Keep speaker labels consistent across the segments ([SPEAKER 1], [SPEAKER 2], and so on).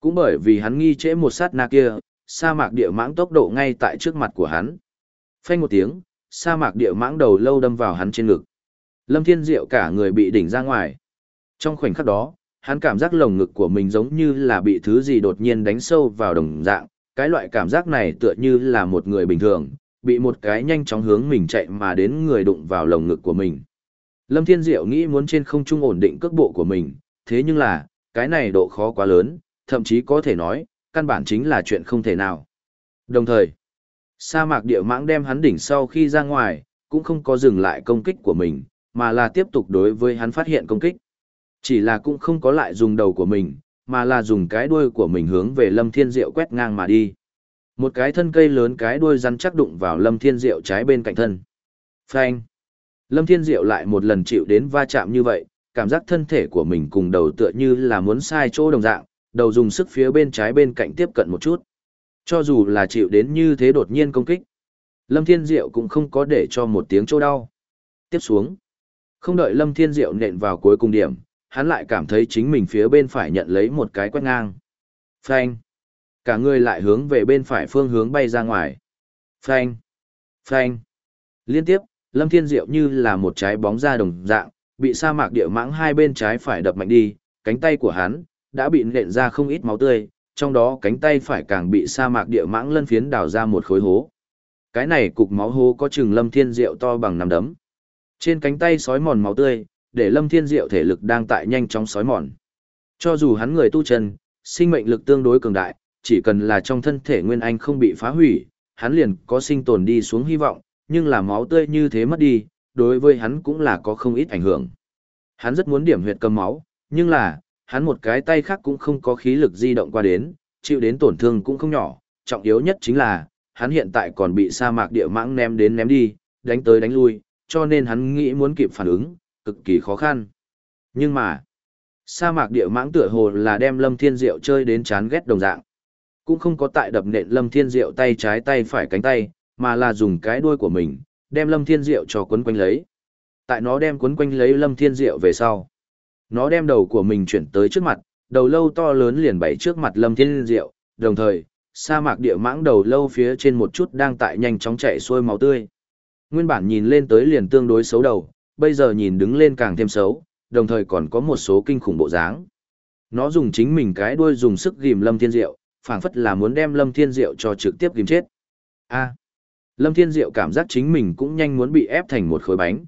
[SPEAKER 1] Cũng bởi vì hắn nghi trễ một sát na kia, sa mạc địa mãng tốc độ ngay tại trước mặt của hắn. Phanh một tiếng, sa mạc địa mãng đầu lâu đâm vào hắn trên ngực. Lâm Thiên Diệu cả người bị đỉnh ra ngoài. Trong khoảnh khắc đó, hắn cảm giác lồng ngực của mình giống như là bị thứ gì đột nhiên đánh sâu vào đồng dạng, cái loại cảm giác này tựa như là một người bình thường, bị một cái nhanh chóng hướng mình chạy mà đến người đụng vào lồng ngực của mình. Lâm Thiên Diệu nghĩ muốn trên không trung ổn định cước bộ của mình, thế nhưng là, cái này độ khó quá lớn, thậm chí có thể nói, căn bản chính là chuyện không thể nào. Đồng thời, sa mạc địa mãng đem hắn đỉnh sau khi ra ngoài, cũng không có dừng lại công kích của mình, mà là tiếp tục đối với hắn phát hiện công kích. Chỉ là cũng không có lại dùng đầu của mình, mà là dùng cái đuôi của mình hướng về Lâm Thiên Diệu quét ngang mà đi. Một cái thân cây lớn cái đuôi rắn chắc đụng vào Lâm Thiên Diệu trái bên cạnh thân. Phanh! Lâm Thiên Diệu lại một lần chịu đến va chạm như vậy, cảm giác thân thể của mình cùng đầu tựa như là muốn sai chỗ đồng dạng, đầu dùng sức phía bên trái bên cạnh tiếp cận một chút. Cho dù là chịu đến như thế đột nhiên công kích, Lâm Thiên Diệu cũng không có để cho một tiếng chỗ đau. Tiếp xuống, không đợi Lâm Thiên Diệu nện vào cuối cùng điểm, hắn lại cảm thấy chính mình phía bên phải nhận lấy một cái quét ngang. Phanh! Cả người lại hướng về bên phải phương hướng bay ra ngoài. Phanh! Phanh! Liên tiếp, Lâm Thiên Diệu như là một trái bóng ra đồng dạng, bị sa mạc địa mãng hai bên trái phải đập mạnh đi, cánh tay của hắn đã bị nện ra không ít máu tươi, trong đó cánh tay phải càng bị sa mạc địa mãng lân phiến đào ra một khối hố. Cái này cục máu hố có chừng Lâm Thiên Diệu to bằng nắm đấm. Trên cánh tay sói mòn máu tươi, để Lâm Thiên Diệu thể lực đang tại nhanh chóng sói mòn. Cho dù hắn người tu chân, sinh mệnh lực tương đối cường đại, chỉ cần là trong thân thể nguyên anh không bị phá hủy, hắn liền có sinh tồn đi xuống hy vọng, nhưng là máu tươi như thế mất đi, đối với hắn cũng là có không ít ảnh hưởng. Hắn rất muốn điểm huyệt cầm máu, nhưng là, hắn một cái tay khác cũng không có khí lực di động qua đến, chịu đến tổn thương cũng không nhỏ, trọng yếu nhất chính là, hắn hiện tại còn bị sa mạc địa mãng ném đến ném đi, đánh tới đánh lui, cho nên hắn nghĩ muốn kịp phản ứng, cực kỳ khó khăn. Nhưng mà, sa mạc địa mãng tựa hồ là đem Lâm Thiên Diệu chơi đến chán ghét đồng dạng. Cũng không có tại đập nện Lâm Thiên Diệu tay trái tay phải cánh tay, mà là dùng cái đuôi của mình, đem Lâm Thiên Diệu cho quấn quanh lấy. Tại nó đem quấn quanh lấy Lâm Thiên Diệu về sau. Nó đem đầu của mình chuyển tới trước mặt, đầu lâu to lớn liền bày trước mặt Lâm Thiên Diệu, đồng thời, sa mạc địa mãng đầu lâu phía trên một chút đang tại nhanh chóng chạy xuôi máu tươi. Nguyên bản nhìn lên tới liền tương đối xấu đầu, bây giờ nhìn đứng lên càng thêm xấu, đồng thời còn có một số kinh khủng bộ dáng. Nó dùng chính mình cái đuôi dùng sức ghim Lâm Thiên Diệu, phảng phất là muốn đem Lâm Thiên Diệu cho trực tiếp ghim chết. A. Lâm Thiên Diệu cảm giác chính mình cũng nhanh muốn bị ép thành một khối bánh.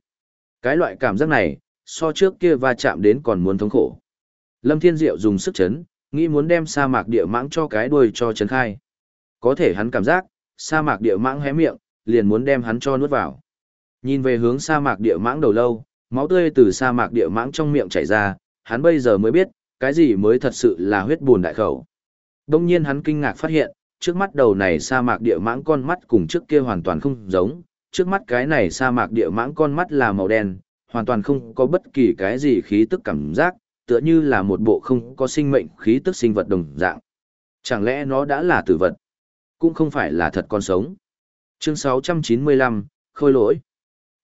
[SPEAKER 1] Cái loại cảm giác này, so trước kia va chạm đến còn muốn thống khổ. Lâm Thiên Diệu dùng sức chấn, nghĩ muốn đem sa mạc địa mãng cho cái đuôi cho chấn khai. Có thể hắn cảm giác, sa mạc địa mãng hé miệng, liền muốn đem hắn cho nuốt vào. Nhìn về hướng sa mạc địa mãng đầu lâu, máu tươi từ sa mạc địa mãng trong miệng chảy ra, hắn bây giờ mới biết, cái gì mới thật sự là huyết buồn đại khẩu. Đông nhiên hắn kinh ngạc phát hiện, trước mắt đầu này sa mạc địa mãng con mắt cùng trước kia hoàn toàn không giống, trước mắt cái này sa mạc địa mãng con mắt là màu đen, hoàn toàn không có bất kỳ cái gì khí tức cảm giác, tựa như là một bộ không có sinh mệnh khí tức sinh vật đồng dạng. Chẳng lẽ nó đã là tử vật? Cũng không phải là thật con sống. Chương 695, Khôi lỗi.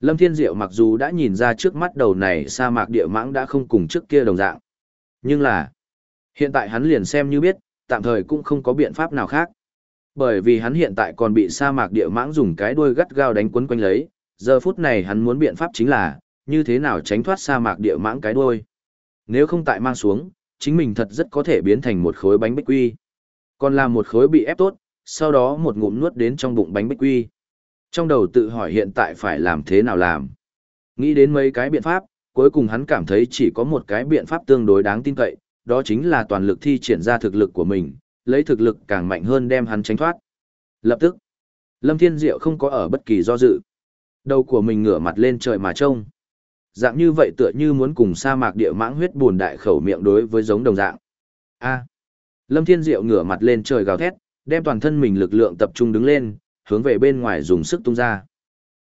[SPEAKER 1] Lâm Thiên Diệu mặc dù đã nhìn ra trước mắt đầu này sa mạc địa mãng đã không cùng trước kia đồng dạng. Nhưng là, hiện tại hắn liền xem như biết, tạm thời cũng không có biện pháp nào khác. Bởi vì hắn hiện tại còn bị sa mạc địa mãng dùng cái đuôi gắt gao đánh quấn quanh lấy, giờ phút này hắn muốn biện pháp chính là, như thế nào tránh thoát sa mạc địa mãng cái đuôi. Nếu không tại mang xuống, chính mình thật rất có thể biến thành một khối bánh bích quy. Còn là một khối bị ép tốt, sau đó một ngụm nuốt đến trong bụng bánh bích quy. Trong đầu tự hỏi hiện tại phải làm thế nào làm. Nghĩ đến mấy cái biện pháp, cuối cùng hắn cảm thấy chỉ có một cái biện pháp tương đối đáng tin cậy, đó chính là toàn lực thi triển ra thực lực của mình, lấy thực lực càng mạnh hơn đem hắn tránh thoát. Lập tức, Lâm Thiên Diệu không có ở bất kỳ do dự. Đầu của mình ngửa mặt lên trời mà trông. Dạng như vậy tựa như muốn cùng sa mạc địa mãng huyết buồn đại khẩu miệng đối với giống đồng dạng. A. Lâm Thiên Diệu ngửa mặt lên trời gào thét, đem toàn thân mình lực lượng tập trung đứng lên, hướng về bên ngoài dùng sức tung ra.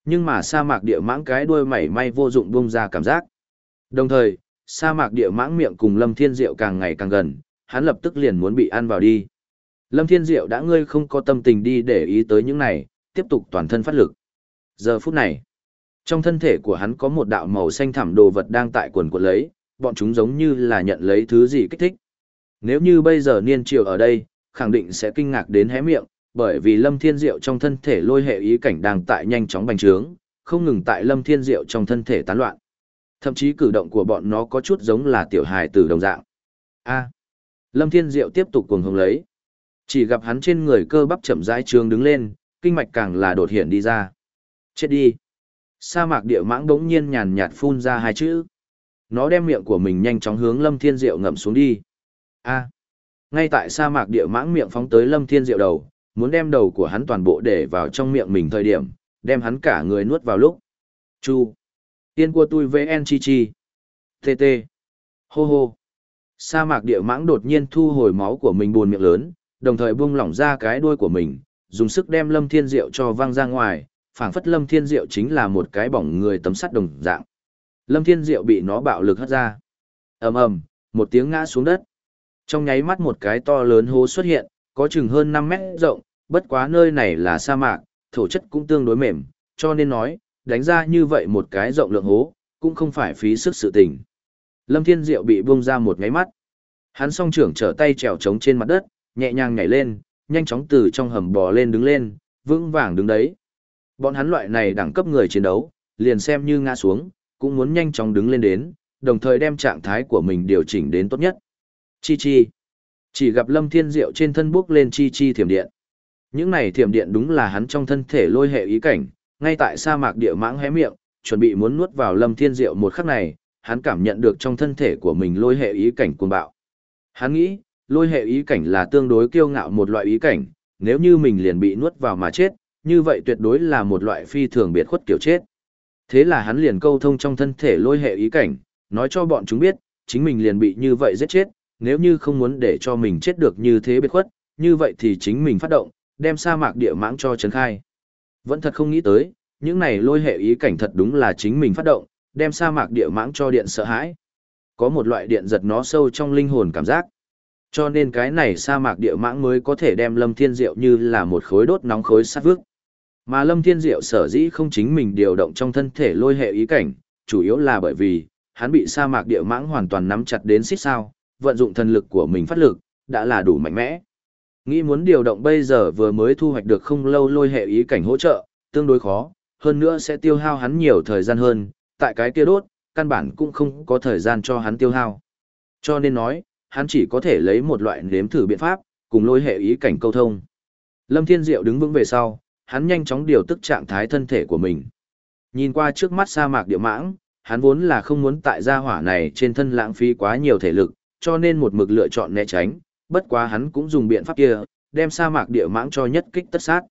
[SPEAKER 1] Nhưng mà sa mạc địa mãng cái đuôi mảy may vô dụng bung ra cảm giác. Đồng thời, sa mạc địa mãng miệng cùng Lâm Thiên Diệu càng ngày càng gần, hắn lập tức liền muốn bị ăn vào đi. Lâm Thiên Diệu đã ngươi không có tâm tình đi để ý tới những này, tiếp tục toàn thân phát lực. Giờ phút này, trong thân thể của hắn có một đạo màu xanh thẳm đồ vật đang tại quần của lấy, bọn chúng giống như là nhận lấy thứ gì kích thích. Nếu như bây giờ niên triều ở đây, khẳng định sẽ kinh ngạc đến hé miệng, bởi vì Lâm Thiên Diệu trong thân thể lôi hệ ý cảnh đang tại nhanh chóng bành trướng, không ngừng tại Lâm Thiên Diệu trong thân thể tán loạn. Thậm chí cử động của bọn nó có chút giống là tiểu hài tử đồng dạng. A. Lâm Thiên Diệu tiếp tục cuồng hùng lấy. Chỉ gặp hắn trên người cơ bắp chậm rãi trường đứng lên, kinh mạch càng là đột hiện đi ra. Chết đi. Sa mạc địa mãng đống nhiên nhàn nhạt phun ra hai chữ. Nó đem miệng của mình nhanh chóng hướng Lâm Thiên Diệu ngậm xuống đi. A. Ngay tại sa mạc địa mãng miệng phóng tới Lâm Thiên Diệu đầu, muốn đem đầu của hắn toàn bộ để vào trong miệng mình thời điểm, đem hắn cả người nuốt vào lúc. Chu. Tiên của tôi VN chi chi. TT. Hô hô. Sa mạc địa mãng đột nhiên thu hồi máu của mình buồn miệng lớn, đồng thời buông lỏng ra cái đuôi của mình, dùng sức đem Lâm Thiên Diệu cho văng ra ngoài, phảng phất Lâm Thiên Diệu chính là một cái bỏng người tấm sắt đồng dạng. Lâm Thiên Diệu bị nó bạo lực hất ra. ầm ầm, một tiếng ngã xuống đất. Trong nháy mắt một cái to lớn hố xuất hiện, có chừng hơn 5 mét rộng, bất quá nơi này là sa mạc, thổ chất cũng tương đối mềm, cho nên nói, đánh ra như vậy một cái rộng lượng hố, cũng không phải phí sức sự tình. Lâm Thiên Diệu bị buông ra một ngáy mắt. Hắn song trưởng trở tay trèo trống trên mặt đất, nhẹ nhàng nhảy lên, nhanh chóng từ trong hầm bò lên đứng lên, vững vàng đứng đấy. Bọn hắn loại này đẳng cấp người chiến đấu, liền xem như ngã xuống, cũng muốn nhanh chóng đứng lên đến, đồng thời đem trạng thái của mình điều chỉnh đến tốt nhất. Chi chi. Chỉ gặp Lâm Thiên Diệu trên thân bước lên chi chi thiểm điện. Những này thiểm điện đúng là hắn trong thân thể lôi hệ ý cảnh, ngay tại sa mạc địa mãng hé miệng, chuẩn bị muốn nuốt vào Lâm Thiên Diệu một khắc này, hắn cảm nhận được trong thân thể của mình lôi hệ ý cảnh cuồng bạo. Hắn nghĩ, lôi hệ ý cảnh là tương đối kiêu ngạo một loại ý cảnh, nếu như mình liền bị nuốt vào mà chết, như vậy tuyệt đối là một loại phi thường biệt khuất kiểu chết. Thế là hắn liền câu thông trong thân thể lôi hệ ý cảnh, nói cho bọn chúng biết, chính mình liền bị như vậy giết chết, nếu như không muốn để cho mình chết được như thế biệt khuất, như vậy thì chính mình phát động, đem sa mạc địa mãng cho trấn khai. Vẫn thật không nghĩ tới, những này lôi hệ ý cảnh thật đúng là chính mình phát động, đem sa mạc địa mãng cho điện sợ hãi. Có một loại điện giật nó sâu trong linh hồn cảm giác. Cho nên cái này sa mạc địa mãng mới có thể đem Lâm Thiên Diệu như là một khối đốt nóng khối sát vước. Mà Lâm Thiên Diệu sở dĩ không chính mình điều động trong thân thể lôi hệ ý cảnh, chủ yếu là bởi vì, hắn bị sa mạc địa mãng hoàn toàn nắm chặt đến xích sao, vận dụng thần lực của mình phát lực, đã là đủ mạnh mẽ. Nghĩ muốn điều động bây giờ vừa mới thu hoạch được không lâu lôi hệ ý cảnh hỗ trợ, tương đối khó, hơn nữa sẽ tiêu hao hắn nhiều thời gian hơn, tại cái kia đốt, căn bản cũng không có thời gian cho hắn tiêu hao. Cho nên nói, hắn chỉ có thể lấy một loại nếm thử biện pháp, cùng lôi hệ ý cảnh câu thông. Lâm Thiên Diệu đứng vững về sau, hắn nhanh chóng điều tức trạng thái thân thể của mình. Nhìn qua trước mắt sa mạc địa mãng, hắn vốn là không muốn tại gia hỏa này trên thân lãng phí quá nhiều thể lực, cho nên một mực lựa chọn né tránh, bất quá hắn cũng dùng biện pháp kia, đem sa mạc địa mãng cho nhất kích tất sát.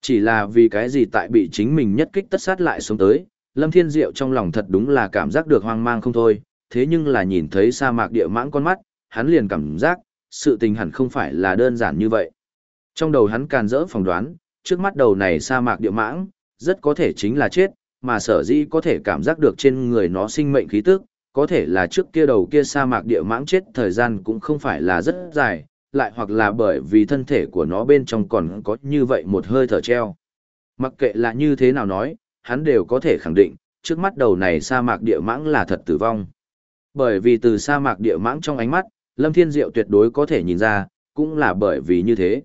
[SPEAKER 1] Chỉ là vì cái gì tại bị chính mình nhất kích tất sát lại xuống tới, Lâm Thiên Diệu trong lòng thật đúng là cảm giác được hoang mang không thôi, thế nhưng là nhìn thấy sa mạc địa mãng con mắt, hắn liền cảm giác, sự tình hẳn không phải là đơn giản như vậy. Trong đầu hắn càn rỡ phỏng đoán, trước mắt đầu này sa mạc địa mãng, rất có thể chính là chết, mà sở dĩ có thể cảm giác được trên người nó sinh mệnh khí tức, có thể là trước kia đầu kia sa mạc địa mãng chết thời gian cũng không phải là rất dài, lại hoặc là bởi vì thân thể của nó bên trong còn có như vậy một hơi thở treo. Mặc kệ là như thế nào nói, hắn đều có thể khẳng định, trước mắt đầu này sa mạc địa mãng là thật tử vong. Bởi vì từ sa mạc địa mãng trong ánh mắt, Lâm Thiên Diệu tuyệt đối có thể nhìn ra, cũng là bởi vì như thế.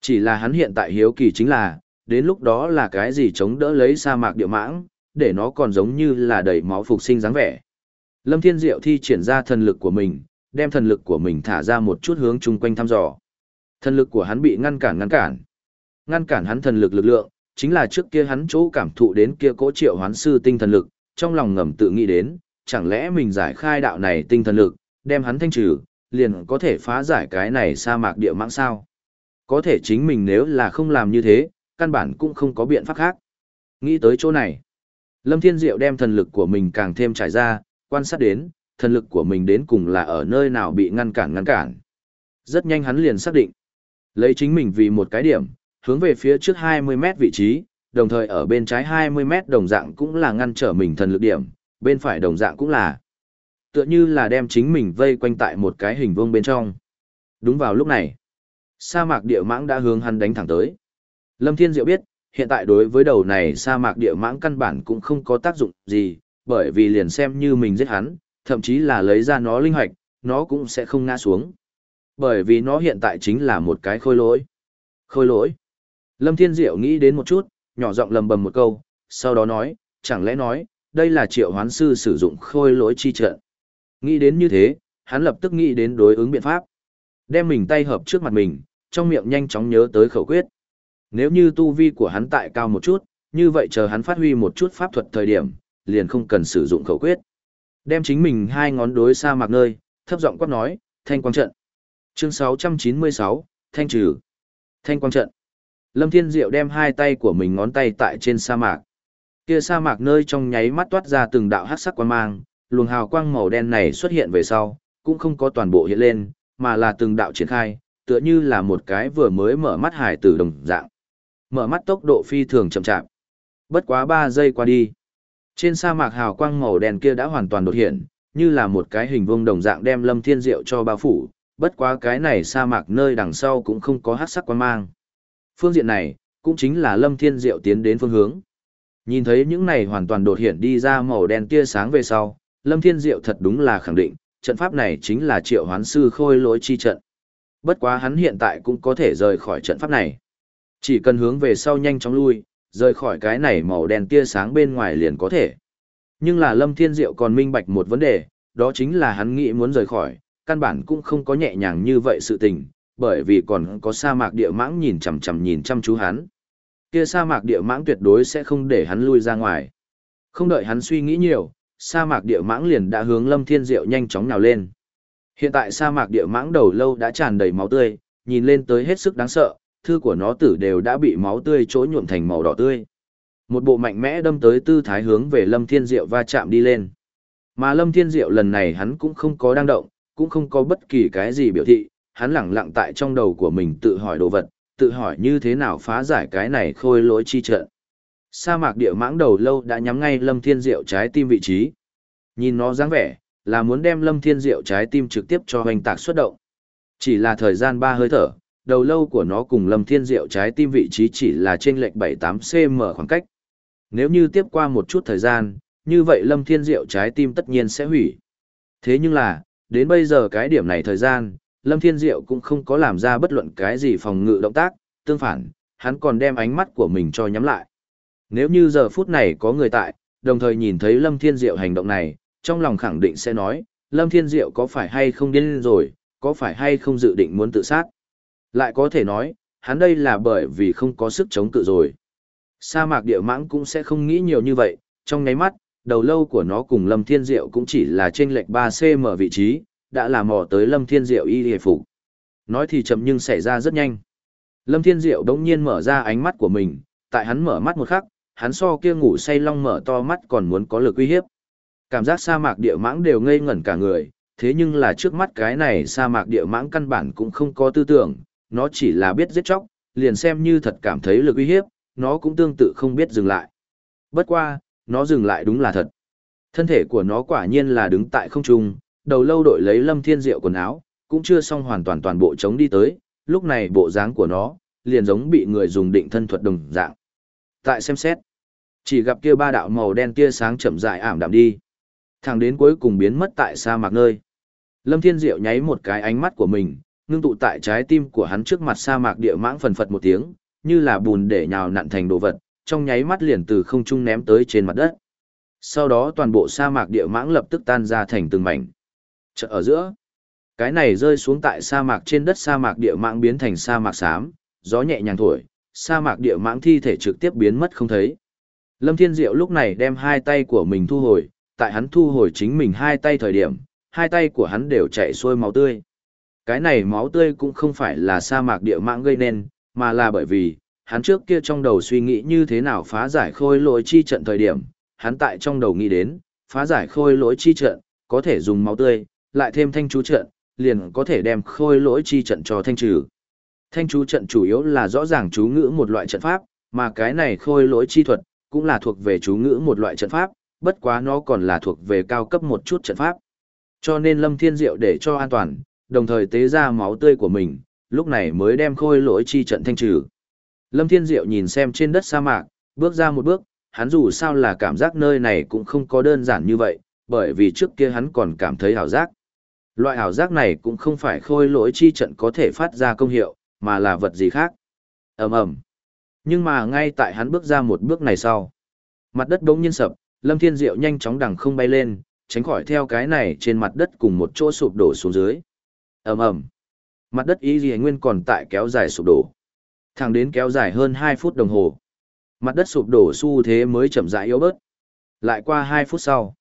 [SPEAKER 1] Chỉ là hắn hiện tại hiếu kỳ chính là, đến lúc đó là cái gì chống đỡ lấy sa mạc địa mãng, để nó còn giống như là đầy máu phục sinh dáng vẻ. Lâm Thiên Diệu thi triển ra thần lực của mình, đem thần lực của mình thả ra một chút hướng chung quanh thăm dò. Thần lực của hắn bị ngăn cản ngăn cản. Ngăn cản hắn thần lực lực lượng, chính là trước kia hắn chỗ cảm thụ đến kia cỗ triệu hoán sư tinh thần lực, trong lòng ngầm tự nghĩ đến, chẳng lẽ mình giải khai đạo này tinh thần lực, đem hắn thanh trừ, liền có thể phá giải cái này sa mạc địa mãng sao. Có thể chính mình nếu là không làm như thế, căn bản cũng không có biện pháp khác. Nghĩ tới chỗ này, Lâm Thiên Diệu đem thần lực của mình càng thêm trải ra, quan sát đến, thần lực của mình đến cùng là ở nơi nào bị ngăn cản ngăn cản. Rất nhanh hắn liền xác định, lấy chính mình vì một cái điểm, hướng về phía trước 20 mét vị trí, đồng thời ở bên trái 20 mét đồng dạng cũng là ngăn trở mình thần lực điểm, bên phải đồng dạng cũng là. Tựa như là đem chính mình vây quanh tại một cái hình vuông bên trong. Đúng vào lúc này, sa mạc địa mãng đã hướng hắn đánh thẳng tới. Lâm Thiên Diệu biết, hiện tại đối với đầu này sa mạc địa mãng căn bản cũng không có tác dụng gì, bởi vì liền xem như mình giết hắn, thậm chí là lấy ra nó linh hoạch, nó cũng sẽ không ngã xuống. Bởi vì nó hiện tại chính là một cái khôi lỗi. Khôi lỗi. Lâm Thiên Diệu nghĩ đến một chút, nhỏ giọng lầm bầm một câu, sau đó nói, chẳng lẽ nói, đây là triệu hoán sư sử dụng khôi lỗi chi trận. Nghĩ đến như thế, hắn lập tức nghĩ đến đối ứng biện pháp. Đem mình tay hợp trước mặt mình, trong miệng nhanh chóng nhớ tới khẩu quyết. Nếu như tu vi của hắn tại cao một chút, như vậy chờ hắn phát huy một chút pháp thuật thời điểm, liền không cần sử dụng khẩu quyết. Đem chính mình hai ngón đối xa mạc nơi, thấp giọng quát nói, thanh quang trận. Chương 696, thanh trừ. Thanh quang trận. Lâm Thiên Diệu đem hai tay của mình ngón tay tại trên sa mạc. Kia sa mạc nơi trong nháy mắt toát ra từng đạo hắc sắc quang mang, luồng hào quang màu đen này xuất hiện về sau, cũng không có toàn bộ hiện lên, mà là từng đạo triển khai, tựa như là một cái vừa mới mở mắt hải tử đồng dạng. Mở mắt tốc độ phi thường chậm chạp. Bất quá 3 giây qua đi. Trên sa mạc hào quang màu đen kia đã hoàn toàn đột hiện, như là một cái hình vuông đồng dạng đem Lâm Thiên Diệu cho bao phủ, bất quá cái này sa mạc nơi đằng sau cũng không có hắc sắc quan mang. Phương diện này, cũng chính là Lâm Thiên Diệu tiến đến phương hướng. Nhìn thấy những này hoàn toàn đột hiện đi ra màu đen tia sáng về sau, Lâm Thiên Diệu thật đúng là khẳng định, trận pháp này chính là triệu hoán sư khôi lỗi chi trận. Bất quá hắn hiện tại cũng có thể rời khỏi trận pháp này. Chỉ cần hướng về sau nhanh chóng lui, rời khỏi cái này màu đen tia sáng bên ngoài liền có thể. Nhưng là Lâm Thiên Diệu còn minh bạch một vấn đề, đó chính là hắn nghĩ muốn rời khỏi, căn bản cũng không có nhẹ nhàng như vậy sự tình, bởi vì còn có sa mạc địa mãng nhìn chằm chằm nhìn chăm chú hắn. Kia sa mạc địa mãng tuyệt đối sẽ không để hắn lui ra ngoài. Không đợi hắn suy nghĩ nhiều, sa mạc địa mãng liền đã hướng Lâm Thiên Diệu nhanh chóng nhào lên. Hiện tại sa mạc địa mãng đầu lâu đã tràn đầy máu tươi, nhìn lên tới hết sức đáng sợ, thư của nó tử đều đã bị máu tươi chỗ nhuộm thành màu đỏ tươi. Một bộ mạnh mẽ đâm tới tư thái hướng về Lâm Thiên Diệu va chạm đi lên. Mà Lâm Thiên Diệu lần này hắn cũng không có đang động, cũng không có bất kỳ cái gì biểu thị, hắn lẳng lặng tại trong đầu của mình tự hỏi đồ vật, tự hỏi như thế nào phá giải cái này khôi lỗi chi trận. Sa mạc địa mãng đầu lâu đã nhắm ngay Lâm Thiên Diệu trái tim vị trí. Nhìn nó dáng vẻ, là muốn đem Lâm Thiên Diệu trái tim trực tiếp cho hoành tạc xuất động. Chỉ là thời gian ba hơi thở, đầu lâu của nó cùng Lâm Thiên Diệu trái tim vị trí chỉ là trên lệch 7-8 cm khoảng cách. Nếu như tiếp qua một chút thời gian, như vậy Lâm Thiên Diệu trái tim tất nhiên sẽ hủy. Thế nhưng là, đến bây giờ cái điểm này thời gian, Lâm Thiên Diệu cũng không có làm ra bất luận cái gì phòng ngự động tác, tương phản, hắn còn đem ánh mắt của mình cho nhắm lại. Nếu như giờ phút này có người tại, đồng thời nhìn thấy Lâm Thiên Diệu hành động này, trong lòng khẳng định sẽ nói, Lâm Thiên Diệu có phải hay không điên rồi, có phải hay không dự định muốn tự sát. Lại có thể nói, hắn đây là bởi vì không có sức chống cự rồi. Sa mạc địa mãng cũng sẽ không nghĩ nhiều như vậy, trong nháy mắt, đầu lâu của nó cùng Lâm Thiên Diệu cũng chỉ là trên lệch 3cm vị trí, đã làm mò tới Lâm Thiên Diệu y hề phục. Nói thì chậm nhưng xảy ra rất nhanh. Lâm Thiên Diệu đống nhiên mở ra ánh mắt của mình, tại hắn mở mắt một khắc, hắn so kia ngủ say long mở to mắt còn muốn có lực uy hiếp. Cảm giác sa mạc địa mãng đều ngây ngẩn cả người, thế nhưng là trước mắt cái này sa mạc địa mãng căn bản cũng không có tư tưởng, nó chỉ là biết giết chóc, liền xem như thật cảm thấy lực uy hiếp, nó cũng tương tự không biết dừng lại. Bất qua, nó dừng lại đúng là thật. Thân thể của nó quả nhiên là đứng tại không trung, đầu lâu đội lấy lâm thiên diệu quần áo, cũng chưa xong hoàn toàn toàn bộ chống đi tới, lúc này bộ dáng của nó, liền giống bị người dùng định thân thuật đồng dạng. Tại xem xét, chỉ gặp kia ba đạo màu đen kia sáng chậm rãi ảm đạm đi. Thẳng đến cuối cùng biến mất tại sa mạc nơi. Lâm Thiên Diệu nháy một cái ánh mắt của mình, ngưng tụ tại trái tim của hắn trước mặt sa mạc địa mãng phần phật một tiếng, như là bùn để nhào nặn thành đồ vật, trong nháy mắt liền từ không trung ném tới trên mặt đất. Sau đó toàn bộ sa mạc địa mãng lập tức tan ra thành từng mảnh. Chợ ở giữa, cái này rơi xuống tại sa mạc trên đất sa mạc địa mãng biến thành sa mạc xám, gió nhẹ nhàng thổi, sa mạc địa mãng thi thể trực tiếp biến mất không thấy. Lâm Thiên Diệu lúc này đem hai tay của mình thu hồi, tại hắn thu hồi chính mình hai tay thời điểm, hai tay của hắn đều chảy xuôi máu tươi. Cái này máu tươi cũng không phải là sa mạc địa mạng gây nên, mà là bởi vì, hắn trước kia trong đầu suy nghĩ như thế nào phá giải khôi lỗi chi trận thời điểm, hắn tại trong đầu nghĩ đến, phá giải khôi lỗi chi trận, có thể dùng máu tươi, lại thêm thanh chú trận, liền có thể đem khôi lỗi chi trận cho thanh trừ. Thanh chú trận chủ yếu là rõ ràng chú ngữ một loại trận pháp, mà cái này khôi lỗi chi thuật, cũng là thuộc về chú ngữ một loại trận pháp, bất quá nó còn là thuộc về cao cấp một chút trận pháp. Cho nên Lâm Thiên Diệu để cho an toàn, đồng thời tế ra máu tươi của mình, lúc này mới đem khôi lỗi chi trận thanh trừ. Lâm Thiên Diệu nhìn xem trên đất sa mạc, bước ra một bước, hắn dù sao là cảm giác nơi này cũng không có đơn giản như vậy, bởi vì trước kia hắn còn cảm thấy hảo giác. Loại ảo giác này cũng không phải khôi lỗi chi trận có thể phát ra công hiệu, mà là vật gì khác. ầm ầm Nhưng mà ngay tại hắn bước ra một bước này sau. Mặt đất đống nhiên sập, Lâm Thiên Diệu nhanh chóng đằng không bay lên, tránh khỏi theo cái này trên mặt đất cùng một chỗ sụp đổ xuống dưới. ầm ầm Mặt đất ý gì nguyên còn tại kéo dài sụp đổ. Thẳng đến kéo dài hơn 2 phút đồng hồ. Mặt đất sụp đổ xu thế mới chậm rãi yếu bớt. Lại qua 2 phút sau.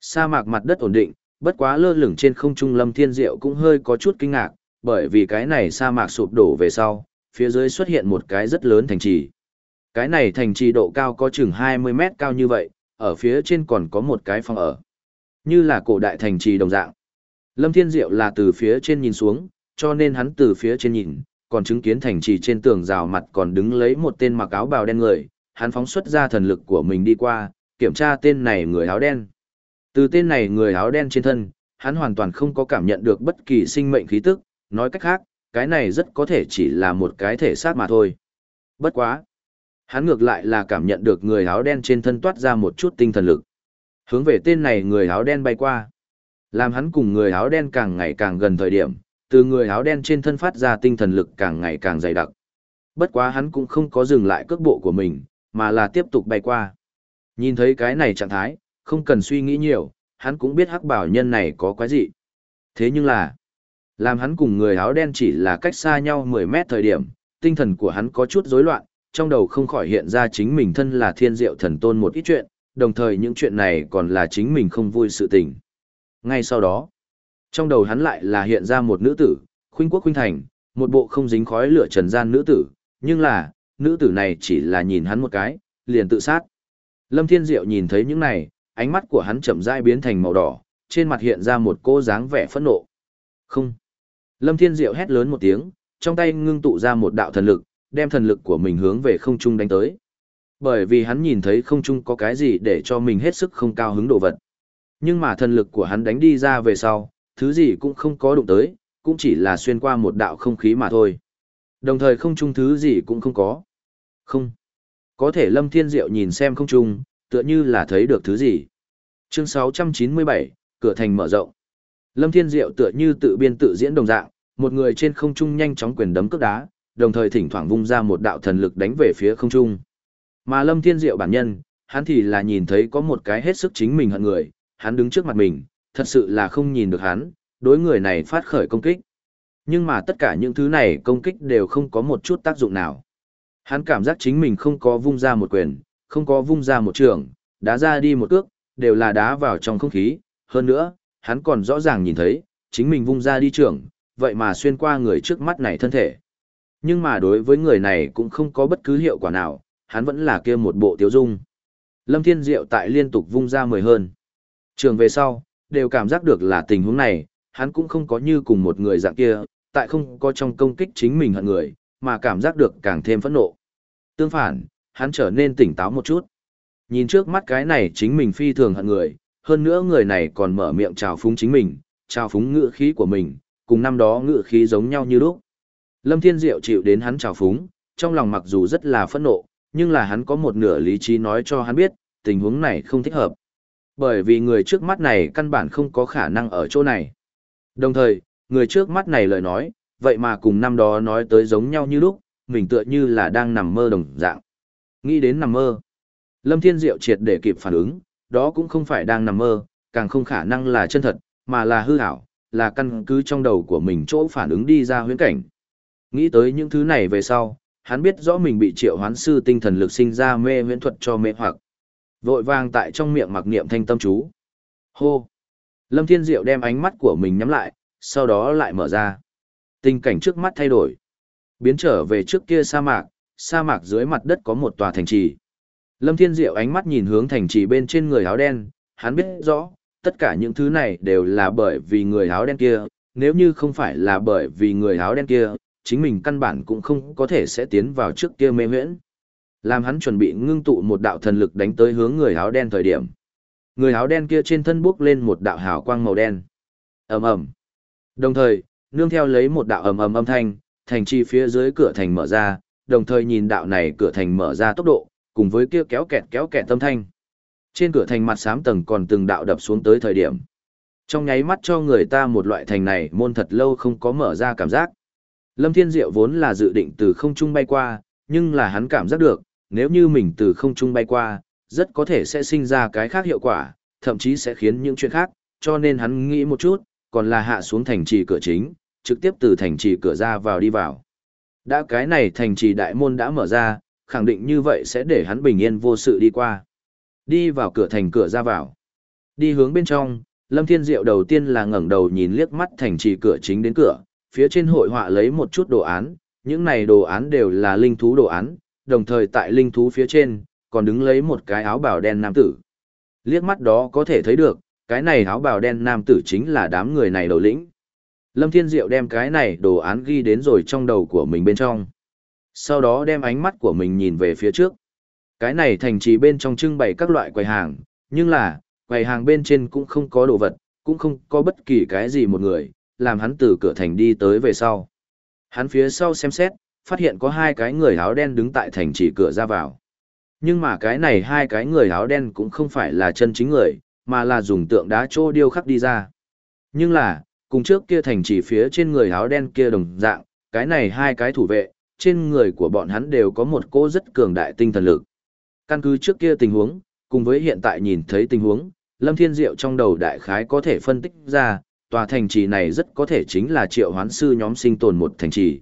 [SPEAKER 1] Sa mạc mặt đất ổn định, bất quá lơ lửng trên không trung Lâm Thiên Diệu cũng hơi có chút kinh ngạc, bởi vì cái này sa mạc sụp đổ về sau, phía dưới xuất hiện một cái rất lớn thành trì. Cái này thành trì độ cao có chừng 20 mét cao như vậy, ở phía trên còn có một cái phòng ở. Như là cổ đại thành trì đồng dạng. Lâm Thiên Diệu là từ phía trên nhìn xuống, cho nên hắn từ phía trên nhìn, còn chứng kiến thành trì trên tường rào mặt còn đứng lấy một tên mặc áo bào đen người, hắn phóng xuất ra thần lực của mình đi qua, kiểm tra tên này người áo đen. Từ tên này người áo đen trên thân, hắn hoàn toàn không có cảm nhận được bất kỳ sinh mệnh khí tức, nói cách khác, cái này rất có thể chỉ là một cái thể xác mà thôi. Bất quá. Hắn ngược lại là cảm nhận được người áo đen trên thân toát ra một chút tinh thần lực. Hướng về tên này người áo đen bay qua. Làm hắn cùng người áo đen càng ngày càng gần thời điểm, từ người áo đen trên thân phát ra tinh thần lực càng ngày càng dày đặc. Bất quá hắn cũng không có dừng lại cước bộ của mình, mà là tiếp tục bay qua. Nhìn thấy cái này trạng thái, không cần suy nghĩ nhiều, hắn cũng biết hắc bảo nhân này có quái gì. Thế nhưng là, làm hắn cùng người áo đen chỉ là cách xa nhau 10 mét thời điểm, tinh thần của hắn có chút rối loạn, trong đầu không khỏi hiện ra chính mình thân là thiên diệu thần tôn một ít chuyện, đồng thời những chuyện này còn là chính mình không vui sự tình. Ngay sau đó, trong đầu hắn lại là hiện ra một nữ tử, khuynh quốc khuynh thành, một bộ không dính khói lửa trần gian nữ tử, nhưng là, nữ tử này chỉ là nhìn hắn một cái, liền tự sát. Lâm Thiên Diệu nhìn thấy những này, ánh mắt của hắn chậm rãi biến thành màu đỏ, trên mặt hiện ra một cô dáng vẻ phẫn nộ. Không. Lâm Thiên Diệu hét lớn một tiếng, trong tay ngưng tụ ra một đạo thần lực, đem thần lực của mình hướng về không trung đánh tới. Bởi vì hắn nhìn thấy không trung có cái gì để cho mình hết sức không cao hứng đồ vật. Nhưng mà thần lực của hắn đánh đi ra về sau, thứ gì cũng không có đụng tới, cũng chỉ là xuyên qua một đạo không khí mà thôi. Đồng thời không trung thứ gì cũng không có. Không. Có thể Lâm Thiên Diệu nhìn xem không trung, tựa như là thấy được thứ gì. Chương 697, cửa thành mở rộng. Lâm Thiên Diệu tựa như tự biên tự diễn đồng dạng, một người trên không trung nhanh chóng quyền đấm cước đá, đồng thời thỉnh thoảng vung ra một đạo thần lực đánh về phía không trung. Mà Lâm Thiên Diệu bản nhân, hắn thì là nhìn thấy có một cái hết sức chính mình hận người, hắn đứng trước mặt mình, thật sự là không nhìn được hắn, đối người này phát khởi công kích. Nhưng mà tất cả những thứ này công kích đều không có một chút tác dụng nào. Hắn cảm giác chính mình không có vung ra một quyền, không có vung ra một trường, đá ra đi một cước, đều là đá vào trong không khí. Hơn nữa, hắn còn rõ ràng nhìn thấy, chính mình vung ra đi trường, vậy mà xuyên qua người trước mắt này thân thể. Nhưng mà đối với người này cũng không có bất cứ hiệu quả nào, hắn vẫn là kia một bộ tiếu dung. Lâm Thiên Diệu tại liên tục vung ra mười hơn. Trường về sau, đều cảm giác được là tình huống này, hắn cũng không có như cùng một người dạng kia, tại không có trong công kích chính mình hận người, mà cảm giác được càng thêm phẫn nộ. Tương phản, hắn trở nên tỉnh táo một chút. Nhìn trước mắt cái này chính mình phi thường hận người, hơn nữa người này còn mở miệng chào phúng chính mình, chào phúng ngựa khí của mình, cùng năm đó ngựa khí giống nhau như lúc. Lâm Thiên Diệu chịu đến hắn chào phúng, trong lòng mặc dù rất là phẫn nộ, nhưng là hắn có một nửa lý trí nói cho hắn biết, tình huống này không thích hợp. Bởi vì người trước mắt này căn bản không có khả năng ở chỗ này. Đồng thời, người trước mắt này lời nói, vậy mà cùng năm đó nói tới giống nhau như lúc, mình tựa như là đang nằm mơ đồng dạng. Nghĩ đến nằm mơ. Lâm Thiên Diệu triệt để kịp phản ứng, đó cũng không phải đang nằm mơ, càng không khả năng là chân thật, mà là hư ảo, là căn cứ trong đầu của mình chỗ phản ứng đi ra huyễn cảnh. Nghĩ tới những thứ này về sau, hắn biết rõ mình bị triệu hoán sư tinh thần lực sinh ra mê huyễn thuật cho mê hoặc. Vội vàng tại trong miệng mặc niệm thanh tâm chú. Hô! Lâm Thiên Diệu đem ánh mắt của mình nhắm lại, sau đó lại mở ra. Tình cảnh trước mắt thay đổi. Biến trở về trước kia sa mạc, sa mạc dưới mặt đất có một tòa thành trì. Lâm Thiên Diệu ánh mắt nhìn hướng thành trì bên trên người áo đen, hắn biết rõ, tất cả những thứ này đều là bởi vì người áo đen kia, nếu như không phải là bởi vì người áo đen kia, chính mình căn bản cũng không có thể sẽ tiến vào trước kia mê huyễn. Làm hắn chuẩn bị ngưng tụ một đạo thần lực đánh tới hướng người áo đen thời điểm. Người áo đen kia trên thân bước lên một đạo hào quang màu đen. ầm ầm. Đồng thời, nương theo lấy một đạo ầm ầm âm thanh, thành trì phía dưới cửa thành mở ra, đồng thời nhìn đạo này cửa thành mở ra tốc độ, cùng với kia kéo kẹt kéo kẹt tâm thanh. Trên cửa thành mặt xám tầng còn từng đạo đập xuống tới thời điểm. Trong nháy mắt cho người ta một loại thành này môn thật lâu không có mở ra cảm giác. Lâm Thiên Diệu vốn là dự định từ không trung bay qua, nhưng là hắn cảm giác được, nếu như mình từ không trung bay qua, rất có thể sẽ sinh ra cái khác hiệu quả, thậm chí sẽ khiến những chuyện khác, cho nên hắn nghĩ một chút, còn là hạ xuống thành trì cửa chính, trực tiếp từ thành trì cửa ra vào đi vào. Đã cái này thành trì đại môn đã mở ra, khẳng định như vậy sẽ để hắn bình yên vô sự đi qua. Đi vào cửa thành cửa ra vào. Đi hướng bên trong, Lâm Thiên Diệu đầu tiên là ngẩng đầu nhìn liếc mắt thành trì cửa chính đến cửa, phía trên hội họa lấy một chút đồ án, những này đồ án đều là linh thú đồ án, đồng thời tại linh thú phía trên, còn đứng lấy một cái áo bào đen nam tử. Liếc mắt đó có thể thấy được, cái này áo bào đen nam tử chính là đám người này đầu lĩnh. Lâm Thiên Diệu đem cái này đồ án ghi đến rồi trong đầu của mình bên trong. Sau đó đem ánh mắt của mình nhìn về phía trước. Cái này thành trì bên trong trưng bày các loại quầy hàng, nhưng là, quầy hàng bên trên cũng không có đồ vật, cũng không có bất kỳ cái gì một người, làm hắn từ cửa thành đi tới về sau. Hắn phía sau xem xét, phát hiện có hai cái người áo đen đứng tại thành trì cửa ra vào. Nhưng mà cái này hai cái người áo đen cũng không phải là chân chính người, mà là dùng tượng đá trô điêu khắc đi ra. Nhưng là, cùng trước kia thành trì phía trên người áo đen kia đồng dạng, cái này hai cái thủ vệ, trên người của bọn hắn đều có một cô rất cường đại tinh thần lực. Căn cứ trước kia tình huống, cùng với hiện tại nhìn thấy tình huống, Lâm Thiên Diệu trong đầu đại khái có thể phân tích ra, tòa thành trì này rất có thể chính là triệu hoán sư nhóm sinh tồn một thành trì.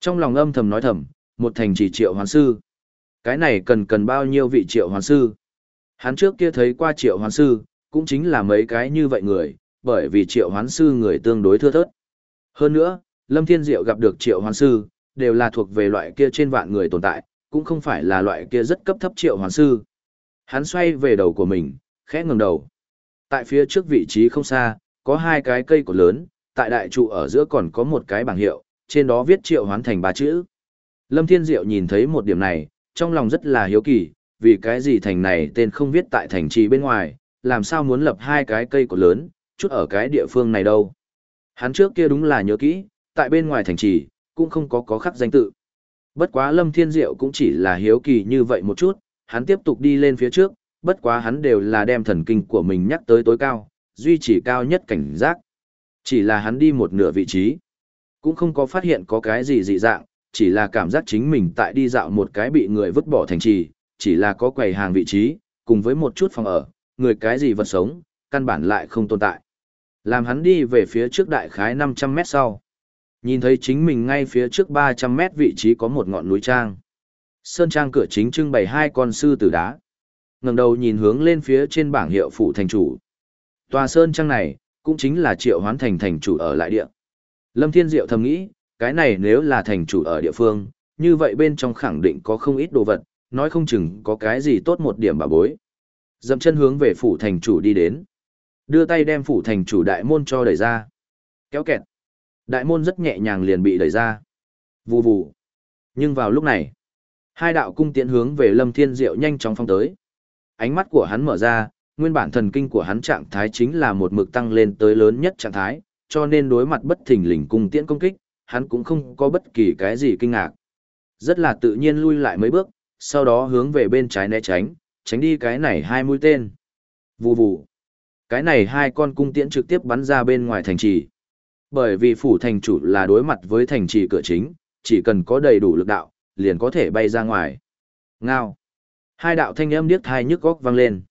[SPEAKER 1] Trong lòng âm thầm nói thầm, một thành trì triệu hoán sư. Cái này cần cần bao nhiêu vị triệu hoán sư? Hắn trước kia thấy qua triệu hoán sư, cũng chính là mấy cái như vậy người, bởi vì triệu hoán sư người tương đối thưa thớt. Hơn nữa, Lâm Thiên Diệu gặp được triệu hoán sư, đều là thuộc về loại kia trên vạn người tồn tại, cũng không phải là loại kia rất cấp thấp triệu hoán sư. Hắn xoay về đầu của mình, khẽ ngẩng đầu. Tại phía trước vị trí không xa, có hai cái cây cột lớn, tại đại trụ ở giữa còn có một cái bảng hiệu, trên đó viết triệu hoán thành ba chữ. Lâm Thiên Diệu nhìn thấy một điểm này, trong lòng rất là hiếu kỳ, vì cái gì thành này tên không viết tại thành trì bên ngoài, làm sao muốn lập hai cái cây cột lớn, chút ở cái địa phương này đâu. Hắn trước kia đúng là nhớ kỹ, tại bên ngoài thành trì, cũng không có có khắc danh tự. Bất quá Lâm Thiên Diệu cũng chỉ là hiếu kỳ như vậy một chút, hắn tiếp tục đi lên phía trước, bất quá hắn đều là đem thần kinh của mình nhắc tới tối cao, duy trì cao nhất cảnh giác. Chỉ là hắn đi một nửa vị trí, cũng không có phát hiện có cái gì dị dạng, chỉ là cảm giác chính mình tại đi dạo một cái bị người vứt bỏ thành trì, chỉ là có quầy hàng vị trí, cùng với một chút phòng ở, người cái gì vật sống, căn bản lại không tồn tại. Làm hắn đi về phía trước đại khái 500 mét sau. Nhìn thấy chính mình ngay phía trước 300 mét vị trí có một ngọn núi trang. Sơn trang cửa chính trưng bày hai con sư tử đá. ngẩng đầu nhìn hướng lên phía trên bảng hiệu phủ thành chủ. Tòa sơn trang này, cũng chính là triệu hoán thành thành chủ ở lại địa. Lâm Thiên Diệu thầm nghĩ, cái này nếu là thành chủ ở địa phương, như vậy bên trong khẳng định có không ít đồ vật, nói không chừng có cái gì tốt một điểm bà bối. Dậm chân hướng về phủ thành chủ đi đến. Đưa tay đem phủ thành chủ đại môn cho đẩy ra. Kéo kẹt. Đại môn rất nhẹ nhàng liền bị đẩy ra. Vù vù. Nhưng vào lúc này, hai đạo cung tiễn hướng về Lâm Thiên Diệu nhanh chóng phong tới. Ánh mắt của hắn mở ra, nguyên bản thần kinh của hắn trạng thái chính là một mực tăng lên tới lớn nhất trạng thái, cho nên đối mặt bất thình lình cung tiễn công kích, hắn cũng không có bất kỳ cái gì kinh ngạc. Rất là tự nhiên lui lại mấy bước, sau đó hướng về bên trái né tránh, tránh đi cái này hai mũi tên. Vù vù. Cái này hai con cung tiễn trực tiếp bắn ra bên ngoài thành trì. Bởi vì phủ thành chủ là đối mặt với thành trì cửa chính, chỉ cần có đầy đủ lực đạo, liền có thể bay ra ngoài. Ngao. Hai đạo thanh âm điếc thai nhức góc vang lên.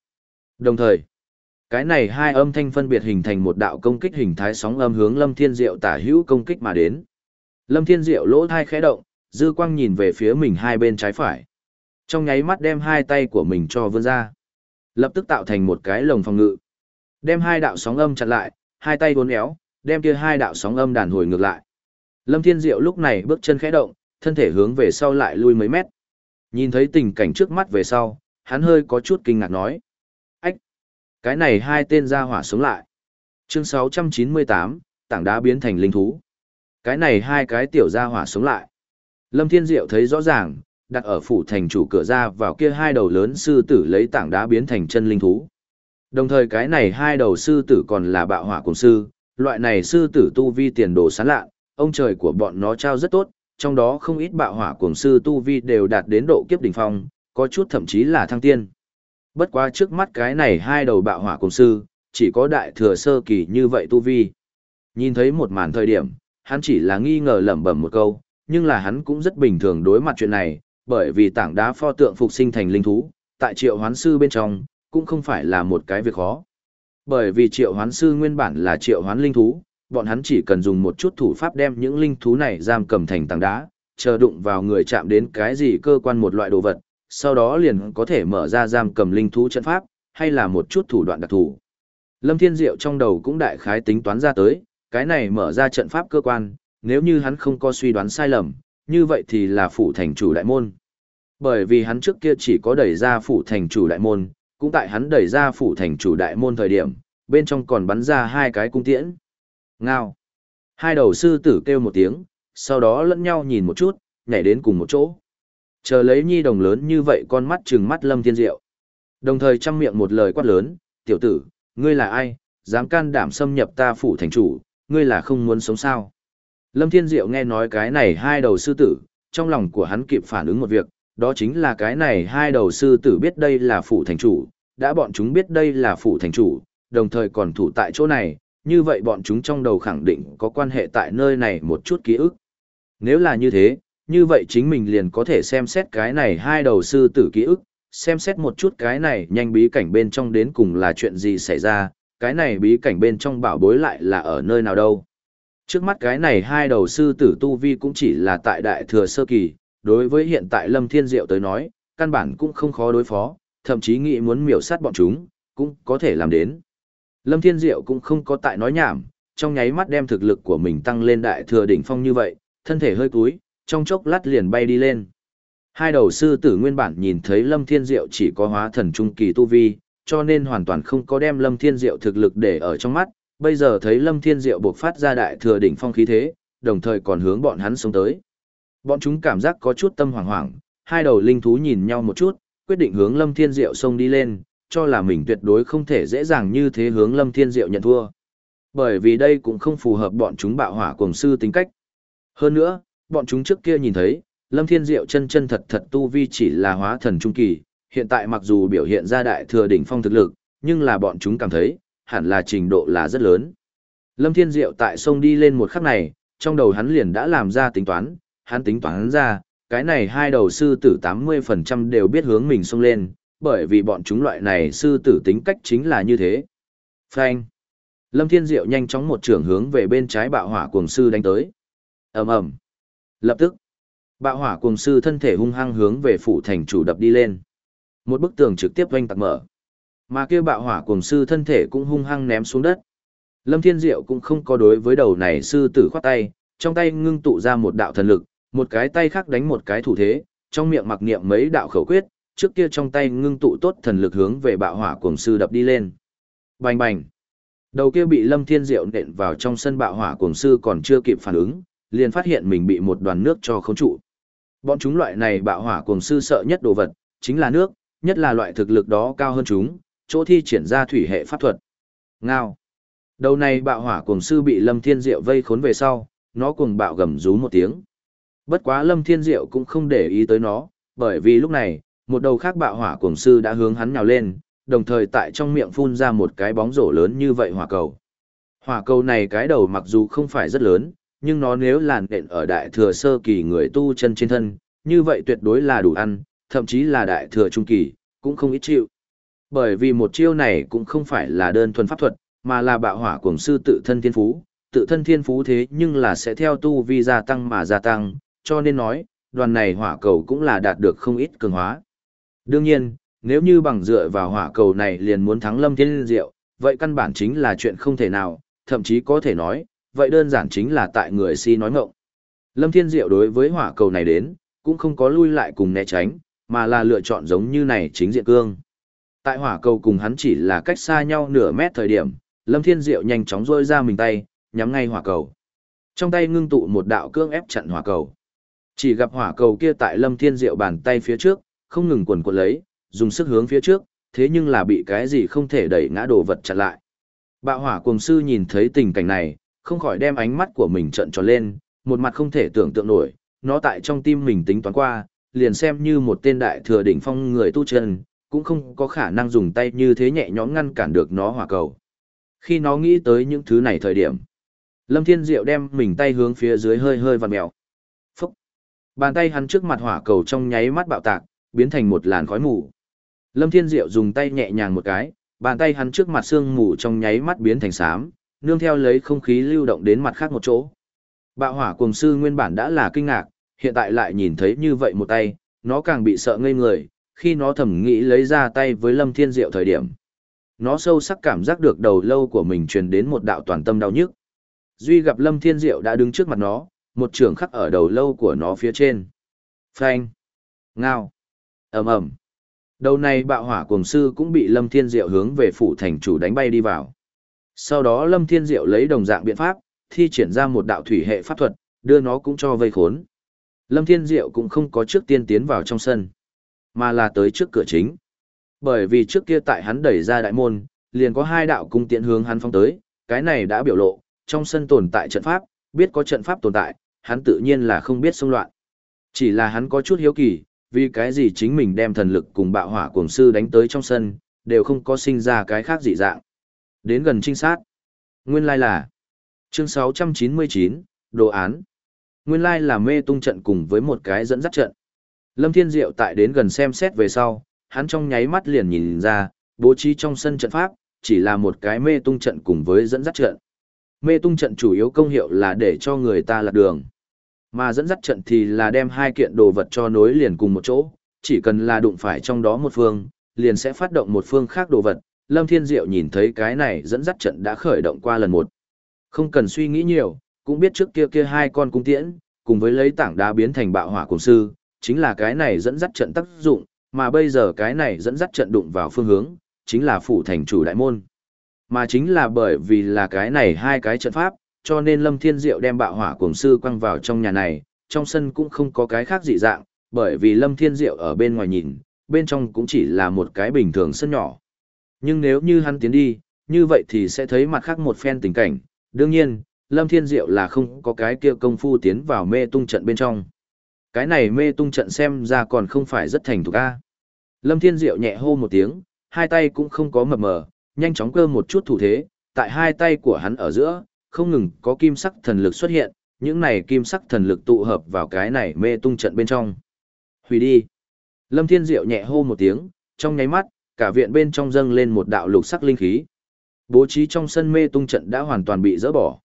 [SPEAKER 1] Đồng thời, cái này hai âm thanh phân biệt hình thành một đạo công kích hình thái sóng âm hướng Lâm Thiên Diệu tả hữu công kích mà đến. Lâm Thiên Diệu lỗ thai khẽ động, dư quang nhìn về phía mình hai bên trái phải. Trong nháy mắt đem hai tay của mình cho vươn ra. Lập tức tạo thành một cái lồng phòng ngự. Đem hai đạo sóng âm chặn lại, hai tay vốn éo, đem kia hai đạo sóng âm đàn hồi ngược lại. Lâm Thiên Diệu lúc này bước chân khẽ động, thân thể hướng về sau lại lui mấy mét. Nhìn thấy tình cảnh trước mắt về sau, hắn hơi có chút kinh ngạc nói. Cái này hai tên ra hỏa sống lại. Chương 698, tảng đá biến thành linh thú. Cái này hai cái tiểu ra hỏa sống lại. Lâm Thiên Diệu thấy rõ ràng, đặt ở phủ thành chủ cửa ra vào kia hai đầu lớn sư tử lấy tảng đá biến thành chân linh thú. Đồng thời cái này hai đầu sư tử còn là bạo hỏa cùng sư, loại này sư tử tu vi tiền đồ sáng lạ, ông trời của bọn nó trao rất tốt, trong đó không ít bạo hỏa cùng sư tu vi đều đạt đến độ kiếp đỉnh phong, có chút thậm chí là thăng tiên. Bất quá trước mắt cái này hai đầu bạo hỏa cùng sư, chỉ có đại thừa sơ kỳ như vậy tu vi. Nhìn thấy một màn thời điểm, hắn chỉ là nghi ngờ lẩm bẩm một câu, nhưng là hắn cũng rất bình thường đối mặt chuyện này, bởi vì tảng đá pho tượng phục sinh thành linh thú, tại triệu hoán sư bên trong, cũng không phải là một cái việc khó. Bởi vì triệu hoán sư nguyên bản là triệu hoán linh thú, bọn hắn chỉ cần dùng một chút thủ pháp đem những linh thú này giam cầm thành tảng đá, chờ đụng vào người chạm đến cái gì cơ quan một loại đồ vật, sau đó liền có thể mở ra giam cầm linh thú trận pháp, hay là một chút thủ đoạn đặc thù. Lâm Thiên Diệu trong đầu cũng đại khái tính toán ra tới, cái này mở ra trận pháp cơ quan, nếu như hắn không có suy đoán sai lầm, như vậy thì là phủ thành chủ đại môn. Bởi vì hắn trước kia chỉ có đẩy ra phủ thành chủ đại môn, cũng tại hắn đẩy ra phủ thành chủ đại môn thời điểm, bên trong còn bắn ra hai cái cung tiễn. Ngao. Hai đầu sư tử kêu một tiếng, sau đó lẫn nhau nhìn một chút, nhảy đến cùng một chỗ. Chờ lấy nhi đồng lớn như vậy con mắt trừng mắt Lâm Thiên Diệu. Đồng thời chăm miệng một lời quát lớn, tiểu tử, ngươi là ai, dám can đảm xâm nhập ta phủ thành chủ, ngươi là không muốn sống sao. Lâm Thiên Diệu nghe nói cái này hai đầu sư tử, trong lòng của hắn kịp phản ứng một việc, đó chính là cái này hai đầu sư tử biết đây là phủ thành chủ, đã bọn chúng biết đây là phủ thành chủ, đồng thời còn thủ tại chỗ này, như vậy bọn chúng trong đầu khẳng định có quan hệ tại nơi này một chút ký ức. Nếu là như thế, như vậy chính mình liền có thể xem xét cái này hai đầu sư tử ký ức, xem xét một chút cái này nhanh bí cảnh bên trong đến cùng là chuyện gì xảy ra, cái này bí cảnh bên trong bảo bối lại là ở nơi nào đâu. Trước mắt cái này hai đầu sư tử tu vi cũng chỉ là tại đại thừa sơ kỳ, đối với hiện tại Lâm Thiên Diệu tới nói, căn bản cũng không khó đối phó, thậm chí nghĩ muốn miểu sát bọn chúng, cũng có thể làm đến. Lâm Thiên Diệu cũng không có tại nói nhảm, trong nháy mắt đem thực lực của mình tăng lên đại thừa đỉnh phong như vậy, thân thể hơi cúi, trong chốc lát liền bay đi lên. Hai đầu sư tử nguyên bản nhìn thấy Lâm Thiên Diệu chỉ có hóa thần trung kỳ tu vi, cho nên hoàn toàn không có đem Lâm Thiên Diệu thực lực để ở trong mắt, bây giờ thấy Lâm Thiên Diệu buộc phát ra đại thừa đỉnh phong khí thế, đồng thời còn hướng bọn hắn xuống tới. Bọn chúng cảm giác có chút tâm hoảng hoảng, hai đầu linh thú nhìn nhau một chút, quyết định hướng Lâm Thiên Diệu xông đi lên, cho là mình tuyệt đối không thể dễ dàng như thế hướng Lâm Thiên Diệu nhận thua. Bởi vì đây cũng không phù hợp bọn chúng bạo hỏa cùng sư tính cách. Hơn nữa, bọn chúng trước kia nhìn thấy, Lâm Thiên Diệu chân chân thật thật tu vi chỉ là hóa thần trung kỳ, hiện tại mặc dù biểu hiện ra đại thừa đỉnh phong thực lực, nhưng là bọn chúng cảm thấy, hẳn là trình độ là rất lớn. Lâm Thiên Diệu tại sông đi lên một khắc này, trong đầu hắn liền đã làm ra tính toán, hắn tính toán ra, cái này hai đầu sư tử 80% đều biết hướng mình xông lên, bởi vì bọn chúng loại này sư tử tính cách chính là như thế. Phanh. Lâm Thiên Diệu nhanh chóng một trường hướng về bên trái bạo hỏa cuồng sư đánh tới. ầm ầm. Lập tức, bạo hỏa cuồng sư thân thể hung hăng hướng về phủ thành chủ đập đi lên. Một bức tường trực tiếp vanh tạc mở. Mà kia bạo hỏa cuồng sư thân thể cũng hung hăng ném xuống đất. Lâm Thiên Diệu cũng không có đối với đầu này sư tử khoát tay, trong tay ngưng tụ ra một đạo thần lực, một cái tay khác đánh một cái thủ thế, trong miệng mặc niệm mấy đạo khẩu quyết, trước kia trong tay ngưng tụ tốt thần lực hướng về bạo hỏa cuồng sư đập đi lên. Bành bành. Đầu kia bị Lâm Thiên Diệu nện vào trong sân bạo hỏa cuồng sư còn chưa kịp phản ứng, liền phát hiện mình bị một đoàn nước cho khống trụ. Bọn chúng loại này bạo hỏa cuồng sư sợ nhất đồ vật, chính là nước, nhất là loại thực lực đó cao hơn chúng, chỗ thi triển ra thủy hệ pháp thuật. Ngao. Đầu này bạo hỏa cuồng sư bị Lâm Thiên Diệu vây khốn về sau, nó cuồng bạo gầm rú một tiếng. Bất quá Lâm Thiên Diệu cũng không để ý tới nó, bởi vì lúc này, một đầu khác bạo hỏa cuồng sư đã hướng hắn nhào lên, đồng thời tại trong miệng phun ra một cái bóng rổ lớn như vậy hỏa cầu. Hỏa cầu này cái đầu mặc dù không phải rất lớn, nhưng nó nếu làn đện ở đại thừa sơ kỳ người tu chân trên thân, như vậy tuyệt đối là đủ ăn, thậm chí là đại thừa trung kỳ, cũng không ít chịu. Bởi vì một chiêu này cũng không phải là đơn thuần pháp thuật, mà là bạo hỏa cuồng sư tự thân thiên phú, tự thân thiên phú thế nhưng là sẽ theo tu vi gia tăng mà gia tăng, cho nên nói, đoàn này hỏa cầu cũng là đạt được không ít cường hóa. Đương nhiên, nếu như bằng dựa vào hỏa cầu này liền muốn thắng Lâm Thiên Diệu, vậy căn bản chính là chuyện không thể nào, thậm chí có thể nói, vậy đơn giản chính là tại người si nói ngọng. Lâm Thiên Diệu đối với hỏa cầu này đến, cũng không có lui lại cùng né tránh, mà là lựa chọn giống như này chính diện cương. Tại hỏa cầu cùng hắn chỉ là cách xa nhau nửa mét thời điểm, Lâm Thiên Diệu nhanh chóng rôi ra mình tay, nhắm ngay hỏa cầu. Trong tay ngưng tụ một đạo cương ép chặn hỏa cầu. Chỉ gặp hỏa cầu kia tại Lâm Thiên Diệu bàn tay phía trước, không ngừng quần quật lấy, dùng sức hướng phía trước, thế nhưng là bị cái gì không thể đẩy ngã đồ vật chặn lại. Bạo hỏa cùng sư nhìn thấy tình cảnh này, không khỏi đem ánh mắt của mình trợn tròn lên, một mặt không thể tưởng tượng nổi, nó tại trong tim mình tính toán qua, liền xem như một tên đại thừa đỉnh phong người tu chân, cũng không có khả năng dùng tay như thế nhẹ nhõm ngăn cản được nó hỏa cầu. Khi nó nghĩ tới những thứ này thời điểm, Lâm Thiên Diệu đem mình tay hướng phía dưới hơi hơi vặn mèo. Phúc! Bàn tay hắn trước mặt hỏa cầu trong nháy mắt bạo tạc, biến thành một làn khói mù. Lâm Thiên Diệu dùng tay nhẹ nhàng một cái, bàn tay hắn trước mặt xương mù trong nháy mắt biến thành xám, nương theo lấy không khí lưu động đến mặt khác một chỗ. Bạo hỏa cùng sư nguyên bản đã là kinh ngạc, hiện tại lại nhìn thấy như vậy một tay, nó càng bị sợ ngây người, khi nó thầm nghĩ lấy ra tay với Lâm Thiên Diệu thời điểm. Nó sâu sắc cảm giác được đầu lâu của mình truyền đến một đạo toàn tâm đau nhức. Duy gặp Lâm Thiên Diệu đã đứng trước mặt nó, một trường khắc ở đầu lâu của nó phía trên. Phanh! Ngao! ầm ầm Đầu này bạo hỏa cuồng sư cũng bị Lâm Thiên Diệu hướng về phủ thành chủ đánh bay đi vào. Sau đó Lâm Thiên Diệu lấy đồng dạng biện pháp, thi triển ra một đạo thủy hệ pháp thuật, đưa nó cũng cho vây khốn. Lâm Thiên Diệu cũng không có trước tiên tiến vào trong sân, mà là tới trước cửa chính. Bởi vì trước kia tại hắn đẩy ra đại môn, liền có hai đạo cung tiện hướng hắn phong tới, cái này đã biểu lộ, trong sân tồn tại trận pháp, biết có trận pháp tồn tại, hắn tự nhiên là không biết xông loạn. Chỉ là hắn có chút hiếu kỳ, vì cái gì chính mình đem thần lực cùng bạo hỏa cuồng sư đánh tới trong sân, đều không có sinh ra cái khác dị dạng. Đến gần trinh sát. Nguyên lai là chương 699, đồ án. Nguyên lai là mê tung trận cùng với một cái dẫn dắt trận. Lâm Thiên Diệu tại đến gần xem xét về sau, hắn trong nháy mắt liền nhìn ra, bố trí trong sân trận pháp, chỉ là một cái mê tung trận cùng với dẫn dắt trận. Mê tung trận chủ yếu công hiệu là để cho người ta lạc đường. Mà dẫn dắt trận thì là đem hai kiện đồ vật cho nối liền cùng một chỗ, chỉ cần là đụng phải trong đó một phương, liền sẽ phát động một phương khác đồ vật. Lâm Thiên Diệu nhìn thấy cái này dẫn dắt trận đã khởi động qua lần một. Không cần suy nghĩ nhiều, cũng biết trước kia kia hai con cung tiễn, cùng với lấy tảng đá biến thành bạo hỏa cùng sư, chính là cái này dẫn dắt trận tác dụng, mà bây giờ cái này dẫn dắt trận đụng vào phương hướng, chính là phủ thành chủ đại môn. Mà chính là bởi vì là cái này hai cái trận pháp, cho nên Lâm Thiên Diệu đem bạo hỏa cuồng sư quăng vào trong nhà này, trong sân cũng không có cái khác dị dạng, bởi vì Lâm Thiên Diệu ở bên ngoài nhìn, bên trong cũng chỉ là một cái bình thường sân nhỏ. Nhưng nếu như hắn tiến đi, như vậy thì sẽ thấy mặt khác một phen tình cảnh, đương nhiên, Lâm Thiên Diệu là không có cái kia công phu tiến vào mê tung trận bên trong. Cái này mê tung trận xem ra còn không phải rất thành thục a. Lâm Thiên Diệu nhẹ hô một tiếng, hai tay cũng không có mập mờ, nhanh chóng cơ một chút thủ thế, tại hai tay của hắn ở giữa, không ngừng có kim sắc thần lực xuất hiện, những này kim sắc thần lực tụ hợp vào cái này mê tung trận bên trong. Hủy đi. Lâm Thiên Diệu nhẹ hô một tiếng, trong nháy mắt, cả viện bên trong dâng lên một đạo lục sắc linh khí. Bố trí trong sân mê tung trận đã hoàn toàn bị dỡ bỏ.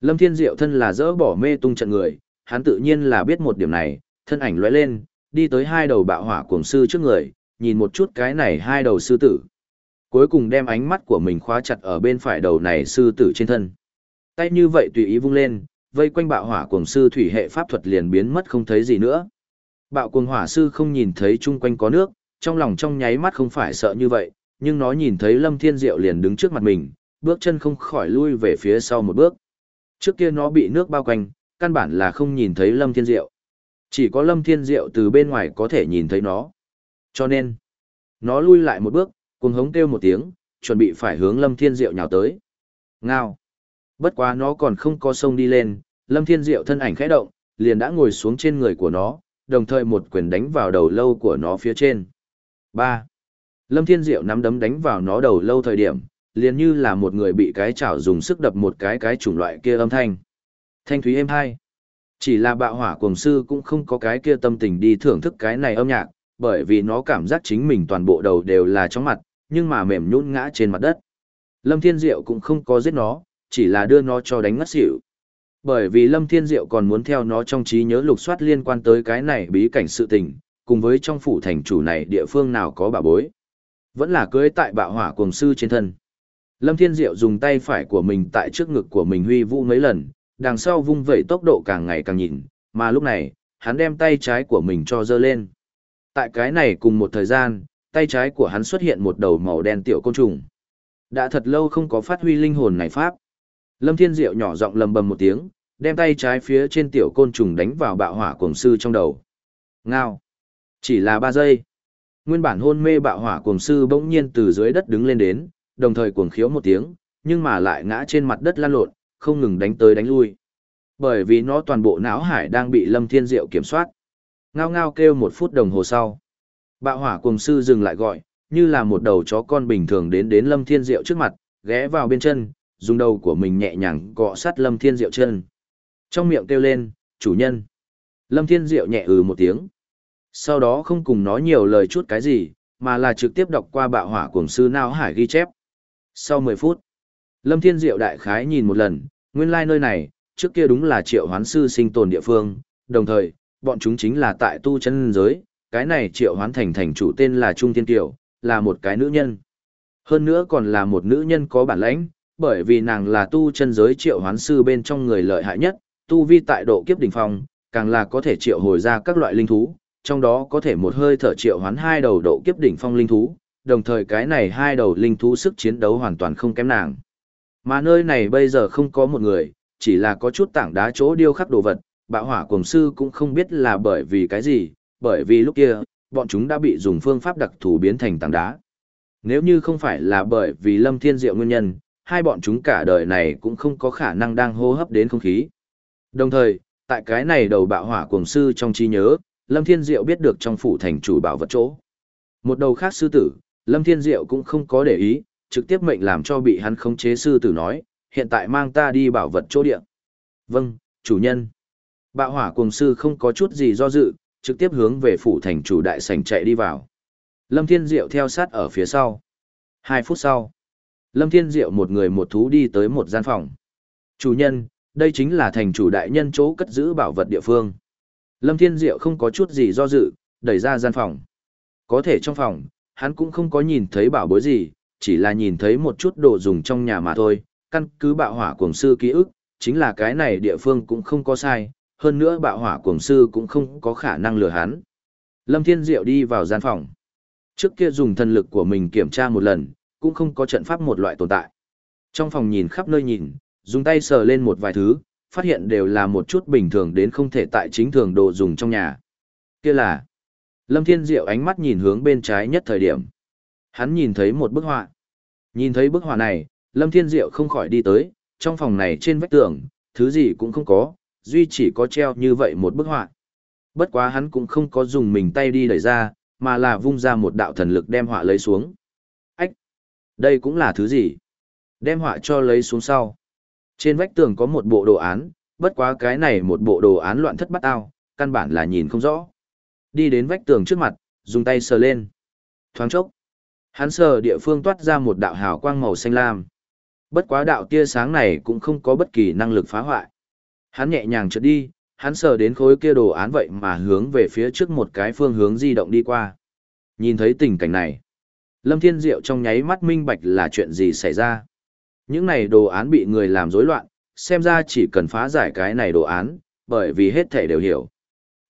[SPEAKER 1] Lâm Thiên Diệu thân là dỡ bỏ mê tung trận người, hắn tự nhiên là biết một điểm này, thân ảnh lóe lên, đi tới hai đầu bạo hỏa cuồng sư trước người, nhìn một chút cái này hai đầu sư tử. Cuối cùng đem ánh mắt của mình khóa chặt ở bên phải đầu này sư tử trên thân. Tay như vậy tùy ý vung lên, vây quanh bạo hỏa cuồng sư thủy hệ pháp thuật liền biến mất không thấy gì nữa. Bạo cuồng hỏa sư không nhìn thấy chung quanh có nước, trong lòng trong nháy mắt không phải sợ như vậy, nhưng nó nhìn thấy Lâm Thiên Diệu liền đứng trước mặt mình, bước chân không khỏi lui về phía sau một bước. Trước kia nó bị nước bao quanh, căn bản là không nhìn thấy Lâm Thiên Diệu. Chỉ có Lâm Thiên Diệu từ bên ngoài có thể nhìn thấy nó. Cho nên, nó lui lại một bước, cùng hống kêu một tiếng, chuẩn bị phải hướng Lâm Thiên Diệu nhào tới. Ngao. Bất quá nó còn không có sông đi lên, Lâm Thiên Diệu thân ảnh khẽ động, liền đã ngồi xuống trên người của nó, đồng thời một quyền đánh vào đầu lâu của nó phía trên. 3. Lâm Thiên Diệu nắm đấm đánh vào nó đầu lâu thời điểm, liền như là một người bị cái chảo dùng sức đập một cái cái chủng loại kia âm thanh. Thanh thúy êm hai. Chỉ là bạo hỏa cuồng sư cũng không có cái kia tâm tình đi thưởng thức cái này âm nhạc, bởi vì nó cảm giác chính mình toàn bộ đầu đều là chóng mặt, nhưng mà mềm nhũn ngã trên mặt đất. Lâm Thiên Diệu cũng không có giết nó, chỉ là đưa nó cho đánh ngất xỉu. Bởi vì Lâm Thiên Diệu còn muốn theo nó trong trí nhớ lục soát liên quan tới cái này bí cảnh sự tình, cùng với trong phủ thành chủ này địa phương nào có bà bối. Vẫn là cưới tại bạo hỏa cuồng sư trên thân. Lâm Thiên Diệu dùng tay phải của mình tại trước ngực của mình huy vũ mấy lần, đằng sau vung vẩy tốc độ càng ngày càng nhìn, mà lúc này, hắn đem tay trái của mình cho dơ lên. Tại cái này cùng một thời gian, tay trái của hắn xuất hiện một đầu màu đen tiểu côn trùng. Đã thật lâu không có phát huy linh hồn này pháp. Lâm Thiên Diệu nhỏ giọng lầm bầm một tiếng, đem tay trái phía trên tiểu côn trùng đánh vào bạo hỏa cuồng sư trong đầu. Ngao. Chỉ là ba giây. Nguyên bản hôn mê bạo hỏa cuồng sư bỗng nhiên từ dưới đất đứng lên đến, đồng thời cuồng khiếu một tiếng, nhưng mà lại ngã trên mặt đất lăn lộn, không ngừng đánh tới đánh lui. Bởi vì nó toàn bộ não hải đang bị Lâm Thiên Diệu kiểm soát. Ngao ngao kêu một phút đồng hồ sau. Bạo hỏa cuồng sư dừng lại gọi, như là một đầu chó con bình thường đến đến Lâm Thiên Diệu trước mặt, ghé vào bên chân, dùng đầu của mình nhẹ nhàng cọ sát Lâm Thiên Diệu chân. Trong miệng kêu lên, chủ nhân. Lâm Thiên Diệu nhẹ ừ một tiếng. Sau đó không cùng nói nhiều lời chút cái gì, mà là trực tiếp đọc qua bạo hỏa cuồng sư Nao Hải ghi chép. Sau 10 phút, Lâm Thiên Diệu đại khái nhìn một lần, nguyên lai like nơi này, trước kia đúng là triệu hoán sư sinh tồn địa phương, đồng thời, bọn chúng chính là tại tu chân giới, cái này triệu hoán thành thành chủ tên là Trung Thiên Kiều, là một cái nữ nhân. Hơn nữa còn là một nữ nhân có bản lãnh, bởi vì nàng là tu chân giới triệu hoán sư bên trong người lợi hại nhất, tu vi tại độ kiếp đỉnh phong, càng là có thể triệu hồi ra các loại linh thú, trong đó có thể một hơi thở triệu hoán hai đầu độ kiếp đỉnh phong linh thú, đồng thời cái này hai đầu linh thú sức chiến đấu hoàn toàn không kém nàng. Mà nơi này bây giờ không có một người, chỉ là có chút tảng đá chỗ điêu khắc đồ vật, bạo hỏa cuồng sư cũng không biết là bởi vì cái gì, bởi vì lúc kia, bọn chúng đã bị dùng phương pháp đặc thù biến thành tảng đá. Nếu như không phải là bởi vì lâm thiên diệu nguyên nhân, hai bọn chúng cả đời này cũng không có khả năng đang hô hấp đến không khí. Đồng thời, tại cái này đầu bạo hỏa cuồng sư trong trí nhớ, Lâm Thiên Diệu biết được trong phủ thành chủ bảo vật chỗ. Một đầu khác sư tử, Lâm Thiên Diệu cũng không có để ý, trực tiếp mệnh làm cho bị hắn khống chế sư tử nói, hiện tại mang ta đi bảo vật chỗ địa. Vâng, chủ nhân. Bạo hỏa cuồng sư không có chút gì do dự, trực tiếp hướng về phủ thành chủ đại sảnh chạy đi vào. Lâm Thiên Diệu theo sát ở phía sau. Hai phút sau, Lâm Thiên Diệu một người một thú đi tới một gian phòng. Chủ nhân, đây chính là thành chủ đại nhân chỗ cất giữ bảo vật địa phương. Lâm Thiên Diệu không có chút gì do dự, đẩy ra gian phòng. Có thể trong phòng, hắn cũng không có nhìn thấy bảo bối gì, chỉ là nhìn thấy một chút đồ dùng trong nhà mà thôi, căn cứ bạo hỏa cuồng sư ký ức, chính là cái này địa phương cũng không có sai, hơn nữa bạo hỏa cuồng sư cũng không có khả năng lừa hắn. Lâm Thiên Diệu đi vào gian phòng. Trước kia dùng thần lực của mình kiểm tra một lần, cũng không có trận pháp một loại tồn tại. Trong phòng nhìn khắp nơi nhìn, dùng tay sờ lên một vài thứ, phát hiện đều là một chút bình thường đến không thể tại chính thường đồ dùng trong nhà. Kia là, Lâm Thiên Diệu ánh mắt nhìn hướng bên trái nhất thời điểm. Hắn nhìn thấy một bức họa. Nhìn thấy bức họa này, Lâm Thiên Diệu không khỏi đi tới, trong phòng này trên vách tường, thứ gì cũng không có, duy chỉ có treo như vậy một bức họa. Bất quá hắn cũng không có dùng mình tay đi đẩy ra, mà là vung ra một đạo thần lực đem họa lấy xuống. Ách! Đây cũng là thứ gì? Đem họa cho lấy xuống sau. Trên vách tường có một bộ đồ án, bất quá cái này một bộ đồ án loạn thất bắt ao, căn bản là nhìn không rõ. Đi đến vách tường trước mặt, dùng tay sờ lên. Thoáng chốc. Hắn sờ địa phương toát ra một đạo hào quang màu xanh lam. Bất quá đạo tia sáng này cũng không có bất kỳ năng lực phá hoại. Hắn nhẹ nhàng trượt đi, hắn sờ đến khối kia đồ án vậy mà hướng về phía trước một cái phương hướng di động đi qua. Nhìn thấy tình cảnh này, Lâm Thiên Diệu trong nháy mắt minh bạch là chuyện gì xảy ra. Những này đồ án bị người làm rối loạn, xem ra chỉ cần phá giải cái này đồ án, bởi vì hết thể đều hiểu.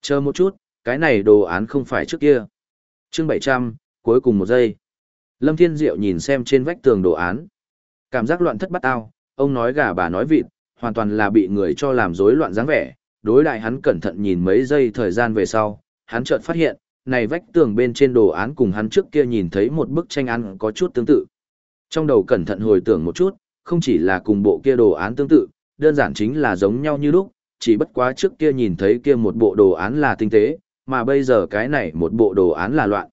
[SPEAKER 1] Chờ một chút, cái này đồ án không phải trước kia. Chương 700, cuối cùng một giây. Lâm Thiên Diệu nhìn xem trên vách tường đồ án. Cảm giác loạn thất bắt ao, ông nói gà bà nói vịt, hoàn toàn là bị người cho làm rối loạn dáng vẻ. Đối đại hắn cẩn thận nhìn mấy giây thời gian về sau, hắn chợt phát hiện, này vách tường bên trên đồ án cùng hắn trước kia nhìn thấy một bức tranh ăn có chút tương tự. Trong đầu cẩn thận hồi tưởng một chút, không chỉ là cùng bộ kia đồ án tương tự, đơn giản chính là giống nhau như lúc, chỉ bất quá trước kia nhìn thấy kia một bộ đồ án là tinh tế, mà bây giờ cái này một bộ đồ án là loạn.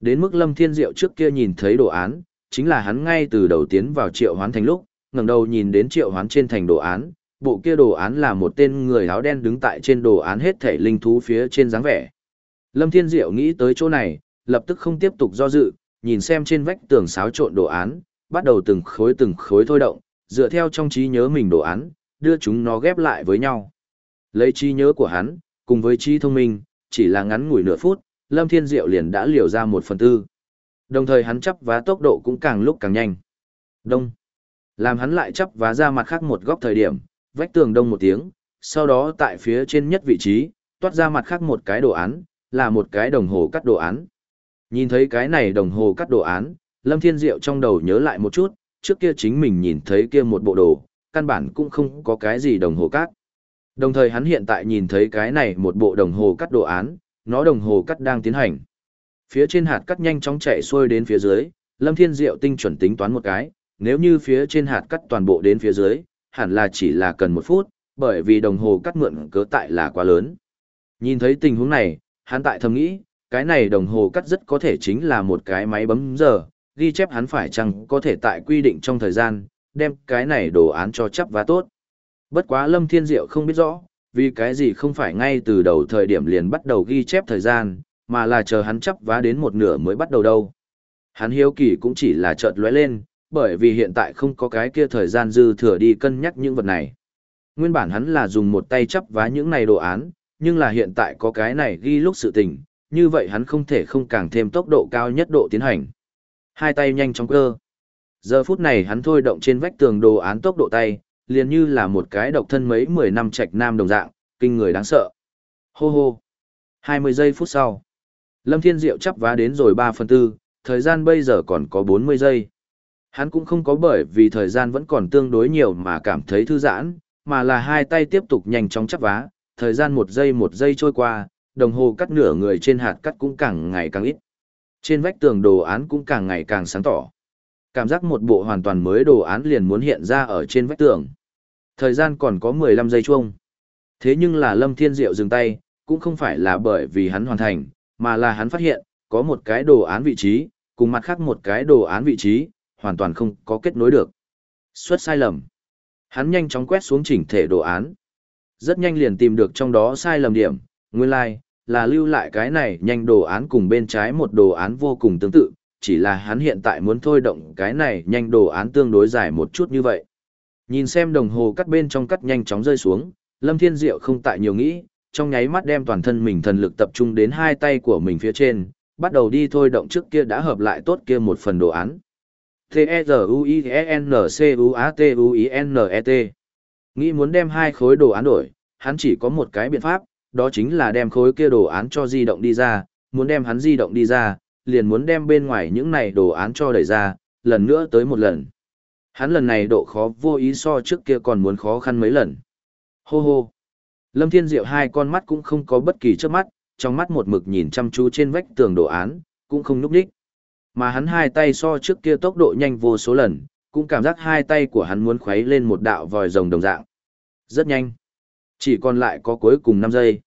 [SPEAKER 1] Đến mức Lâm Thiên Diệu trước kia nhìn thấy đồ án, chính là hắn ngay từ đầu tiến vào triệu hoán thành lúc, ngẩng đầu nhìn đến triệu hoán trên thành đồ án, bộ kia đồ án là một tên người áo đen đứng tại trên đồ án hết thể linh thú phía trên dáng vẻ. Lâm Thiên Diệu nghĩ tới chỗ này, lập tức không tiếp tục do dự, nhìn xem trên vách tường xáo trộn đồ án, bắt đầu từng khối từng khối thôi động, dựa theo trong trí nhớ mình đồ án, đưa chúng nó ghép lại với nhau. Lấy trí nhớ của hắn, cùng với trí thông minh, chỉ là ngắn ngủi nửa phút, Lâm Thiên Diệu liền đã liều ra một phần tư. Đồng thời hắn chấp vá tốc độ cũng càng lúc càng nhanh. Đông. Làm hắn lại chấp vá ra mặt khác một góc thời điểm, vách tường đông một tiếng, sau đó tại phía trên nhất vị trí, toát ra mặt khác một cái đồ án, là một cái đồng hồ cắt đồ án. Nhìn thấy cái này đồng hồ cắt đồ án, Lâm Thiên Diệu trong đầu nhớ lại một chút, trước kia chính mình nhìn thấy kia một bộ đồ, căn bản cũng không có cái gì đồng hồ cắt. Đồng thời hắn hiện tại nhìn thấy cái này một bộ đồng hồ cắt đồ án, nó đồng hồ cắt đang tiến hành. Phía trên hạt cắt nhanh chóng chạy xuôi đến phía dưới, Lâm Thiên Diệu tinh chuẩn tính toán một cái, nếu như phía trên hạt cắt toàn bộ đến phía dưới, hẳn là chỉ là cần một phút, bởi vì đồng hồ cắt mượn cớ tại là quá lớn. Nhìn thấy tình huống này, hắn tại thầm nghĩ, cái này đồng hồ cắt rất có thể chính là một cái máy bấm giờ, ghi chép hắn phải chăng có thể tại quy định trong thời gian, đem cái này đồ án cho chấp và tốt. Bất quá Lâm Thiên Diệu không biết rõ, vì cái gì không phải ngay từ đầu thời điểm liền bắt đầu ghi chép thời gian, mà là chờ hắn chấp vá đến một nửa mới bắt đầu đâu. Hắn hiếu kỳ cũng chỉ là chợt lóe lên, bởi vì hiện tại không có cái kia thời gian dư thừa đi cân nhắc những vật này. Nguyên bản hắn là dùng một tay chấp vá những này đồ án, nhưng là hiện tại có cái này ghi lúc sự tình, như vậy hắn không thể không càng thêm tốc độ cao nhất độ tiến hành. Hai tay nhanh chóng cơ. Giờ phút này hắn thôi động trên vách tường đồ án tốc độ tay, liền như là một cái độc thân mấy mười năm trạch nam đồng dạng, kinh người đáng sợ. Hô hô. 20 giây phút sau. Lâm Thiên Diệu chắp vá đến rồi 3 phần tư, thời gian bây giờ còn có 40 giây. Hắn cũng không có bởi vì thời gian vẫn còn tương đối nhiều mà cảm thấy thư giãn, mà là hai tay tiếp tục nhanh chóng chắp vá, thời gian một giây một giây trôi qua, đồng hồ cắt nửa người trên hạt cắt cũng càng ngày càng ít. Trên vách tường đồ án cũng càng ngày càng sáng tỏ. Cảm giác một bộ hoàn toàn mới đồ án liền muốn hiện ra ở trên vách tường. Thời gian còn có 15 giây chuông. Thế nhưng là Lâm Thiên Diệu dừng tay, cũng không phải là bởi vì hắn hoàn thành, mà là hắn phát hiện, có một cái đồ án vị trí, cùng mặt khác một cái đồ án vị trí, hoàn toàn không có kết nối được. Xuất sai lầm. Hắn nhanh chóng quét xuống chỉnh thể đồ án. Rất nhanh liền tìm được trong đó sai lầm điểm, nguyên lai, like, là lưu lại cái này nhanh đồ án cùng bên trái một đồ án vô cùng tương tự, chỉ là hắn hiện tại muốn thôi động cái này nhanh đồ án tương đối dài một chút như vậy. Nhìn xem đồng hồ cắt bên trong cắt nhanh chóng rơi xuống, Lâm Thiên Diệu không tại nhiều nghĩ, trong nháy mắt đem toàn thân mình thần lực tập trung đến hai tay của mình phía trên, bắt đầu đi thôi động trước kia đã hợp lại tốt kia một phần đồ án. T-E-Z-U-I-E-N-C-U-A-T-U-I-N-E-T Nghĩ muốn đem hai khối đồ án đổi, hắn chỉ có một cái biện pháp, đó chính là đem khối kia đồ án cho di động đi ra, muốn đem hắn di động đi ra, liền muốn đem bên ngoài những này đồ án cho đẩy ra, lần nữa tới một lần. Hắn lần này độ khó vô ý so trước kia còn muốn khó khăn mấy lần. Hô hô. Lâm Thiên Diệu hai con mắt cũng không có bất kỳ trước mắt, trong mắt một mực nhìn chăm chú trên vách tường đồ án, cũng không núp đích. Mà hắn hai tay so trước kia tốc độ nhanh vô số lần, cũng cảm giác hai tay của hắn muốn khuấy lên một đạo vòi rồng đồng dạng. Rất nhanh. Chỉ còn lại có cuối cùng 5 giây.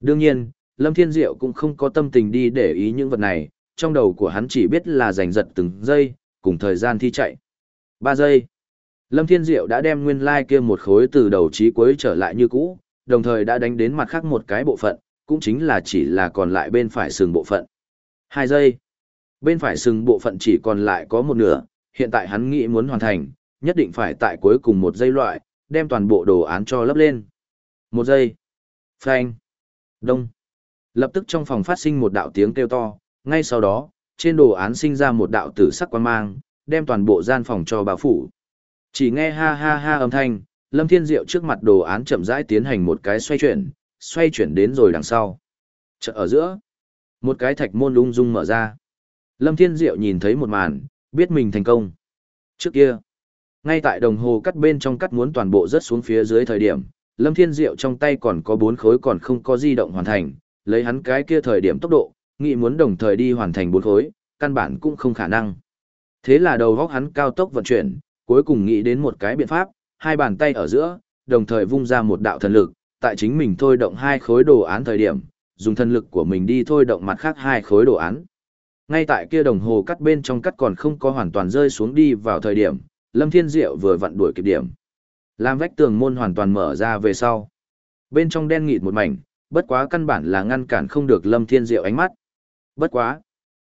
[SPEAKER 1] Đương nhiên, Lâm Thiên Diệu cũng không có tâm tình đi để ý những vật này, trong đầu của hắn chỉ biết là giành giật từng giây, cùng thời gian thi chạy. 3 giây. Lâm Thiên Diệu đã đem nguyên lai like kia một khối từ đầu chí cuối trở lại như cũ, đồng thời đã đánh đến mặt khác một cái bộ phận, cũng chính là chỉ là còn lại bên phải sừng bộ phận. 2 giây. Bên phải sừng bộ phận chỉ còn lại có một nửa, hiện tại hắn nghĩ muốn hoàn thành, nhất định phải tại cuối cùng một giây loại, đem toàn bộ đồ án cho lấp lên. Một giây. Phanh. Đông. Lập tức trong phòng phát sinh một đạo tiếng kêu to, ngay sau đó, trên đồ án sinh ra một đạo tử sắc quan mang, đem toàn bộ gian phòng cho bao phủ. Chỉ nghe ha ha ha âm thanh, Lâm Thiên Diệu trước mặt đồ án chậm rãi tiến hành một cái xoay chuyển, xoay chuyển đến rồi đằng sau. Chợ ở giữa, một cái thạch môn lung dung mở ra. Lâm Thiên Diệu nhìn thấy một màn, biết mình thành công. Trước kia, ngay tại đồng hồ cắt bên trong cắt muốn toàn bộ rớt xuống phía dưới thời điểm, Lâm Thiên Diệu trong tay còn có bốn khối còn không có di động hoàn thành, lấy hắn cái kia thời điểm tốc độ, nghĩ muốn đồng thời đi hoàn thành bốn khối, căn bản cũng không khả năng. Thế là đầu góc hắn cao tốc vận chuyển, cuối cùng nghĩ đến một cái biện pháp, hai bàn tay ở giữa, đồng thời vung ra một đạo thần lực, tại chính mình thôi động hai khối đồ án thời điểm, dùng thần lực của mình đi thôi động mặt khác hai khối đồ án. Ngay tại kia đồng hồ cắt bên trong cắt còn không có hoàn toàn rơi xuống đi vào thời điểm, Lâm Thiên Diệu vừa vặn đuổi kịp điểm. Làm vách tường môn hoàn toàn mở ra về sau. Bên trong đen nghịt một mảnh, bất quá căn bản là ngăn cản không được Lâm Thiên Diệu ánh mắt. Bất quá.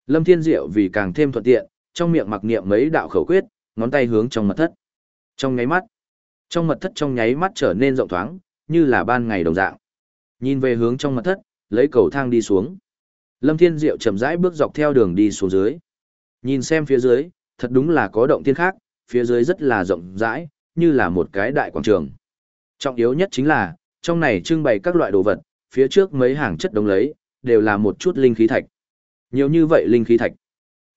[SPEAKER 1] Lâm Thiên Diệu vì càng thêm thuận tiện, trong miệng mặc niệm mấy đạo khẩu quyết, ngón tay hướng trong mật thất. Trong nháy mắt, trong mật thất trong nháy mắt trở nên rộng thoáng, như là ban ngày đồng dạng. Nhìn về hướng trong mật thất, lấy cầu thang đi xuống. Lâm Thiên Diệu chậm rãi bước dọc theo đường đi xuống dưới. Nhìn xem phía dưới, thật đúng là có động thiên khác, phía dưới rất là rộng rãi, như là một cái đại quảng trường. Trọng yếu nhất chính là, trong này trưng bày các loại đồ vật, phía trước mấy hàng chất đống lấy, đều là một chút linh khí thạch. Nhiều như vậy linh khí thạch.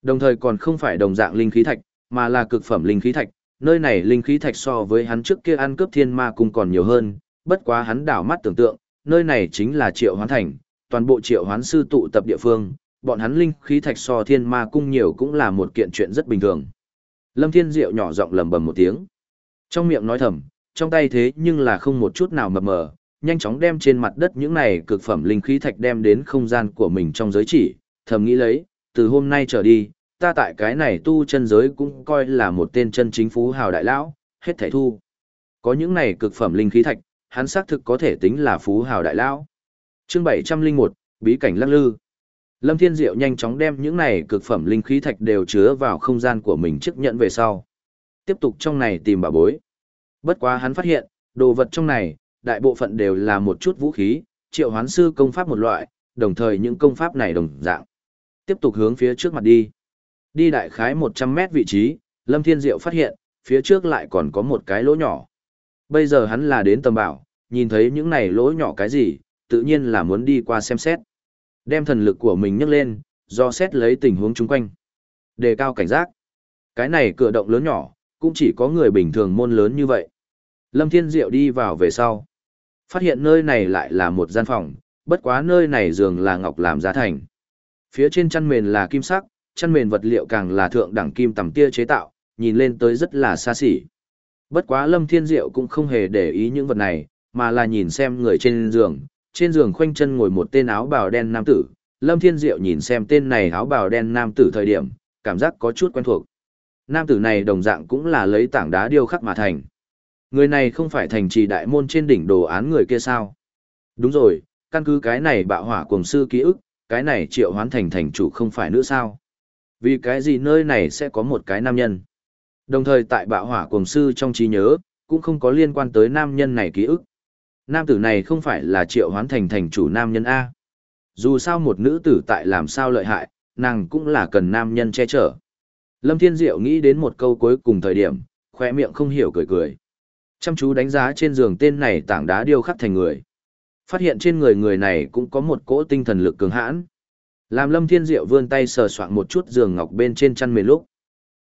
[SPEAKER 1] Đồng thời còn không phải đồng dạng linh khí thạch, mà là cực phẩm linh khí thạch, nơi này linh khí thạch so với hắn trước kia ăn cướp thiên ma cung còn nhiều hơn, bất quá hắn đảo mắt tưởng tượng, nơi này chính là triệu hoán thành, toàn bộ triệu hoán sư tụ tập địa phương, bọn hắn linh khí thạch so thiên ma cung nhiều cũng là một kiện chuyện rất bình thường. Lâm Thiên Diệu nhỏ giọng lầm bầm một tiếng. Trong miệng nói thầm, trong tay thế nhưng là không một chút nào mập mờ, nhanh chóng đem trên mặt đất những này cực phẩm linh khí thạch đem đến không gian của mình trong giới chỉ, thầm nghĩ lấy, từ hôm nay trở đi, ta tại cái này tu chân giới cũng coi là một tên chân chính phú hào đại lão, hết thảy thu. Có những này cực phẩm linh khí thạch, hắn xác thực có thể tính là phú hào đại lão. Chương 701, bí cảnh lắc lư. Lâm Thiên Diệu nhanh chóng đem những này cực phẩm linh khí thạch đều chứa vào không gian của mình trước nhận về sau. Tiếp tục trong này tìm bà bối. Bất quá hắn phát hiện, đồ vật trong này, đại bộ phận đều là một chút vũ khí, triệu hoán sư công pháp một loại, đồng thời những công pháp này đồng dạng. Tiếp tục hướng phía trước mặt đi. Đi đại khái 100 mét vị trí, Lâm Thiên Diệu phát hiện, phía trước lại còn có một cái lỗ nhỏ. Bây giờ hắn là đến tầm bảo, nhìn thấy những này lỗ nhỏ cái gì, tự nhiên là muốn đi qua xem xét. Đem thần lực của mình nhấc lên, do xét lấy tình huống chung quanh. Đề cao cảnh giác. Cái này cửa động lớn nhỏ, cũng chỉ có người bình thường môn lớn như vậy. Lâm Thiên Diệu đi vào về sau. Phát hiện nơi này lại là một gian phòng, bất quá nơi này giường là ngọc làm giá thành. Phía trên chăn mền là kim sắc, chăn mền vật liệu càng là thượng đẳng kim tầm tia chế tạo, nhìn lên tới rất là xa xỉ. Bất quá Lâm Thiên Diệu cũng không hề để ý những vật này, mà là nhìn xem người trên giường, trên giường khoanh chân ngồi một tên áo bào đen nam tử. Lâm Thiên Diệu nhìn xem tên này áo bào đen nam tử thời điểm, cảm giác có chút quen thuộc. Nam tử này đồng dạng cũng là lấy tảng đá điêu khắc mà thành. Người này không phải thành trì đại môn trên đỉnh đồ án người kia sao? Đúng rồi, căn cứ cái này bạo hỏa cùng sư ký ức, cái này triệu hoán thành thành chủ không phải nữa sao? Vì cái gì nơi này sẽ có một cái nam nhân? Đồng thời tại bạo hỏa cùng sư trong trí nhớ, cũng không có liên quan tới nam nhân này ký ức. Nam tử này không phải là triệu hoán thành thành chủ nam nhân A. Dù sao một nữ tử tại làm sao lợi hại, nàng cũng là cần nam nhân che chở. Lâm Thiên Diệu nghĩ đến một câu cuối cùng thời điểm, khoe miệng không hiểu cười cười. Chăm chú đánh giá trên giường tên này tảng đá điêu khắc thành người. Phát hiện trên người người này cũng có một cỗ tinh thần lực cường hãn. Làm Lâm Thiên Diệu vươn tay sờ soạn một chút giường ngọc bên trên chăn mền lúc.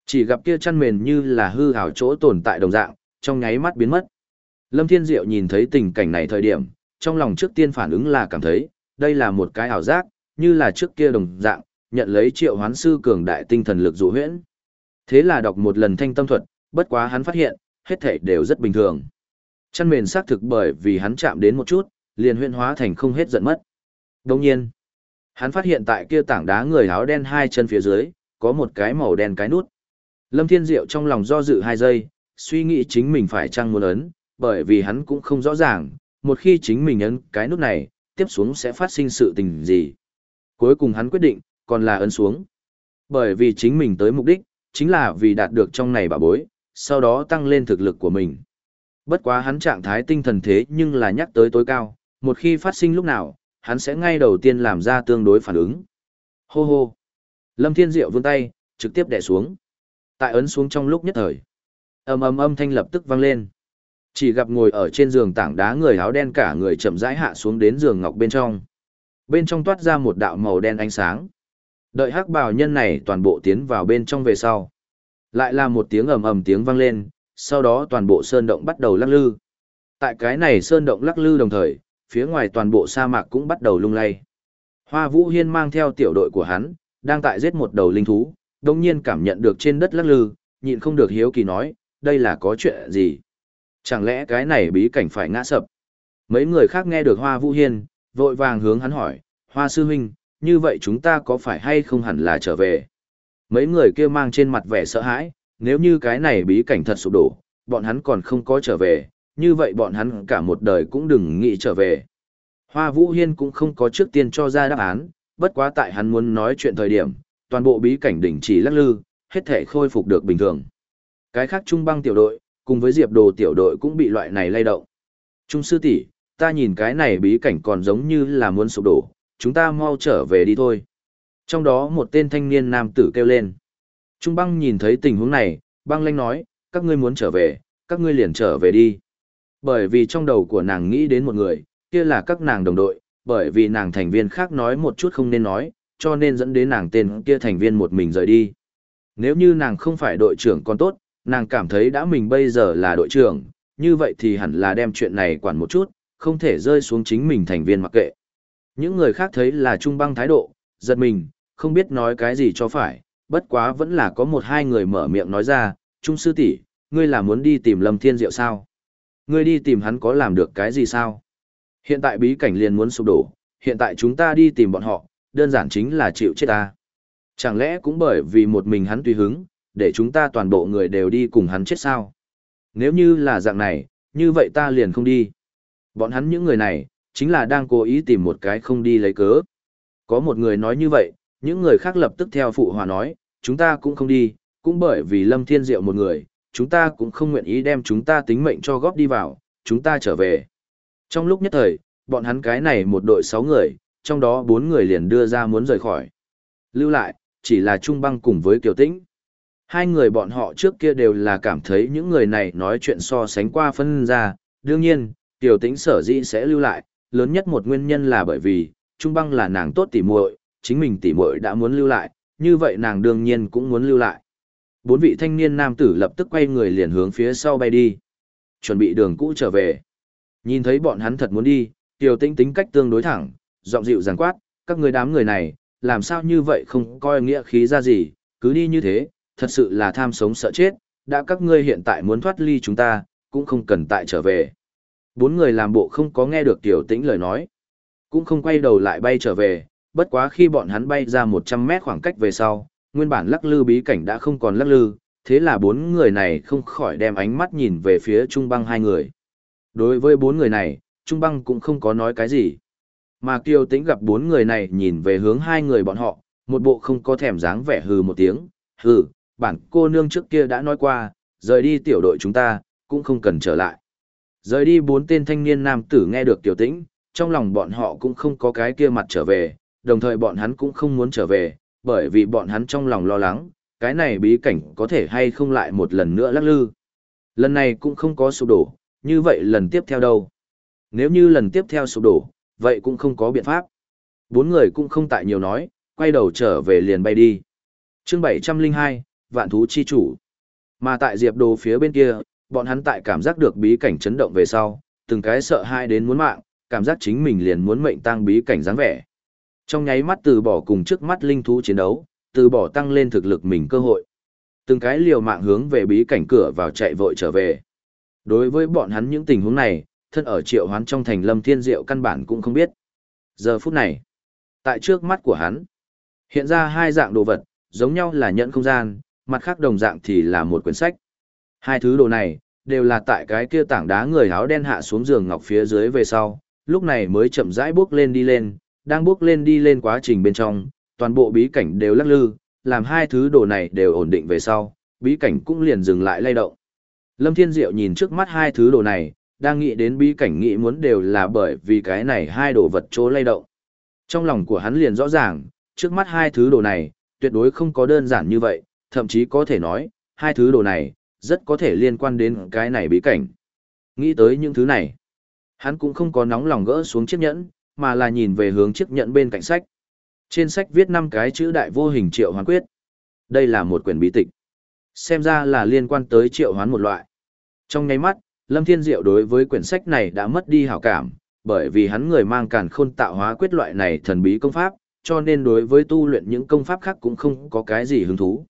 [SPEAKER 1] Chỉ gặp kia chăn mền như là hư hào chỗ tồn tại đồng dạng, trong nháy mắt biến mất. Lâm Thiên Diệu nhìn thấy tình cảnh này thời điểm, trong lòng trước tiên phản ứng là cảm thấy, đây là một cái ảo giác, như là trước kia đồng dạng, nhận lấy triệu hoán sư cường đại tinh thần lực dụ huyễn. Thế là đọc một lần thanh tâm thuật, bất quá hắn phát hiện, hết thảy đều rất bình thường. Chăn mền xác thực bởi vì hắn chạm đến một chút, liền huyễn hóa thành không hết giận mất. Đồng nhiên, hắn phát hiện tại kia tảng đá người áo đen hai chân phía dưới, có một cái màu đen cái nút. Lâm Thiên Diệu trong lòng do dự hai giây, suy nghĩ chính mình phải chăng muốn ấn, bởi vì hắn cũng không rõ ràng, một khi chính mình ấn cái nút này, tiếp xuống sẽ phát sinh sự tình gì. Cuối cùng hắn quyết định, còn là ấn xuống. Bởi vì chính mình tới mục đích, chính là vì đạt được trong này bà bối, sau đó tăng lên thực lực của mình. Bất quá hắn trạng thái tinh thần thế nhưng là nhắc tới tối cao, một khi phát sinh lúc nào, hắn sẽ ngay đầu tiên làm ra tương đối phản ứng. Hô hô. Lâm Thiên Diệu vươn tay, trực tiếp đè xuống. Tại ấn xuống trong lúc nhất thời. ầm ầm âm thanh lập tức vang lên. Chỉ gặp ngồi ở trên giường tảng đá người áo đen cả người chậm rãi hạ xuống đến giường ngọc bên trong. Bên trong toát ra một đạo màu đen ánh sáng. Đợi hắc bào nhân này toàn bộ tiến vào bên trong về sau. Lại là một tiếng ầm ầm tiếng vang lên, sau đó toàn bộ sơn động bắt đầu lắc lư. Tại cái này sơn động lắc lư đồng thời, phía ngoài toàn bộ sa mạc cũng bắt đầu lung lay. Hoa Vũ Hiên mang theo tiểu đội của hắn, đang tại giết một đầu linh thú, đồng nhiên cảm nhận được trên đất lắc lư, nhịn không được hiếu kỳ nói, đây là có chuyện gì? Chẳng lẽ cái này bí cảnh phải ngã sập? Mấy người khác nghe được Hoa Vũ Hiên, vội vàng hướng hắn hỏi, Hoa Sư Huynh, như vậy chúng ta có phải hay không hẳn là trở về? Mấy người kia mang trên mặt vẻ sợ hãi, nếu như cái này bí cảnh thật sụp đổ, bọn hắn còn không có trở về, như vậy bọn hắn cả một đời cũng đừng nghĩ trở về. Hoa Vũ Hiên cũng không có trước tiên cho ra đáp án, bất quá tại hắn muốn nói chuyện thời điểm, toàn bộ bí cảnh đỉnh chỉ lắc lư, hết thể khôi phục được bình thường. Cái khác trung băng tiểu đội, cùng với diệp đồ tiểu đội cũng bị loại này lay động. Trung sư tỷ, ta nhìn cái này bí cảnh còn giống như là muốn sụp đổ, chúng ta mau trở về đi thôi. Trong đó một tên thanh niên nam tử kêu lên. Trung băng nhìn thấy tình huống này, băng lanh nói, các ngươi muốn trở về, các ngươi liền trở về đi. Bởi vì trong đầu của nàng nghĩ đến một người, kia là các nàng đồng đội, bởi vì nàng thành viên khác nói một chút không nên nói, cho nên dẫn đến nàng tên kia thành viên một mình rời đi. Nếu như nàng không phải đội trưởng còn tốt, nàng cảm thấy đã mình bây giờ là đội trưởng, như vậy thì hẳn là đem chuyện này quản một chút, không thể rơi xuống chính mình thành viên mặc kệ. Những người khác thấy là trung băng thái độ, giật mình, không biết nói cái gì cho phải, bất quá vẫn là có một hai người mở miệng nói ra, Trung sư tỷ, ngươi là muốn đi tìm Lâm Thiên Diệu sao? Ngươi đi tìm hắn có làm được cái gì sao? Hiện tại bí cảnh liền muốn sụp đổ, hiện tại chúng ta đi tìm bọn họ, đơn giản chính là chịu chết ta. Chẳng lẽ cũng bởi vì một mình hắn tùy hứng, để chúng ta toàn bộ người đều đi cùng hắn chết sao? Nếu như là dạng này, như vậy ta liền không đi. Bọn hắn những người này, chính là đang cố ý tìm một cái không đi lấy cớ. Có một người nói như vậy, những người khác lập tức theo phụ hòa nói, chúng ta cũng không đi, cũng bởi vì Lâm Thiên Diệu một người, chúng ta cũng không nguyện ý đem chúng ta tính mệnh cho góp đi vào, chúng ta trở về. Trong lúc nhất thời, bọn hắn cái này một đội 6 người, trong đó 4 người liền đưa ra muốn rời khỏi. Lưu lại, chỉ là Trung Băng cùng với Kiều Tĩnh. Hai người bọn họ trước kia đều là cảm thấy những người này nói chuyện so sánh qua phân ra, đương nhiên, Kiều Tĩnh sở dĩ sẽ lưu lại, lớn nhất một nguyên nhân là bởi vì, Trung Băng là nàng tốt tỉ muội, chính mình tỉ muội đã muốn lưu lại, như vậy nàng đương nhiên cũng muốn lưu lại. Bốn vị thanh niên nam tử lập tức quay người liền hướng phía sau bay đi. Chuẩn bị đường cũ trở về. Nhìn thấy bọn hắn thật muốn đi, Tiểu Tĩnh tính cách tương đối thẳng, giọng dịu dàng quát, các người đám người này, làm sao như vậy không coi nghĩa khí ra gì, cứ đi như thế, thật sự là tham sống sợ chết, đã các ngươi hiện tại muốn thoát ly chúng ta, cũng không cần tại trở về. Bốn người làm bộ không có nghe được Tiểu Tĩnh lời nói, cũng không quay đầu lại bay trở về, bất quá khi bọn hắn bay ra 100 mét khoảng cách về sau, nguyên bản lắc lư bí cảnh đã không còn lắc lư, thế là bốn người này không khỏi đem ánh mắt nhìn về phía Trung Băng hai người. Đối với bốn người này, Trung Băng cũng không có nói cái gì. Mà Kiều Tĩnh gặp bốn người này nhìn về hướng hai người bọn họ, một bộ không có thèm dáng vẻ hừ một tiếng, hừ, bản cô nương trước kia đã nói qua, rời đi tiểu đội chúng ta, cũng không cần trở lại. Rời đi bốn tên thanh niên nam tử nghe được tiểu Tĩnh, trong lòng bọn họ cũng không có cái kia mặt trở về, đồng thời bọn hắn cũng không muốn trở về, bởi vì bọn hắn trong lòng lo lắng, cái này bí cảnh có thể hay không lại một lần nữa lắc lư. Lần này cũng không có sụp đổ, như vậy lần tiếp theo đâu? Nếu như lần tiếp theo sụp đổ, vậy cũng không có biện pháp. Bốn người cũng không tại nhiều nói, quay đầu trở về liền bay đi. chương 702, Vạn Thú Chi Chủ. Mà tại Diệp Đồ phía bên kia, bọn hắn tại cảm giác được bí cảnh chấn động về sau, từng cái sợ hãi đến muốn mạng, cảm giác chính mình liền muốn mệnh tang bí cảnh dáng vẻ. Trong nháy mắt từ bỏ cùng trước mắt linh thú chiến đấu, từ bỏ tăng lên thực lực mình cơ hội. Từng cái liều mạng hướng về bí cảnh cửa vào chạy vội trở về. Đối với bọn hắn những tình huống này, thân ở triệu hoán trong thành lâm thiên diệu căn bản cũng không biết. Giờ phút này, tại trước mắt của hắn, hiện ra hai dạng đồ vật, giống nhau là nhận không gian, mặt khác đồng dạng thì là một quyển sách. Hai thứ đồ này, đều là tại cái kia tảng đá người áo đen hạ xuống giường ngọc phía dưới về sau, lúc này mới chậm rãi bước lên đi lên, đang bước lên đi lên quá trình bên trong, toàn bộ bí cảnh đều lắc lư, làm hai thứ đồ này đều ổn định về sau, bí cảnh cũng liền dừng lại lay động. Lâm Thiên Diệu nhìn trước mắt hai thứ đồ này, đang nghĩ đến bí cảnh nghĩ muốn đều là bởi vì cái này hai đồ vật chỗ lay động. Trong lòng của hắn liền rõ ràng, trước mắt hai thứ đồ này, tuyệt đối không có đơn giản như vậy, thậm chí có thể nói, hai thứ đồ này, rất có thể liên quan đến cái này bí cảnh. Nghĩ tới những thứ này, hắn cũng không có nóng lòng gỡ xuống chiếc nhẫn, mà là nhìn về hướng chiếc nhẫn bên cạnh sách. Trên sách viết năm cái chữ đại vô hình triệu hoán quyết. Đây là một quyển bí tịch. Xem ra là liên quan tới triệu hoán một loại. Trong nháy mắt, Lâm Thiên Diệu đối với quyển sách này đã mất đi hảo cảm, bởi vì hắn người mang càn khôn tạo hóa quyết loại này thần bí công pháp, cho nên đối với tu luyện những công pháp khác cũng không có cái gì hứng thú.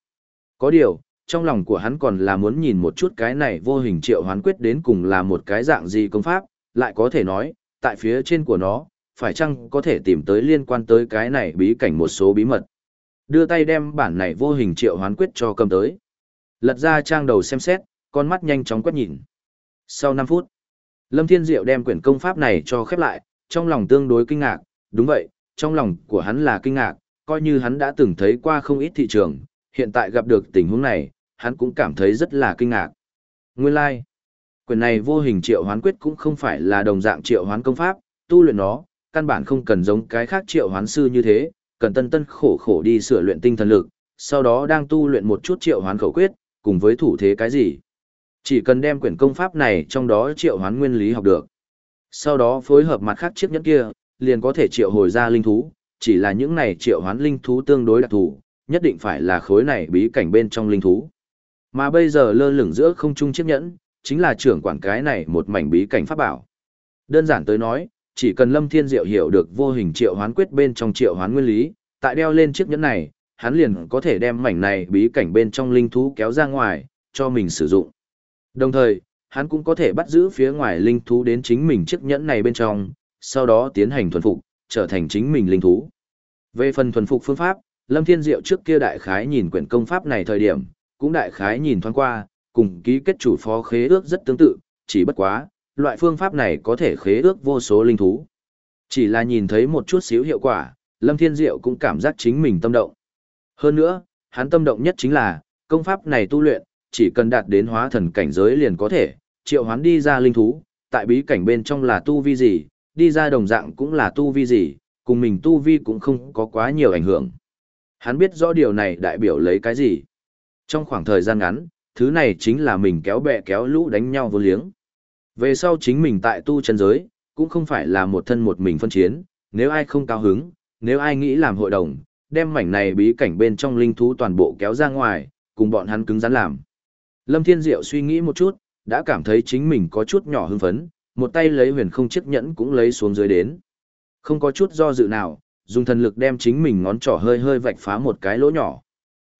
[SPEAKER 1] Có điều, trong lòng của hắn còn là muốn nhìn một chút cái này vô hình triệu hoán quyết đến cùng là một cái dạng gì công pháp, lại có thể nói, tại phía trên của nó, phải chăng có thể tìm tới liên quan tới cái này bí cảnh một số bí mật. Đưa tay đem bản này vô hình triệu hoán quyết cho cầm tới. Lật ra trang đầu xem xét, con mắt nhanh chóng quét nhìn. Sau 5 phút, Lâm Thiên Diệu đem quyển công pháp này cho khép lại, trong lòng tương đối kinh ngạc, đúng vậy, trong lòng của hắn là kinh ngạc, coi như hắn đã từng thấy qua không ít thị trường, hiện tại gặp được tình huống này, hắn cũng cảm thấy rất là kinh ngạc. Nguyên lai, like. quyển này vô hình triệu hoán quyết cũng không phải là đồng dạng triệu hoán công pháp, tu luyện nó, căn bản không cần giống cái khác triệu hoán sư như thế, cần tân tân khổ khổ đi sửa luyện tinh thần lực, sau đó đang tu luyện một chút triệu hoán khẩu quyết, cùng với thủ thế cái gì. Chỉ cần đem quyển công pháp này trong đó triệu hoán nguyên lý học được. Sau đó phối hợp mặt khác chiếc nhẫn kia, liền có thể triệu hồi ra linh thú, chỉ là những này triệu hoán linh thú tương đối đặc thù, nhất định phải là khối này bí cảnh bên trong linh thú. Mà bây giờ lơ lửng giữa không trung chiếc nhẫn, chính là trưởng quản cái này một mảnh bí cảnh pháp bảo. Đơn giản tới nói, chỉ cần Lâm Thiên Diệu hiểu được vô hình triệu hoán quyết bên trong triệu hoán nguyên lý, tại đeo lên chiếc nhẫn này, hắn liền có thể đem mảnh này bí cảnh bên trong linh thú kéo ra ngoài, cho mình sử dụng. Đồng thời, hắn cũng có thể bắt giữ phía ngoài linh thú đến chính mình chiếc nhẫn này bên trong, sau đó tiến hành thuần phục, trở thành chính mình linh thú. Về phần thuần phục phương pháp, Lâm Thiên Diệu trước kia đại khái nhìn quyển công pháp này thời điểm, cũng đại khái nhìn thoáng qua, cùng ký kết chủ phó khế ước rất tương tự, chỉ bất quá, loại phương pháp này có thể khế ước vô số linh thú. Chỉ là nhìn thấy một chút xíu hiệu quả, Lâm Thiên Diệu cũng cảm giác chính mình tâm động. Hơn nữa, hắn tâm động nhất chính là, công pháp này tu luyện, chỉ cần đạt đến hóa thần cảnh giới liền có thể, triệu hoán đi ra linh thú, tại bí cảnh bên trong là tu vi gì, đi ra đồng dạng cũng là tu vi gì, cùng mình tu vi cũng không có quá nhiều ảnh hưởng. Hắn biết rõ điều này đại biểu lấy cái gì. Trong khoảng thời gian ngắn, thứ này chính là mình kéo bè kéo lũ đánh nhau vô liếng. Về sau chính mình tại tu chân giới, cũng không phải là một thân một mình phân chiến, nếu ai không cao hứng, nếu ai nghĩ làm hội đồng, đem mảnh này bí cảnh bên trong linh thú toàn bộ kéo ra ngoài, cùng bọn hắn cứng rắn làm. Lâm Thiên Diệu suy nghĩ một chút, đã cảm thấy chính mình có chút nhỏ hưng phấn, một tay lấy huyền không chiếc nhẫn cũng lấy xuống dưới đến. Không có chút do dự nào, dùng thần lực đem chính mình ngón trỏ hơi hơi vạch phá một cái lỗ nhỏ.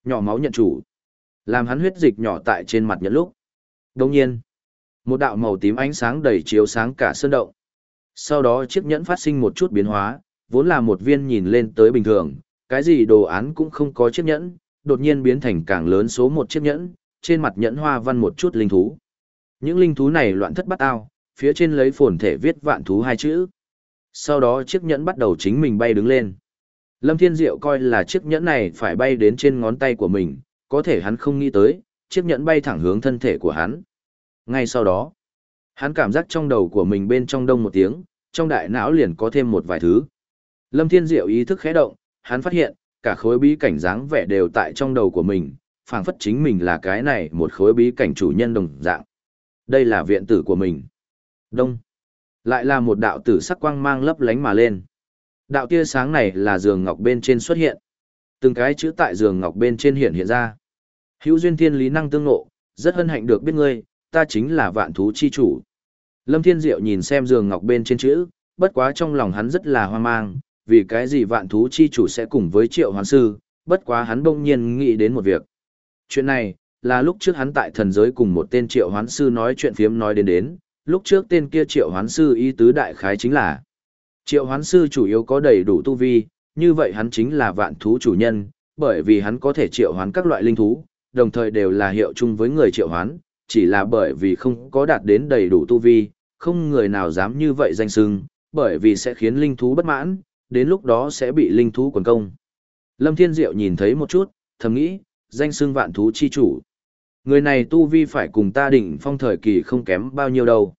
[SPEAKER 1] Nhỏ máu nhận chủ. Làm hắn huyết dịch nhỏ tại trên mặt nhận lúc. Đồng nhiên, một đạo màu tím ánh sáng đầy chiếu sáng cả sơn động. Sau đó chiếc nhẫn phát sinh một chút biến hóa, vốn là một viên nhìn lên tới bình thường, cái gì đồ án cũng không có chiếc nhẫn, đột nhiên biến thành càng lớn số một chiếc nhẫn, trên mặt nhẫn hoa văn một chút linh thú. Những linh thú này loạn thất bắt ao, phía trên lấy phồn thể viết vạn thú hai chữ. Sau đó chiếc nhẫn bắt đầu chính mình bay đứng lên. Lâm Thiên Diệu coi là chiếc nhẫn này phải bay đến trên ngón tay của mình, có thể hắn không nghĩ tới, chiếc nhẫn bay thẳng hướng thân thể của hắn. Ngay sau đó, hắn cảm giác trong đầu của mình bên trong đông một tiếng, trong đại não liền có thêm một vài thứ. Lâm Thiên Diệu ý thức khẽ động, hắn phát hiện, cả khối bí cảnh dáng vẻ đều tại trong đầu của mình, phảng phất chính mình là cái này một khối bí cảnh chủ nhân đồng dạng. Đây là viện tử của mình. Đông. Lại là một đạo tử sắc quang mang lấp lánh mà lên. Đạo tia sáng này là giường ngọc bên trên xuất hiện. Từng cái chữ tại giường ngọc bên trên hiện hiện ra. Hữu duyên thiên lý năng tương ngộ, rất hân hạnh được biết ngươi, ta chính là vạn thú chi chủ. Lâm Thiên Diệu nhìn xem giường ngọc bên trên chữ, bất quá trong lòng hắn rất là hoang mang, vì cái gì vạn thú chi chủ sẽ cùng với triệu hoàn sư, bất quá hắn bỗng nhiên nghĩ đến một việc. Chuyện này, là lúc trước hắn tại thần giới cùng một tên triệu hoán sư nói chuyện phiếm nói đến đến, lúc trước tên kia triệu hoán sư ý tứ đại khái chính là triệu hoán sư chủ yếu có đầy đủ tu vi, như vậy hắn chính là vạn thú chủ nhân, bởi vì hắn có thể triệu hoán các loại linh thú, đồng thời đều là hiệu chung với người triệu hoán, chỉ là bởi vì không có đạt đến đầy đủ tu vi, không người nào dám như vậy danh sưng, bởi vì sẽ khiến linh thú bất mãn, đến lúc đó sẽ bị linh thú quần công. Lâm Thiên Diệu nhìn thấy một chút, thầm nghĩ, danh sưng vạn thú chi chủ. Người này tu vi phải cùng ta đỉnh phong thời kỳ không kém bao nhiêu đâu.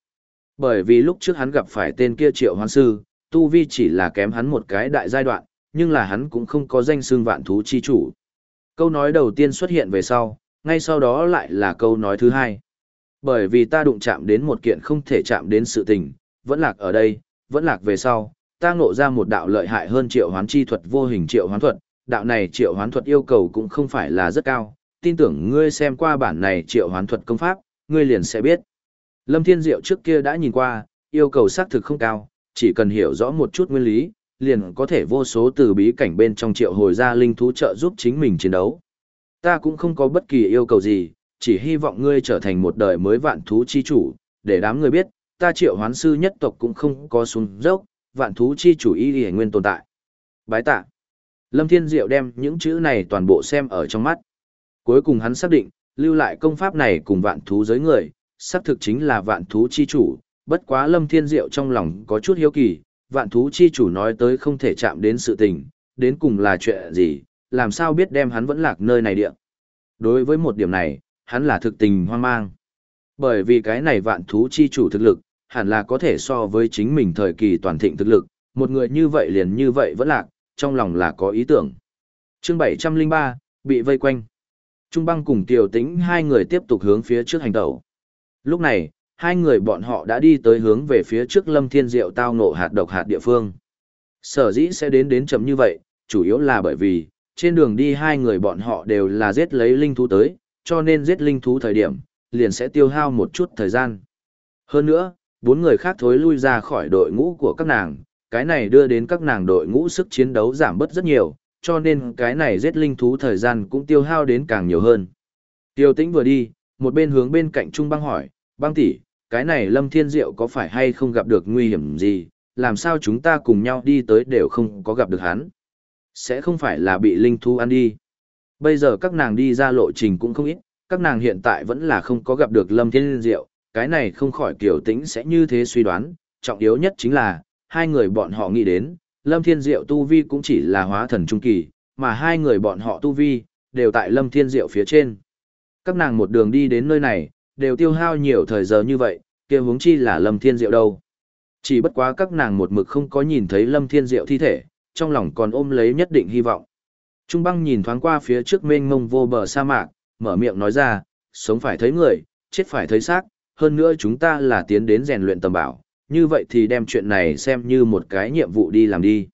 [SPEAKER 1] Bởi vì lúc trước hắn gặp phải tên kia triệu hoan sư, tu vi chỉ là kém hắn một cái đại giai đoạn, nhưng là hắn cũng không có danh xương vạn thú chi chủ. Câu nói đầu tiên xuất hiện về sau, ngay sau đó lại là câu nói thứ hai. Bởi vì ta đụng chạm đến một kiện không thể chạm đến sự tình, vẫn lạc ở đây, vẫn lạc về sau, ta ngộ ra một đạo lợi hại hơn triệu hoán chi thuật vô hình triệu hoán thuật, đạo này triệu hoán thuật yêu cầu cũng không phải là rất cao, tin tưởng ngươi xem qua bản này triệu hoán thuật công pháp, ngươi liền sẽ biết. Lâm Thiên Diệu trước kia đã nhìn qua, yêu cầu xác thực không cao, chỉ cần hiểu rõ một chút nguyên lý, liền có thể vô số từ bí cảnh bên trong triệu hồi ra linh thú trợ giúp chính mình chiến đấu. Ta cũng không có bất kỳ yêu cầu gì, chỉ hy vọng ngươi trở thành một đời mới vạn thú chi chủ, để đám người biết, ta triệu hoán sư nhất tộc cũng không có xuống dốc, vạn thú chi chủ y y nguyên tồn tại. Bái tạ. Lâm Thiên Diệu đem những chữ này toàn bộ xem ở trong mắt. Cuối cùng hắn xác định, lưu lại công pháp này cùng vạn thú giới người, xác thực chính là vạn thú chi chủ, bất quá Lâm Thiên Diệu trong lòng có chút hiếu kỳ, vạn thú chi chủ nói tới không thể chạm đến sự tình, đến cùng là chuyện gì, làm sao biết đem hắn vẫn lạc nơi này địa. Đối với một điểm này, hắn là thực tình hoang mang. Bởi vì cái này vạn thú chi chủ thực lực, hẳn là có thể so với chính mình thời kỳ toàn thịnh thực lực, một người như vậy liền như vậy vẫn lạc, trong lòng là có ý tưởng. chương 703, bị vây quanh. Trung băng cùng tiểu tĩnh hai người tiếp tục hướng phía trước hành tẩu. Lúc này, hai người bọn họ đã đi tới hướng về phía trước lâm thiên diệu tao ngộ hạt độc hạt địa phương. Sở dĩ sẽ đến đến chấm như vậy, chủ yếu là bởi vì, trên đường đi hai người bọn họ đều là giết lấy linh thú tới, cho nên giết linh thú thời điểm, liền sẽ tiêu hao một chút thời gian. Hơn nữa, bốn người khác thối lui ra khỏi đội ngũ của các nàng, cái này đưa đến các nàng đội ngũ sức chiến đấu giảm bớt rất nhiều, cho nên cái này giết linh thú thời gian cũng tiêu hao đến càng nhiều hơn. Tiêu tĩnh vừa đi, một bên hướng bên cạnh Trung băng hỏi, băng tỷ, cái này Lâm Thiên Diệu có phải hay không gặp được nguy hiểm gì, làm sao chúng ta cùng nhau đi tới đều không có gặp được hắn. Sẽ không phải là bị linh thú ăn đi. Bây giờ các nàng đi ra lộ trình cũng không ít, các nàng hiện tại vẫn là không có gặp được Lâm Thiên Diệu, cái này không khỏi kiểu tĩnh sẽ như thế suy đoán, trọng yếu nhất chính là, hai người bọn họ nghĩ đến, Lâm Thiên Diệu tu vi cũng chỉ là hóa thần trung kỳ, mà hai người bọn họ tu vi, đều tại Lâm Thiên Diệu phía trên. Các nàng một đường đi đến nơi này, đều tiêu hao nhiều thời giờ như vậy, kia huống chi là Lâm Thiên Diệu đâu. Chỉ bất quá các nàng một mực không có nhìn thấy Lâm Thiên Diệu thi thể, trong lòng còn ôm lấy nhất định hy vọng. Trung băng nhìn thoáng qua phía trước mênh mông vô bờ sa mạc, mở miệng nói ra, sống phải thấy người, chết phải thấy xác, hơn nữa chúng ta là tiến đến rèn luyện tầm bảo, như vậy thì đem chuyện này xem như một cái nhiệm vụ đi làm đi.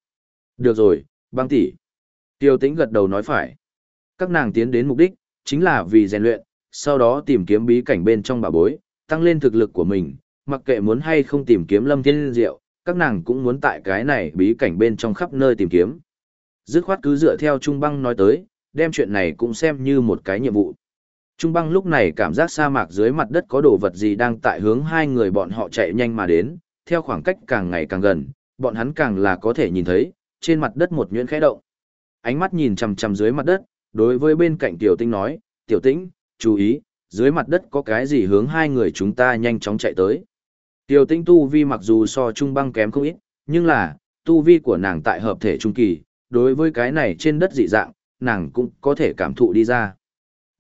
[SPEAKER 1] Được rồi, băng tỷ. Tiêu tĩnh gật đầu nói phải. Các nàng tiến đến mục đích, chính là vì rèn luyện, sau đó tìm kiếm bí cảnh bên trong bà bối, tăng lên thực lực của mình, mặc kệ muốn hay không tìm kiếm lâm thiên diệu, các nàng cũng muốn tại cái này bí cảnh bên trong khắp nơi tìm kiếm. Dứt khoát cứ dựa theo Trung Băng nói tới, đem chuyện này cũng xem như một cái nhiệm vụ. Trung Băng lúc này cảm giác sa mạc dưới mặt đất có đồ vật gì đang tại hướng hai người bọn họ chạy nhanh mà đến, theo khoảng cách càng ngày càng gần, bọn hắn càng là có thể nhìn thấy, trên mặt đất một nhuyễn khẽ động. Ánh mắt nhìn chằm chằm dưới mặt đất, đối với bên cạnh Tiểu Tinh nói, Tiểu Tĩnh, chú ý, dưới mặt đất có cái gì hướng hai người chúng ta nhanh chóng chạy tới. Tiểu Tinh tu vi mặc dù so Trung Băng kém không ít, nhưng là, tu vi của nàng tại hợp thể trung kỳ, đối với cái này trên đất dị dạng, nàng cũng có thể cảm thụ đi ra.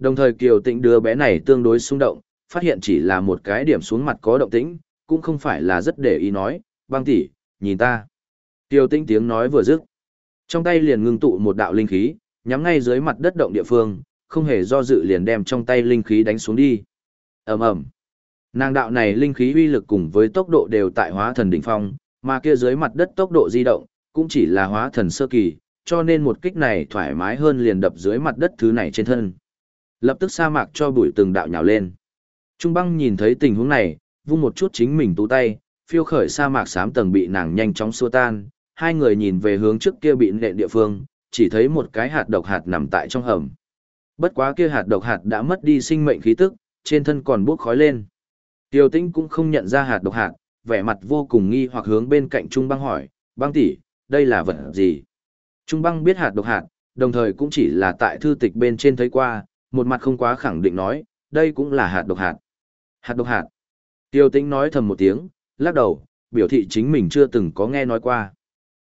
[SPEAKER 1] Đồng thời Kiều Tĩnh đứa bé này tương đối xung động, phát hiện chỉ là một cái điểm xuống mặt có động tĩnh, cũng không phải là rất để ý nói, băng tỷ, nhìn ta. Kiều Tĩnh tiếng nói vừa dứt, trong tay liền ngưng tụ một đạo linh khí, nhắm ngay dưới mặt đất động địa phương, không hề do dự liền đem trong tay linh khí đánh xuống đi. Ầm ầm. Nàng đạo này linh khí uy lực cùng với tốc độ đều tại hóa thần đỉnh phong, mà kia dưới mặt đất tốc độ di động cũng chỉ là hóa thần sơ kỳ, cho nên một kích này thoải mái hơn liền đập dưới mặt đất thứ này trên thân. Lập tức sa mạc cho bụi từng đạo nhào lên. Trung băng nhìn thấy tình huống này, vung một chút chính mình tú tay, phiêu khởi sa mạc sám tầng bị nàng nhanh chóng xua tan, hai người nhìn về hướng trước kia bị nện địa phương, chỉ thấy một cái hạt độc hạt nằm tại trong hầm. Bất quá kia hạt độc hạt đã mất đi sinh mệnh khí tức, trên thân còn bốc khói lên. Tiêu Tĩnh cũng không nhận ra hạt độc hạt, vẻ mặt vô cùng nghi hoặc hướng bên cạnh Trung Băng hỏi, "Băng tỷ, đây là vật gì?" Trung Băng biết hạt độc hạt, đồng thời cũng chỉ là tại thư tịch bên trên thấy qua, một mặt không quá khẳng định nói, đây cũng là hạt độc hạt. Hạt độc hạt. Tiêu Tĩnh nói thầm một tiếng, lắc đầu, biểu thị chính mình chưa từng có nghe nói qua.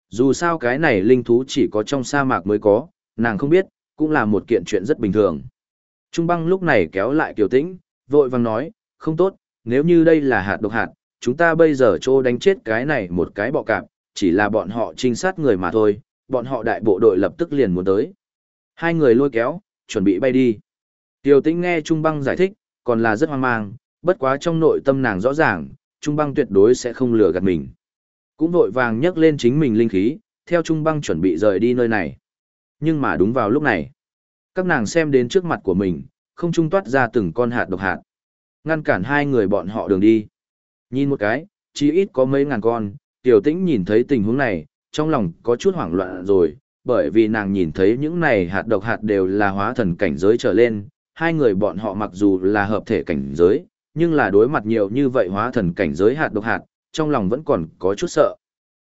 [SPEAKER 1] Dù sao cái này linh thú chỉ có trong sa mạc mới có, nàng không biết, cũng là một kiện chuyện rất bình thường. Trung băng lúc này kéo lại Kiều Tĩnh, vội vàng nói, không tốt, nếu như đây là hạt độc hạt, chúng ta bây giờ trô đánh chết cái này một cái bọ cạp, chỉ là bọn họ trinh sát người mà thôi, bọn họ đại bộ đội lập tức liền muốn tới. Hai người lôi kéo, chuẩn bị bay đi. Tiểu tĩnh nghe Trung băng giải thích, còn là rất hoang mang, bất quá trong nội tâm nàng rõ ràng, Trung băng tuyệt đối sẽ không lừa gạt mình. Cũng vội vàng nhấc lên chính mình linh khí, theo Trung băng chuẩn bị rời đi nơi này. Nhưng mà đúng vào lúc này, các nàng xem đến trước mặt của mình, không trung toát ra từng con hạt độc hạt. Ngăn cản hai người bọn họ đường đi. Nhìn một cái, chỉ ít có mấy ngàn con, tiểu tĩnh nhìn thấy tình huống này, trong lòng có chút hoảng loạn rồi, bởi vì nàng nhìn thấy những này hạt độc hạt đều là hóa thần cảnh giới trở lên, hai người bọn họ mặc dù là hợp thể cảnh giới, nhưng là đối mặt nhiều như vậy hóa thần cảnh giới hạt độc hạt, trong lòng vẫn còn có chút sợ.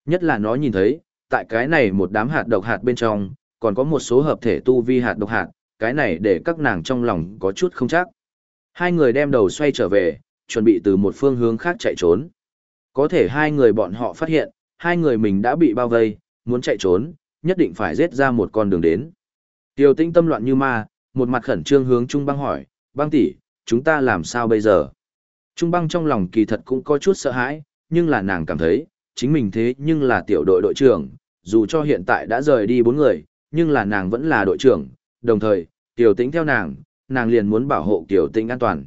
[SPEAKER 1] Nhất là nó nhìn thấy, tại cái này một đám hạt độc hạt bên trong, còn có một số hợp thể tu vi hạt độc hạt, cái này để các nàng trong lòng có chút không chắc. Hai người đem đầu xoay trở về, chuẩn bị từ một phương hướng khác chạy trốn. Có thể hai người bọn họ phát hiện, hai người mình đã bị bao vây, muốn chạy trốn, nhất định phải giết ra một con đường đến. Tiêu tinh tâm loạn như ma, một mặt khẩn trương hướng Trung băng hỏi, băng tỷ, chúng ta làm sao bây giờ? Trung băng trong lòng kỳ thật cũng có chút sợ hãi, nhưng là nàng cảm thấy, chính mình thế nhưng là tiểu đội đội trưởng, dù cho hiện tại đã rời đi bốn người, nhưng là nàng vẫn là đội trưởng, đồng thời, tiểu tĩnh theo nàng, nàng liền muốn bảo hộ tiểu tĩnh an toàn.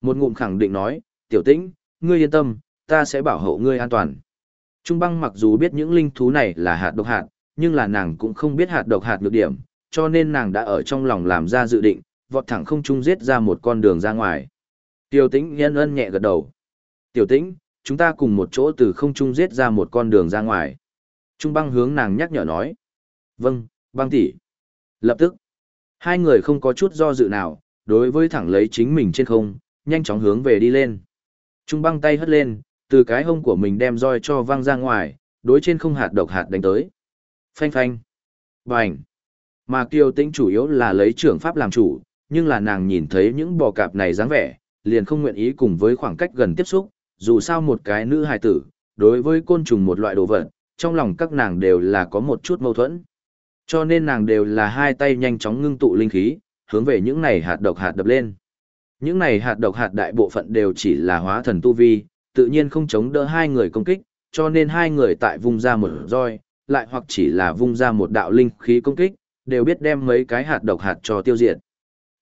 [SPEAKER 1] Một ngụm khẳng định nói, tiểu tĩnh, ngươi yên tâm, ta sẽ bảo hộ ngươi an toàn. Trung băng mặc dù biết những linh thú này là hạt độc hạt, nhưng là nàng cũng không biết hạt độc hạt nhược điểm, cho nên nàng đã ở trong lòng làm ra dự định, vọt thẳng không trung giết ra một con đường ra ngoài. Tiểu tĩnh nhân ân nhẹ gật đầu. Tiểu tĩnh, chúng ta cùng một chỗ từ không trung giết ra một con đường ra ngoài. Trung băng hướng nàng nhắc nhở nói. Vâng, băng tỷ. Lập tức, hai người không có chút do dự nào, đối với thẳng lấy chính mình trên không, nhanh chóng hướng về đi lên. Trung băng tay hất lên, từ cái hông của mình đem roi cho văng ra ngoài, đối trên không hạt độc hạt đánh tới. Phanh phanh. Bành! Mà Kiều Tĩnh chủ yếu là lấy trưởng pháp làm chủ, nhưng là nàng nhìn thấy những bò cạp này dáng vẻ, liền không nguyện ý cùng với khoảng cách gần tiếp xúc, dù sao một cái nữ hài tử, đối với côn trùng một loại đồ vật, trong lòng các nàng đều là có một chút mâu thuẫn. Cho nên nàng đều là hai tay nhanh chóng ngưng tụ linh khí, hướng về những này hạt độc hạt đập lên. Những này hạt độc hạt đại bộ phận đều chỉ là hóa thần tu vi, tự nhiên không chống đỡ hai người công kích, cho nên hai người tại vung ra một roi, lại hoặc chỉ là vung ra một đạo linh khí công kích, đều biết đem mấy cái hạt độc hạt cho tiêu diệt.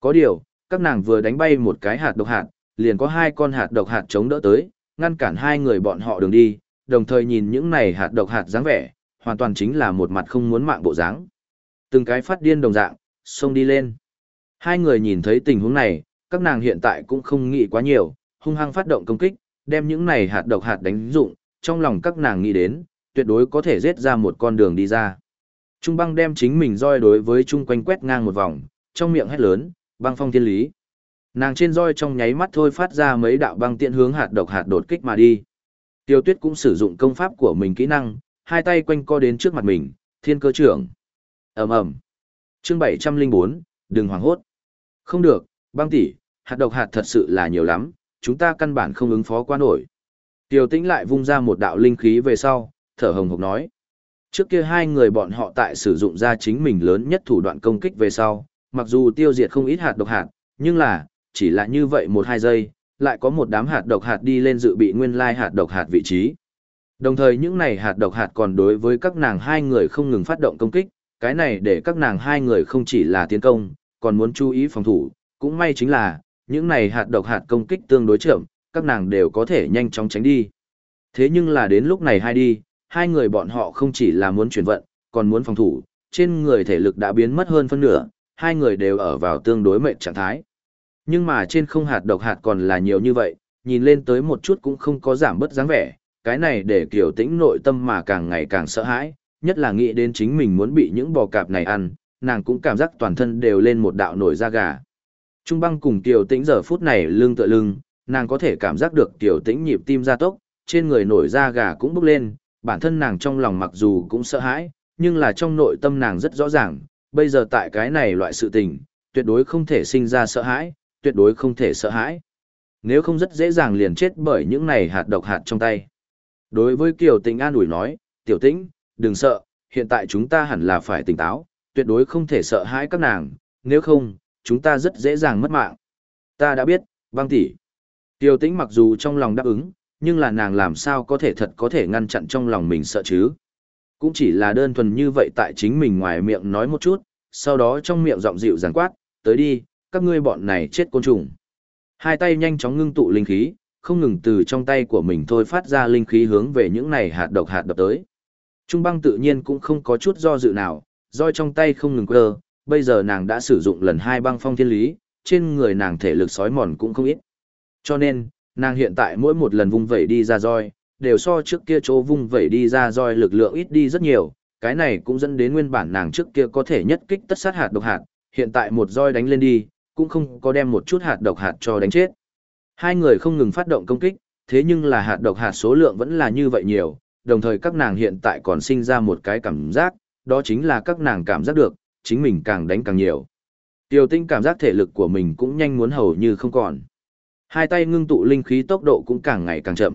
[SPEAKER 1] Có điều, các nàng vừa đánh bay một cái hạt độc hạt, liền có hai con hạt độc hạt chống đỡ tới, ngăn cản hai người bọn họ đường đi, đồng thời nhìn những này hạt độc hạt dáng vẻ, hoàn toàn chính là một mặt không muốn mạng bộ dáng. Từng cái phát điên đồng dạng, xông đi lên. Hai người nhìn thấy tình huống này, các nàng hiện tại cũng không nghĩ quá nhiều, hung hăng phát động công kích, đem những này hạt độc hạt đánh dụng, trong lòng các nàng nghĩ đến, tuyệt đối có thể giết ra một con đường đi ra. Trung băng đem chính mình roi đối với chung quanh quét ngang một vòng, trong miệng hét lớn, băng phong thiên lý. Nàng trên roi trong nháy mắt thôi phát ra mấy đạo băng tiện hướng hạt độc hạt đột kích mà đi. Tiêu tuyết cũng sử dụng công pháp của mình kỹ năng, hai tay quanh co đến trước mặt mình, thiên cơ trưởng. ầm ầm chương 704, đừng hoảng hốt. Không được, băng tỷ, hạt độc hạt thật sự là nhiều lắm, chúng ta căn bản không ứng phó qua nổi. Tiêu tĩnh lại vung ra một đạo linh khí về sau, thở hồng hộc nói. Trước kia hai người bọn họ tại sử dụng ra chính mình lớn nhất thủ đoạn công kích về sau, mặc dù tiêu diệt không ít hạt độc hạt, nhưng là, chỉ là như vậy một hai giây, lại có một đám hạt độc hạt đi lên dự bị nguyên lai hạt độc hạt vị trí. Đồng thời những này hạt độc hạt còn đối với các nàng hai người không ngừng phát động công kích, cái này để các nàng hai người không chỉ là tiến công, còn muốn chú ý phòng thủ, cũng may chính là, những này hạt độc hạt công kích tương đối chậm, các nàng đều có thể nhanh chóng tránh đi. Thế nhưng là đến lúc này hai đi, hai người bọn họ không chỉ là muốn chuyển vận, còn muốn phòng thủ, trên người thể lực đã biến mất hơn phân nửa, hai người đều ở vào tương đối mệt trạng thái. Nhưng mà trên không hạt độc hạt còn là nhiều như vậy, nhìn lên tới một chút cũng không có giảm bớt dáng vẻ, cái này để kiểu tĩnh nội tâm mà càng ngày càng sợ hãi, nhất là nghĩ đến chính mình muốn bị những bò cạp này ăn, nàng cũng cảm giác toàn thân đều lên một đạo nổi da gà. Trung băng cùng tiểu tĩnh giờ phút này lưng tựa lưng, nàng có thể cảm giác được tiểu tĩnh nhịp tim gia tốc, trên người nổi da gà cũng bốc lên, bản thân nàng trong lòng mặc dù cũng sợ hãi, nhưng là trong nội tâm nàng rất rõ ràng, bây giờ tại cái này loại sự tình, tuyệt đối không thể sinh ra sợ hãi, tuyệt đối không thể sợ hãi. Nếu không rất dễ dàng liền chết bởi những này hạt độc hạt trong tay. Đối với Kiều Tĩnh an ủi nói, tiểu tĩnh, đừng sợ, hiện tại chúng ta hẳn là phải tỉnh táo, tuyệt đối không thể sợ hãi các nàng, nếu không, chúng ta rất dễ dàng mất mạng. Ta đã biết, băng tỷ. Tiểu tĩnh mặc dù trong lòng đáp ứng, nhưng là nàng làm sao có thể thật có thể ngăn chặn trong lòng mình sợ chứ. Cũng chỉ là đơn thuần như vậy tại chính mình ngoài miệng nói một chút, sau đó trong miệng giọng dịu dàng quát, tới đi, các ngươi bọn này chết côn trùng. Hai tay nhanh chóng ngưng tụ linh khí, không ngừng từ trong tay của mình thôi phát ra linh khí hướng về những này hạt độc hạt đập tới. Trung băng tự nhiên cũng không có chút do dự nào, roi trong tay không ngừng quơ, bây giờ nàng đã sử dụng lần hai băng phong thiên lý, trên người nàng thể lực sói mòn cũng không ít. Cho nên, nàng hiện tại mỗi một lần vung vẩy đi ra roi, đều so trước kia chỗ vung vẩy đi ra roi lực lượng ít đi rất nhiều, cái này cũng dẫn đến nguyên bản nàng trước kia có thể nhất kích tất sát hạt độc hạt, hiện tại một roi đánh lên đi, cũng không có đem một chút hạt độc hạt cho đánh chết. Hai người không ngừng phát động công kích, thế nhưng là hạt độc hạt số lượng vẫn là như vậy nhiều, đồng thời các nàng hiện tại còn sinh ra một cái cảm giác, đó chính là các nàng cảm giác được, chính mình càng đánh càng nhiều. Tiêu tinh cảm giác thể lực của mình cũng nhanh muốn hầu như không còn. Hai tay ngưng tụ linh khí tốc độ cũng càng ngày càng chậm.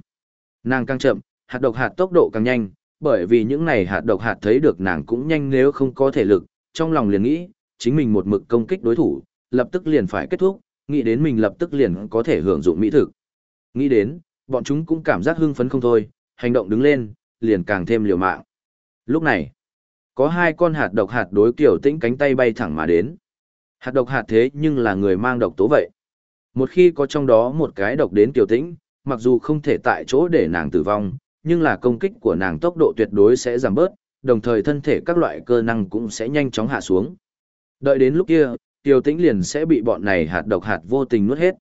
[SPEAKER 1] Nàng càng chậm, hạt độc hạt tốc độ càng nhanh, bởi vì những này hạt độc hạt thấy được nàng cũng nhanh nếu không có thể lực, trong lòng liền nghĩ, chính mình một mực công kích đối thủ, lập tức liền phải kết thúc, nghĩ đến mình lập tức liền có thể hưởng dụng mỹ thực. Nghĩ đến, bọn chúng cũng cảm giác hưng phấn không thôi, hành động đứng lên, liền càng thêm liều mạng. Lúc này, có hai con hạt độc hạt đối kiểu tĩnh cánh tay bay thẳng mà đến. Hạt độc hạt thế nhưng là người mang độc tố vậy. Một khi có trong đó một cái độc đến kiểu tĩnh, mặc dù không thể tại chỗ để nàng tử vong, nhưng là công kích của nàng tốc độ tuyệt đối sẽ giảm bớt, đồng thời thân thể các loại cơ năng cũng sẽ nhanh chóng hạ xuống. Đợi đến lúc kia, Tiêu Tĩnh liền sẽ bị bọn này hạt độc hạt vô tình nuốt hết.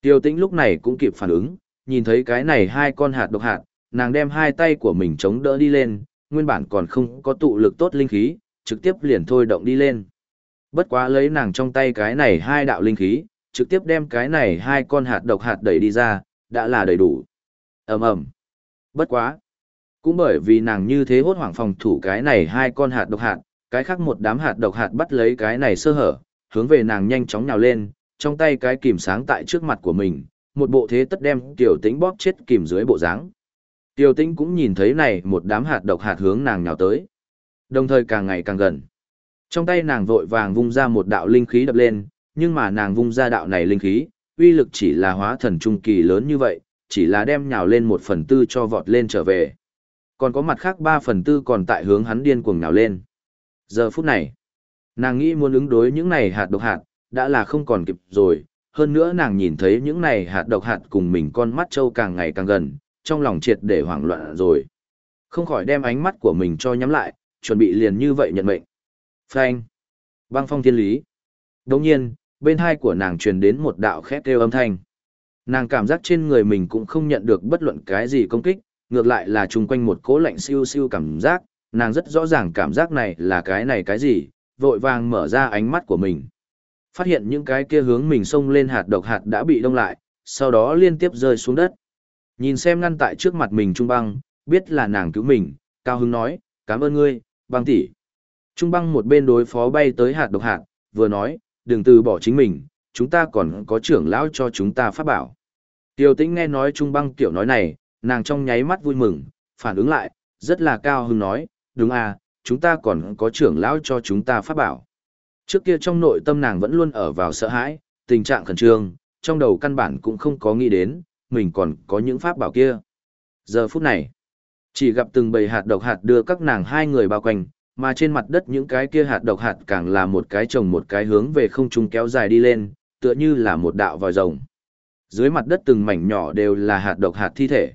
[SPEAKER 1] Tiêu Tĩnh lúc này cũng kịp phản ứng, nhìn thấy cái này hai con hạt độc hạt, nàng đem hai tay của mình chống đỡ đi lên, nguyên bản còn không có tụ lực tốt linh khí, trực tiếp liền thôi động đi lên. Bất quá lấy nàng trong tay cái này hai đạo linh khí, trực tiếp đem cái này hai con hạt độc hạt đẩy đi ra, đã là đầy đủ. ầm ầm Bất quá. Cũng bởi vì nàng như thế hốt hoảng phòng thủ cái này hai con hạt độc hạt, Cái khác một đám hạt độc hạt bắt lấy cái này sơ hở, hướng về nàng nhanh chóng nhào lên, trong tay cái kìm sáng tại trước mặt của mình, một bộ thế tất đem tiểu tĩnh bóp chết kìm dưới bộ dáng. Tiểu tĩnh cũng nhìn thấy này một đám hạt độc hạt hướng nàng nhào tới. Đồng thời càng ngày càng gần. Trong tay nàng vội vàng vung ra một đạo linh khí đập lên, nhưng mà nàng vung ra đạo này linh khí, uy lực chỉ là hóa thần trung kỳ lớn như vậy, chỉ là đem nhào lên một phần tư cho vọt lên trở về. Còn có mặt khác ba phần tư còn tại hướng hắn điên cuồng nhào lên. Giờ phút này, nàng nghĩ muốn ứng đối những này hạt độc hạt, đã là không còn kịp rồi. Hơn nữa nàng nhìn thấy những này hạt độc hạt cùng mình con mắt trâu càng ngày càng gần, trong lòng triệt để hoảng loạn rồi. Không khỏi đem ánh mắt của mình cho nhắm lại, chuẩn bị liền như vậy nhận mệnh. Phanh. Băng phong thiên lý. Đồng nhiên, bên hai của nàng truyền đến một đạo khét kêu âm thanh. Nàng cảm giác trên người mình cũng không nhận được bất luận cái gì công kích, ngược lại là chung quanh một cố lạnh siêu siêu cảm giác, nàng rất rõ ràng cảm giác này là cái này cái gì, vội vàng mở ra ánh mắt của mình. Phát hiện những cái kia hướng mình xông lên hạt độc hạt đã bị đông lại, sau đó liên tiếp rơi xuống đất. Nhìn xem ngăn tại trước mặt mình Trung Băng, biết là nàng cứu mình, Cao Hưng nói, cảm ơn ngươi, băng tỷ. Trung Băng một bên đối phó bay tới hạt độc hạt, vừa nói, đừng từ bỏ chính mình, chúng ta còn có trưởng lão cho chúng ta phát bảo. Tiêu tĩnh nghe nói Trung Băng kiểu nói này, nàng trong nháy mắt vui mừng, phản ứng lại, rất là cao hứng nói, đúng à, chúng ta còn có trưởng lão cho chúng ta phát bảo. Trước kia trong nội tâm nàng vẫn luôn ở vào sợ hãi, tình trạng khẩn trương, trong đầu căn bản cũng không có nghĩ đến, mình còn có những pháp bảo kia. Giờ phút này, chỉ gặp từng bầy hạt độc hạt đưa các nàng hai người bao quanh, mà trên mặt đất những cái kia hạt độc hạt càng là một cái trồng một cái hướng về không trung kéo dài đi lên, tựa như là một đạo vòi rồng. Dưới mặt đất từng mảnh nhỏ đều là hạt độc hạt thi thể.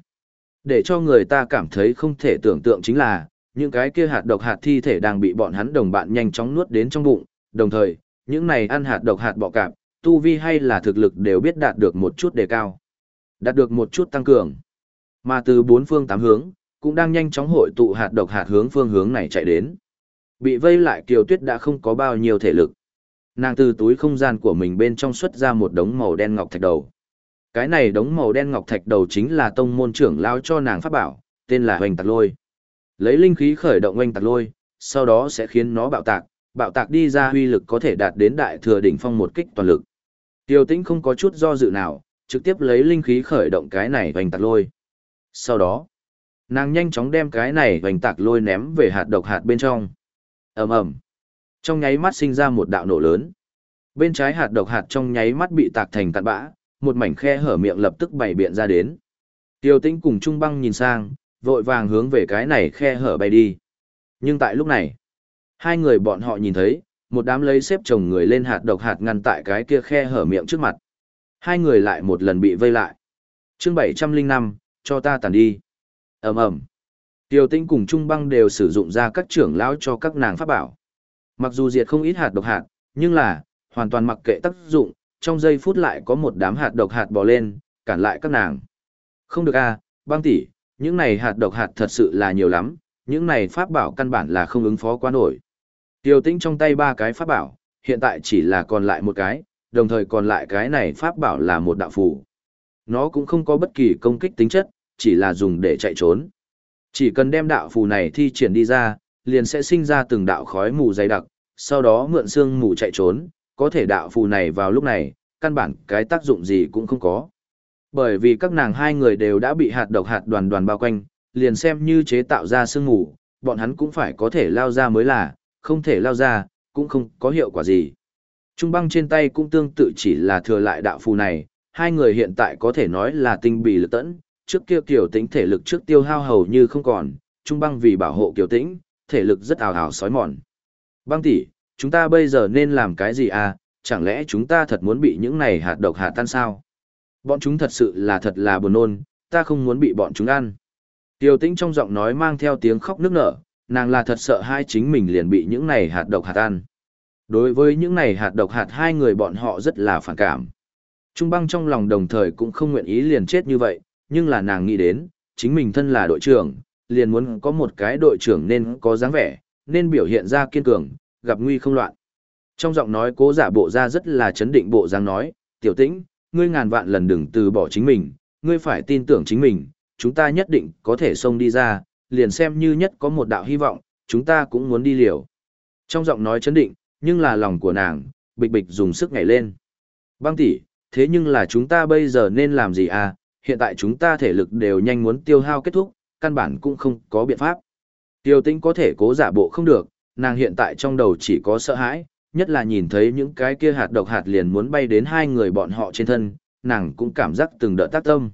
[SPEAKER 1] Để cho người ta cảm thấy không thể tưởng tượng chính là, những cái kia hạt độc hạt thi thể đang bị bọn hắn đồng bạn nhanh chóng nuốt đến trong bụng, đồng thời, những này ăn hạt độc hạt bọ cạp, tu vi hay là thực lực đều biết đạt được một chút đề cao. Đạt được một chút tăng cường. Mà từ bốn phương tám hướng, cũng đang nhanh chóng hội tụ hạt độc hạt hướng phương hướng này chạy đến. Bị vây lại Kiều Tuyết đã không có bao nhiêu thể lực. Nàng từ túi không gian của mình bên trong xuất ra một đống màu đen ngọc thạch đầu. Cái này đống màu đen ngọc thạch đầu chính là tông môn trưởng lao cho nàng pháp bảo, tên là Hoành Tạc Lôi. Lấy linh khí khởi động Hoành Tạc Lôi, sau đó sẽ khiến nó bạo tạc, bạo tạc đi ra huy lực có thể đạt đến đại thừa đỉnh phong một kích toàn lực. Tiêu Tĩnh không có chút do dự nào, trực tiếp lấy linh khí khởi động cái này Hoành Tạc Lôi. Sau đó, nàng nhanh chóng đem cái này Hoành Tạc Lôi ném về hạt độc hạt bên trong. Ầm ầm. Trong nháy mắt sinh ra một đạo nổ lớn. Bên trái hạt độc hạt trong nháy mắt bị tạc thành cặn bã, một mảnh khe hở miệng lập tức bày biện ra đến. Tiêu tĩnh cùng Trung băng nhìn sang, vội vàng hướng về cái này khe hở bay đi. Nhưng tại lúc này, hai người bọn họ nhìn thấy, một đám lấy xếp chồng người lên hạt độc hạt ngăn tại cái kia khe hở miệng trước mặt. Hai người lại một lần bị vây lại. chương 705, cho ta tàn đi. ầm ầm Tiêu tĩnh cùng Trung băng đều sử dụng ra các trưởng lão cho các nàng pháp bảo. Mặc dù diệt không ít hạt độc hạt, nhưng là, hoàn toàn mặc kệ tác dụng, trong giây phút lại có một đám hạt độc hạt bò lên, cản lại các nàng. Không được a, à, băng tỷ, những này hạt độc hạt thật sự là nhiều lắm, những này pháp bảo căn bản là không ứng phó quá nổi. Tiêu tĩnh trong tay ba cái pháp bảo, hiện tại chỉ là còn lại một cái, đồng thời còn lại cái này pháp bảo là một đạo phù. Nó cũng không có bất kỳ công kích tính chất, chỉ là dùng để chạy trốn. Chỉ cần đem đạo phù này thi triển đi ra, liền sẽ sinh ra từng đạo khói mù dày đặc, sau đó mượn xương mù chạy trốn, có thể đạo phù này vào lúc này, căn bản cái tác dụng gì cũng không có. Bởi vì các nàng hai người đều đã bị hạt độc hạt đoàn đoàn bao quanh, liền xem như chế tạo ra sương mù, bọn hắn cũng phải có thể lao ra mới là, không thể lao ra, cũng không có hiệu quả gì. Trung băng trên tay cũng tương tự chỉ là thừa lại đạo phù này, hai người hiện tại có thể nói là tinh bì lực tẫn, trước kia kiểu tính thể lực trước tiêu hao hầu như không còn, Trung băng vì bảo hộ kiểu tĩnh, thể lực rất ảo ảo sói mòn. Băng tỷ, chúng ta bây giờ nên làm cái gì à, chẳng lẽ chúng ta thật muốn bị những này hạt độc hạt tan sao? Bọn chúng thật sự là thật là buồn nôn, ta không muốn bị bọn chúng ăn. Tiêu tĩnh trong giọng nói mang theo tiếng khóc nức nở, nàng là thật sợ hai chính mình liền bị những này hạt độc hạt ăn. Đối với những này hạt độc hạt hai người bọn họ rất là phản cảm. Trung băng trong lòng đồng thời cũng không nguyện ý liền chết như vậy, nhưng là nàng nghĩ đến, chính mình thân là đội trưởng, liền muốn có một cái đội trưởng nên có dáng vẻ, nên biểu hiện ra kiên cường, gặp nguy không loạn. Trong giọng nói cố giả bộ ra rất là chấn định bộ dáng nói, tiểu tĩnh, ngươi ngàn vạn lần đừng từ bỏ chính mình, ngươi phải tin tưởng chính mình, chúng ta nhất định có thể xông đi ra, liền xem như nhất có một đạo hy vọng, chúng ta cũng muốn đi liều. Trong giọng nói chấn định, nhưng là lòng của nàng, bịch bịch dùng sức nhảy lên. Băng tỷ, thế nhưng là chúng ta bây giờ nên làm gì à, hiện tại chúng ta thể lực đều nhanh muốn tiêu hao kết thúc, căn bản cũng không có biện pháp. Tiêu tĩnh có thể cố giả bộ không được, nàng hiện tại trong đầu chỉ có sợ hãi, nhất là nhìn thấy những cái kia hạt độc hạt liền muốn bay đến hai người bọn họ trên thân, nàng cũng cảm giác từng đợt tác tâm.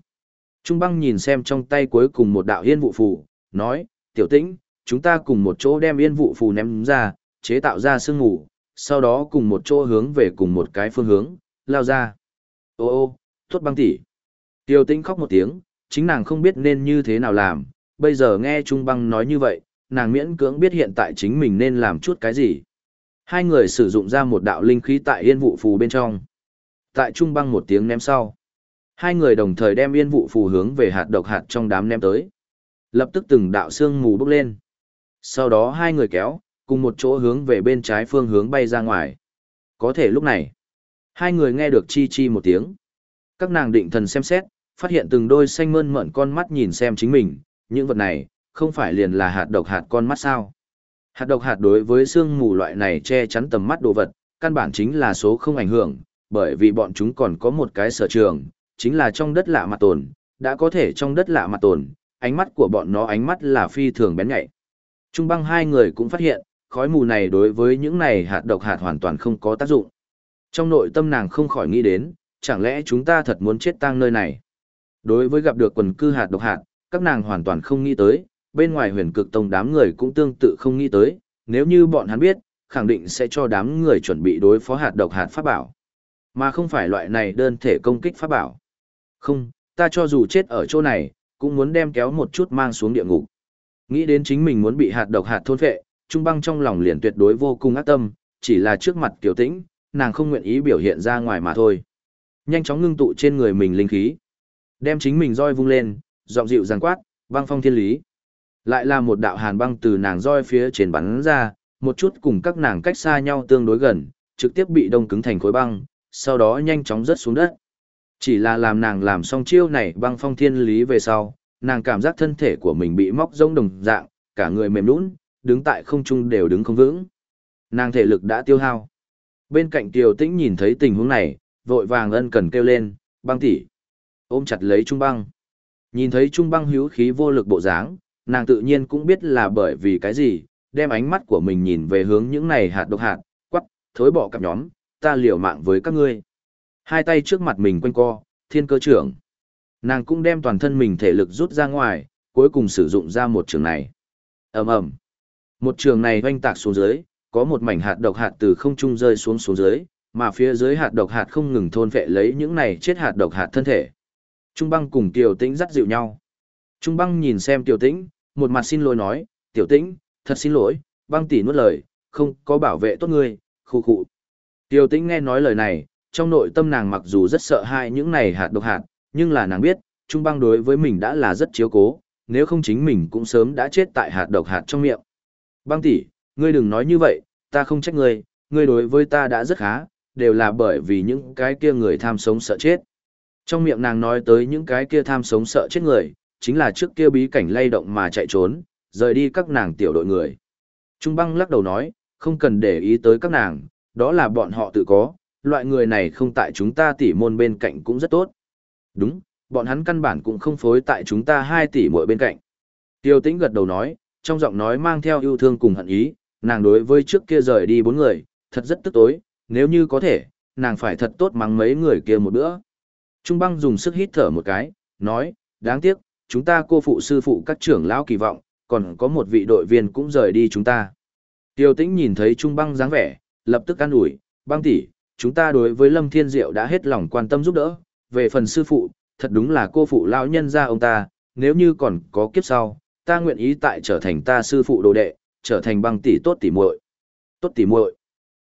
[SPEAKER 1] Trung băng nhìn xem trong tay cuối cùng một đạo yên vụ phù, nói, tiểu tĩnh, chúng ta cùng một chỗ đem yên vụ phù ném ra, chế tạo ra sương ngủ, sau đó cùng một chỗ hướng về cùng một cái phương hướng, lao ra. Ô ô, tốt băng tỷ. Tiêu tĩnh khóc một tiếng, chính nàng không biết nên như thế nào làm, bây giờ nghe Trung băng nói như vậy, nàng miễn cưỡng biết hiện tại chính mình nên làm chút cái gì. Hai người sử dụng ra một đạo linh khí tại yên vụ phù bên trong. Tại Trung băng một tiếng ném sau. Hai người đồng thời đem yên vụ phù hướng về hạt độc hạt trong đám ném tới. Lập tức từng đạo xương mù bốc lên. Sau đó hai người kéo, cùng một chỗ hướng về bên trái phương hướng bay ra ngoài. Có thể lúc này, hai người nghe được chi chi một tiếng. Các nàng định thần xem xét, phát hiện từng đôi xanh mơn mởn con mắt nhìn xem chính mình, những vật này, không phải liền là hạt độc hạt con mắt sao. Hạt độc hạt đối với xương mù loại này che chắn tầm mắt đồ vật, căn bản chính là số không ảnh hưởng, bởi vì bọn chúng còn có một cái sở trường, chính là trong đất lạ mặt tồn, đã có thể trong đất lạ mặt tồn, ánh mắt của bọn nó ánh mắt là phi thường bén nhạy. Trung băng hai người cũng phát hiện, khói mù này đối với những này hạt độc hạt hoàn toàn không có tác dụng. Trong nội tâm nàng không khỏi nghĩ đến, chẳng lẽ chúng ta thật muốn chết tang nơi này. Đối với gặp được quần cư hạt độc hạt, các nàng hoàn toàn không nghĩ tới, bên ngoài huyền cực tông đám người cũng tương tự không nghĩ tới, nếu như bọn hắn biết, khẳng định sẽ cho đám người chuẩn bị đối phó hạt độc hạt pháp bảo. Mà không phải loại này đơn thể công kích pháp bảo. Không, ta cho dù chết ở chỗ này, cũng muốn đem kéo một chút mang xuống địa ngục. Nghĩ đến chính mình muốn bị hạt độc hạt thôn phệ, Trung băng trong lòng liền tuyệt đối vô cùng ác tâm, chỉ là trước mặt tiểu tĩnh, nàng không nguyện ý biểu hiện ra ngoài mà thôi. Nhanh chóng ngưng tụ trên người mình linh khí. Đem chính mình roi vung lên, giọng dịu giằng quát, băng phong thiên lý. Lại là một đạo hàn băng từ nàng roi phía trên bắn ra, một chút cùng các nàng cách xa nhau tương đối gần, trực tiếp bị đông cứng thành khối băng, sau đó nhanh chóng rớt xuống đất. Chỉ là làm nàng làm xong chiêu này băng phong thiên lý về sau, nàng cảm giác thân thể của mình bị móc rông đồng dạng, cả người mềm nũng, đứng tại không trung đều đứng không vững. Nàng thể lực đã tiêu hao. Bên cạnh Tiều Tĩnh nhìn thấy tình huống này, vội vàng ân cần kêu lên, băng tỷ ôm chặt lấy Trung băng. Nhìn thấy Trung băng hữu khí vô lực bộ dáng, nàng tự nhiên cũng biết là bởi vì cái gì, đem ánh mắt của mình nhìn về hướng những này hạt độc hạt, quắc, thối bỏ cặp nhóm, ta liều mạng với các ngươi. Hai tay trước mặt mình quanh co, thiên cơ trưởng. Nàng cũng đem toàn thân mình thể lực rút ra ngoài, cuối cùng sử dụng ra một trường này. ầm ầm Một trường này oanh tạc xuống dưới, có một mảnh hạt độc hạt từ không trung rơi xuống xuống dưới, mà phía dưới hạt độc hạt không ngừng thôn vệ lấy những này chết hạt độc hạt thân thể. Trung băng cùng Tiểu Tĩnh dắt dịu nhau. Trung băng nhìn xem Tiểu Tĩnh, một mặt xin lỗi nói, Tiểu Tĩnh, thật xin lỗi, băng tỷ nuốt lời, không có bảo vệ tốt ngươi, khu khu. Tiểu Tĩnh nghe nói lời này, trong nội tâm nàng mặc dù rất sợ hãi những này hạt độc hạt, nhưng là nàng biết, Trung băng đối với mình đã là rất chiếu cố, nếu không chính mình cũng sớm đã chết tại hạt độc hạt trong miệng. Băng tỷ, ngươi đừng nói như vậy, ta không trách ngươi, ngươi đối với ta đã rất khá, đều là bởi vì những cái kia người tham sống sợ chết. Trong miệng nàng nói tới những cái kia tham sống sợ chết người, chính là trước kia bí cảnh lay động mà chạy trốn, rời đi các nàng tiểu đội người. Trung băng lắc đầu nói, không cần để ý tới các nàng, đó là bọn họ tự có, loại người này không tại chúng ta tỷ môn bên cạnh cũng rất tốt. Đúng, bọn hắn căn bản cũng không phối tại chúng ta hai tỷ mỗi bên cạnh. Tiêu tĩnh gật đầu nói, trong giọng nói mang theo yêu thương cùng hận ý, nàng đối với trước kia rời đi bốn người, thật rất tức tối, nếu như có thể, nàng phải thật tốt mắng mấy người kia một bữa. Trung băng dùng sức hít thở một cái, nói, đáng tiếc, chúng ta cô phụ sư phụ các trưởng lão kỳ vọng, còn có một vị đội viên cũng rời đi chúng ta. Tiêu tĩnh nhìn thấy Trung băng dáng vẻ, lập tức an ủi, băng tỷ, chúng ta đối với Lâm Thiên Diệu đã hết lòng quan tâm giúp đỡ, về phần sư phụ, thật đúng là cô phụ lão nhân gia ông ta, nếu như còn có kiếp sau, ta nguyện ý tại trở thành ta sư phụ đồ đệ, trở thành băng tỷ tốt tỷ muội. Tốt tỷ muội.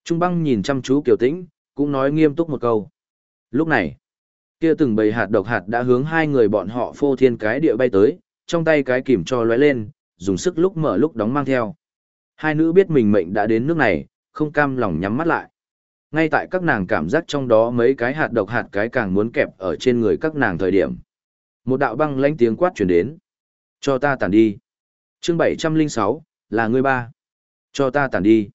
[SPEAKER 1] Trung băng nhìn chăm chú Kiều Tĩnh, cũng nói nghiêm túc một câu. Lúc này, kia từng bầy hạt độc hạt đã hướng hai người bọn họ phô thiên cái địa bay tới, trong tay cái kìm cho lóe lên, dùng sức lúc mở lúc đóng mang theo. Hai nữ biết mình mệnh đã đến nước này, không cam lòng nhắm mắt lại. Ngay tại các nàng cảm giác trong đó mấy cái hạt độc hạt cái càng muốn kẹp ở trên người các nàng thời điểm. Một đạo băng lãnh tiếng quát truyền đến. Cho ta tản đi. Chương bảy trăm linh sáu là ngươi ba. Cho ta tản đi.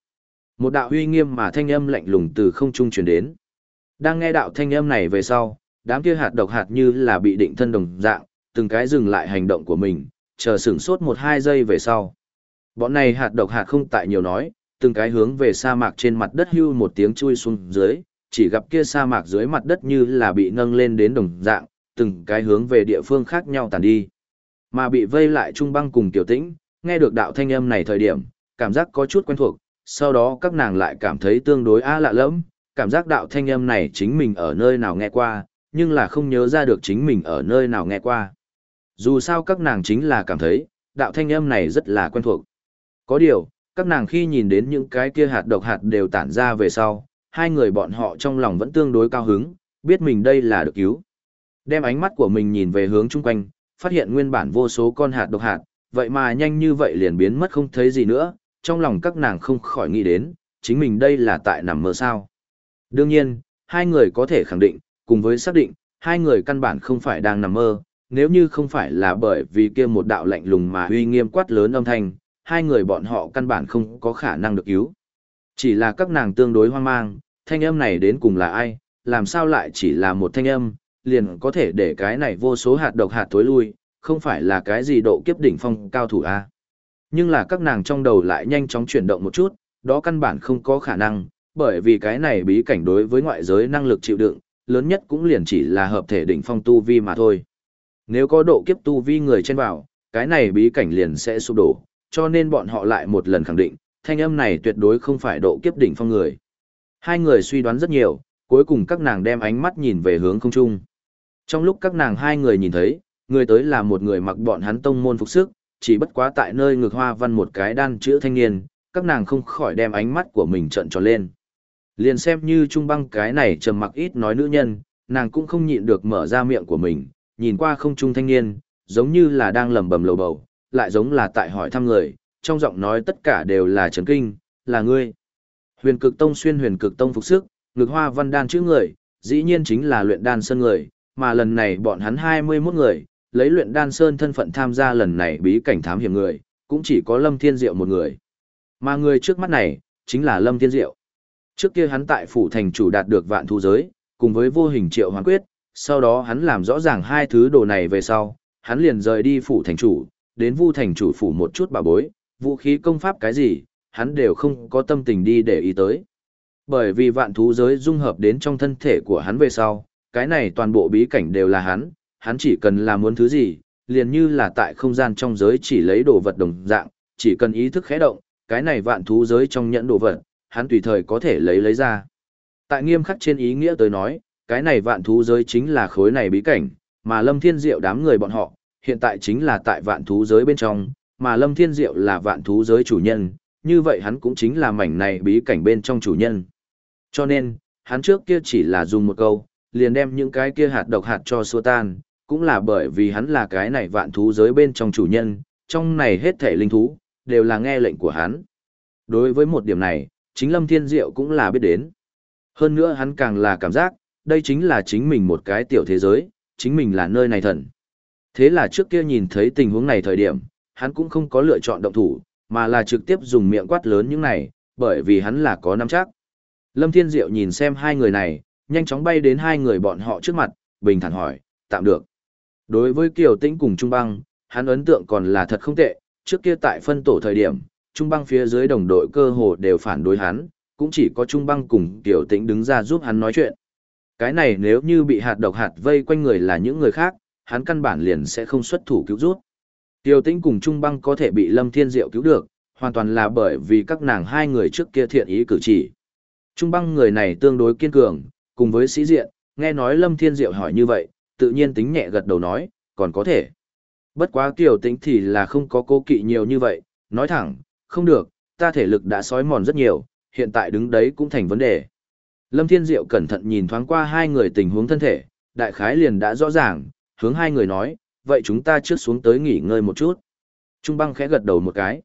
[SPEAKER 1] Một đạo uy nghiêm mà thanh âm lạnh lùng từ không trung truyền đến. Đang nghe đạo thanh âm này về sau, đám kia hạt độc hạt như là bị định thân đồng dạng, từng cái dừng lại hành động của mình, chờ sửng sốt một hai giây về sau. Bọn này hạt độc hạt không tại nhiều nói, từng cái hướng về sa mạc trên mặt đất hưu một tiếng chui xuống dưới, chỉ gặp kia sa mạc dưới mặt đất như là bị nâng lên đến đồng dạng, từng cái hướng về địa phương khác nhau tàn đi. Mà bị vây lại trung băng cùng tiểu tĩnh, nghe được đạo thanh âm này thời điểm, cảm giác có chút quen thuộc, sau đó các nàng lại cảm thấy tương đối a lạ lẫm, cảm giác đạo thanh âm này chính mình ở nơi nào nghe qua, nhưng là không nhớ ra được chính mình ở nơi nào nghe qua. Dù sao các nàng chính là cảm thấy, đạo thanh âm này rất là quen thuộc. Có điều, các nàng khi nhìn đến những cái kia hạt độc hạt đều tản ra về sau, hai người bọn họ trong lòng vẫn tương đối cao hứng, biết mình đây là được cứu. Đem ánh mắt của mình nhìn về hướng chung quanh, phát hiện nguyên bản vô số con hạt độc hạt, vậy mà nhanh như vậy liền biến mất không thấy gì nữa, trong lòng các nàng không khỏi nghĩ đến, chính mình đây là tại nằm mơ sao. Đương nhiên, hai người có thể khẳng định, cùng với xác định, hai người căn bản không phải đang nằm mơ, nếu như không phải là bởi vì kia một đạo lạnh lùng mà uy nghiêm quát lớn âm thanh, hai người bọn họ căn bản không có khả năng được cứu. Chỉ là các nàng tương đối hoang mang, thanh âm này đến cùng là ai, làm sao lại chỉ là một thanh âm, liền có thể để cái này vô số hạt độc hạt tối lui, không phải là cái gì độ kiếp đỉnh phong cao thủ a. Nhưng là các nàng trong đầu lại nhanh chóng chuyển động một chút, đó căn bản không có khả năng, bởi vì cái này bí cảnh đối với ngoại giới năng lực chịu đựng, lớn nhất cũng liền chỉ là hợp thể đỉnh phong tu vi mà thôi. Nếu có độ kiếp tu vi người trên vào, cái này bí cảnh liền sẽ sụp đổ, cho nên bọn họ lại một lần khẳng định, thanh âm này tuyệt đối không phải độ kiếp đỉnh phong người. Hai người suy đoán rất nhiều, cuối cùng các nàng đem ánh mắt nhìn về hướng không trung. Trong lúc các nàng hai người nhìn thấy, người tới là một người mặc bọn hắn tông môn phục sức, chỉ bất quá tại nơi ngược hoa văn một cái đan chữ thanh niên, các nàng không khỏi đem ánh mắt của mình trợn tròn lên. Liền xem như trung băng cái này trầm mặc ít nói nữ nhân, nàng cũng không nhịn được mở ra miệng của mình, nhìn qua không trung thanh niên, giống như là đang lẩm bẩm lầu bầu, lại giống là tại hỏi thăm người, trong giọng nói tất cả đều là chấn kinh, là ngươi. Huyền cực tông xuyên huyền cực tông phục sức, ngực hoa văn đan chữ người, dĩ nhiên chính là luyện đan sơn người, mà lần này bọn hắn 21 người, lấy luyện đan sơn thân phận tham gia lần này bí cảnh thám hiểm người, cũng chỉ có Lâm Thiên Diệu một người. Mà người trước mắt này, chính là Lâm Thiên Diệu. Trước kia hắn tại phủ thành chủ đạt được vạn thu giới, cùng với vô hình triệu hoàn quyết, sau đó hắn làm rõ ràng hai thứ đồ này về sau, hắn liền rời đi phủ thành chủ, đến vu thành chủ phủ một chút bà bối, vũ khí công pháp cái gì, hắn đều không có tâm tình đi để ý tới. Bởi vì vạn thú giới dung hợp đến trong thân thể của hắn về sau, cái này toàn bộ bí cảnh đều là hắn, hắn chỉ cần làm muốn thứ gì, liền như là tại không gian trong giới chỉ lấy đồ vật đồng dạng, chỉ cần ý thức khẽ động, cái này vạn thú giới trong nhẫn đồ vật, hắn tùy thời có thể lấy lấy ra. Tại nghiêm khắc trên ý nghĩa tới nói, cái này vạn thú giới chính là khối này bí cảnh, mà Lâm Thiên Diệu đám người bọn họ, hiện tại chính là tại vạn thú giới bên trong, mà Lâm Thiên Diệu là vạn thú giới chủ nhân, như vậy hắn cũng chính là mảnh này bí cảnh bên trong chủ nhân. Cho nên, hắn trước kia chỉ là dùng một câu, liền đem những cái kia hạt độc hạt cho xua tan, cũng là bởi vì hắn là cái này vạn thú giới bên trong chủ nhân, trong này hết thể linh thú, đều là nghe lệnh của hắn. Đối với một điểm này, chính Lâm Thiên Diệu cũng là biết đến. Hơn nữa hắn càng là cảm giác, đây chính là chính mình một cái tiểu thế giới, chính mình là nơi này thần. Thế là trước kia nhìn thấy tình huống này thời điểm, hắn cũng không có lựa chọn động thủ, mà là trực tiếp dùng miệng quát lớn những này, bởi vì hắn là có nắm chắc. Lâm Thiên Diệu nhìn xem hai người này, nhanh chóng bay đến hai người bọn họ trước mặt, bình thản hỏi, tạm được. Đối với Kiều Tĩnh cùng Trung Băng, hắn ấn tượng còn là thật không tệ, trước kia tại phân tổ thời điểm, Trung Băng phía dưới đồng đội cơ hồ đều phản đối hắn, cũng chỉ có Trung Băng cùng Tiểu Tĩnh đứng ra giúp hắn nói chuyện. Cái này nếu như bị hạt độc hạt vây quanh người là những người khác, hắn căn bản liền sẽ không xuất thủ cứu rút. Tiểu tĩnh cùng Trung băng có thể bị Lâm Thiên Diệu cứu được, hoàn toàn là bởi vì các nàng hai người trước kia thiện ý cử chỉ. Trung băng người này tương đối kiên cường, cùng với sĩ diện, nghe nói Lâm Thiên Diệu hỏi như vậy, tự nhiên tính nhẹ gật đầu nói, còn có thể. Bất quá Tiểu Tĩnh thì là không có cố kỵ nhiều như vậy, nói thẳng, không được, ta thể lực đã sói mòn rất nhiều, hiện tại đứng đấy cũng thành vấn đề. Lâm Thiên Diệu cẩn thận nhìn thoáng qua hai người tình huống thân thể, đại khái liền đã rõ ràng, hướng hai người nói, vậy chúng ta trước xuống tới nghỉ ngơi một chút. Trung băng khẽ gật đầu một cái.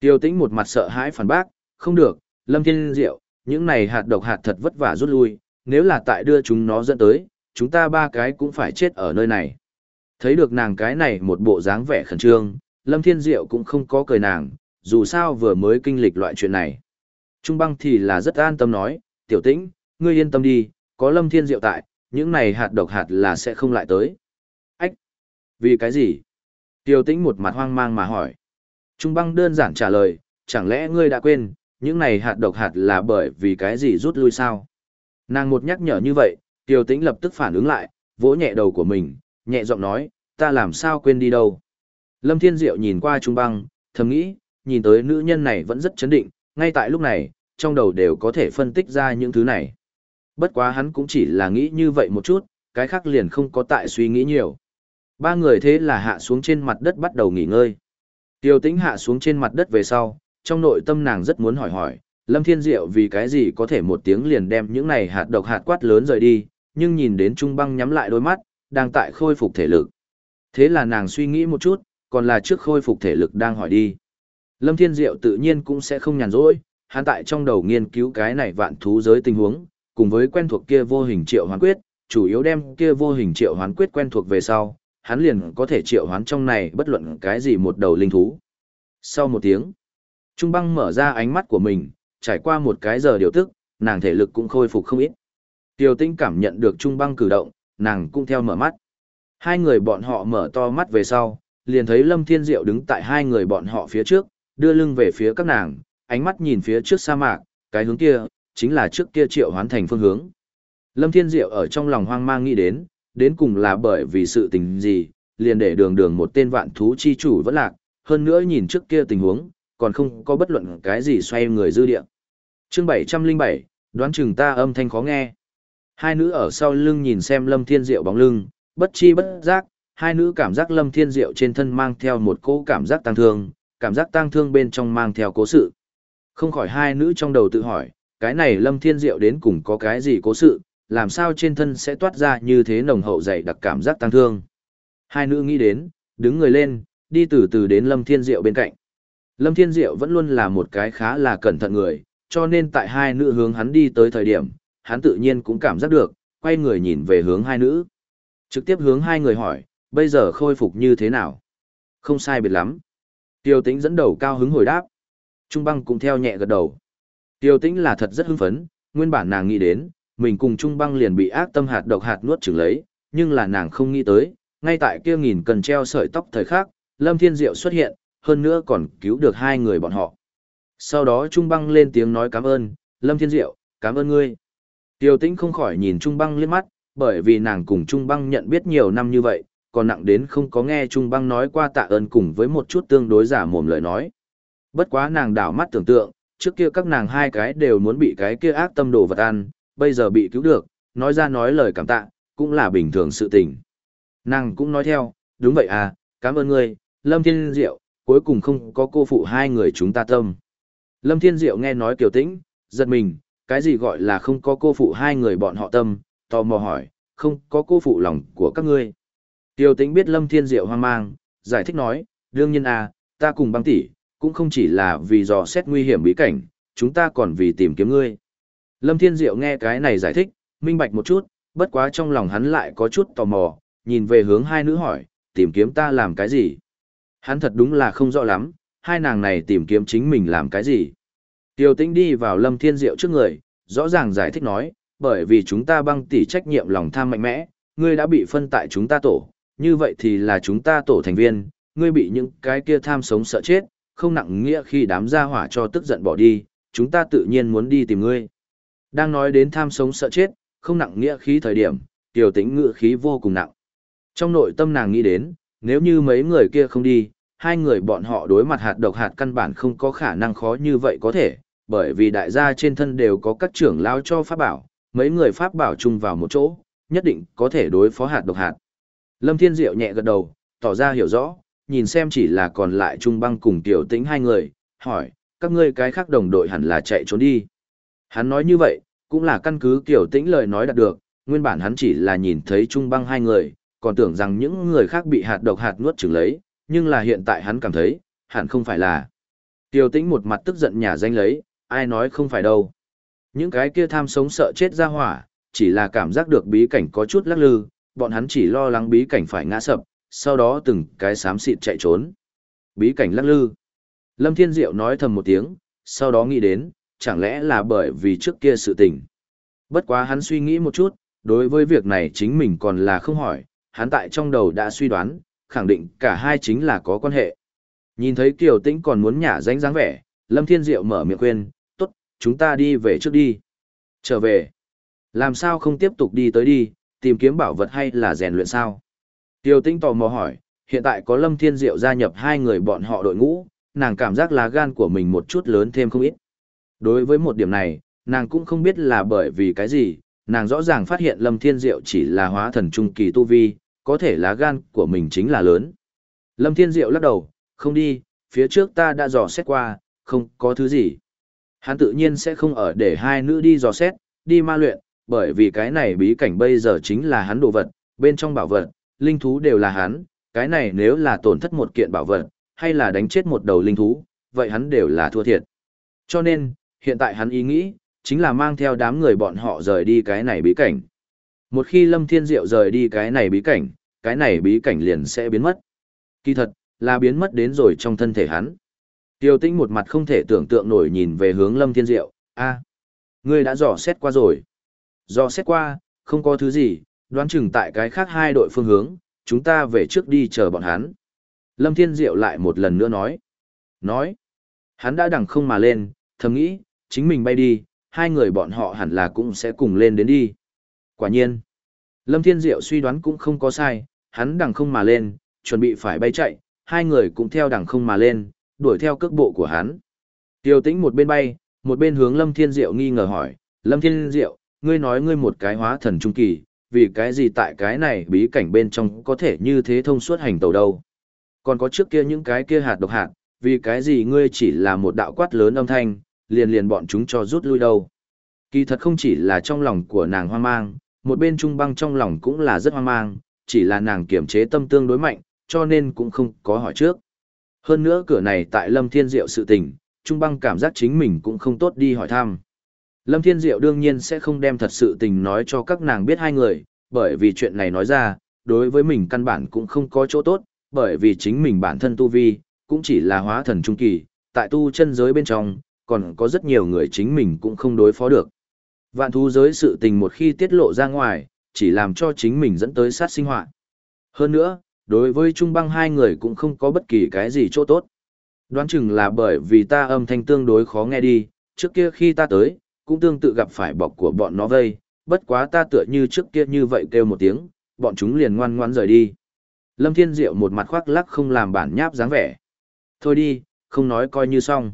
[SPEAKER 1] Tiêu tĩnh một mặt sợ hãi phản bác, không được, Lâm Thiên Diệu, những này hạt độc hạt thật vất vả rút lui, nếu là tại đưa chúng nó dẫn tới, chúng ta ba cái cũng phải chết ở nơi này. Thấy được nàng cái này một bộ dáng vẻ khẩn trương, Lâm Thiên Diệu cũng không có cười nàng, dù sao vừa mới kinh lịch loại chuyện này. Trung băng thì là rất an tâm nói, tiểu tĩnh, ngươi yên tâm đi, có lâm thiên diệu tại, những này hạt độc hạt là sẽ không lại tới. Ách! Vì cái gì? Tiểu tĩnh một mặt hoang mang mà hỏi. Trung băng đơn giản trả lời, chẳng lẽ ngươi đã quên, những này hạt độc hạt là bởi vì cái gì rút lui sao? Nàng một nhắc nhở như vậy, tiểu tĩnh lập tức phản ứng lại, vỗ nhẹ đầu của mình, nhẹ giọng nói, ta làm sao quên đi đâu. Lâm Thiên Diệu nhìn qua Trung băng, thầm nghĩ, nhìn tới nữ nhân này vẫn rất chấn định, ngay tại lúc này, trong đầu đều có thể phân tích ra những thứ này. Bất quá hắn cũng chỉ là nghĩ như vậy một chút, cái khác liền không có tại suy nghĩ nhiều. Ba người thế là hạ xuống trên mặt đất bắt đầu nghỉ ngơi. Tiêu tĩnh hạ xuống trên mặt đất về sau, trong nội tâm nàng rất muốn hỏi hỏi, Lâm Thiên Diệu vì cái gì có thể một tiếng liền đem những này hạt độc hạt quát lớn rời đi, nhưng nhìn đến Trung băng nhắm lại đôi mắt, đang tại khôi phục thể lực. Thế là nàng suy nghĩ một chút, còn là trước khôi phục thể lực đang hỏi đi. Lâm Thiên Diệu tự nhiên cũng sẽ không nhàn rỗi, hắn tại trong đầu nghiên cứu cái này vạn thú giới tình huống, cùng với quen thuộc kia vô hình triệu hoán quyết, chủ yếu đem kia vô hình triệu hoán quyết quen thuộc về sau, hắn liền có thể triệu hoán trong này bất luận cái gì một đầu linh thú. Sau một tiếng, Trung băng mở ra ánh mắt của mình, trải qua một cái giờ điều tức, nàng thể lực cũng khôi phục không ít. Tiêu tinh cảm nhận được Trung băng cử động, nàng cũng theo mở mắt. Hai người bọn họ mở to mắt về sau, liền thấy Lâm Thiên Diệu đứng tại hai người bọn họ phía trước, đưa lưng về phía các nàng, ánh mắt nhìn phía trước sa mạc, cái hướng kia, chính là trước kia triệu hoán thành phương hướng. Lâm Thiên Diệu ở trong lòng hoang mang nghĩ đến, đến cùng là bởi vì sự tình gì, liền để đường đường một tên vạn thú chi chủ vẫn lạc, hơn nữa nhìn trước kia tình huống, còn không có bất luận cái gì xoay người dư địa. Chương 707, đoán chừng ta âm thanh khó nghe. Hai nữ ở sau lưng nhìn xem Lâm Thiên Diệu bóng lưng, bất chi bất giác, hai nữ cảm giác Lâm Thiên Diệu trên thân mang theo một cỗ cảm giác tăng thương, cảm giác tang thương bên trong mang theo cố sự. Không khỏi hai nữ trong đầu tự hỏi, cái này Lâm Thiên Diệu đến cùng có cái gì cố sự, làm sao trên thân sẽ toát ra như thế nồng hậu dày đặc cảm giác tang thương. Hai nữ nghĩ đến, đứng người lên, đi từ từ đến Lâm Thiên Diệu bên cạnh. Lâm Thiên Diệu vẫn luôn là một cái khá là cẩn thận người, cho nên tại hai nữ hướng hắn đi tới thời điểm, hắn tự nhiên cũng cảm giác được, quay người nhìn về hướng hai nữ. Trực tiếp hướng hai người hỏi, bây giờ khôi phục như thế nào? Không sai biệt lắm. Tiêu tĩnh dẫn đầu cao hứng hồi đáp. Trung băng cũng theo nhẹ gật đầu. Tiêu tĩnh là thật rất hưng phấn, nguyên bản nàng nghĩ đến, mình cùng Trung băng liền bị ác tâm hạt độc hạt nuốt chửng lấy, nhưng là nàng không nghĩ tới, ngay tại kia nghìn cần treo sợi tóc thời khắc, Lâm Thiên Diệu xuất hiện, hơn nữa còn cứu được hai người bọn họ. Sau đó Trung băng lên tiếng nói cảm ơn, Lâm Thiên Diệu, cảm ơn ngươi. Tiêu tĩnh không khỏi nhìn Trung băng liếc mắt, bởi vì nàng cùng Trung băng nhận biết nhiều năm như vậy, còn nặng đến không có nghe Trung băng nói qua tạ ơn cùng với một chút tương đối giả mồm lời nói. Bất quá nàng đảo mắt tưởng tượng, trước kia các nàng hai cái đều muốn bị cái kia ác tâm đồ vật ăn, bây giờ bị cứu được, nói ra nói lời cảm tạ, cũng là bình thường sự tình. Nàng cũng nói theo, đúng vậy à, cảm ơn ngươi, Lâm Thiên Diệu, cuối cùng không có cô phụ hai người chúng ta tâm. Lâm Thiên Diệu nghe nói kiều tĩnh, giật mình, cái gì gọi là không có cô phụ hai người bọn họ tâm, tò mò hỏi, không có cô phụ lòng của các ngươi. Tiêu tĩnh biết Lâm Thiên Diệu hoang mang, giải thích nói, đương nhiên à, ta cùng băng tỷ, cũng không chỉ là vì dò xét nguy hiểm bí cảnh, chúng ta còn vì tìm kiếm ngươi. Lâm Thiên Diệu nghe cái này giải thích, minh bạch một chút, bất quá trong lòng hắn lại có chút tò mò, nhìn về hướng hai nữ hỏi, tìm kiếm ta làm cái gì? Hắn thật đúng là không rõ lắm, hai nàng này tìm kiếm chính mình làm cái gì? Tiêu tĩnh đi vào Lâm Thiên Diệu trước người, rõ ràng giải thích nói, bởi vì chúng ta băng tỷ trách nhiệm lòng tham mạnh mẽ, ngươi đã bị phân tại chúng ta tổ, như vậy thì là chúng ta tổ thành viên, ngươi bị những cái kia tham sống sợ chết, không nặng nghĩa khi đám gia hỏa cho tức giận bỏ đi, chúng ta tự nhiên muốn đi tìm ngươi. Đang nói đến tham sống sợ chết, không nặng nghĩa khí thời điểm, tiểu tĩnh ngự khí vô cùng nặng. Trong nội tâm nàng nghĩ đến, nếu như mấy người kia không đi, hai người bọn họ đối mặt hạt độc hạt căn bản không có khả năng khó như vậy có thể, bởi vì đại gia trên thân đều có các trưởng lao cho pháp bảo, mấy người pháp bảo chung vào một chỗ, nhất định có thể đối phó hạt độc hạt. Lâm Thiên Diệu nhẹ gật đầu, tỏ ra hiểu rõ, nhìn xem chỉ là còn lại Trung Băng cùng Tiểu Tĩnh hai người, hỏi, các ngươi cái khác đồng đội hẳn là chạy trốn đi. Hắn nói như vậy, cũng là căn cứ Tiểu Tĩnh lời nói đạt được, nguyên bản hắn chỉ là nhìn thấy Trung Băng hai người, còn tưởng rằng những người khác bị hạt độc hạt nuốt chửng lấy, nhưng là hiện tại hắn cảm thấy, hẳn không phải là. Tiểu Tĩnh một mặt tức giận nhà danh lấy, ai nói không phải đâu. Những cái kia tham sống sợ chết ra hỏa, chỉ là cảm giác được bí cảnh có chút lắc lư, bọn hắn chỉ lo lắng bí cảnh phải ngã sập, sau đó từng cái xám xịt chạy trốn. Bí cảnh lắc lư. Lâm Thiên Diệu nói thầm một tiếng, sau đó nghĩ đến, chẳng lẽ là bởi vì trước kia sự tình. Bất quá hắn suy nghĩ một chút, đối với việc này chính mình còn là không hỏi, hắn tại trong đầu đã suy đoán, khẳng định cả hai chính là có quan hệ. Nhìn thấy Kiều Tĩnh còn muốn nhả danh dáng vẻ, Lâm Thiên Diệu mở miệng khuyên, tốt, chúng ta đi về trước đi. Trở về. Làm sao không tiếp tục đi tới đi, tìm kiếm bảo vật hay là rèn luyện sao? Tiêu Tĩnh tò mò hỏi, hiện tại có Lâm Thiên Diệu gia nhập hai người bọn họ đội ngũ, nàng cảm giác lá gan của mình một chút lớn thêm không ít. Đối với một điểm này, nàng cũng không biết là bởi vì cái gì, nàng rõ ràng phát hiện Lâm Thiên Diệu chỉ là hóa thần trung kỳ tu vi, có thể lá gan của mình chính là lớn. Lâm Thiên Diệu lắc đầu, không đi, phía trước ta đã dò xét qua, không có thứ gì. Hắn tự nhiên sẽ không ở để hai nữ đi dò xét, đi ma luyện, bởi vì cái này bí cảnh bây giờ chính là hắn đồ vật, bên trong bảo vật, linh thú đều là hắn, cái này nếu là tổn thất một kiện bảo vật, hay là đánh chết một đầu linh thú, vậy hắn đều là thua thiệt. Cho nên, hiện tại hắn ý nghĩ, chính là mang theo đám người bọn họ rời đi cái này bí cảnh. Một khi Lâm Thiên Diệu rời đi cái này bí cảnh, cái này bí cảnh liền sẽ biến mất. Kỳ thật, là biến mất đến rồi trong thân thể hắn. Tiêu Tĩnh một mặt không thể tưởng tượng nổi nhìn về hướng Lâm Thiên Diệu, a, ngươi đã dò xét qua rồi do xét qua, không có thứ gì, đoán chừng tại cái khác hai đội phương hướng, chúng ta về trước đi chờ bọn hắn. Lâm Thiên Diệu lại một lần nữa nói. Nói, hắn đã đằng không mà lên, thầm nghĩ, chính mình bay đi, hai người bọn họ hẳn là cũng sẽ cùng lên đến đi. Quả nhiên, Lâm Thiên Diệu suy đoán cũng không có sai, hắn đằng không mà lên, chuẩn bị phải bay chạy, hai người cũng theo đằng không mà lên, đuổi theo cước bộ của hắn. Tiêu tĩnh một bên bay, một bên hướng Lâm Thiên Diệu nghi ngờ hỏi, Lâm Thiên Diệu, ngươi nói ngươi một cái hóa thần trung kỳ, vì cái gì tại cái này bí cảnh bên trong có thể như thế thông suốt hành tàu đâu. Còn có trước kia những cái kia hạt độc hạt, vì cái gì ngươi chỉ là một đạo quát lớn âm thanh, liền liền bọn chúng cho rút lui đâu. Kỳ thật không chỉ là trong lòng của nàng hoang mang, một bên trung băng trong lòng cũng là rất hoang mang, chỉ là nàng kiểm chế tâm tương đối mạnh, cho nên cũng không có hỏi trước. Hơn nữa cửa này tại Lâm Thiên Diệu sự tình, trung băng cảm giác chính mình cũng không tốt đi hỏi thăm. Lâm Thiên Diệu đương nhiên sẽ không đem thật sự tình nói cho các nàng biết hai người, bởi vì chuyện này nói ra, đối với mình căn bản cũng không có chỗ tốt, bởi vì chính mình bản thân tu vi, cũng chỉ là hóa thần trung kỳ, tại tu chân giới bên trong, còn có rất nhiều người chính mình cũng không đối phó được. Vạn thú giới sự tình một khi tiết lộ ra ngoài, chỉ làm cho chính mình dẫn tới sát sinh hoạt. Hơn nữa, đối với Trung băng hai người cũng không có bất kỳ cái gì chỗ tốt. Đoán chừng là bởi vì ta âm thanh tương đối khó nghe đi, trước kia khi ta tới, cũng tương tự gặp phải bọc của bọn nó vây, bất quá ta tựa như trước kia như vậy kêu một tiếng, bọn chúng liền ngoan ngoan rời đi. Lâm Thiên Diệu một mặt khoác lắc không làm bản nháp dáng vẻ. Thôi đi, không nói coi như xong.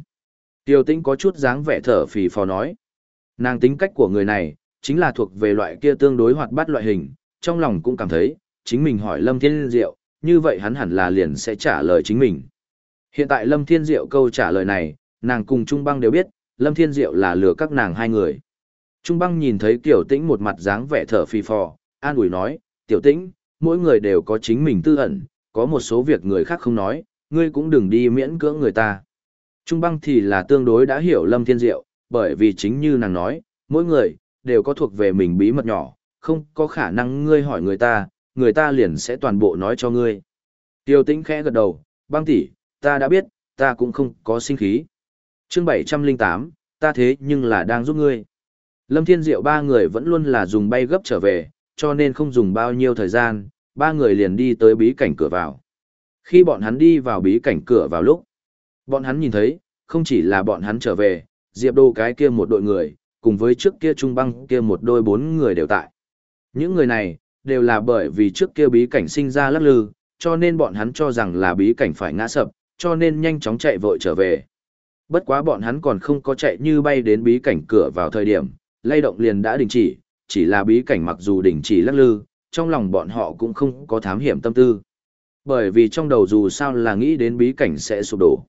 [SPEAKER 1] Tiêu tĩnh có chút dáng vẻ thở phì phò nói. Nàng tính cách của người này, chính là thuộc về loại kia tương đối hoạt bát loại hình, trong lòng cũng cảm thấy, chính mình hỏi Lâm Thiên Diệu, như vậy hắn hẳn là liền sẽ trả lời chính mình. Hiện tại Lâm Thiên Diệu câu trả lời này, nàng cùng Trung Băng đều biết, Lâm Thiên Diệu là lừa các nàng hai người. Trung Băng nhìn thấy Tiểu Tĩnh một mặt dáng vẻ thở phì phò, an ủi nói, Tiểu Tĩnh, mỗi người đều có chính mình tư ẩn, có một số việc người khác không nói, ngươi cũng đừng đi miễn cưỡng người ta. Trung Băng thì là tương đối đã hiểu Lâm Thiên Diệu, bởi vì chính như nàng nói, mỗi người, đều có thuộc về mình bí mật nhỏ, không có khả năng ngươi hỏi người ta, người ta liền sẽ toàn bộ nói cho ngươi. Tiêu tĩnh khẽ gật đầu, băng tỷ, ta đã biết, ta cũng không có sinh khí chương 708, ta thế nhưng là đang giúp ngươi. Lâm Thiên Diệu ba người vẫn luôn là dùng bay gấp trở về, cho nên không dùng bao nhiêu thời gian, ba người liền đi tới bí cảnh cửa vào. Khi bọn hắn đi vào bí cảnh cửa vào lúc, bọn hắn nhìn thấy, không chỉ là bọn hắn trở về, Diệp Đô cái kia một đội người, cùng với trước kia Trung Băng kia một đôi bốn người đều tại. Những người này, đều là bởi vì trước kia bí cảnh sinh ra lắc lư, cho nên bọn hắn cho rằng là bí cảnh phải ngã sập, cho nên nhanh chóng chạy vội trở về. Bất quá bọn hắn còn không có chạy như bay đến bí cảnh cửa vào thời điểm, lay động liền đã đình chỉ, chỉ là bí cảnh mặc dù đình chỉ lắc lư, trong lòng bọn họ cũng không có thám hiểm tâm tư. Bởi vì trong đầu dù sao là nghĩ đến bí cảnh sẽ sụp đổ.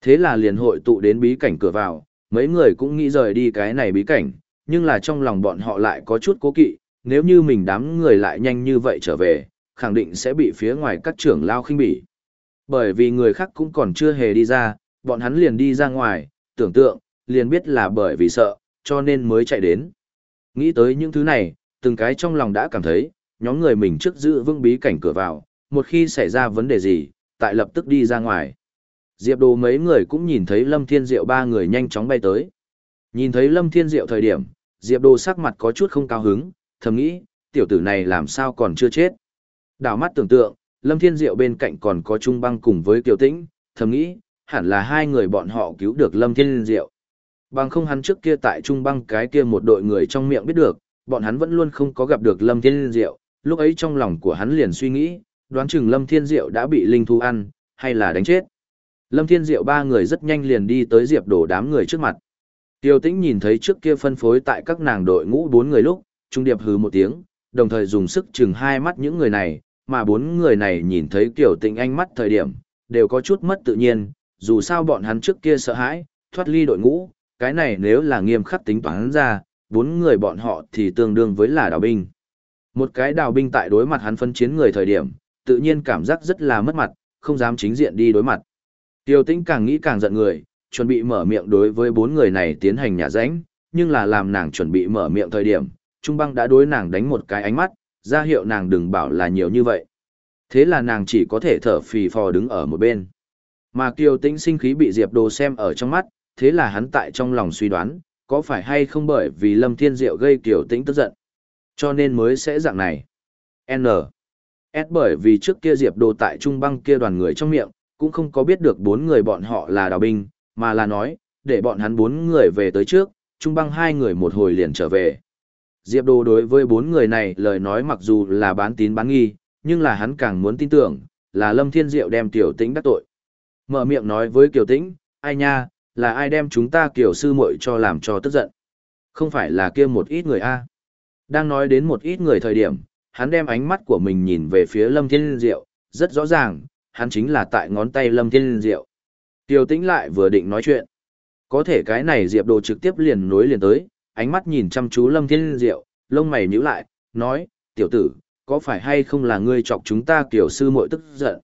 [SPEAKER 1] Thế là liền hội tụ đến bí cảnh cửa vào, mấy người cũng nghĩ rời đi cái này bí cảnh, nhưng là trong lòng bọn họ lại có chút cố kỵ, nếu như mình đám người lại nhanh như vậy trở về, khẳng định sẽ bị phía ngoài các trưởng lao khinh bỉ. Bởi vì người khác cũng còn chưa hề đi ra, bọn hắn liền đi ra ngoài, tưởng tượng, liền biết là bởi vì sợ, cho nên mới chạy đến. Nghĩ tới những thứ này, từng cái trong lòng đã cảm thấy, nhóm người mình trước giữ vững bí cảnh cửa vào, một khi xảy ra vấn đề gì, tại lập tức đi ra ngoài. Diệp đồ mấy người cũng nhìn thấy Lâm Thiên Diệu ba người nhanh chóng bay tới. Nhìn thấy Lâm Thiên Diệu thời điểm, Diệp Đồ sắc mặt có chút không cao hứng, thầm nghĩ, tiểu tử này làm sao còn chưa chết. Đảo mắt tưởng tượng, Lâm Thiên Diệu bên cạnh còn có Trung Băng cùng với Kiều Tĩnh, thầm nghĩ, hẳn là hai người bọn họ cứu được Lâm Thiên Diệu. Bằng không hắn trước kia tại Trung Băng cái kia một đội người trong miệng biết được, bọn hắn vẫn luôn không có gặp được Lâm Thiên Diệu, lúc ấy trong lòng của hắn liền suy nghĩ, đoán chừng Lâm Thiên Diệu đã bị linh thú ăn, hay là đánh chết. Lâm Thiên Diệu ba người rất nhanh liền đi tới Diệp Đổ đám người trước mặt. Tiêu Tĩnh nhìn thấy trước kia phân phối tại các nàng đội ngũ bốn người lúc, trung điệp hừ một tiếng, đồng thời dùng sức chừng hai mắt những người này, mà bốn người này nhìn thấy Kiều Tĩnh ánh mắt thời điểm, đều có chút mất tự nhiên, dù sao bọn hắn trước kia sợ hãi, thoát ly đội ngũ, cái này nếu là nghiêm khắc tính toán ra, bốn người bọn họ thì tương đương với là đào binh. Một cái đào binh tại đối mặt hắn phân chiến người thời điểm, tự nhiên cảm giác rất là mất mặt, không dám chính diện đi đối mặt. Tiêu tĩnh càng nghĩ càng giận người, chuẩn bị mở miệng đối với bốn người này tiến hành nhả ránh, nhưng là làm nàng chuẩn bị mở miệng thời điểm, Trung băng đã đối nàng đánh một cái ánh mắt, ra hiệu nàng đừng bảo là nhiều như vậy. Thế là nàng chỉ có thể thở phì phò đứng ở một bên. Mà Kiều Tĩnh sinh khí bị Diệp Đồ xem ở trong mắt, thế là hắn tại trong lòng suy đoán, có phải hay không bởi vì Lâm Thiên Diệu gây Kiều Tĩnh tức giận. Cho nên mới sẽ dạng này. N. S bởi vì trước kia Diệp Đồ tại trung băng kia đoàn người trong miệng, cũng không có biết được bốn người bọn họ là đào binh, mà là nói, để bọn hắn bốn người về tới trước, trung băng hai người một hồi liền trở về. Diệp Đồ đối với bốn người này lời nói mặc dù là bán tín bán nghi, nhưng là hắn càng muốn tin tưởng, là Lâm Thiên Diệu đem Tiểu Tĩnh đắc tội. Mở miệng nói với Kiều Tĩnh, ai nha, là ai đem chúng ta Kiều sư muội cho làm cho tức giận. Không phải là kia một ít người a Đang nói đến một ít người thời điểm, hắn đem ánh mắt của mình nhìn về phía Lâm Thiên Diệu, rất rõ ràng, hắn chính là tại ngón tay Lâm Thiên Diệu. Kiều tĩnh lại vừa định nói chuyện. Có thể cái này Diệp Đồ trực tiếp liền nối liền tới, ánh mắt nhìn chăm chú Lâm Thiên Diệu, lông mày nhíu lại, nói, tiểu tử, có phải hay không là ngươi chọc chúng ta kiểu sư muội tức giận?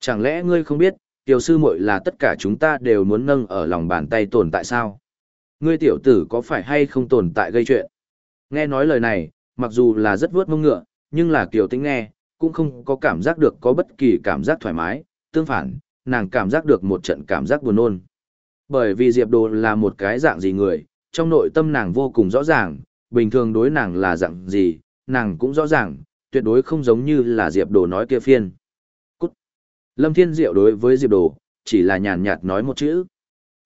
[SPEAKER 1] Chẳng lẽ ngươi không biết, tiểu sư muội là tất cả chúng ta đều muốn nâng ở lòng bàn tay tồn tại sao? Ngươi tiểu tử có phải hay không tồn tại gây chuyện? Nghe nói lời này, mặc dù là rất vuốt mông ngựa, nhưng là Kiều Tĩnh nghe, cũng không có cảm giác được có bất kỳ cảm giác thoải mái, tương phản, nàng cảm giác được một trận cảm giác buồn nôn. Bởi vì Diệp Đồ là một cái dạng gì người, trong nội tâm nàng vô cùng rõ ràng, bình thường đối nàng là dạng gì, nàng cũng rõ ràng, tuyệt đối không giống như là Diệp Đồ nói kia phiên. Lâm Thiên Diệu đối với Diệp Đồ, chỉ là nhàn nhạt nói một chữ.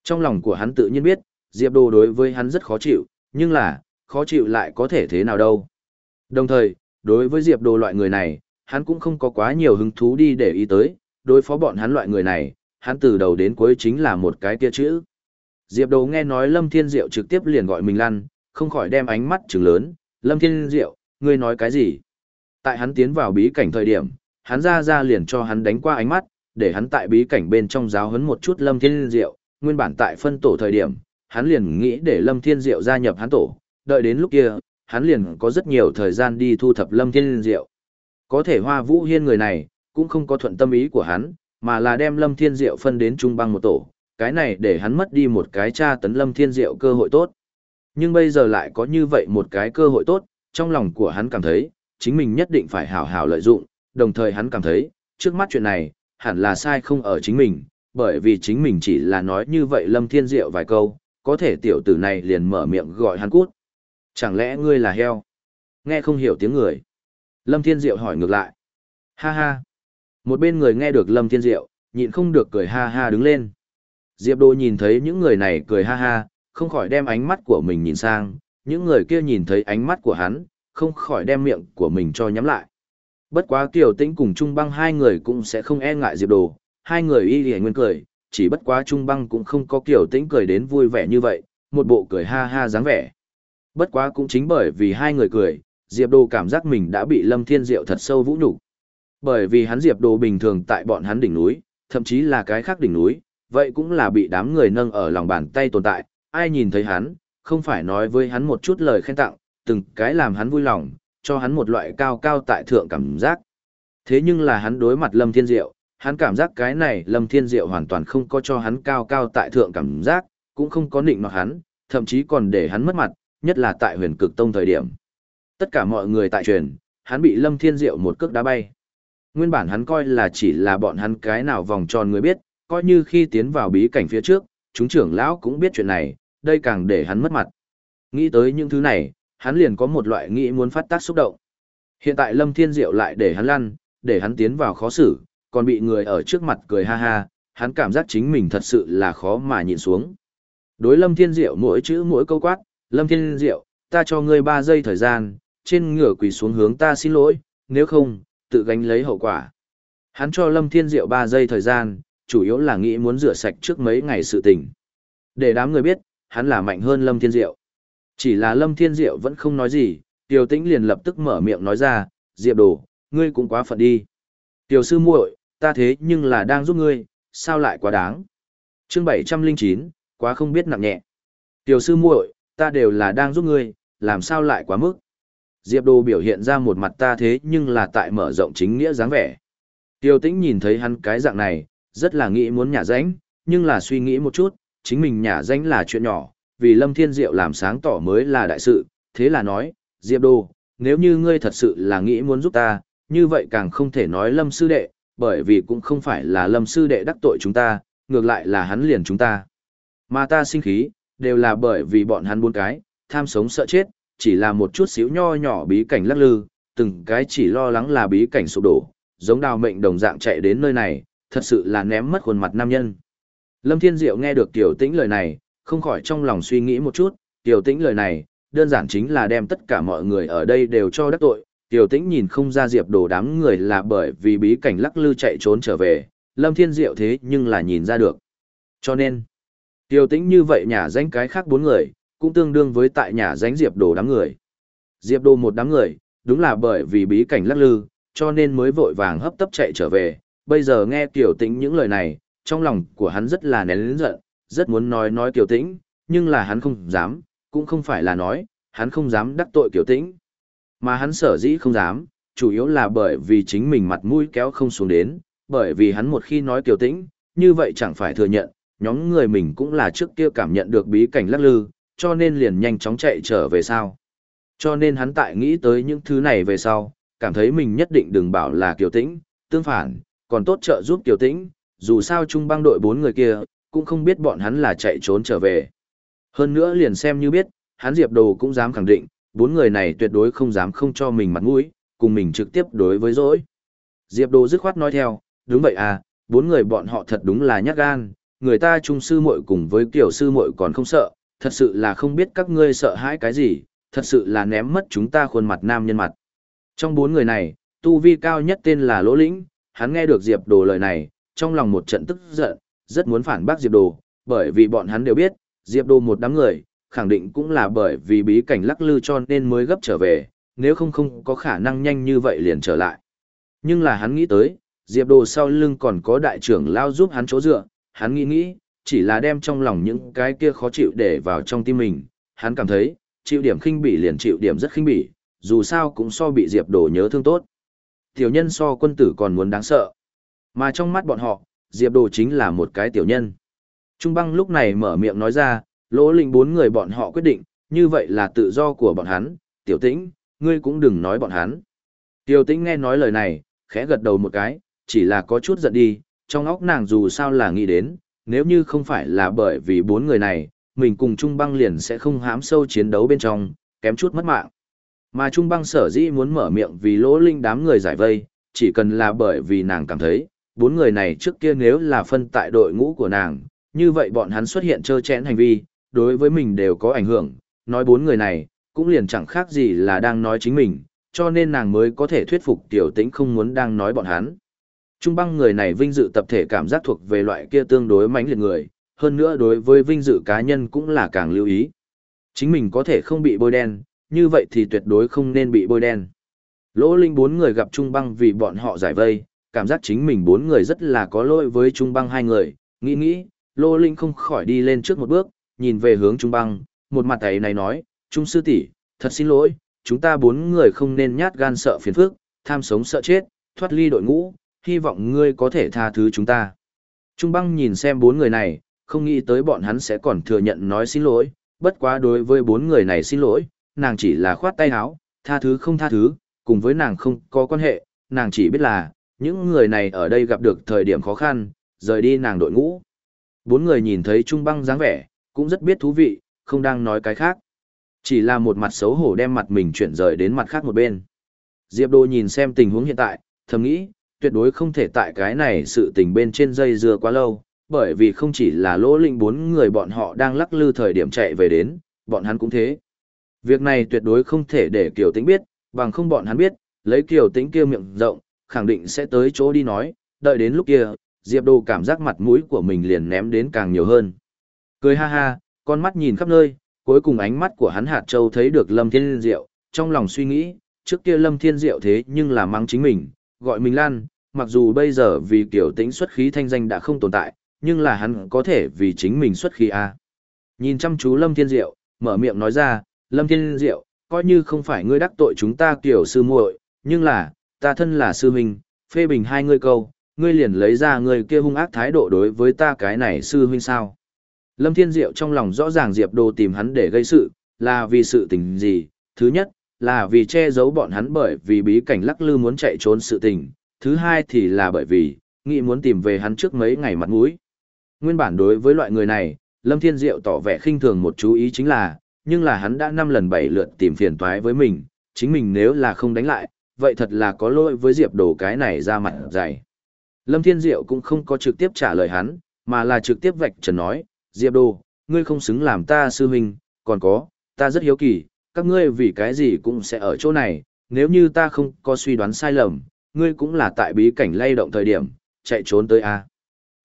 [SPEAKER 1] Trong lòng của hắn tự nhiên biết, Diệp Đồ đối với hắn rất khó chịu, nhưng là, khó chịu lại có thể thế nào đâu. Đồng thời, đối với Diệp Đồ loại người này, hắn cũng không có quá nhiều hứng thú đi để ý tới, đối phó bọn hắn loại người này, hắn từ đầu đến cuối chính là một cái kia chữ. Diệp Đồ nghe nói Lâm Thiên Diệu trực tiếp liền gọi mình lăn, không khỏi đem ánh mắt trừng lớn, Lâm Thiên Diệu, ngươi nói cái gì? Tại hắn tiến vào bí cảnh thời điểm, hắn ra ra liền cho hắn đánh qua ánh mắt, để hắn tại bí cảnh bên trong giáo huấn một chút Lâm Thiên Diệu, nguyên bản tại phân tổ thời điểm, hắn liền nghĩ để Lâm Thiên Diệu gia nhập hắn tổ, đợi đến lúc kia, hắn liền có rất nhiều thời gian đi thu thập Lâm Thiên Diệu. Có thể Hoa Vũ Hiên người này, cũng không có thuận tâm ý của hắn, mà là đem Lâm Thiên Diệu phân đến trung băng một tổ, cái này để hắn mất đi một cái tra tấn Lâm Thiên Diệu cơ hội tốt. Nhưng bây giờ lại có như vậy một cái cơ hội tốt, trong lòng của hắn cảm thấy, chính mình nhất định phải hảo hảo lợi dụng, đồng thời hắn cảm thấy, trước mắt chuyện này, hẳn là sai không ở chính mình, bởi vì chính mình chỉ là nói như vậy Lâm Thiên Diệu vài câu, có thể tiểu tử này liền mở miệng gọi hắn cút. Chẳng lẽ ngươi là heo? Nghe không hiểu tiếng người. Lâm Thiên Diệu hỏi ngược lại. Ha ha. Một bên người nghe được Lâm Thiên Diệu, nhịn không được cười ha ha đứng lên. Diệp Đô nhìn thấy những người này cười ha ha, không khỏi đem ánh mắt của mình nhìn sang, những người kia nhìn thấy ánh mắt của hắn, không khỏi đem miệng của mình cho nhắm lại. Bất quá Kiều Tĩnh cùng Trung Băng hai người cũng sẽ không e ngại Diệp Đồ, hai người y lì nguyên cười, chỉ bất quá Trung Băng cũng không có Kiều Tĩnh cười đến vui vẻ như vậy, một bộ cười ha ha dáng vẻ. Bất quá cũng chính bởi vì hai người cười, Diệp Đồ cảm giác mình đã bị Lâm Thiên Diệu thật sâu vũ nhục. Bởi vì hắn Diệp Đồ bình thường tại bọn hắn đỉnh núi, thậm chí là cái khác đỉnh núi, vậy cũng là bị đám người nâng ở lòng bàn tay tồn tại, ai nhìn thấy hắn, không phải nói với hắn một chút lời khen tặng, từng cái làm hắn vui lòng, cho hắn một loại cao cao tại thượng cảm giác. Thế nhưng là hắn đối mặt Lâm Thiên Diệu, hắn cảm giác cái này Lâm Thiên Diệu hoàn toàn không có cho hắn cao cao tại thượng cảm giác, cũng không có nịnh nọt hắn, thậm chí còn để hắn mất mặt, nhất là tại huyền cực tông thời điểm. Tất cả mọi người tại truyền, hắn bị Lâm Thiên Diệu một cước đá bay. Nguyên bản hắn coi là chỉ là bọn hắn cái nào vòng tròn người biết, coi như khi tiến vào bí cảnh phía trước, chúng trưởng lão cũng biết chuyện này, đây càng để hắn mất mặt. Nghĩ tới những thứ này, hắn liền có một loại nghĩ muốn phát tác xúc động. Hiện tại Lâm Thiên Diệu lại để hắn lăn, để hắn tiến vào khó xử, còn bị người ở trước mặt cười ha ha, hắn cảm giác chính mình thật sự là khó mà nhìn xuống. Đối Lâm Thiên Diệu mỗi chữ mỗi câu quát, Lâm Thiên Diệu, ta cho ngươi 3 giây thời gian, trên ngửa quỳ xuống hướng ta xin lỗi, nếu không, tự gánh lấy hậu quả. Hắn cho Lâm Thiên Diệu 3 giây thời gian, chủ yếu là nghĩ muốn rửa sạch trước mấy ngày sự tình. Để đám người biết, hắn là mạnh hơn Lâm Thiên Diệu. Chỉ là Lâm Thiên Diệu vẫn không nói gì, tiểu Tĩnh liền lập tức mở miệng nói ra, Diệp Đồ, ngươi cũng quá phận đi. Tiểu sư muội, ta thế nhưng là đang giúp ngươi, sao lại quá đáng. Chương 709, quá không biết nặng nhẹ. Tiểu sư muội, ta đều là đang giúp ngươi, làm sao lại quá mức. Diệp Đồ biểu hiện ra một mặt ta thế nhưng là tại mở rộng chính nghĩa dáng vẻ. Tiêu Tĩnh nhìn thấy hắn cái dạng này, rất là nghĩ muốn nhả ránh, nhưng là suy nghĩ một chút, chính mình nhả ránh là chuyện nhỏ, vì Lâm Thiên Diệu làm sáng tỏ mới là đại sự, thế là nói, Diệp đô nếu như ngươi thật sự là nghĩ muốn giúp ta, như vậy càng không thể nói Lâm Sư Đệ, bởi vì cũng không phải là Lâm Sư Đệ đắc tội chúng ta, ngược lại là hắn liền chúng ta. Mà ta sinh khí, đều là bởi vì bọn hắn bốn cái, tham sống sợ chết, chỉ là một chút xíu nho nhỏ bí cảnh lắc lư, từng cái chỉ lo lắng là bí cảnh sụp đổ, giống đào mệnh đồng dạng chạy đến nơi này, thật sự là ném mất khuôn mặt nam nhân. Lâm Thiên Diệu nghe được Tiểu Tĩnh lời này, không khỏi trong lòng suy nghĩ một chút, Tiểu Tĩnh lời này, đơn giản chính là đem tất cả mọi người ở đây đều cho đắc tội. Tiểu Tĩnh nhìn không ra Diệp Đồ đám người là bởi vì bí cảnh lắc lư chạy trốn trở về, Lâm Thiên Diệu thế nhưng là nhìn ra được. Cho nên, Tiểu Tĩnh như vậy nhà danh cái khác bốn người, cũng tương đương với tại nhà danh Diệp Đồ đám người. Diệp Đồ một đám người, đúng là bởi vì bí cảnh lắc lư, cho nên mới vội vàng hấp tấp chạy trở về. Bây giờ nghe Tiểu Tĩnh những lời này, trong lòng của hắn rất là nén lớn giận, rất muốn nói nói kiều Tĩnh, nhưng là hắn không dám, cũng không phải là nói, hắn không dám đắc tội kiều Tĩnh. Mà hắn sở dĩ không dám, chủ yếu là bởi vì chính mình mặt mũi kéo không xuống đến, bởi vì hắn một khi nói kiều Tĩnh, như vậy chẳng phải thừa nhận, nhóm người mình cũng là trước kia cảm nhận được bí cảnh lắc lư, cho nên liền nhanh chóng chạy trở về sau. Cho nên hắn tại nghĩ tới những thứ này về sau, cảm thấy mình nhất định đừng bảo là Kiều Tĩnh, tương phản, còn tốt trợ giúp Kiều Tĩnh, dù sao trung băng đội bốn người kia, cũng không biết bọn hắn là chạy trốn trở về. Hơn nữa liền xem như biết, hắn Diệp Đồ cũng dám khẳng định, bốn người này tuyệt đối không dám không cho mình mặt mũi, cùng mình trực tiếp đối với dỗi. Diệp Đồ dứt khoát nói theo, đúng vậy à, bốn người bọn họ thật đúng là nhát gan, người ta trung sư muội cùng với tiểu sư muội còn không sợ, thật sự là không biết các ngươi sợ hãi cái gì, thật sự là ném mất chúng ta khuôn mặt nam nhân mặt. Trong bốn người này, tu vi cao nhất tên là Lỗ Lĩnh, hắn nghe được Diệp Đồ lời này, trong lòng một trận tức giận, rất muốn phản bác Diệp Đồ, bởi vì bọn hắn đều biết, Diệp Đồ một đám người, khẳng định cũng là bởi vì bí cảnh lắc lư cho nên mới gấp trở về, nếu không không có khả năng nhanh như vậy liền trở lại. Nhưng là hắn nghĩ tới, Diệp Đồ sau lưng còn có đại trưởng lao giúp hắn chỗ dựa, hắn nghĩ nghĩ, chỉ là đem trong lòng những cái kia khó chịu để vào trong tim mình, hắn cảm thấy, chịu điểm khinh bỉ liền chịu điểm rất khinh bỉ, dù sao cũng so bị Diệp Đồ nhớ thương tốt. Tiểu nhân so quân tử còn muốn đáng sợ. Mà trong mắt bọn họ, Diệp Đồ chính là một cái tiểu nhân. Trung băng lúc này mở miệng nói ra, lỗ linh bốn người bọn họ quyết định, như vậy là tự do của bọn hắn, tiểu tĩnh, ngươi cũng đừng nói bọn hắn. Tiểu tĩnh nghe nói lời này, khẽ gật đầu một cái, chỉ là có chút giận đi, trong óc nàng dù sao là nghĩ đến, nếu như không phải là bởi vì bốn người này, mình cùng Trung băng liền sẽ không hám sâu chiến đấu bên trong, kém chút mất mạng. Mà Trung băng sở dĩ muốn mở miệng vì lỗ linh đám người giải vây, chỉ cần là bởi vì nàng cảm thấy, bốn người này trước kia nếu là phân tại đội ngũ của nàng, như vậy bọn hắn xuất hiện trơ chẽn hành vi, đối với mình đều có ảnh hưởng, nói bốn người này, cũng liền chẳng khác gì là đang nói chính mình, cho nên nàng mới có thể thuyết phục tiểu tĩnh không muốn đang nói bọn hắn. Trung băng người này vinh dự tập thể cảm giác thuộc về loại kia tương đối mãnh liệt người, hơn nữa đối với vinh dự cá nhân cũng là càng lưu ý. Chính mình có thể không bị bôi đen, như vậy thì tuyệt đối không nên bị bôi đen. Lỗ Linh bốn người gặp Trung băng vì bọn họ giải vây, cảm giác chính mình bốn người rất là có lỗi với Trung băng hai người, nghĩ nghĩ, Lô Linh không khỏi đi lên trước một bước, nhìn về hướng Trung băng, một mặt ấy này nói, Trung sư tỷ, thật xin lỗi, chúng ta bốn người không nên nhát gan sợ phiền phức, tham sống sợ chết, thoát ly đội ngũ, hy vọng ngươi có thể tha thứ chúng ta. Trung băng nhìn xem bốn người này, không nghĩ tới bọn hắn sẽ còn thừa nhận nói xin lỗi, bất quá đối với bốn người này xin lỗi, nàng chỉ là khoát tay áo, tha thứ không tha thứ, cùng với nàng không có quan hệ, nàng chỉ biết là, những người này ở đây gặp được thời điểm khó khăn, rời đi nàng đội ngũ. Bốn người nhìn thấy Trung băng dáng vẻ, cũng rất biết thú vị, không đang nói cái khác. Chỉ là một mặt xấu hổ đem mặt mình chuyển rời đến mặt khác một bên. Diệp Đô nhìn xem tình huống hiện tại, thầm nghĩ, tuyệt đối không thể tại cái này sự tình bên trên dây dưa quá lâu, bởi vì không chỉ là lỗ linh bốn người bọn họ đang lắc lư thời điểm chạy về đến, bọn hắn cũng thế. Việc này tuyệt đối không thể để Kiều Tĩnh biết, bằng không bọn hắn biết, lấy Kiều Tĩnh kia miệng rộng, khẳng định sẽ tới chỗ đi nói, đợi đến lúc kia, Diệp Đồ cảm giác mặt mũi của mình liền ném đến càng nhiều hơn. Cười ha ha, con mắt nhìn khắp nơi, cuối cùng ánh mắt của hắn hạt châu thấy được Lâm Thiên Diệu, trong lòng suy nghĩ, trước kia Lâm Thiên Diệu thế nhưng là mắng chính mình, gọi mình lan, mặc dù bây giờ vì kiểu tính xuất khí thanh danh đã không tồn tại, nhưng là hắn có thể vì chính mình xuất khí a. Nhìn chăm chú Lâm Thiên Diệu, mở miệng nói ra, Lâm Thiên Diệu, coi như không phải ngươi đắc tội chúng ta kiểu sư muội, nhưng là, ta thân là sư huynh, phê bình hai ngươi câu, ngươi liền lấy ra ngươi kia hung ác thái độ đối với ta cái này sư huynh sao. Lâm Thiên Diệu trong lòng rõ ràng Diệp Đồ tìm hắn để gây sự, là vì sự tình gì, thứ nhất, là vì che giấu bọn hắn bởi vì bí cảnh lắc lư muốn chạy trốn sự tình, thứ hai thì là bởi vì, nghĩ muốn tìm về hắn trước mấy ngày mặt mũi. Nguyên bản đối với loại người này, Lâm Thiên Diệu tỏ vẻ khinh thường một chú ý chính là, nhưng là hắn đã năm lần bảy lượt tìm phiền toái với mình, chính mình nếu là không đánh lại, vậy thật là có lỗi với Diệp Đồ cái này ra mặt dày. Lâm Thiên Diệu cũng không có trực tiếp trả lời hắn, mà là trực tiếp vạch trần nói, Diệp Đồ, ngươi không xứng làm ta sư huynh, còn có, ta rất hiếu kỳ, các ngươi vì cái gì cũng sẽ ở chỗ này, nếu như ta không có suy đoán sai lầm, ngươi cũng là tại bí cảnh lay động thời điểm, chạy trốn tới A.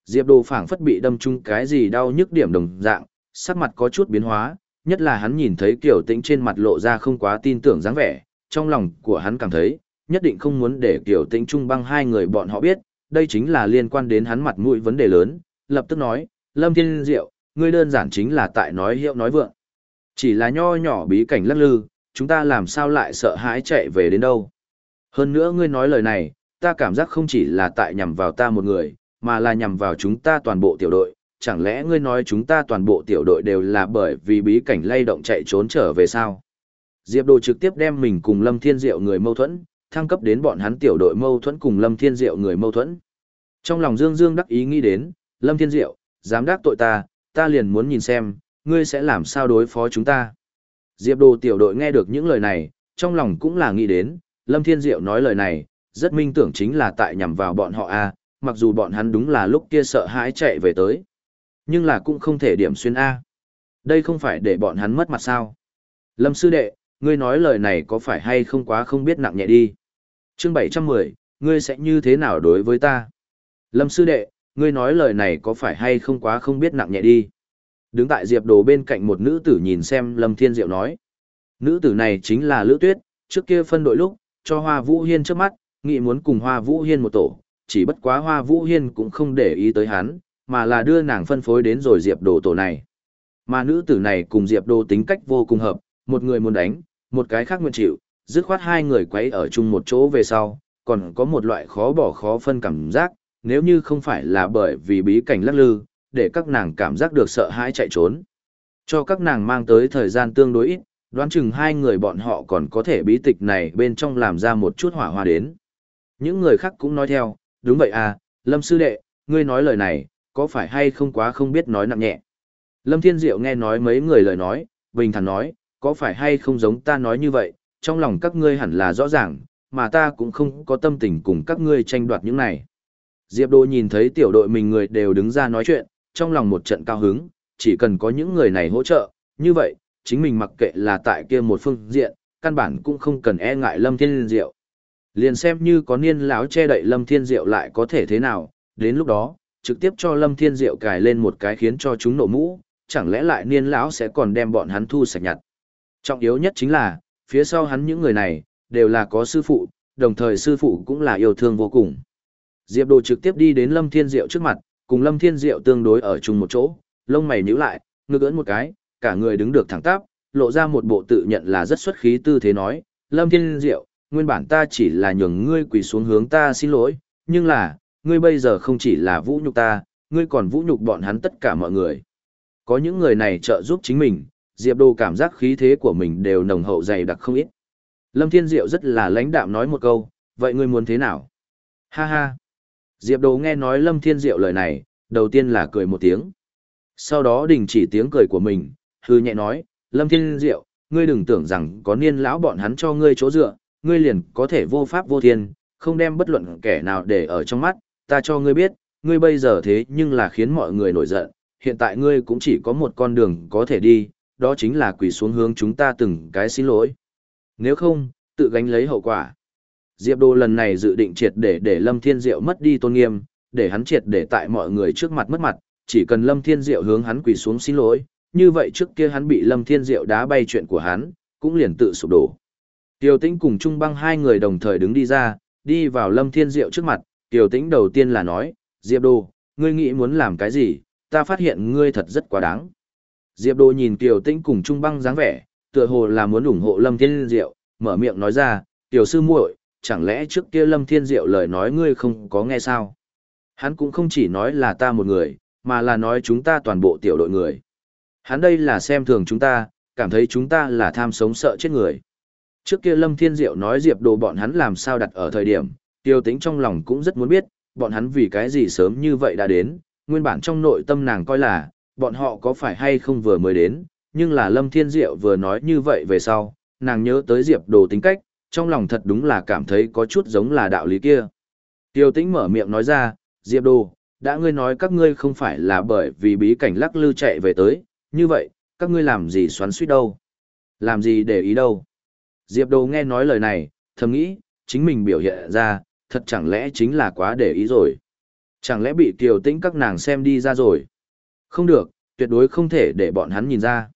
[SPEAKER 1] Diệp Đồ phảng phất bị đâm chung cái gì đau nhức điểm đồng dạng, sắc mặt có chút biến hóa, nhất là hắn nhìn thấy Kiều Tĩnh trên mặt lộ ra không quá tin tưởng dáng vẻ, trong lòng của hắn cảm thấy, nhất định không muốn để Kiều Tĩnh trung băng hai người bọn họ biết, đây chính là liên quan đến hắn mặt mũi vấn đề lớn, lập tức nói, Lâm Thiên Diệu, ngươi đơn giản chính là tại nói hiệu nói vượng. Chỉ là nho nhỏ bí cảnh lắc lư, chúng ta làm sao lại sợ hãi chạy về đến đâu. Hơn nữa ngươi nói lời này, ta cảm giác không chỉ là tại nhằm vào ta một người, mà là nhằm vào chúng ta toàn bộ tiểu đội. Chẳng lẽ ngươi nói chúng ta toàn bộ tiểu đội đều là bởi vì bí cảnh lay động chạy trốn trở về sao? Diệp Đồ trực tiếp đem mình cùng Lâm Thiên Diệu người mâu thuẫn, thăng cấp đến bọn hắn tiểu đội mâu thuẫn cùng Lâm Thiên Diệu người mâu thuẫn. Trong lòng Dương Dương đắc ý nghĩ đến, Lâm Thiên Diệu, dám đắc tội ta, ta liền muốn nhìn xem, ngươi sẽ làm sao đối phó chúng ta. Diệp Đồ tiểu đội nghe được những lời này, trong lòng cũng là nghĩ đến, Lâm Thiên Diệu nói lời này, rất minh tưởng chính là tại nhằm vào bọn họ A, mặc dù bọn hắn đúng là lúc kia sợ hãi chạy về tới. Nhưng là cũng không thể điểm xuyên A. Đây không phải để bọn hắn mất mặt sao. Lâm Sư Đệ, ngươi nói lời này có phải hay không quá không biết nặng nhẹ đi. Chương 710, ngươi sẽ như thế nào đối với ta? Lâm Sư Đệ, ngươi nói lời này có phải hay không quá không biết nặng nhẹ đi. Đứng tại Diệp Đồ bên cạnh một nữ tử nhìn xem Lâm Thiên Diệu nói. Nữ tử này chính là Lữ Tuyết, trước kia phân đội lúc, cho Hoa Vũ Hiên trước mắt, nghĩ muốn cùng Hoa Vũ Hiên một tổ, chỉ bất quá Hoa Vũ Hiên cũng không để ý tới hắn, mà là đưa nàng phân phối đến rồi Diệp Đồ tổ này. Mà nữ tử này cùng Diệp Đồ tính cách vô cùng hợp, một người muốn đánh, một cái khác nguyện chịu, dứt khoát hai người quấy ở chung một chỗ về sau, còn có một loại khó bỏ khó phân cảm giác, nếu như không phải là bởi vì bí cảnh lắc lư, để các nàng cảm giác được sợ hãi chạy trốn. Cho các nàng mang tới thời gian tương đối ít, đoán chừng hai người bọn họ còn có thể bí tịch này bên trong làm ra một chút hỏa hoa đến. Những người khác cũng nói theo, đúng vậy à, Lâm Sư Đệ, ngươi nói lời này, có phải hay không quá không biết nói nặng nhẹ. Lâm Thiên Diệu nghe nói mấy người lời nói, bình thản nói, có phải hay không giống ta nói như vậy, trong lòng các ngươi hẳn là rõ ràng, mà ta cũng không có tâm tình cùng các ngươi tranh đoạt những này. Diệp Đô nhìn thấy tiểu đội mình người đều đứng ra nói chuyện, trong lòng một trận cao hứng, chỉ cần có những người này hỗ trợ, như vậy, chính mình mặc kệ là tại kia một phương diện, căn bản cũng không cần e ngại Lâm Thiên Diệu. Liền xem như có niên lão che đậy Lâm Thiên Diệu lại có thể thế nào, đến lúc đó, trực tiếp cho Lâm Thiên Diệu cài lên một cái khiến cho chúng nổ mũ, chẳng lẽ lại niên lão sẽ còn đem bọn hắn thu sạch nhặt. Trọng yếu nhất chính là, phía sau hắn những người này, đều là có sư phụ, đồng thời sư phụ cũng là yêu thương vô cùng. Diệp Đồ trực tiếp đi đến Lâm Thiên Diệu trước mặt, cùng Lâm Thiên Diệu tương đối ở chung một chỗ, lông mày nhíu lại, ngước ưỡn một cái, cả người đứng được thẳng tắp, lộ ra một bộ tự nhận là rất xuất khí tư thế nói, Lâm Thiên Diệu, nguyên bản ta chỉ là nhường ngươi quỳ xuống hướng ta xin lỗi, nhưng là, ngươi bây giờ không chỉ là vũ nhục ta, ngươi còn vũ nhục bọn hắn tất cả mọi người. Có những người này trợ giúp chính mình, Diệp Đồ cảm giác khí thế của mình đều nồng hậu dày đặc không ít. Lâm Thiên Diệu rất là lãnh đạm nói một câu, vậy ngươi muốn thế nào? Ha ha! Diệp Đồ nghe nói Lâm Thiên Diệu lời này, đầu tiên là cười một tiếng. Sau đó đình chỉ tiếng cười của mình, hư nhẹ nói, Lâm Thiên Diệu, ngươi đừng tưởng rằng có niên lão bọn hắn cho ngươi chỗ dựa, ngươi liền có thể vô pháp vô thiên, không đem bất luận kẻ nào để ở trong mắt, ta cho ngươi biết, ngươi bây giờ thế nhưng là khiến mọi người nổi giận, hiện tại ngươi cũng chỉ có một con đường có thể đi, đó chính là quỳ xuống hướng chúng ta từng cái xin lỗi. Nếu không, tự gánh lấy hậu quả. Diệp Đô lần này dự định triệt để để Lâm Thiên Diệu mất đi tôn nghiêm, để hắn triệt để tại mọi người trước mặt mất mặt, chỉ cần Lâm Thiên Diệu hướng hắn quỳ xuống xin lỗi, như vậy trước kia hắn bị Lâm Thiên Diệu đá bay chuyện của hắn, cũng liền tự sụp đổ. Tiêu Tĩnh cùng Trung Băng hai người đồng thời đứng đi ra, đi vào Lâm Thiên Diệu trước mặt, Tiêu Tĩnh đầu tiên là nói, Diệp Đô, ngươi nghĩ muốn làm cái gì, ta phát hiện ngươi thật rất quá đáng. Diệp Đô nhìn Tiêu Tĩnh cùng Trung Băng dáng vẻ, tựa hồ là muốn ủng hộ Lâm Thiên Diệu, mở miệng nói ra, Tiểu sư muội, chẳng lẽ trước kia Lâm Thiên Diệu lời nói ngươi không có nghe sao? Hắn cũng không chỉ nói là ta một người, mà là nói chúng ta toàn bộ tiểu đội người. Hắn đây là xem thường chúng ta, cảm thấy chúng ta là tham sống sợ chết người. Trước kia Lâm Thiên Diệu nói Diệp Đồ bọn hắn làm sao đặt ở thời điểm, tiêu Tĩnh trong lòng cũng rất muốn biết, bọn hắn vì cái gì sớm như vậy đã đến, nguyên bản trong nội tâm nàng coi là, bọn họ có phải hay không vừa mới đến, nhưng là Lâm Thiên Diệu vừa nói như vậy về sau, nàng nhớ tới Diệp Đồ tính cách, trong lòng thật đúng là cảm thấy có chút giống là đạo lý kia. Tiêu tĩnh mở miệng nói ra, Diệp Đồ, đã ngươi nói các ngươi không phải là bởi vì bí cảnh lắc lư chạy về tới, như vậy, các ngươi làm gì xoắn suýt đâu? Làm gì để ý đâu? Diệp Đồ nghe nói lời này, thầm nghĩ, chính mình biểu hiện ra, thật chẳng lẽ chính là quá để ý rồi? Chẳng lẽ bị Tiêu Tĩnh các nàng xem đi ra rồi? Không được, tuyệt đối không thể để bọn hắn nhìn ra.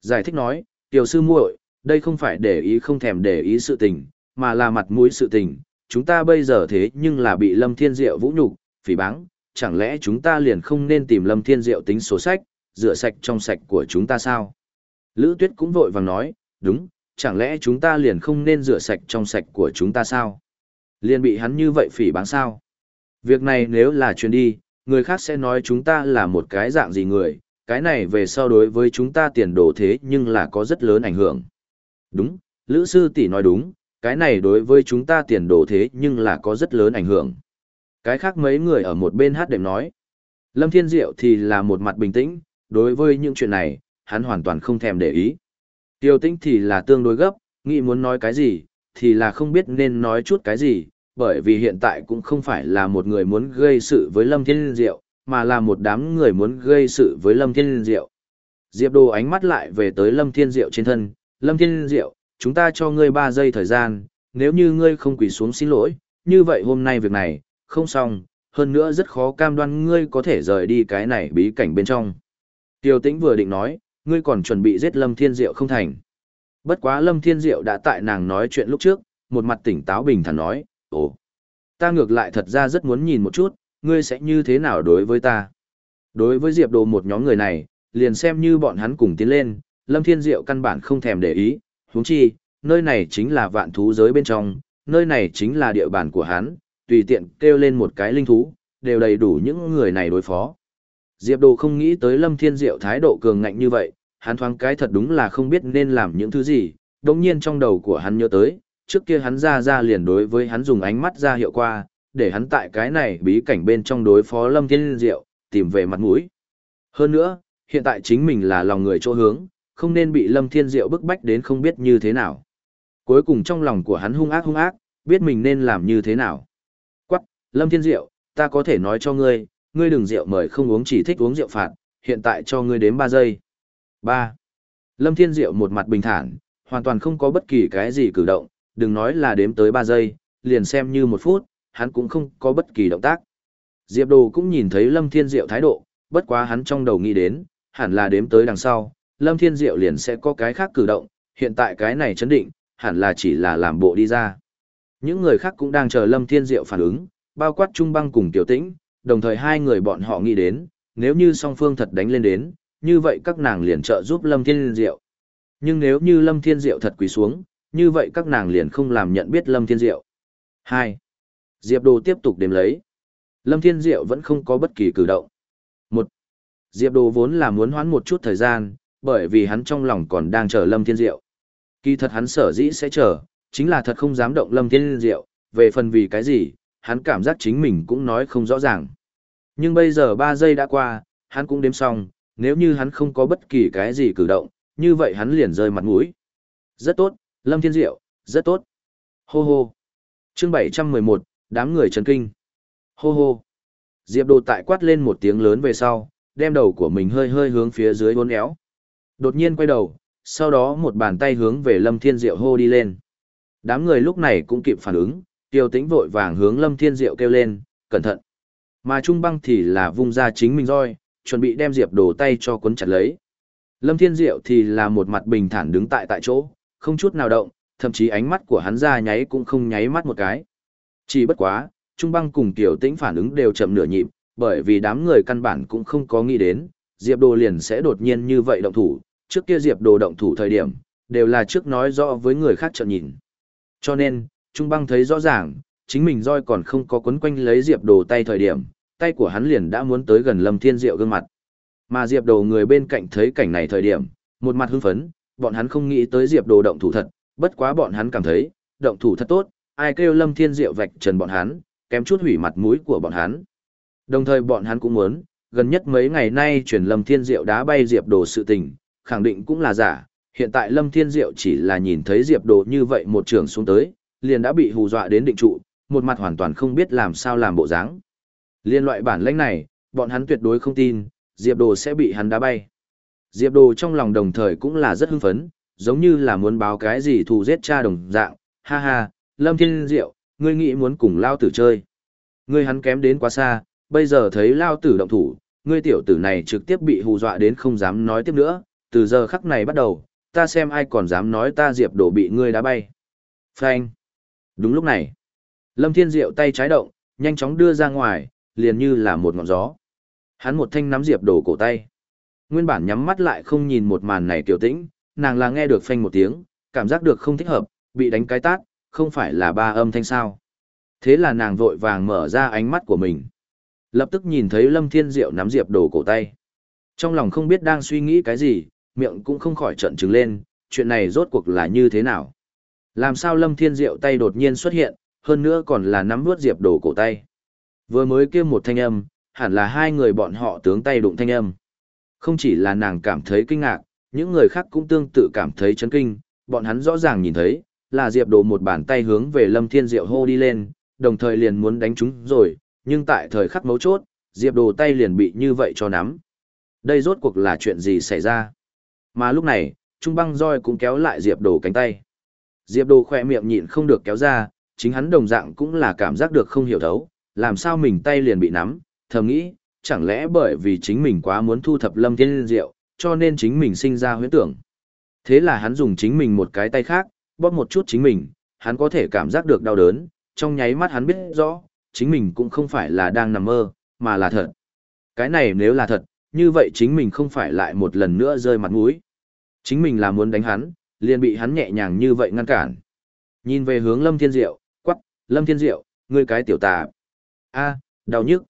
[SPEAKER 1] Giải thích nói, tiểu sư muội, đây không phải để ý không thèm để ý sự tình, mà là mặt mũi sự tình. Chúng ta bây giờ thế nhưng là bị Lâm Thiên Diệu vũ nhục, phỉ báng, chẳng lẽ chúng ta liền không nên tìm Lâm Thiên Diệu tính số sách, rửa sạch trong sạch của chúng ta sao? Lữ Tuyết cũng vội vàng nói, đúng, chẳng lẽ chúng ta liền không nên rửa sạch trong sạch của chúng ta sao? Liền bị hắn như vậy phỉ báng sao? Việc này nếu là chuyến đi, người khác sẽ nói chúng ta là một cái dạng gì người, cái này về so đối với chúng ta tiền đồ thế nhưng là có rất lớn ảnh hưởng. Đúng, Lữ Sư tỷ nói đúng, cái này đối với chúng ta tiền đồ thế nhưng là có rất lớn ảnh hưởng. Cái khác mấy người ở một bên hát đệm nói. Lâm Thiên Diệu thì là một mặt bình tĩnh, đối với những chuyện này, hắn hoàn toàn không thèm để ý. Tiêu tĩnh thì là tương đối gấp, nghĩ muốn nói cái gì, thì là không biết nên nói chút cái gì, bởi vì hiện tại cũng không phải là một người muốn gây sự với Lâm Thiên Diệu, mà là một đám người muốn gây sự với Lâm Thiên Diệu. Diệp Đồ ánh mắt lại về tới Lâm Thiên Diệu trên thân, Lâm Thiên Diệu, chúng ta cho ngươi 3 giây thời gian, nếu như ngươi không quỳ xuống xin lỗi, như vậy hôm nay việc này, không xong, hơn nữa rất khó cam đoan ngươi có thể rời đi cái này bí cảnh bên trong. Tiêu tĩnh vừa định nói, ngươi còn chuẩn bị giết Lâm Thiên Diệu không thành. Bất quá Lâm Thiên Diệu đã tại nàng nói chuyện lúc trước, một mặt tỉnh táo bình thản nói, ồ, ta ngược lại thật ra rất muốn nhìn một chút, ngươi sẽ như thế nào đối với ta. Đối với Diệp Đồ một nhóm người này, liền xem như bọn hắn cùng tiến lên, Lâm Thiên Diệu căn bản không thèm để ý, huống chi, nơi này chính là vạn thú giới bên trong, nơi này chính là địa bàn của hắn, tùy tiện kêu lên một cái linh thú, đều đầy đủ những người này đối phó. Diệp Đồ không nghĩ tới Lâm Thiên Diệu thái độ cường ngạnh như vậy, hắn thoáng cái thật đúng là không biết nên làm những thứ gì, đồng nhiên trong đầu của hắn nhớ tới, trước kia hắn ra ra liền đối với hắn dùng ánh mắt ra hiệu qua, để hắn tại cái này bí cảnh bên trong đối phó Lâm Thiên Diệu, tìm về mặt mũi. Hơn nữa, hiện tại chính mình là lòng người chỗ hướng, không nên bị Lâm Thiên Diệu bức bách đến không biết như thế nào. Cuối cùng trong lòng của hắn hung ác hung ác, biết mình nên làm như thế nào. Quắc, Lâm Thiên Diệu, ta có thể nói cho ngươi, ngươi đừng rượu mời không uống chỉ thích uống rượu phạt, hiện tại cho ngươi đếm 3 giây. 3. Lâm Thiên Diệu một mặt bình thản, hoàn toàn không có bất kỳ cái gì cử động, đừng nói là đếm tới 3 giây, liền xem như một phút, hắn cũng không có bất kỳ động tác. Diệp Đồ cũng nhìn thấy Lâm Thiên Diệu thái độ, bất quá hắn trong đầu nghĩ đến, hẳn là đếm tới đằng sau, Lâm Thiên Diệu liền sẽ có cái khác cử động, hiện tại cái này chấn định, hẳn là chỉ là làm bộ đi ra. Những người khác cũng đang chờ Lâm Thiên Diệu phản ứng, bao quát Trung Băng cùng Tiểu Tĩnh, đồng thời hai người bọn họ nghĩ đến, nếu như song phương thật đánh lên đến, như vậy các nàng liền trợ giúp Lâm Thiên Diệu. Nhưng nếu như Lâm Thiên Diệu thật quỳ xuống, như vậy các nàng liền không làm nhận biết Lâm Thiên Diệu. 2. Diệp Đồ tiếp tục đếm lấy. Lâm Thiên Diệu vẫn không có bất kỳ cử động. 1. Diệp Đồ vốn là muốn hoãn một chút thời gian, bởi vì hắn trong lòng còn đang chờ Lâm Thiên Diệu. Kỳ thật hắn sở dĩ sẽ chờ, chính là thật không dám động Lâm Thiên Diệu, về phần vì cái gì, hắn cảm giác chính mình cũng nói không rõ ràng. Nhưng bây giờ 3 giây đã qua, hắn cũng đếm xong, nếu như hắn không có bất kỳ cái gì cử động, như vậy hắn liền rơi mặt mũi. Rất tốt, Lâm Thiên Diệu, rất tốt. Hô hô. Chương 711, đám người chấn kinh. Hô hô. Diệp Đồ tại quát lên một tiếng lớn về sau, đem đầu của mình hơi hơi hướng phía dưới hôn éo. Đột nhiên quay đầu, sau đó một bàn tay hướng về Lâm Thiên Diệu hô đi lên. Đám người lúc này cũng kịp phản ứng, tiêu tĩnh vội vàng hướng Lâm Thiên Diệu kêu lên, cẩn thận. Mà Trung Băng thì là vung ra chính mình roi, chuẩn bị đem Diệp Đồ tay cho cuốn chặt lấy. Lâm Thiên Diệu thì là một mặt bình thản đứng tại tại chỗ, không chút nào động, thậm chí ánh mắt của hắn ra nháy cũng không nháy mắt một cái. Chỉ bất quá, Trung Băng cùng Tiểu Tĩnh phản ứng đều chậm nửa nhịp, bởi vì đám người căn bản cũng không có nghĩ đến, Diệp Đồ liền sẽ đột nhiên như vậy động thủ, trước kia Diệp Đồ động thủ thời điểm, đều là trước nói rõ với người khác chợt nhìn. Cho nên, Trung Băng thấy rõ ràng, chính mình roi còn không có quấn quanh lấy Diệp Đồ tay thời điểm, tay của hắn liền đã muốn tới gần Lâm Thiên Diệu gương mặt. Mà Diệp Đồ người bên cạnh thấy cảnh này thời điểm, một mặt hưng phấn, bọn hắn không nghĩ tới Diệp Đồ động thủ thật, bất quá bọn hắn cảm thấy, động thủ thật tốt, ai kêu Lâm Thiên Diệu vạch trần bọn hắn, kém chút hủy mặt mũi của bọn hắn. Đồng thời bọn hắn cũng muốn, gần nhất mấy ngày nay truyền Lâm Thiên Diệu đá bay Diệp Đồ sự tình, khẳng định cũng là giả, hiện tại Lâm Thiên Diệu chỉ là nhìn thấy Diệp Đồ như vậy một trường xuống tới, liền đã bị hù dọa đến định trụ, một mặt hoàn toàn không biết làm sao làm bộ dáng. Liên loại bản lãnh này, bọn hắn tuyệt đối không tin, Diệp Đồ sẽ bị hắn đá bay. Diệp Đồ trong lòng đồng thời cũng là rất hưng phấn, giống như là muốn báo cái gì thù giết cha đồng dạng, ha ha, Lâm Thiên Diệu, ngươi nghĩ muốn cùng Lao Tử chơi. Ngươi hắn kém đến quá xa, bây giờ thấy Lao Tử động thủ, ngươi tiểu tử này trực tiếp bị hù dọa đến không dám nói tiếp nữa, từ giờ khắc này bắt đầu, ta xem ai còn dám nói ta Diệp Đồ bị ngươi đá bay. Phanh. Đúng lúc này, Lâm Thiên Diệu tay trái động, nhanh chóng đưa ra ngoài, liền như là một ngọn gió. Hắn một thanh nắm Diệp Đồ cổ tay. Nguyên bản nhắm mắt lại không nhìn một màn này tiểu tĩnh, nàng là nghe được phanh một tiếng, cảm giác được không thích hợp, bị đánh cái tát, không phải là ba âm thanh sao. Thế là nàng vội vàng mở ra ánh mắt của mình. Lập tức nhìn thấy Lâm Thiên Diệu nắm Diệp Đồ cổ tay. Trong lòng không biết đang suy nghĩ cái gì, miệng cũng không khỏi trận trừng lên, chuyện này rốt cuộc là như thế nào. Làm sao Lâm Thiên Diệu tay đột nhiên xuất hiện, hơn nữa còn là nắm vuốt Diệp Đồ cổ tay. Vừa mới kêu một thanh âm, hẳn là hai người bọn họ tướng tay đụng thanh âm. Không chỉ là nàng cảm thấy kinh ngạc, những người khác cũng tương tự cảm thấy chấn kinh, bọn hắn rõ ràng nhìn thấy, là Diệp Đồ một bàn tay hướng về Lâm Thiên Diệu hô đi lên, đồng thời liền muốn đánh chúng rồi, nhưng tại thời khắc mấu chốt, Diệp Đồ tay liền bị như vậy cho nắm. Đây rốt cuộc là chuyện gì xảy ra? Mà lúc này, Trung băng roi cũng kéo lại Diệp Đồ cánh tay. Diệp Đồ khỏe miệng nhịn không được kéo ra, chính hắn đồng dạng cũng là cảm giác được không hiểu thấu, làm sao mình tay liền bị nắm, thầm nghĩ, chẳng lẽ bởi vì chính mình quá muốn thu thập Lâm Thiên Diệu, cho nên chính mình sinh ra huyễn tưởng. Thế là hắn dùng chính mình một cái tay khác, bóp một chút chính mình, hắn có thể cảm giác được đau đớn, trong nháy mắt hắn biết rõ, chính mình cũng không phải là đang nằm mơ, mà là thật. Cái này nếu là thật, như vậy chính mình không phải lại một lần nữa rơi mặt mũi. Chính mình là muốn đánh hắn, liền bị hắn nhẹ nhàng như vậy ngăn cản. Nhìn về hướng Lâm Thiên Diệu, quắc, Lâm Thiên Diệu, ngươi cái tiểu tà. a đau nhức.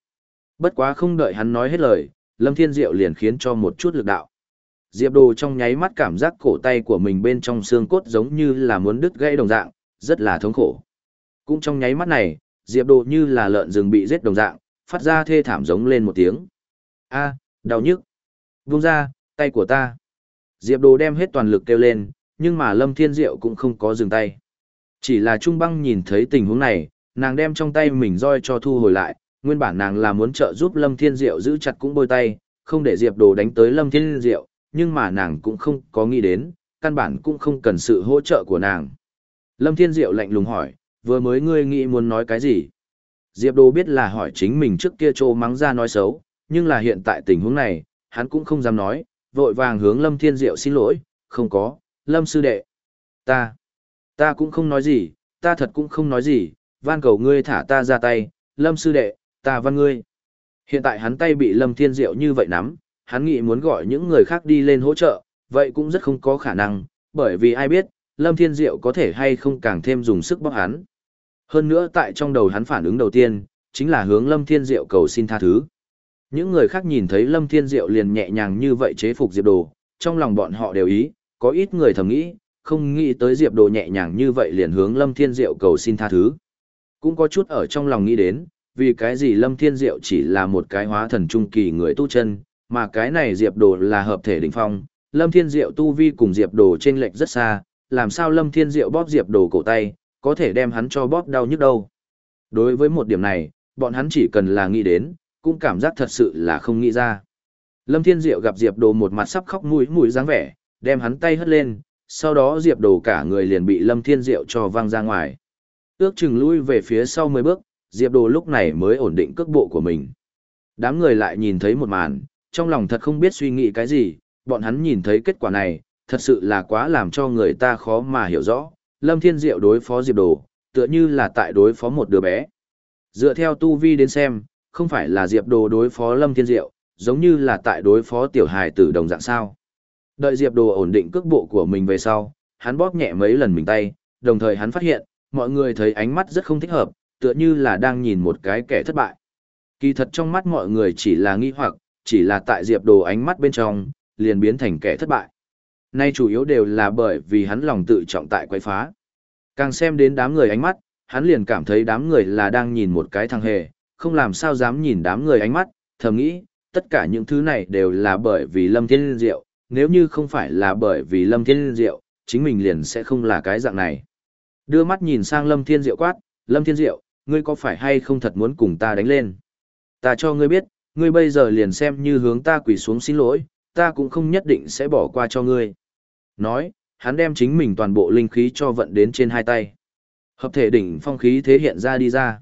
[SPEAKER 1] Bất quá không đợi hắn nói hết lời, Lâm Thiên Diệu liền khiến cho một chút lực đạo. Diệp Đồ trong nháy mắt cảm giác cổ tay của mình bên trong xương cốt giống như là muốn đứt gãy đồng dạng, rất là thống khổ. Cũng trong nháy mắt này, Diệp Đồ như là lợn rừng bị giết đồng dạng, phát ra thê thảm giống lên một tiếng. A, đau nhức. Buông ra, tay của ta. Diệp Đồ đem hết toàn lực kêu lên, nhưng mà Lâm Thiên Diệu cũng không có dừng tay. Chỉ là Trung Băng nhìn thấy tình huống này, nàng đem trong tay mình roi cho thu hồi lại, nguyên bản nàng là muốn trợ giúp Lâm Thiên Diệu giữ chặt cũng bôi tay, không để Diệp Đồ đánh tới Lâm Thiên Diệu, nhưng mà nàng cũng không có nghĩ đến, căn bản cũng không cần sự hỗ trợ của nàng. Lâm Thiên Diệu lạnh lùng hỏi, vừa mới ngươi nghĩ muốn nói cái gì? Diệp Đồ biết là hỏi chính mình trước kia trô mắng ra nói xấu, nhưng là hiện tại tình huống này, hắn cũng không dám nói, vội vàng hướng Lâm Thiên Diệu xin lỗi, không có, Lâm Sư Đệ. Ta, ta cũng không nói gì, ta thật cũng không nói gì, van cầu ngươi thả ta ra tay, Lâm Sư Đệ, ta văn ngươi. Hiện tại hắn tay bị Lâm Thiên Diệu như vậy nắm, hắn nghĩ muốn gọi những người khác đi lên hỗ trợ, vậy cũng rất không có khả năng, bởi vì ai biết, Lâm Thiên Diệu có thể hay không càng thêm dùng sức bóc hắn. Hơn nữa tại trong đầu hắn phản ứng đầu tiên, chính là hướng Lâm Thiên Diệu cầu xin tha thứ. Những người khác nhìn thấy Lâm Thiên Diệu liền nhẹ nhàng như vậy chế phục Diệp Đồ, trong lòng bọn họ đều ý, có ít người thầm nghĩ, không nghĩ tới Diệp Đồ nhẹ nhàng như vậy liền hướng Lâm Thiên Diệu cầu xin tha thứ. Cũng có chút ở trong lòng nghĩ đến, vì cái gì Lâm Thiên Diệu chỉ là một cái hóa thần trung kỳ người tu chân, Mà cái này Diệp Đồ là hợp thể đỉnh phong, Lâm Thiên Diệu tu vi cùng Diệp Đồ trên lệch rất xa, làm sao Lâm Thiên Diệu bóp Diệp Đồ cổ tay, có thể đem hắn cho bóp đau nhức đâu. Đối với một điểm này, bọn hắn chỉ cần là nghĩ đến, cũng cảm giác thật sự là không nghĩ ra. Lâm Thiên Diệu gặp Diệp Đồ một mặt sắp khóc mũi mũi dáng vẻ, đem hắn tay hất lên, sau đó Diệp Đồ cả người liền bị Lâm Thiên Diệu cho văng ra ngoài. Ước chừng lui về phía sau 10 bước, Diệp Đồ lúc này mới ổn định cước bộ của mình. Đám người lại nhìn thấy một màn, trong lòng thật không biết suy nghĩ cái gì, bọn hắn nhìn thấy kết quả này, thật sự là quá làm cho người ta khó mà hiểu rõ. Lâm Thiên Diệu đối phó Diệp Đồ, tựa như là tại đối phó một đứa bé. Dựa theo tu vi đến xem, không phải là Diệp Đồ đối phó Lâm Thiên Diệu, giống như là tại đối phó tiểu hài tử đồng dạng sao. Đợi Diệp Đồ ổn định cước bộ của mình về sau, hắn bóp nhẹ mấy lần mình tay, đồng thời hắn phát hiện, mọi người thấy ánh mắt rất không thích hợp, tựa như là đang nhìn một cái kẻ thất bại. Kỳ thật trong mắt mọi người chỉ là nghi hoặc, chỉ là tại Diệp Đồ ánh mắt bên trong, liền biến thành kẻ thất bại. Nay chủ yếu đều là bởi vì hắn lòng tự trọng tại quấy phá. Càng xem đến đám người ánh mắt, hắn liền cảm thấy đám người là đang nhìn một cái thằng hề, không làm sao dám nhìn đám người ánh mắt, thầm nghĩ, tất cả những thứ này đều là bởi vì Lâm Thiên Diệu, nếu như không phải là bởi vì Lâm Thiên Diệu, chính mình liền sẽ không là cái dạng này. Đưa mắt nhìn sang Lâm Thiên Diệu quát, Lâm Thiên Diệu, ngươi có phải hay không thật muốn cùng ta đánh lên? Ta cho ngươi biết, ngươi bây giờ liền xem như hướng ta quỳ xuống xin lỗi, ta cũng không nhất định sẽ bỏ qua cho ngươi. Nói, hắn đem chính mình toàn bộ linh khí cho vận đến trên hai tay. Hợp thể đỉnh phong khí thế hiện ra đi ra.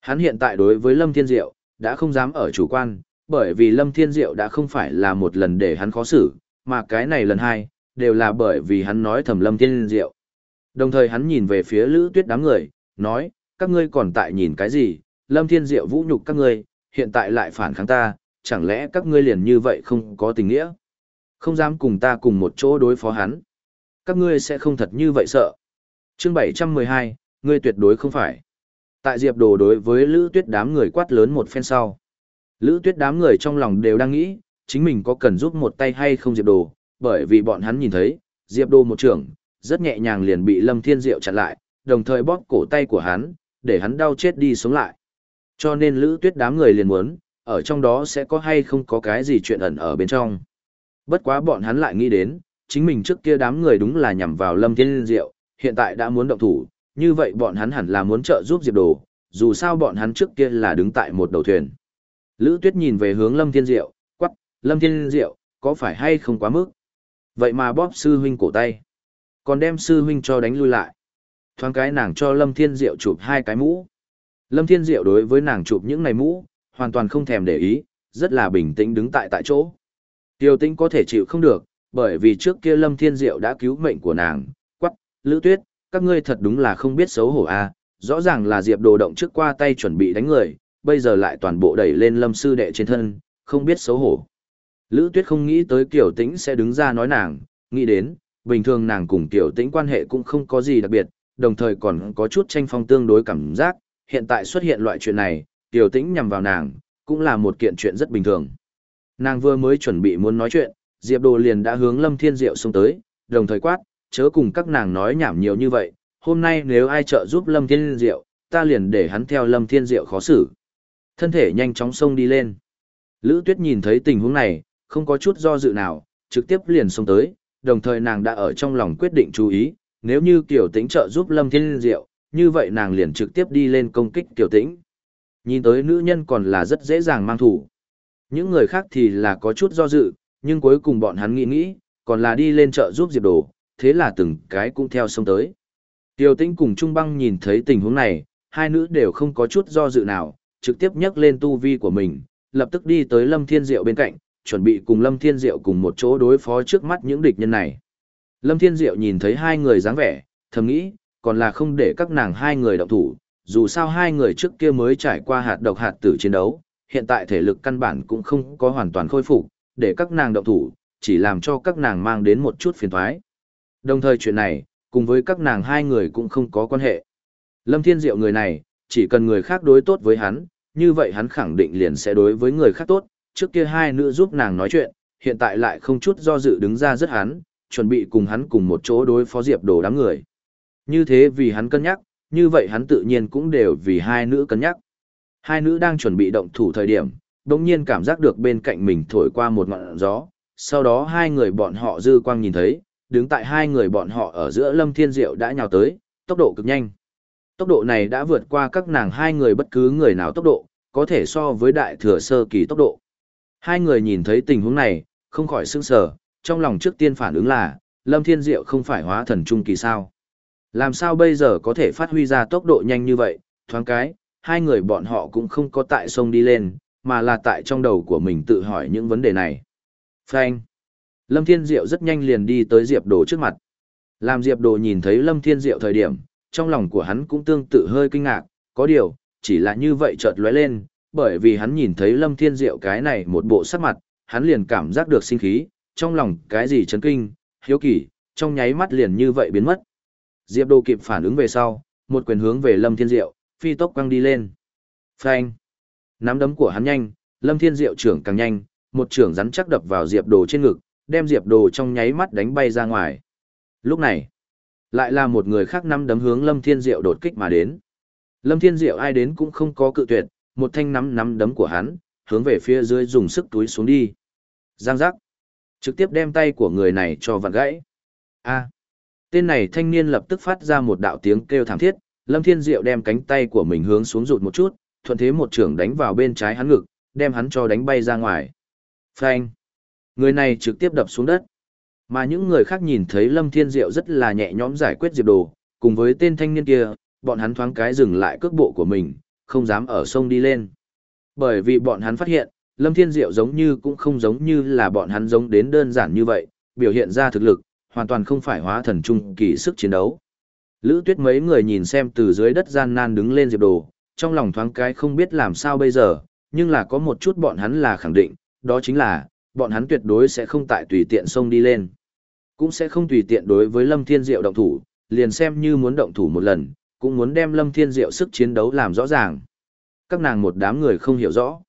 [SPEAKER 1] Hắn hiện tại đối với Lâm Thiên Diệu, đã không dám ở chủ quan, bởi vì Lâm Thiên Diệu đã không phải là một lần để hắn khó xử, mà cái này lần hai, đều là bởi vì hắn nói thầm Lâm Thiên Diệu. Đồng thời hắn nhìn về phía Lữ Tuyết đám người, nói, các ngươi còn tại nhìn cái gì, Lâm Thiên Diệu vũ nhục các ngươi, hiện tại lại phản kháng ta, chẳng lẽ các ngươi liền như vậy không có tình nghĩa? Không dám cùng ta cùng một chỗ đối phó hắn. Các ngươi sẽ không thật như vậy sợ. Chương 712, ngươi tuyệt đối không phải. Tại Diệp Đồ đối với Lữ Tuyết đám người quát lớn một phen sau. Lữ Tuyết đám người trong lòng đều đang nghĩ, chính mình có cần giúp một tay hay không Diệp Đồ, bởi vì bọn hắn nhìn thấy, Diệp Đồ một trưởng, rất nhẹ nhàng liền bị Lâm Thiên Diệu chặn lại, đồng thời bóp cổ tay của hắn, để hắn đau chết đi sống lại. Cho nên Lữ Tuyết đám người liền muốn, ở trong đó sẽ có hay không có cái gì chuyện ẩn ở bên trong. Bất quá bọn hắn lại nghĩ đến, chính mình trước kia đám người đúng là nhằm vào Lâm Thiên Diệu, hiện tại đã muốn động thủ, như vậy bọn hắn hẳn là muốn trợ giúp Diệp Đồ, dù sao bọn hắn trước kia là đứng tại một đầu thuyền. Lữ Tuyết nhìn về hướng Lâm Thiên Diệu, quắc, Lâm Thiên Diệu, có phải hay không quá mức? Vậy mà bóp sư huynh cổ tay, còn đem sư huynh cho đánh lui lại. Thoáng cái nàng cho Lâm Thiên Diệu chụp hai cái mũ. Lâm Thiên Diệu đối với nàng chụp những này mũ, hoàn toàn không thèm để ý, rất là bình tĩnh đứng tại tại chỗ. Tiêu tĩnh có thể chịu không được, bởi vì trước kia Lâm Thiên Diệu đã cứu mệnh của nàng, quắc, Lữ Tuyết, các ngươi thật đúng là không biết xấu hổ a à. rõ ràng là Diệp đồ động trước qua tay chuẩn bị đánh người, bây giờ lại toàn bộ đẩy lên Lâm Sư Đệ trên thân, không biết xấu hổ. Lữ Tuyết không nghĩ tới Kiều Tĩnh sẽ đứng ra nói nàng, nghĩ đến, bình thường nàng cùng Kiều Tĩnh quan hệ cũng không có gì đặc biệt, đồng thời còn có chút tranh phong tương đối cảm giác, hiện tại xuất hiện loại chuyện này, tiểu Tĩnh nhằm vào nàng, cũng là một kiện chuyện rất bình thường. Nàng vừa mới chuẩn bị muốn nói chuyện, Diệp Đồ liền đã hướng Lâm Thiên Diệu xuống tới, đồng thời quát, chớ cùng các nàng nói nhảm nhiều như vậy, hôm nay nếu ai trợ giúp Lâm Thiên Diệu, ta liền để hắn theo Lâm Thiên Diệu khó xử. Thân thể nhanh chóng xông đi lên. Lữ Tuyết nhìn thấy tình huống này, không có chút do dự nào, trực tiếp liền xông tới, đồng thời nàng đã ở trong lòng quyết định chú ý, nếu như Kiều Tĩnh trợ giúp Lâm Thiên Diệu, như vậy nàng liền trực tiếp đi lên công kích Kiều Tĩnh. Nhìn tới nữ nhân còn là rất dễ dàng mang thủ. Những người khác thì là có chút do dự, nhưng cuối cùng bọn hắn nghĩ nghĩ, còn là đi lên chợ giúp Diệp Đồ, thế là từng cái cũng theo sông tới. Tiêu Tĩnh cùng Trung Băng nhìn thấy tình huống này, hai nữ đều không có chút do dự nào, trực tiếp nhấc lên tu vi của mình, lập tức đi tới Lâm Thiên Diệu bên cạnh, chuẩn bị cùng Lâm Thiên Diệu cùng một chỗ đối phó trước mắt những địch nhân này. Lâm Thiên Diệu nhìn thấy hai người dáng vẻ, thầm nghĩ, còn là không để các nàng hai người động thủ, dù sao hai người trước kia mới trải qua hạt độc hạt tử chiến đấu, hiện tại thể lực căn bản cũng không có hoàn toàn khôi phục, để các nàng động thủ, chỉ làm cho các nàng mang đến một chút phiền toái. Đồng thời chuyện này, cùng với các nàng hai người cũng không có quan hệ. Lâm Thiên Diệu người này, chỉ cần người khác đối tốt với hắn, như vậy hắn khẳng định liền sẽ đối với người khác tốt, trước kia hai nữ giúp nàng nói chuyện, hiện tại lại không chút do dự đứng ra rất hắn, chuẩn bị cùng hắn cùng một chỗ đối phó Diệp Đồ đám người. Như thế vì hắn cân nhắc, như vậy hắn tự nhiên cũng đều vì hai nữ cân nhắc. Hai nữ đang chuẩn bị động thủ thời điểm, Đông nhiên cảm giác được bên cạnh mình thổi qua một ngọn gió, sau đó hai người bọn họ dư quang nhìn thấy, đứng tại hai người bọn họ ở giữa Lâm Thiên Diệu đã nhào tới, tốc độ cực nhanh. Tốc độ này đã vượt qua các nàng hai người bất cứ người nào tốc độ, có thể so với đại thừa sơ kỳ tốc độ. Hai người nhìn thấy tình huống này, không khỏi sững sờ, trong lòng trước tiên phản ứng là, Lâm Thiên Diệu không phải hóa thần trung kỳ sao. Làm sao bây giờ có thể phát huy ra tốc độ nhanh như vậy, thoáng cái, hai người bọn họ cũng không có tại sông đi lên, mà là tại trong đầu của mình tự hỏi những vấn đề này. Phanh. Lâm Thiên Diệu rất nhanh liền đi tới Diệp Đồ trước mặt. Làm Diệp Đồ nhìn thấy Lâm Thiên Diệu thời điểm, trong lòng của hắn cũng tương tự hơi kinh ngạc, có điều, chỉ là như vậy chợt lóe lên, bởi vì hắn nhìn thấy Lâm Thiên Diệu cái này một bộ sắc mặt, hắn liền cảm giác được sinh khí, trong lòng cái gì chấn kinh, hiếu kỳ, trong nháy mắt liền như vậy biến mất. Diệp Đồ kịp phản ứng về sau, một quyền hướng về Lâm Thiên Diệu, phi tốc quăng đi lên. Phanh! Nắm đấm của hắn nhanh, Lâm Thiên Diệu trưởng càng nhanh, một trưởng rắn chắc đập vào Diệp Đồ trên ngực, đem Diệp Đồ trong nháy mắt đánh bay ra ngoài. Lúc này, lại là một người khác nắm đấm hướng Lâm Thiên Diệu đột kích mà đến. Lâm Thiên Diệu ai đến cũng không có cự tuyệt, một thanh nắm nắm đấm của hắn, hướng về phía dưới dùng sức túi xuống đi. Giang giác. Trực tiếp đem tay của người này cho vặn gãy. A. Tên này thanh niên lập tức phát ra một đạo tiếng kêu thảm thiết, Lâm Thiên Diệu đem cánh tay của mình hướng xuống rụt một chút, thuận thế một trưởng đánh vào bên trái hắn ngực, đem hắn cho đánh bay ra ngoài. Phanh. Người này trực tiếp đập xuống đất. Mà những người khác nhìn thấy Lâm Thiên Diệu rất là nhẹ nhõm giải quyết Diệp Đồ, cùng với tên thanh niên kia, bọn hắn thoáng cái dừng lại cước bộ của mình, không dám ở sông đi lên. Bởi vì bọn hắn phát hiện, Lâm Thiên Diệu giống như cũng không giống như là bọn hắn giống đến đơn giản như vậy, biểu hiện ra thực lực, hoàn toàn không phải hóa thần trung kỳ sức chiến đấu. Lữ tuyết mấy người nhìn xem từ dưới đất gian nan đứng lên Diệp Đồ, trong lòng thoáng cái không biết làm sao bây giờ, nhưng là có một chút bọn hắn là khẳng định, đó chính là, bọn hắn tuyệt đối sẽ không tại tùy tiện sông đi lên. Cũng sẽ không tùy tiện đối với Lâm Thiên Diệu động thủ, liền xem như muốn động thủ một lần, cũng muốn đem Lâm Thiên Diệu sức chiến đấu làm rõ ràng. Các nàng một đám người không hiểu rõ.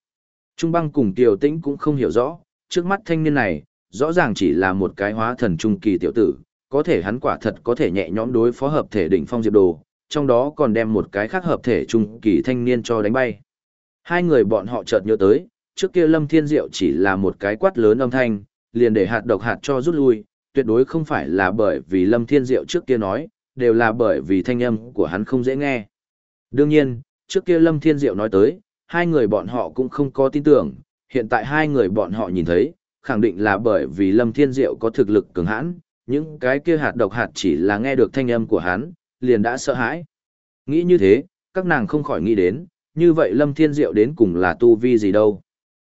[SPEAKER 1] Trung băng cùng Tiểu Tĩnh cũng không hiểu rõ, trước mắt thanh niên này, rõ ràng chỉ là một cái hóa thần trung kỳ tiểu tử, có thể hắn quả thật có thể nhẹ nhõm đối phó hợp thể đỉnh phong diệp đồ, trong đó còn đem một cái khác hợp thể trung kỳ thanh niên cho đánh bay. Hai người bọn họ chợt nhớ tới, trước kia Lâm Thiên Diệu chỉ là một cái quát lớn âm thanh, liền để hạt độc hạt cho rút lui, tuyệt đối không phải là bởi vì Lâm Thiên Diệu trước kia nói, đều là bởi vì thanh âm của hắn không dễ nghe. Đương nhiên, trước kia Lâm Thiên Diệu nói tới, hai người bọn họ cũng không có tin tưởng, hiện tại hai người bọn họ nhìn thấy, khẳng định là bởi vì Lâm Thiên Diệu có thực lực cường hãn, những cái kia hạt độc hạt chỉ là nghe được thanh âm của hắn, liền đã sợ hãi. Nghĩ như thế, các nàng không khỏi nghĩ đến, như vậy Lâm Thiên Diệu đến cùng là tu vi gì đâu.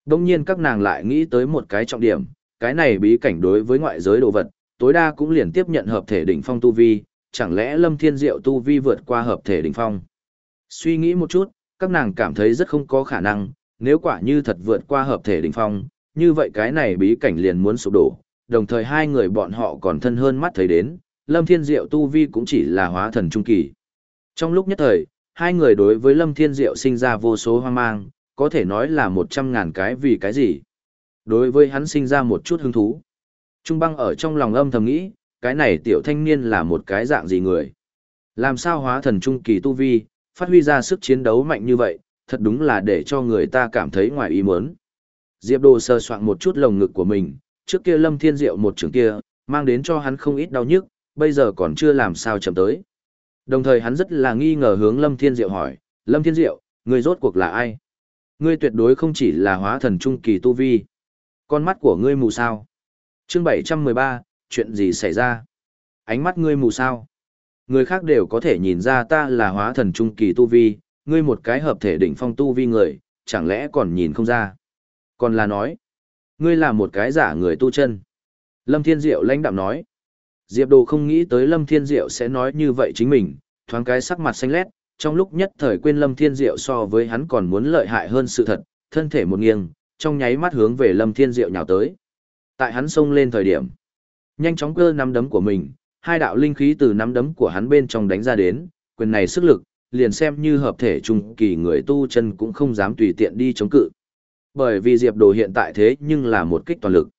[SPEAKER 1] Đông nhiên các nàng lại nghĩ tới một cái trọng điểm, cái này bí cảnh đối với ngoại giới đồ vật, tối đa cũng liền tiếp nhận hợp thể đỉnh phong tu vi, chẳng lẽ Lâm Thiên Diệu tu vi vượt qua hợp thể đỉnh phong. Suy nghĩ một chút, các nàng cảm thấy rất không có khả năng, nếu quả như thật vượt qua hợp thể đỉnh phong, như vậy cái này bí cảnh liền muốn sụp đổ, đồng thời hai người bọn họ còn thân hơn mắt thấy đến, Lâm Thiên Diệu tu vi cũng chỉ là hóa thần trung kỳ. Trong lúc nhất thời, hai người đối với Lâm Thiên Diệu sinh ra vô số hoang mang, có thể nói là một trăm ngàn cái vì cái gì. Đối với hắn sinh ra một chút hứng thú. Trung băng ở trong lòng âm thầm nghĩ, cái này tiểu thanh niên là một cái dạng gì người. Làm sao hóa thần trung kỳ tu vi, phát huy ra sức chiến đấu mạnh như vậy, thật đúng là để cho người ta cảm thấy ngoài ý muốn. Diệp Đồ sơ soạn một chút lồng ngực của mình, trước kia Lâm Thiên Diệu một trường kia, mang đến cho hắn không ít đau nhức, bây giờ còn chưa làm sao chậm tới. Đồng thời hắn rất là nghi ngờ hướng Lâm Thiên Diệu hỏi, Lâm Thiên Diệu, người rốt cuộc là ai? Ngươi tuyệt đối không chỉ là hóa thần trung kỳ tu vi. Con mắt của ngươi mù sao? Chương 713, chuyện gì xảy ra? Ánh mắt ngươi mù sao? Người khác đều có thể nhìn ra ta là hóa thần trung kỳ tu vi, ngươi một cái hợp thể đỉnh phong tu vi người, chẳng lẽ còn nhìn không ra? Còn là nói, ngươi là một cái giả người tu chân. Lâm Thiên Diệu lãnh đạm nói. Diệp Đồ không nghĩ tới Lâm Thiên Diệu sẽ nói như vậy chính mình, thoáng cái sắc mặt xanh lét, trong lúc nhất thời quên Lâm Thiên Diệu so với hắn còn muốn lợi hại hơn sự thật, thân thể một nghiêng, trong nháy mắt hướng về Lâm Thiên Diệu nhào tới. Tại hắn xông lên thời điểm, nhanh chóng cơ nắm đấm của mình, hai đạo linh khí từ nắm đấm của hắn bên trong đánh ra đến, quyền này sức lực, liền xem như hợp thể trung kỳ người tu chân cũng không dám tùy tiện đi chống cự. Bởi vì Diệp Đồ hiện tại thế nhưng là một kích toàn lực.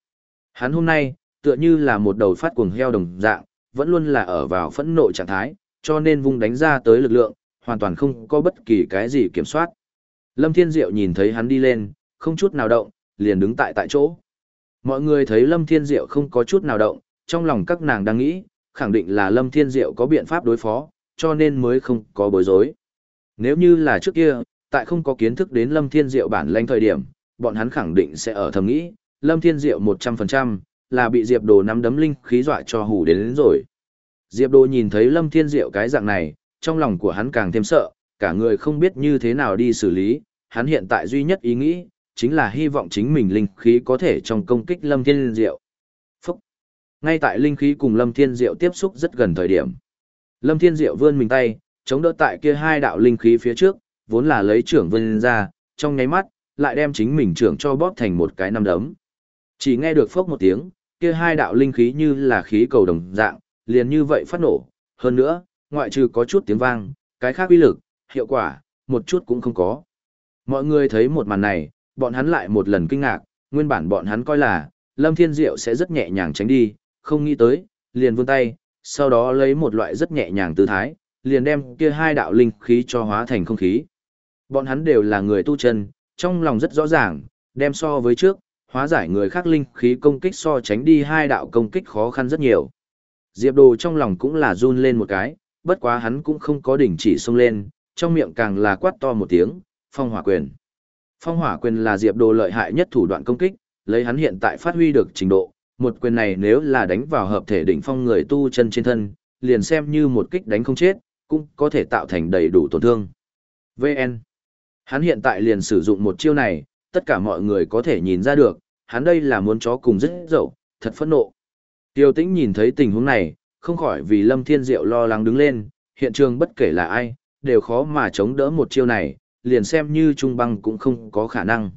[SPEAKER 1] Hắn hôm nay, tựa như là một đầu phát cuồng heo đồng dạng, vẫn luôn là ở vào phẫn nộ trạng thái, cho nên vung đánh ra tới lực lượng, hoàn toàn không có bất kỳ cái gì kiểm soát. Lâm Thiên Diệu nhìn thấy hắn đi lên, không chút nào động, liền đứng tại tại chỗ. Mọi người thấy Lâm Thiên Diệu không có chút nào động, trong lòng các nàng đang nghĩ, khẳng định là Lâm Thiên Diệu có biện pháp đối phó, cho nên mới không có bối rối. Nếu như là trước kia, tại không có kiến thức đến Lâm Thiên Diệu bản lãnh thời điểm, bọn hắn khẳng định sẽ ở thầm nghĩ, Lâm Thiên Diệu 100%, là bị Diệp Đồ nắm đấm linh khí dọa cho hù đến, đến rồi. Diệp Đồ nhìn thấy Lâm Thiên Diệu cái dạng này, trong lòng của hắn càng thêm sợ, cả người không biết như thế nào đi xử lý, hắn hiện tại duy nhất ý nghĩ, chính là hy vọng chính mình linh khí có thể trong công kích Lâm Thiên Diệu. Ngay tại linh khí cùng Lâm Thiên Diệu tiếp xúc rất gần thời điểm. Lâm Thiên Diệu vươn mình tay, chống đỡ tại kia hai đạo linh khí phía trước, vốn là lấy trưởng vươn ra, trong nháy mắt, lại đem chính mình trưởng cho bóp thành một cái nắm đấm. Chỉ nghe được phốc một tiếng, kia hai đạo linh khí như là khí cầu đồng dạng, liền như vậy phát nổ. Hơn nữa, ngoại trừ có chút tiếng vang, cái khác uy lực, hiệu quả, một chút cũng không có. Mọi người thấy một màn này, bọn hắn lại một lần kinh ngạc, nguyên bản bọn hắn coi là, Lâm Thiên Diệu sẽ rất nhẹ nhàng tránh đi, không nghĩ tới, liền vươn tay, sau đó lấy một loại rất nhẹ nhàng tư thái, liền đem kia hai đạo linh khí cho hóa thành không khí. Bọn hắn đều là người tu chân, trong lòng rất rõ ràng, đem so với trước, hóa giải người khác linh khí công kích so tránh đi hai đạo công kích khó khăn rất nhiều. Diệp Đồ trong lòng cũng là run lên một cái, bất quá hắn cũng không có đỉnh chỉ xông lên, trong miệng càng là quát to một tiếng, phong hỏa quyền. Phong hỏa quyền là Diệp Đồ lợi hại nhất thủ đoạn công kích, lấy hắn hiện tại phát huy được trình độ, một quyền này nếu là đánh vào hợp thể đỉnh phong người tu chân trên thân, liền xem như một kích đánh không chết, cũng có thể tạo thành đầy đủ tổn thương. VN Hắn hiện tại liền sử dụng một chiêu này, tất cả mọi người có thể nhìn ra được, hắn đây là muốn chó cùng rất dậu, thật phẫn nộ. Tiêu tĩnh nhìn thấy tình huống này, không khỏi vì Lâm Thiên Diệu lo lắng đứng lên, hiện trường bất kể là ai, đều khó mà chống đỡ một chiêu này, liền xem như Trung Băng cũng không có khả năng.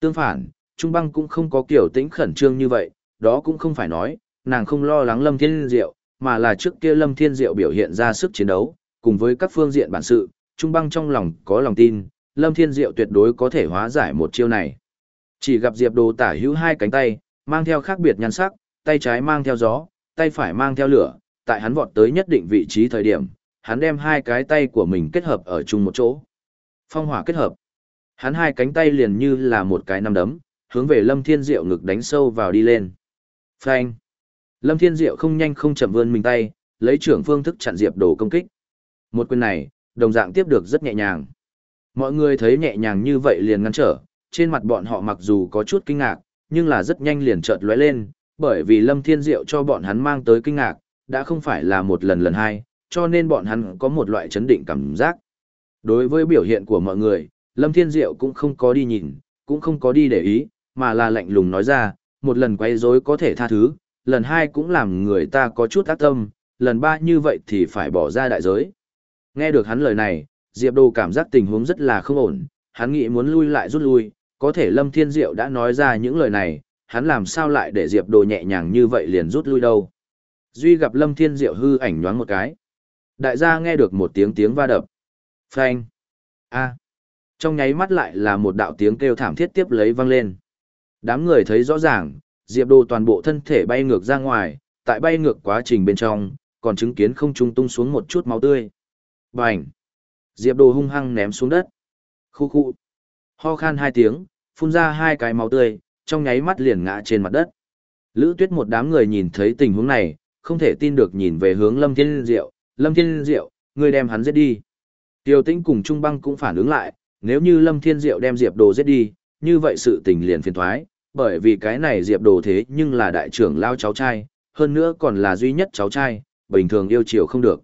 [SPEAKER 1] Tương phản, Trung Băng cũng không có kiểu tĩnh khẩn trương như vậy, đó cũng không phải nói, nàng không lo lắng Lâm Thiên Diệu, mà là trước kia Lâm Thiên Diệu biểu hiện ra sức chiến đấu, cùng với các phương diện bản sự, Trung Băng trong lòng có lòng tin, Lâm Thiên Diệu tuyệt đối có thể hóa giải một chiêu này. Chỉ gặp Diệp Đồ tả hữu hai cánh tay, mang theo khác biệt nhan sắc, tay trái mang theo gió, tay phải mang theo lửa, tại hắn vọt tới nhất định vị trí thời điểm, hắn đem hai cái tay của mình kết hợp ở chung một chỗ. Phong hỏa kết hợp. Hắn hai cánh tay liền như là một cái nắm đấm, hướng về Lâm Thiên Diệu ngực đánh sâu vào đi lên. Phanh. Lâm Thiên Diệu không nhanh không chậm vươn mình tay, lấy trưởng phương thức chặn Diệp Đồ công kích. Một quyền này, đồng dạng tiếp được rất nhẹ nhàng. Mọi người thấy nhẹ nhàng như vậy liền ngăn trở, trên mặt bọn họ mặc dù có chút kinh ngạc, nhưng là rất nhanh liền chợt lóe lên, bởi vì Lâm Thiên Diệu cho bọn hắn mang tới kinh ngạc, đã không phải là một lần lần hai, cho nên bọn hắn có một loại chấn định cảm giác. Đối với biểu hiện của mọi người, Lâm Thiên Diệu cũng không có đi nhìn, cũng không có đi để ý, mà là lạnh lùng nói ra, một lần quay rối có thể tha thứ, lần hai cũng làm người ta có chút ác tâm, lần ba như vậy thì phải bỏ ra đại giới. Nghe được hắn lời này, Diệp Đồ cảm giác tình huống rất là không ổn, hắn nghĩ muốn lui lại rút lui, có thể Lâm Thiên Diệu đã nói ra những lời này, hắn làm sao lại để Diệp Đồ nhẹ nhàng như vậy liền rút lui đâu. Duy gặp Lâm Thiên Diệu hư ảnh nhoáng một cái. Đại gia nghe được một tiếng tiếng va đập. Phanh. A. Trong nháy mắt lại là một đạo tiếng kêu thảm thiết tiếp lấy vang lên. Đám người thấy rõ ràng, Diệp Đồ toàn bộ thân thể bay ngược ra ngoài, tại bay ngược quá trình bên trong, còn chứng kiến không trung tung xuống một chút máu tươi. Bành! Diệp Đồ hung hăng ném xuống đất. Khu khu! Ho khan hai tiếng, phun ra hai cái máu tươi, trong nháy mắt liền ngã trên mặt đất. Lữ tuyết một đám người nhìn thấy tình huống này, không thể tin được nhìn về hướng Lâm Thiên Diệu. Lâm Thiên Diệu, người đem hắn giết đi. Tiêu tĩnh cùng Trung Băng cũng phản ứng lại, nếu như Lâm Thiên Diệu đem Diệp Đồ giết đi, như vậy sự tình liền phiền thoái, bởi vì cái này Diệp Đồ thế nhưng là đại trưởng lao cháu trai, hơn nữa còn là duy nhất cháu trai, bình thường yêu chiều không được.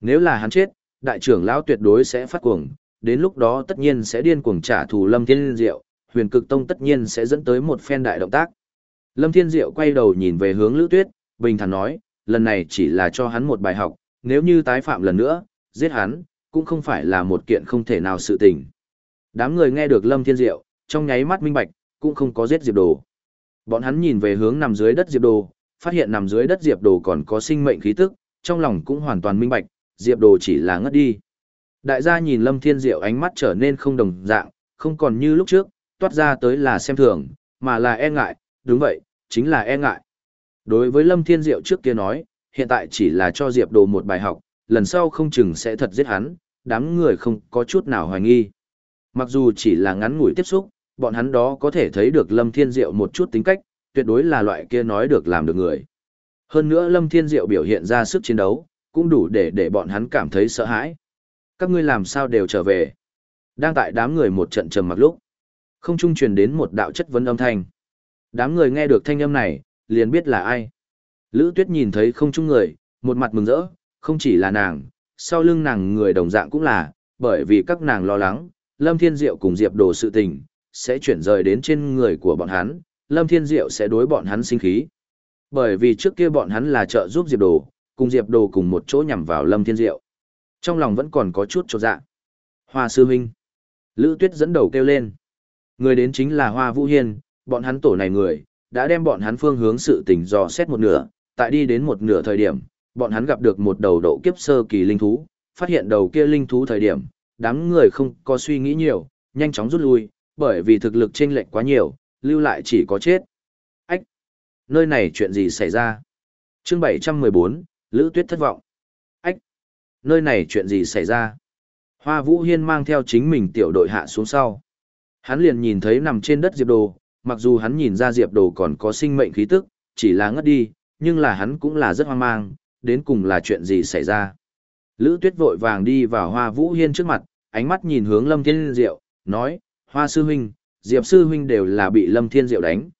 [SPEAKER 1] Nếu là hắn chết, đại trưởng lão tuyệt đối sẽ phát cuồng, đến lúc đó tất nhiên sẽ điên cuồng trả thù Lâm Thiên Diệu, huyền cực tông tất nhiên sẽ dẫn tới một phen đại động tác. Lâm Thiên Diệu quay đầu nhìn về hướng Lữ Tuyết, bình thản nói, lần này chỉ là cho hắn một bài học, nếu như tái phạm lần nữa, giết hắn, cũng không phải là một kiện không thể nào sự tình. Đám người nghe được Lâm Thiên Diệu, trong nháy mắt minh bạch, cũng không có giết Diệp Đồ. Bọn hắn nhìn về hướng nằm dưới đất Diệp Đồ, phát hiện nằm dưới đất Diệp Đồ còn có sinh mệnh khí tức, trong lòng cũng hoàn toàn minh bạch, Diệp Đồ chỉ là ngất đi. Đại gia nhìn Lâm Thiên Diệu ánh mắt trở nên không đồng dạng, không còn như lúc trước, toát ra tới là xem thường, mà là e ngại, đúng vậy, chính là e ngại. Đối với Lâm Thiên Diệu trước kia nói, hiện tại chỉ là cho Diệp Đồ một bài học, lần sau không chừng sẽ thật giết hắn, đám người không có chút nào hoài nghi. Mặc dù chỉ là ngắn ngủi tiếp xúc, bọn hắn đó có thể thấy được Lâm Thiên Diệu một chút tính cách, tuyệt đối là loại kia nói được làm được người. Hơn nữa Lâm Thiên Diệu biểu hiện ra sức chiến đấu, cũng đủ để để bọn hắn cảm thấy sợ hãi. Các ngươi làm sao đều trở về? Đang tại đám người một trận trầm mặc lúc, không trung truyền đến một đạo chất vấn âm thanh. Đám người nghe được thanh âm này, liền biết là ai. Lữ Tuyết nhìn thấy không trung người, một mặt mừng rỡ, không chỉ là nàng, sau lưng nàng người đồng dạng cũng là, bởi vì các nàng lo lắng, Lâm Thiên Diệu cùng Diệp Đồ sự tình, sẽ chuyển rời đến trên người của bọn hắn, Lâm Thiên Diệu sẽ đối bọn hắn sinh khí. Bởi vì trước kia bọn hắn là trợ giúp Diệp Đồ, cùng Diệp Đồ cùng một chỗ nhằm vào Lâm Thiên Diệu. Trong lòng vẫn còn có chút chột dạ. Hoa Sư Minh. Lữ Tuyết dẫn đầu kêu lên. Người đến chính là Hoa Vũ Hiên, bọn hắn tổ này người, đã đem bọn hắn phương hướng sự tình dò xét một nửa, tại đi đến một nửa thời điểm, bọn hắn gặp được một đầu độ kiếp sơ kỳ linh thú, phát hiện đầu kia linh thú thời điểm, đám người không có suy nghĩ nhiều, nhanh chóng rút lui, bởi vì thực lực chênh lệch quá nhiều, lưu lại chỉ có chết. Ách! Nơi này chuyện gì xảy ra? Chương 714, Lữ Tuyết thất vọng. Ách! Nơi này chuyện gì xảy ra? Hoa Vũ Hiên mang theo chính mình tiểu đội hạ xuống sau. Hắn liền nhìn thấy nằm trên đất Diệp Đồ, mặc dù hắn nhìn ra Diệp Đồ còn có sinh mệnh khí tức, chỉ là ngất đi, nhưng là hắn cũng là rất hoang mang, đến cùng là chuyện gì xảy ra. Lữ Tuyết vội vàng đi vào Hoa Vũ Hiên trước mặt, ánh mắt nhìn hướng Lâm Thiên Diệu, nói, Hoa Sư Huynh, Diệp Sư Huynh đều là bị Lâm Thiên Diệu đánh.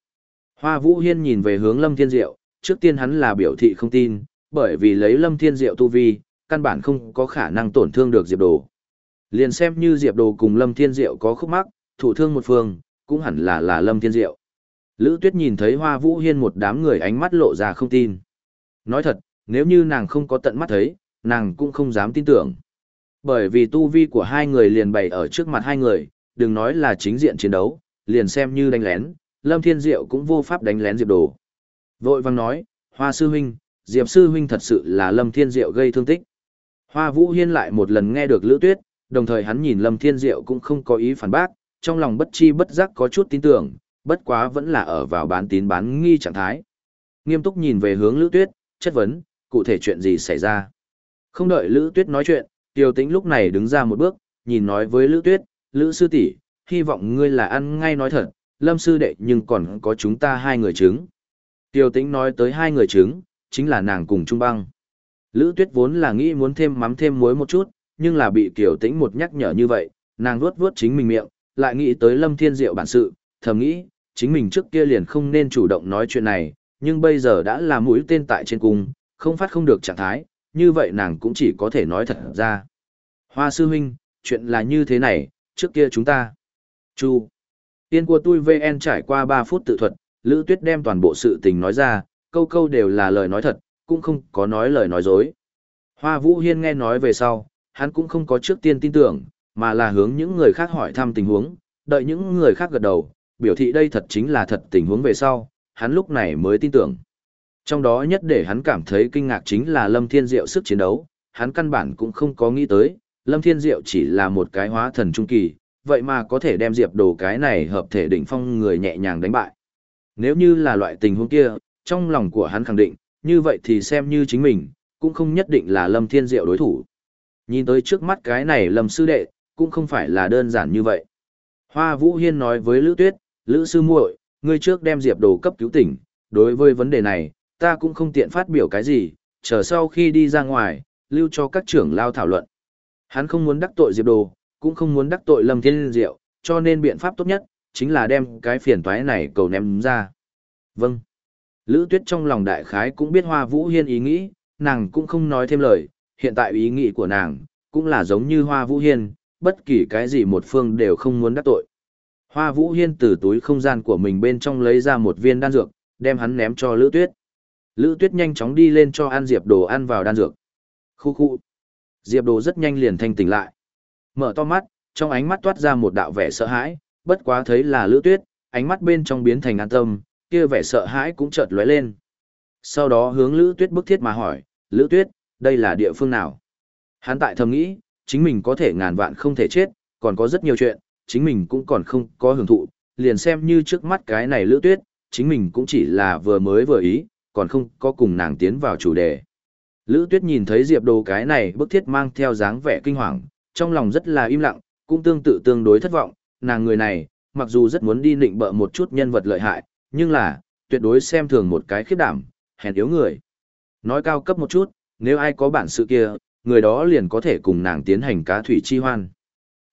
[SPEAKER 1] Hoa Vũ Hiên nhìn về hướng Lâm Thiên Diệu, trước tiên hắn là biểu thị không tin, bởi vì lấy Lâm Thiên Diệu tu vi, căn bản không có khả năng tổn thương được Diệp Đồ. Liền xem như Diệp Đồ cùng Lâm Thiên Diệu có khúc mắc, thủ thương một phương, cũng hẳn là là Lâm Thiên Diệu. Lữ Tuyết nhìn thấy Hoa Vũ Hiên một đám người ánh mắt lộ ra không tin. Nói thật, nếu như nàng không có tận mắt thấy, nàng cũng không dám tin tưởng. Bởi vì tu vi của hai người liền bày ở trước mặt hai người, đừng nói là chính diện chiến đấu, liền xem như đánh lén, Lâm Thiên Diệu cũng vô pháp đánh lén Diệp Đồ. Vội vang nói, Hoa Sư Huynh, Diệp Sư Huynh thật sự là Lâm Thiên Diệu gây thương tích. Hoa Vũ Hiên lại một lần nghe được Lữ Tuyết, đồng thời hắn nhìn Lâm Thiên Diệu cũng không có ý phản bác, trong lòng bất chi bất giác có chút tin tưởng, bất quá vẫn là ở vào bán tín bán nghi trạng thái. Nghiêm túc nhìn về hướng Lữ Tuyết, chất vấn, cụ thể chuyện gì xảy ra. Không đợi Lữ Tuyết nói chuyện, Tiêu Tĩnh lúc này đứng ra một bước, nhìn nói với Lữ Tuyết, Lữ sư tỷ, hy vọng ngươi là ăn ngay nói thật, Lâm sư đệ nhưng còn có chúng ta hai người chứng. Tiêu Tĩnh nói tới hai người chứng, chính là nàng cùng Trung Băng. Lữ Tuyết vốn là nghĩ muốn thêm mắm thêm muối một chút, nhưng là bị Kiều Tĩnh một nhắc nhở như vậy, nàng vuốt vuốt chính mình miệng, lại nghĩ tới Lâm Thiên Diệu bản sự, thầm nghĩ, chính mình trước kia liền không nên chủ động nói chuyện này, nhưng bây giờ đã là mũi tên tại trên cung, không phát không được trạng thái, như vậy nàng cũng chỉ có thể nói thật ra. Hoa sư huynh, chuyện là như thế này, trước kia chúng ta. Chu. Tiên của tôi VN trải qua 3 phút tự thuật, Lữ Tuyết đem toàn bộ sự tình nói ra, câu câu đều là lời nói thật, cũng không có nói lời nói dối. Hoa Vũ Hiên nghe nói về sau, hắn cũng không có trước tiên tin tưởng, mà là hướng những người khác hỏi thăm tình huống, đợi những người khác gật đầu, biểu thị đây thật chính là thật tình huống về sau, hắn lúc này mới tin tưởng. Trong đó nhất để hắn cảm thấy kinh ngạc chính là Lâm Thiên Diệu sức chiến đấu, hắn căn bản cũng không có nghĩ tới, Lâm Thiên Diệu chỉ là một cái hóa thần trung kỳ, vậy mà có thể đem Diệp Đồ cái này hợp thể đỉnh phong người nhẹ nhàng đánh bại. Nếu như là loại tình huống kia, trong lòng của hắn khẳng định, như vậy thì xem như chính mình, cũng không nhất định là Lâm Thiên Diệu đối thủ. Nhìn tới trước mắt cái này Lâm Sư Đệ, cũng không phải là đơn giản như vậy. Hoa Vũ Hiên nói với Lữ Tuyết, Lữ Sư muội, ngươi trước đem Diệp Đồ cấp cứu tỉnh, đối với vấn đề này, ta cũng không tiện phát biểu cái gì, chờ sau khi đi ra ngoài, lưu cho các trưởng lao thảo luận. Hắn không muốn đắc tội Diệp Đồ, cũng không muốn đắc tội Lâm Thiên Diệu, cho nên biện pháp tốt nhất, chính là đem cái phiền toái này cầu ném ra. Vâng. Lữ Tuyết trong lòng đại khái cũng biết Hoa Vũ Hiên ý nghĩ, nàng cũng không nói thêm lời, hiện tại ý nghĩ của nàng, cũng là giống như Hoa Vũ Hiên, bất kỳ cái gì một phương đều không muốn đắc tội. Hoa Vũ Hiên từ túi không gian của mình bên trong lấy ra một viên đan dược, đem hắn ném cho Lữ Tuyết. Lữ Tuyết nhanh chóng đi lên cho an Diệp Đồ ăn vào đan dược. Khu khu. Diệp Đồ rất nhanh liền thanh tỉnh lại. Mở to mắt, trong ánh mắt toát ra một đạo vẻ sợ hãi, bất quá thấy là Lữ Tuyết, ánh mắt bên trong biến thành an tâm, kia vẻ sợ hãi cũng chợt lóe lên. Sau đó hướng Lữ Tuyết bức thiết mà hỏi, Lữ Tuyết, đây là địa phương nào? Hắn tại thầm nghĩ, chính mình có thể ngàn vạn không thể chết, còn có rất nhiều chuyện, chính mình cũng còn không có hưởng thụ, liền xem như trước mắt cái này Lữ Tuyết, chính mình cũng chỉ là vừa mới vừa ý, còn không có cùng nàng tiến vào chủ đề. Lữ Tuyết nhìn thấy Diệp Đồ cái này bức thiết mang theo dáng vẻ kinh hoàng, trong lòng rất là im lặng, cũng tương tự tương đối thất vọng, nàng người này, mặc dù rất muốn đi nịnh bợ một chút nhân vật lợi hại, nhưng là, tuyệt đối xem thường một cái khiếp đảm, hèn yếu người. Nói cao cấp một chút, nếu ai có bản sự kia, người đó liền có thể cùng nàng tiến hành cá thủy chi hoan.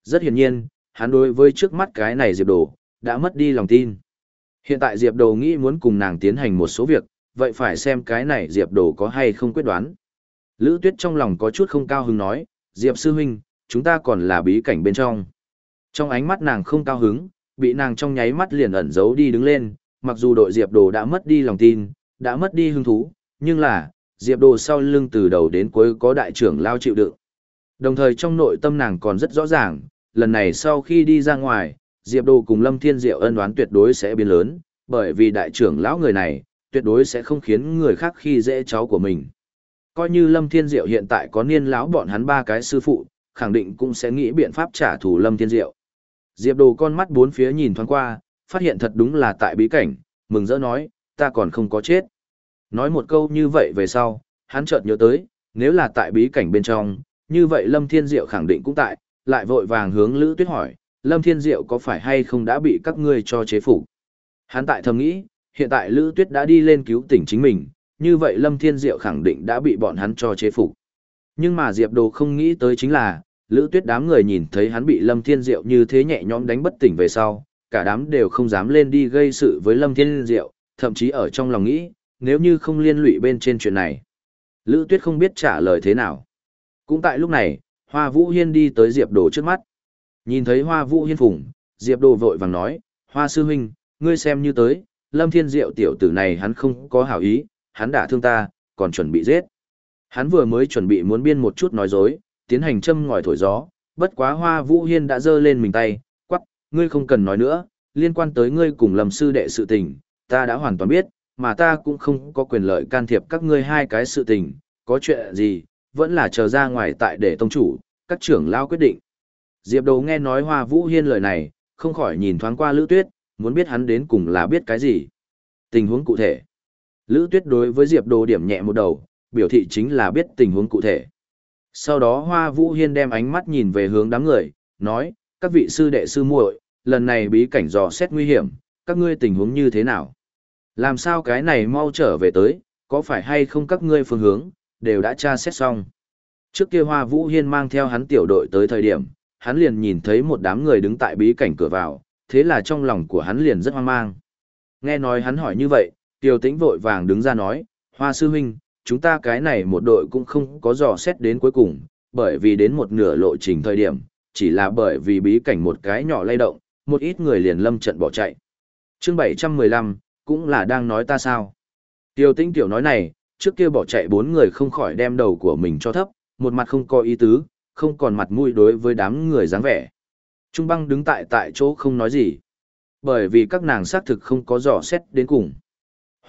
[SPEAKER 1] Rất hiển nhiên, hắn đối với trước mắt cái này Diệp Đồ, đã mất đi lòng tin. Hiện tại Diệp Đồ nghĩ muốn cùng nàng tiến hành một số việc, vậy phải xem cái này Diệp Đồ có hay không quyết đoán. Lữ Tuyết trong lòng có chút không cao hứng nói, Diệp Sư Huynh, chúng ta còn là bí cảnh bên trong. Trong ánh mắt nàng không cao hứng, bị nàng trong nháy mắt liền ẩn giấu đi đứng lên, mặc dù đội Diệp Đồ đã mất đi lòng tin, đã mất đi hứng thú, nhưng là, Diệp Đồ sau lưng từ đầu đến cuối có đại trưởng lao chịu đựng. Đồng thời trong nội tâm nàng còn rất rõ ràng, lần này sau khi đi ra ngoài, Diệp Đồ cùng Lâm Thiên Diệu ân oán tuyệt đối sẽ biến lớn, bởi vì đại trưởng lão người này, tuyệt đối sẽ không khiến người khác khi dễ cháu của mình. Coi như Lâm Thiên Diệu hiện tại có niên lão bọn hắn ba cái sư phụ, khẳng định cũng sẽ nghĩ biện pháp trả thù Lâm Thiên Diệu. Diệp Đồ con mắt bốn phía nhìn thoáng qua, phát hiện thật đúng là tại bí cảnh, mừng rỡ nói, ta còn không có chết. Nói một câu như vậy về sau, hắn chợt nhớ tới, nếu là tại bí cảnh bên trong, như vậy Lâm Thiên Diệu khẳng định cũng tại, lại vội vàng hướng Lữ Tuyết hỏi, Lâm Thiên Diệu có phải hay không đã bị các ngươi cho chế phục? Hắn tại thầm nghĩ, hiện tại Lữ Tuyết đã đi lên cứu tỉnh chính mình, như vậy Lâm Thiên Diệu khẳng định đã bị bọn hắn cho chế phục. Nhưng mà Diệp Đồ không nghĩ tới chính là, Lữ Tuyết đám người nhìn thấy hắn bị Lâm Thiên Diệu như thế nhẹ nhõm đánh bất tỉnh về sau, cả đám đều không dám lên đi gây sự với Lâm Thiên Diệu, thậm chí ở trong lòng nghĩ, nếu như không liên lụy bên trên chuyện này. Lữ Tuyết không biết trả lời thế nào. Cũng tại lúc này, Hoa Vũ Hiên đi tới Diệp Đồ trước mắt. Nhìn thấy Hoa Vũ Hiên phủng, Diệp Đồ vội vàng nói, Hoa Sư Huynh, ngươi xem như tới, Lâm Thiên Diệu tiểu tử này hắn không có hảo ý, hắn đã thương ta, còn chuẩn bị giết. Hắn vừa mới chuẩn bị muốn biên một chút nói dối, tiến hành châm ngòi thổi gió, bất quá Hoa Vũ Hiên đã giơ lên mình tay, quắc, ngươi không cần nói nữa, liên quan tới ngươi cùng Lâm sư đệ sự tình, ta đã hoàn toàn biết, mà ta cũng không có quyền lợi can thiệp các ngươi hai cái sự tình, có chuyện gì, vẫn là chờ ra ngoài tại để tông chủ, các trưởng lao quyết định. Diệp Đầu nghe nói Hoa Vũ Hiên lời này, không khỏi nhìn thoáng qua Lữ Tuyết, muốn biết hắn đến cùng là biết cái gì. Tình huống cụ thể. Lữ Tuyết đối với Diệp Đồ điểm nhẹ một đầu, biểu thị chính là biết tình huống cụ thể. Sau đó Hoa Vũ Hiên đem ánh mắt nhìn về hướng đám người, nói, các vị sư đệ sư muội, lần này bí cảnh dò xét nguy hiểm, các ngươi tình huống như thế nào? Làm sao cái này mau trở về tới, có phải hay không các ngươi phương hướng, đều đã tra xét xong. Trước kia Hoa Vũ Hiên mang theo hắn tiểu đội tới thời điểm, hắn liền nhìn thấy một đám người đứng tại bí cảnh cửa vào, thế là trong lòng của hắn liền rất hoang mang. Nghe nói hắn hỏi như vậy, Tiêu Tĩnh vội vàng đứng ra nói, Hoa Sư Huynh, chúng ta cái này một đội cũng không có dò xét đến cuối cùng, bởi vì đến một nửa lộ trình thời điểm, chỉ là bởi vì bí cảnh một cái nhỏ lay động, một ít người liền lâm trận bỏ chạy. chương 715, cũng là đang nói ta sao. Tiêu Tĩnh tiểu nói này, trước kia bỏ chạy bốn người không khỏi đem đầu của mình cho thấp, một mặt không có ý tứ, không còn mặt mũi đối với đám người dáng vẻ. Trung băng đứng tại tại chỗ không nói gì. Bởi vì các nàng xác thực không có dò xét đến cùng.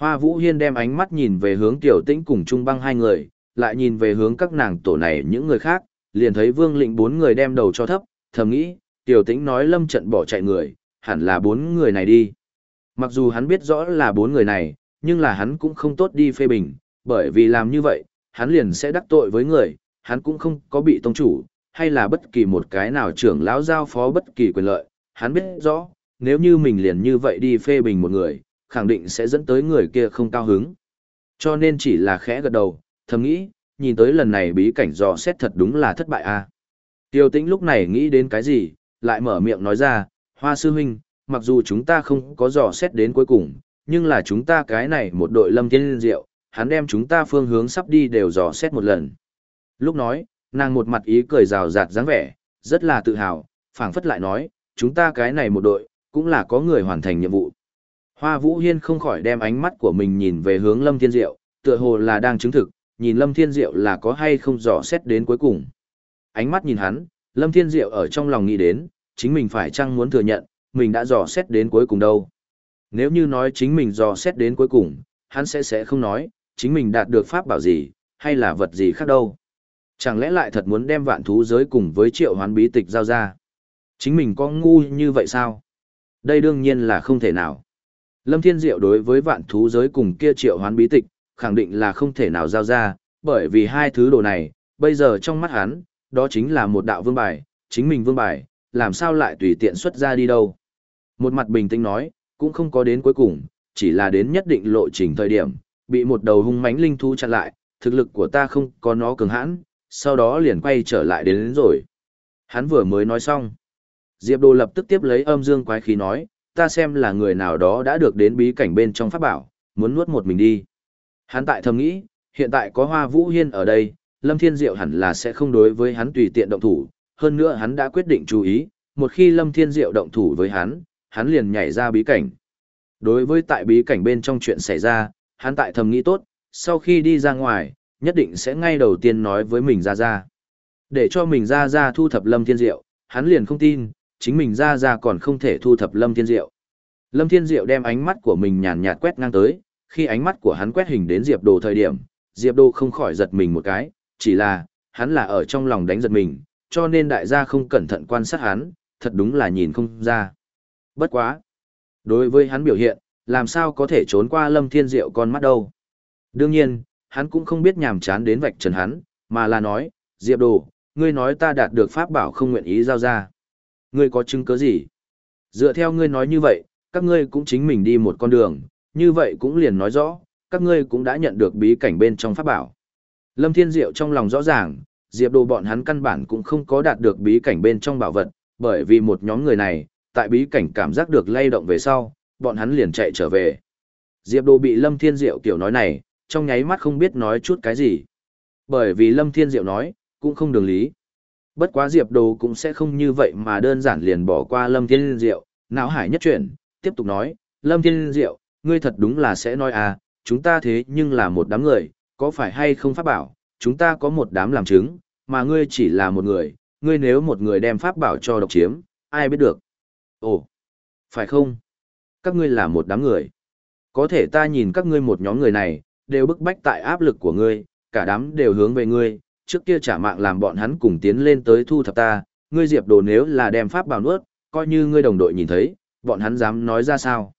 [SPEAKER 1] Hoa Vũ Hiên đem ánh mắt nhìn về hướng Tiểu Tĩnh cùng Trung băng hai người, lại nhìn về hướng các nàng tổ này những người khác, liền thấy Vương Lệnh bốn người đem đầu cho thấp, thầm nghĩ, Tiểu Tĩnh nói lâm trận bỏ chạy người, hẳn là bốn người này đi. Mặc dù hắn biết rõ là bốn người này, nhưng là hắn cũng không tốt đi phê bình, bởi vì làm như vậy, hắn liền sẽ đắc tội với người, hắn cũng không có bị tông chủ, hay là bất kỳ một cái nào trưởng lão giao phó bất kỳ quyền lợi, hắn biết rõ, nếu như mình liền như vậy đi phê bình một người, khẳng định sẽ dẫn tới người kia không cao hứng. Cho nên chỉ là khẽ gật đầu, thầm nghĩ, nhìn tới lần này bí cảnh dò xét thật đúng là thất bại a. À. Tiêu tĩnh lúc này nghĩ đến cái gì, lại mở miệng nói ra, hoa sư huynh, mặc dù chúng ta không có dò xét đến cuối cùng, nhưng là chúng ta cái này một đội lâm thiên diệu, hắn đem chúng ta phương hướng sắp đi đều dò xét một lần. Lúc nói, nàng một mặt ý cười rào rạt dáng vẻ, rất là tự hào, phảng phất lại nói, chúng ta cái này một đội, cũng là có người hoàn thành nhiệm vụ. Hoa Vũ Hiên không khỏi đem ánh mắt của mình nhìn về hướng Lâm Thiên Diệu, tựa hồ là đang chứng thực, nhìn Lâm Thiên Diệu là có hay không dò xét đến cuối cùng. Ánh mắt nhìn hắn, Lâm Thiên Diệu ở trong lòng nghĩ đến, chính mình phải chăng muốn thừa nhận, mình đã dò xét đến cuối cùng đâu. Nếu như nói chính mình dò xét đến cuối cùng, hắn sẽ sẽ không nói, chính mình đạt được pháp bảo gì, hay là vật gì khác đâu. Chẳng lẽ lại thật muốn đem vạn thú giới cùng với triệu hoán bí tịch giao ra? Chính mình có ngu như vậy sao? Đây đương nhiên là không thể nào. Lâm Thiên Diệu đối với vạn thú giới cùng kia triệu hoán bí tịch, khẳng định là không thể nào giao ra, bởi vì hai thứ đồ này, bây giờ trong mắt hắn, đó chính là một đạo vương bài, chính mình vương bài, làm sao lại tùy tiện xuất ra đi đâu. Một mặt bình tĩnh nói, cũng không có đến cuối cùng, chỉ là đến nhất định lộ trình thời điểm, bị một đầu hung mãnh linh thú chặn lại, thực lực của ta không có nó cường hãn, sau đó liền quay trở lại đến, đến rồi. Hắn vừa mới nói xong. Diệp Đồ lập tức tiếp lấy âm dương quái khí nói, ta xem là người nào đó đã được đến bí cảnh bên trong pháp bảo, muốn nuốt một mình đi. Hắn tại thầm nghĩ, hiện tại có Hoa Vũ Hiên ở đây, Lâm Thiên Diệu hẳn là sẽ không đối với hắn tùy tiện động thủ, hơn nữa hắn đã quyết định chú ý, một khi Lâm Thiên Diệu động thủ với hắn, hắn liền nhảy ra bí cảnh. Đối với tại bí cảnh bên trong chuyện xảy ra, hắn tại thầm nghĩ tốt, sau khi đi ra ngoài, nhất định sẽ ngay đầu tiên nói với mình ra ra. Để cho mình ra ra thu thập Lâm Thiên Diệu, hắn liền không tin, chính mình ra ra còn không thể thu thập Lâm Thiên Diệu. Lâm Thiên Diệu đem ánh mắt của mình nhàn nhạt quét ngang tới, khi ánh mắt của hắn quét hình đến Diệp Đồ thời điểm, Diệp Đồ không khỏi giật mình một cái, chỉ là, hắn là ở trong lòng đánh giật mình, cho nên đại gia không cẩn thận quan sát hắn, thật đúng là nhìn không ra. Bất quá. Đối với hắn biểu hiện, làm sao có thể trốn qua Lâm Thiên Diệu con mắt đâu. Đương nhiên, hắn cũng không biết nhàm chán đến vạch trần hắn, mà là nói, Diệp Đồ, ngươi nói ta đạt được pháp bảo không nguyện ý giao ra. Ngươi có chứng cứ gì? Dựa theo ngươi nói như vậy, các ngươi cũng chính mình đi một con đường, như vậy cũng liền nói rõ, các ngươi cũng đã nhận được bí cảnh bên trong pháp bảo. Lâm Thiên Diệu trong lòng rõ ràng, Diệp Đồ bọn hắn căn bản cũng không có đạt được bí cảnh bên trong bảo vật, bởi vì một nhóm người này, tại bí cảnh cảm giác được lay động về sau, bọn hắn liền chạy trở về. Diệp Đồ bị Lâm Thiên Diệu kiểu nói này, trong nháy mắt không biết nói chút cái gì. Bởi vì Lâm Thiên Diệu nói, cũng không đường lý. Bất quá Diệp Đồ cũng sẽ không như vậy mà đơn giản liền bỏ qua Lâm Thiên Diệu, não hải nhất chuyển, tiếp tục nói, Lâm Thiên Diệu, ngươi thật đúng là sẽ nói à, chúng ta thế nhưng là một đám người, có phải hay không pháp bảo, chúng ta có một đám làm chứng, mà ngươi chỉ là một người, ngươi nếu một người đem pháp bảo cho độc chiếm, ai biết được. Ồ, phải không? Các ngươi là một đám người. Có thể ta nhìn các ngươi một nhóm người này, đều bức bách tại áp lực của ngươi, cả đám đều hướng về ngươi, trước kia trả mạng làm bọn hắn cùng tiến lên tới thu thập ta, ngươi diệp đồ nếu là đem pháp bảo nuốt, coi như ngươi đồng đội nhìn thấy, bọn hắn dám nói ra sao.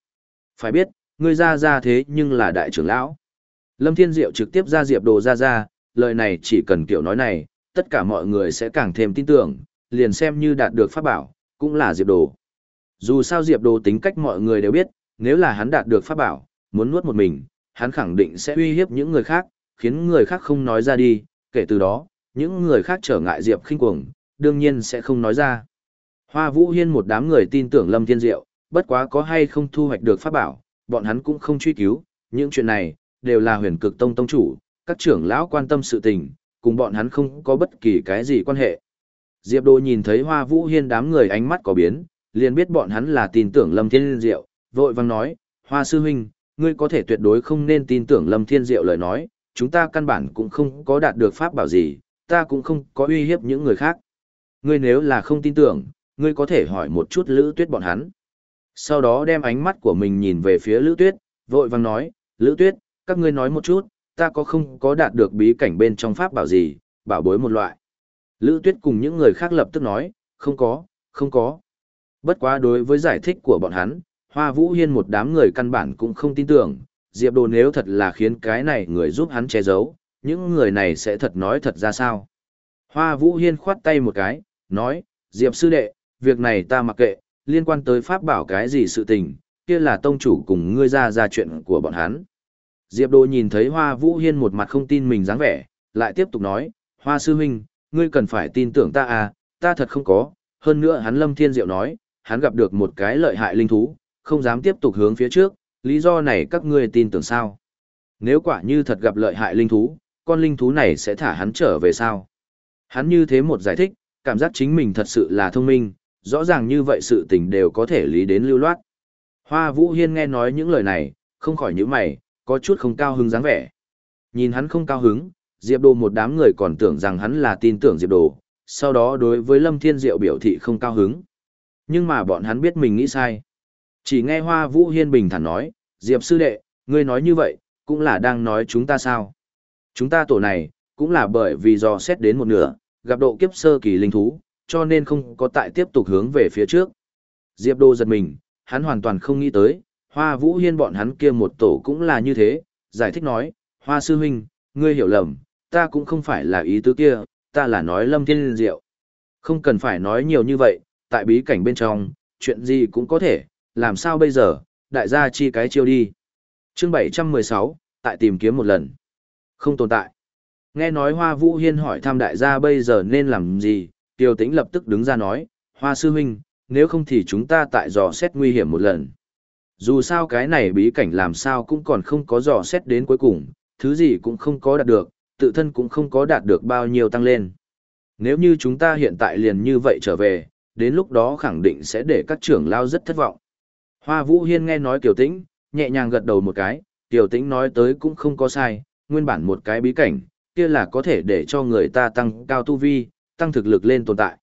[SPEAKER 1] Phải biết, ngươi ra ra thế nhưng là đại trưởng lão. Lâm Thiên Diệu trực tiếp ra diệp đồ ra ra, lời này chỉ cần kiểu nói này, tất cả mọi người sẽ càng thêm tin tưởng, liền xem như đạt được pháp bảo, cũng là diệp đồ. Dù sao diệp đồ tính cách mọi người đều biết, nếu là hắn đạt được pháp bảo, muốn nuốt một mình, hắn khẳng định sẽ uy hiếp những người khác, khiến người khác không nói ra đi, kể từ đó, những người khác trở ngại Diệp khinh cuồng, đương nhiên sẽ không nói ra. Hoa Vũ Hiên một đám người tin tưởng Lâm Thiên Diệu, bất quá có hay không thu hoạch được pháp bảo, bọn hắn cũng không truy cứu, những chuyện này, đều là huyền cực tông tông chủ, các trưởng lão quan tâm sự tình, cùng bọn hắn không có bất kỳ cái gì quan hệ. Diệp Đô nhìn thấy Hoa Vũ Hiên đám người ánh mắt có biến, liền biết bọn hắn là tin tưởng Lâm Thiên Diệu, vội vàng nói, Hoa Sư Huynh, ngươi có thể tuyệt đối không nên tin tưởng Lâm Thiên Diệu lời nói, chúng ta căn bản cũng không có đạt được pháp bảo gì, ta cũng không có uy hiếp những người khác. Ngươi nếu là không tin tưởng, ngươi có thể hỏi một chút Lữ Tuyết bọn hắn. Sau đó đem ánh mắt của mình nhìn về phía Lữ Tuyết, vội vàng nói, Lữ Tuyết, các ngươi nói một chút, ta có không có đạt được bí cảnh bên trong pháp bảo gì, bảo bối một loại. Lữ Tuyết cùng những người khác lập tức nói, không có, không có. Bất quá đối với giải thích của bọn hắn, Hoa Vũ Hiên một đám người căn bản cũng không tin tưởng, Diệp Đồ nếu thật là khiến cái này người giúp hắn che giấu, những người này sẽ thật nói thật ra sao. Hoa Vũ Hiên khoát tay một cái, nói, Diệp sư đệ, việc này ta mặc kệ, liên quan tới pháp bảo cái gì sự tình, kia là tông chủ cùng ngươi ra ra chuyện của bọn hắn. Diệp Đồ nhìn thấy Hoa Vũ Hiên một mặt không tin mình dáng vẻ, lại tiếp tục nói, Hoa sư huynh, ngươi cần phải tin tưởng ta à, ta thật không có, hơn nữa hắn Lâm Thiên Diệu nói, hắn gặp được một cái lợi hại linh thú, không dám tiếp tục hướng phía trước, lý do này các ngươi tin tưởng sao? Nếu quả như thật gặp lợi hại linh thú, con linh thú này sẽ thả hắn trở về sao? Hắn như thế một giải thích, cảm giác chính mình thật sự là thông minh, rõ ràng như vậy sự tình đều có thể lý đến lưu loát. Hoa Vũ Hiên nghe nói những lời này, không khỏi nhíu mày, có chút không cao hứng dáng vẻ. Nhìn hắn không cao hứng, Diệp Đồ một đám người còn tưởng rằng hắn là tin tưởng Diệp Đồ, sau đó đối với Lâm Thiên Diệu biểu thị không cao hứng. Nhưng mà bọn hắn biết mình nghĩ sai. Chỉ nghe Hoa Vũ Hiên bình thản nói, Diệp sư đệ, ngươi nói như vậy, cũng là đang nói chúng ta sao. Chúng ta tổ này, cũng là bởi vì do xét đến một nửa, gặp độ kiếp sơ kỳ linh thú, cho nên không có tại tiếp tục hướng về phía trước. Diệp Đô giật mình, hắn hoàn toàn không nghĩ tới, Hoa Vũ Hiên bọn hắn kia một tổ cũng là như thế, giải thích nói, Hoa Sư Huynh, ngươi hiểu lầm, ta cũng không phải là ý tứ kia, ta là nói lâm thiên diệu. Không cần phải nói nhiều như vậy, tại bí cảnh bên trong, chuyện gì cũng có thể, làm sao bây giờ, đại gia chi cái chiêu đi. chương 716, tại tìm kiếm một lần. Không tồn tại. Nghe nói Hoa Vũ Hiên hỏi thăm đại gia bây giờ nên làm gì, Tiêu Tĩnh lập tức đứng ra nói, Hoa Sư Huynh, nếu không thì chúng ta tại dò xét nguy hiểm một lần. Dù sao cái này bí cảnh làm sao cũng còn không có dò xét đến cuối cùng, thứ gì cũng không có đạt được, tự thân cũng không có đạt được bao nhiêu tăng lên. Nếu như chúng ta hiện tại liền như vậy trở về, đến lúc đó khẳng định sẽ để các trưởng lao rất thất vọng. Hoa Vũ Hiên nghe nói Kiều Tĩnh, nhẹ nhàng gật đầu một cái, Kiều Tĩnh nói tới cũng không có sai, nguyên bản một cái bí cảnh, kia là có thể để cho người ta tăng cao tu vi, tăng thực lực lên tồn tại.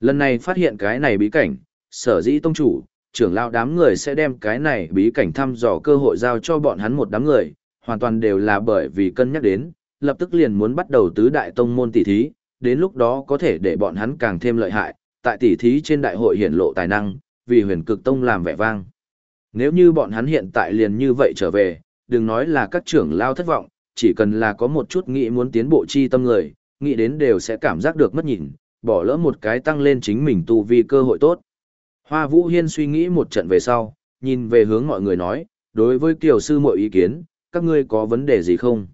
[SPEAKER 1] Lần này phát hiện cái này bí cảnh, sở dĩ tông chủ, trưởng lao đám người sẽ đem cái này bí cảnh thăm dò cơ hội giao cho bọn hắn một đám người, hoàn toàn đều là bởi vì cân nhắc đến, lập tức liền muốn bắt đầu tứ đại tông môn tỷ thí, đến lúc đó có thể để bọn hắn càng thêm lợi hại, tại tỷ thí trên đại hội hiển lộ tài năng, vì huyền cực tông làm vẻ vang. Nếu như bọn hắn hiện tại liền như vậy trở về, đừng nói là các trưởng lao thất vọng, chỉ cần là có một chút nghĩ muốn tiến bộ chi tâm người, nghĩ đến đều sẽ cảm giác được mất nhìn, bỏ lỡ một cái tăng lên chính mình tu vi cơ hội tốt. Hoa Vũ Hiên suy nghĩ một trận về sau, nhìn về hướng mọi người nói, đối với tiểu sư mọi ý kiến, các ngươi có vấn đề gì không?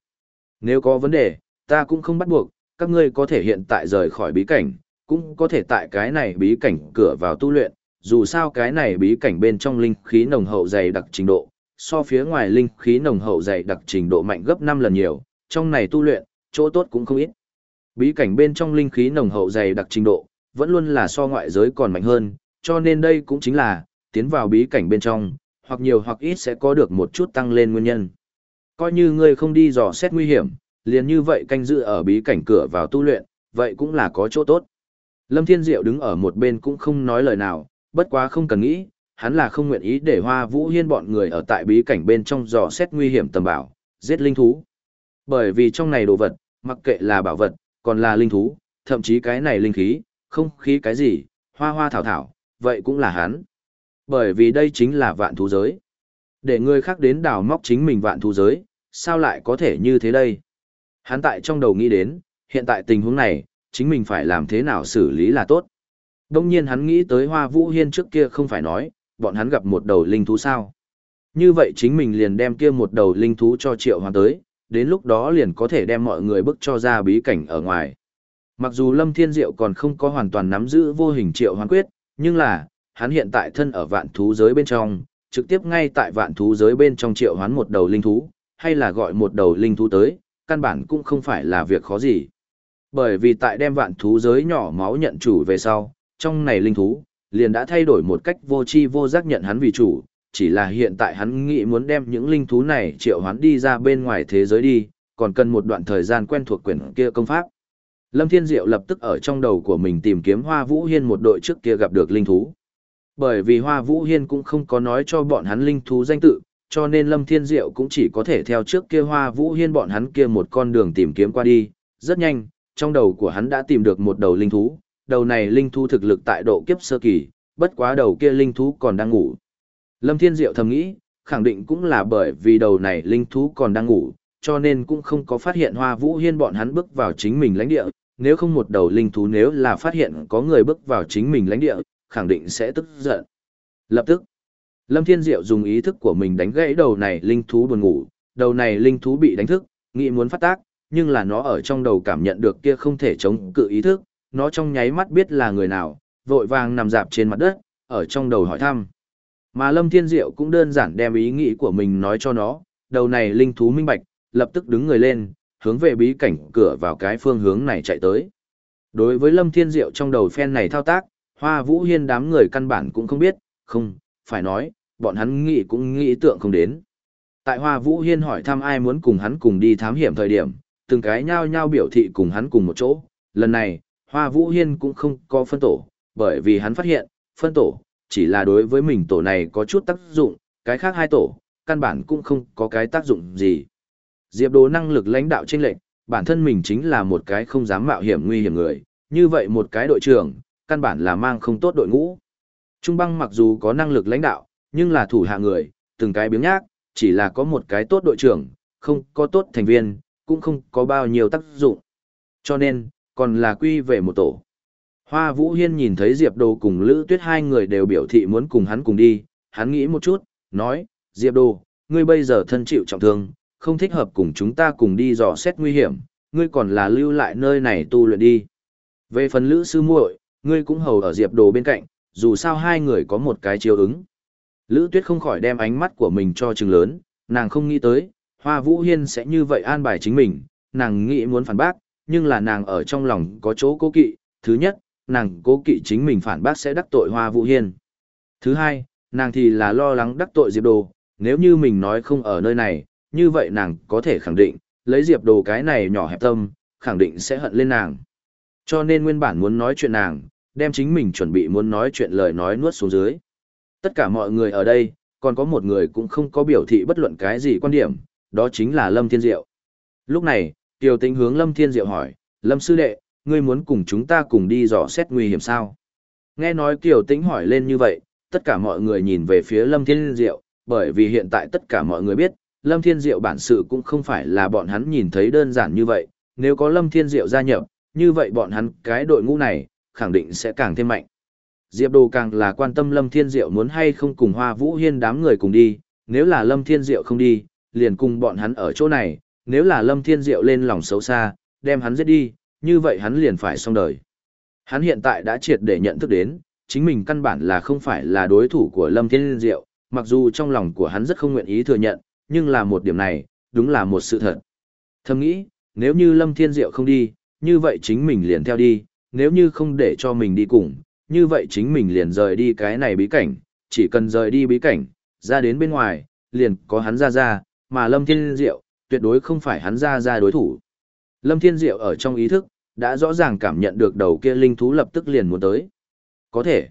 [SPEAKER 1] Nếu có vấn đề, ta cũng không bắt buộc, các ngươi có thể hiện tại rời khỏi bí cảnh, cũng có thể tại cái này bí cảnh cửa vào tu luyện, dù sao cái này bí cảnh bên trong linh khí nồng hậu dày đặc trình độ, so phía ngoài linh khí nồng hậu dày đặc trình độ mạnh gấp 5 lần nhiều, trong này tu luyện, chỗ tốt cũng không ít. Bí cảnh bên trong linh khí nồng hậu dày đặc trình độ, vẫn luôn là so ngoại giới còn mạnh hơn, cho nên đây cũng chính là, tiến vào bí cảnh bên trong, hoặc nhiều hoặc ít sẽ có được một chút tăng lên nguyên nhân. Coi như ngươi không đi dò xét nguy hiểm, liền như vậy canh giữ ở bí cảnh cửa vào tu luyện, vậy cũng là có chỗ tốt. Lâm Thiên Diệu đứng ở một bên cũng không nói lời nào, bất quá không cần nghĩ, hắn là không nguyện ý để Hoa Vũ Hiên bọn người ở tại bí cảnh bên trong dò xét nguy hiểm tầm bảo, giết linh thú. Bởi vì trong này đồ vật, mặc kệ là bảo vật, còn là linh thú, thậm chí cái này linh khí, không khí cái gì, hoa hoa thảo thảo, vậy cũng là hắn. Bởi vì đây chính là vạn thú giới. Để người khác đến đào móc chính mình vạn thú giới, sao lại có thể như thế đây? Hắn tại trong đầu nghĩ đến, hiện tại tình huống này, chính mình phải làm thế nào xử lý là tốt. Đông nhiên hắn nghĩ tới Hoa Vũ Hiên trước kia không phải nói, bọn hắn gặp một đầu linh thú sao. Như vậy chính mình liền đem kia một đầu linh thú cho triệu hoàn tới, đến lúc đó liền có thể đem mọi người bức cho ra bí cảnh ở ngoài. Mặc dù Lâm Thiên Diệu còn không có hoàn toàn nắm giữ vô hình triệu hoàn quyết, nhưng là, hắn hiện tại thân ở vạn thú giới bên trong, trực tiếp ngay tại vạn thú giới bên trong triệu hoán một đầu linh thú, hay là gọi một đầu linh thú tới, căn bản cũng không phải là việc khó gì. Bởi vì tại đem vạn thú giới nhỏ máu nhận chủ về sau, trong này linh thú, liền đã thay đổi một cách vô tri vô giác nhận hắn vì chủ, chỉ là hiện tại hắn nghĩ muốn đem những linh thú này triệu hoán đi ra bên ngoài thế giới đi, còn cần một đoạn thời gian quen thuộc quyển kia công pháp. Lâm Thiên Diệu lập tức ở trong đầu của mình tìm kiếm Hoa Vũ Hiên một đội trước kia gặp được linh thú. Bởi vì Hoa Vũ Hiên cũng không có nói cho bọn hắn linh thú danh tự, cho nên Lâm Thiên Diệu cũng chỉ có thể theo trước kia Hoa Vũ Hiên bọn hắn kia một con đường tìm kiếm qua đi. Rất nhanh, trong đầu của hắn đã tìm được một đầu linh thú, đầu này linh thú thực lực tại độ kiếp sơ kỳ, bất quá đầu kia linh thú còn đang ngủ. Lâm Thiên Diệu thầm nghĩ, khẳng định cũng là bởi vì đầu này linh thú còn đang ngủ, cho nên cũng không có phát hiện Hoa Vũ Hiên bọn hắn bước vào chính mình lãnh địa, nếu không một đầu linh thú nếu là phát hiện có người bước vào chính mình lãnh địa, khẳng định sẽ tức giận. Lập tức, Lâm Thiên Diệu dùng ý thức của mình đánh gãy đầu này linh thú buồn ngủ, đầu này linh thú bị đánh thức, nghĩ muốn phát tác, nhưng là nó ở trong đầu cảm nhận được kia không thể chống cự ý thức, nó trong nháy mắt biết là người nào, vội vàng nằm dạp trên mặt đất, ở trong đầu hỏi thăm. Mà Lâm Thiên Diệu cũng đơn giản đem ý nghĩ của mình nói cho nó, đầu này linh thú minh bạch, lập tức đứng người lên, hướng về bí cảnh cửa vào cái phương hướng này chạy tới. Đối với Lâm Thiên Diệu trong đầu phen này thao tác, Hoa Vũ Hiên đám người căn bản cũng không biết, không, phải nói, bọn hắn nghĩ cũng nghĩ tượng không đến. Tại Hoa Vũ Hiên hỏi thăm ai muốn cùng hắn cùng đi thám hiểm thời điểm, từng cái nhao nhao biểu thị cùng hắn cùng một chỗ. Lần này, Hoa Vũ Hiên cũng không có phân tổ, bởi vì hắn phát hiện, phân tổ, chỉ là đối với mình tổ này có chút tác dụng, cái khác hai tổ, căn bản cũng không có cái tác dụng gì. Diệp Đồ năng lực lãnh đạo trên lệnh, bản thân mình chính là một cái không dám mạo hiểm nguy hiểm người, như vậy một cái đội trưởng, căn bản là mang không tốt đội ngũ. Trung băng mặc dù có năng lực lãnh đạo, nhưng là thủ hạ người, từng cái biếng nhác, chỉ là có một cái tốt đội trưởng, không có tốt thành viên, cũng không có bao nhiêu tác dụng. Cho nên, còn là quy về một tổ. Hoa Vũ Hiên nhìn thấy Diệp Đồ cùng Lữ Tuyết hai người đều biểu thị muốn cùng hắn cùng đi, hắn nghĩ một chút, nói, Diệp Đồ, ngươi bây giờ thân chịu trọng thương, không thích hợp cùng chúng ta cùng đi dò xét nguy hiểm, ngươi còn là lưu lại nơi này tu luyện đi. Về phần lữ sư muội, ngươi cũng hầu ở Diệp Đồ bên cạnh, dù sao hai người có một cái chiếu ứng. Lữ Tuyết không khỏi đem ánh mắt của mình cho trừng lớn, nàng không nghĩ tới, Hoa Vũ Hiên sẽ như vậy an bài chính mình, nàng nghĩ muốn phản bác, nhưng là nàng ở trong lòng có chỗ cố kỵ, thứ nhất, nàng cố kỵ chính mình phản bác sẽ đắc tội Hoa Vũ Hiên. Thứ hai, nàng thì là lo lắng đắc tội Diệp Đồ, nếu như mình nói không ở nơi này, như vậy nàng có thể khẳng định, lấy Diệp Đồ cái này nhỏ hẹp tâm, khẳng định sẽ hận lên nàng. Cho nên nguyên bản muốn nói chuyện nàng, đem chính mình chuẩn bị muốn nói chuyện lời nói nuốt xuống dưới. Tất cả mọi người ở đây, còn có một người cũng không có biểu thị bất luận cái gì quan điểm, đó chính là Lâm Thiên Diệu. Lúc này, Tiêu Tĩnh hướng Lâm Thiên Diệu hỏi, Lâm Sư Đệ, ngươi muốn cùng chúng ta cùng đi dò xét nguy hiểm sao? Nghe nói Tiểu Tĩnh hỏi lên như vậy, tất cả mọi người nhìn về phía Lâm Thiên Diệu, bởi vì hiện tại tất cả mọi người biết, Lâm Thiên Diệu bản sự cũng không phải là bọn hắn nhìn thấy đơn giản như vậy, nếu có Lâm Thiên Diệu gia nhập, như vậy bọn hắn cái đội ngũ này, khẳng định sẽ càng thêm mạnh. Diệp Đồ càng là quan tâm Lâm Thiên Diệu muốn hay không cùng Hoa Vũ Hiên đám người cùng đi, nếu là Lâm Thiên Diệu không đi, liền cùng bọn hắn ở chỗ này, nếu là Lâm Thiên Diệu lên lòng xấu xa, đem hắn giết đi, như vậy hắn liền phải xong đời. Hắn hiện tại đã triệt để nhận thức đến, chính mình căn bản là không phải là đối thủ của Lâm Thiên Diệu, mặc dù trong lòng của hắn rất không nguyện ý thừa nhận, nhưng là một điểm này, đúng là một sự thật. Thầm nghĩ, nếu như Lâm Thiên Diệu không đi, như vậy chính mình liền theo đi, nếu như không để cho mình đi cùng, như vậy chính mình liền rời đi cái này bí cảnh, chỉ cần rời đi bí cảnh, ra đến bên ngoài, liền có hắn ra ra, mà Lâm Thiên Diệu, tuyệt đối không phải hắn ra ra đối thủ. Lâm Thiên Diệu ở trong ý thức, đã rõ ràng cảm nhận được đầu kia linh thú lập tức liền muốn tới. Có thể.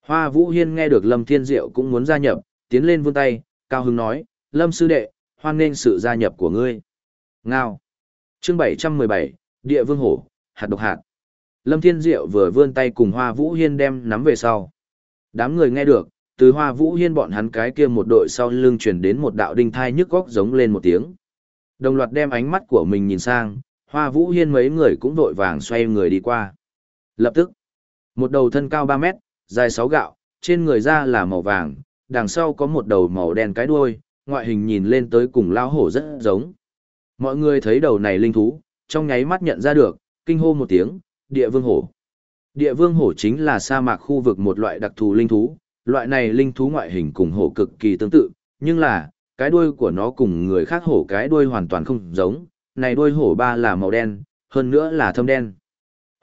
[SPEAKER 1] Hoa Vũ Hiên nghe được Lâm Thiên Diệu cũng muốn gia nhập, tiến lên vươn tay, cao hứng nói, Lâm Sư Đệ, hoan nghênh sự gia nhập của ngươi. Ngao. Chương 717, Địa Vương Hổ, hạt độc hạt. Lâm Thiên Diệu vừa vươn tay cùng Hoa Vũ Hiên đem nắm về sau. Đám người nghe được, từ Hoa Vũ Hiên bọn hắn cái kia một đội sau lưng truyền đến một đạo đinh thai nhức góc giống lên một tiếng. Đồng loạt đem ánh mắt của mình nhìn sang, Hoa Vũ Hiên mấy người cũng vội vàng xoay người đi qua. Lập tức, một đầu thân cao 3 mét, dài 6 gạo, trên người da là màu vàng, đằng sau có một đầu màu đen cái đuôi, ngoại hình nhìn lên tới cùng lao hổ rất giống. Mọi người thấy đầu này linh thú, trong nháy mắt nhận ra được, kinh hô một tiếng, địa vương hổ. Địa vương hổ chính là sa mạc khu vực một loại đặc thù linh thú, loại này linh thú ngoại hình cùng hổ cực kỳ tương tự, nhưng là, cái đuôi của nó cùng người khác hổ cái đuôi hoàn toàn không giống, này đuôi hổ ba là màu đen, hơn nữa là thâm đen.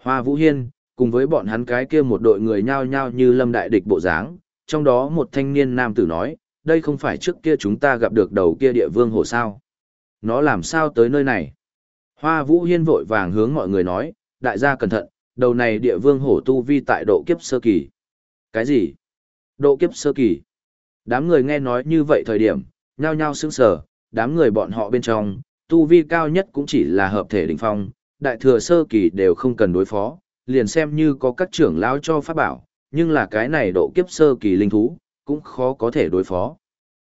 [SPEAKER 1] Hoa Vũ Hiên, cùng với bọn hắn cái kia một đội người nhao nhao như lâm đại địch bộ dáng, trong đó một thanh niên nam tử nói, đây không phải trước kia chúng ta gặp được đầu kia địa vương hổ sao. Nó làm sao tới nơi này? Hoa Vũ Hiên vội vàng hướng mọi người nói, đại gia cẩn thận, đầu này địa vương hổ tu vi tại độ kiếp sơ kỳ. Cái gì? Độ kiếp sơ kỳ. Đám người nghe nói như vậy thời điểm, nhao nhao sững sờ, đám người bọn họ bên trong, tu vi cao nhất cũng chỉ là hợp thể đỉnh phong, đại thừa sơ kỳ đều không cần đối phó, liền xem như có các trưởng lão cho pháp bảo, nhưng là cái này độ kiếp sơ kỳ linh thú, cũng khó có thể đối phó.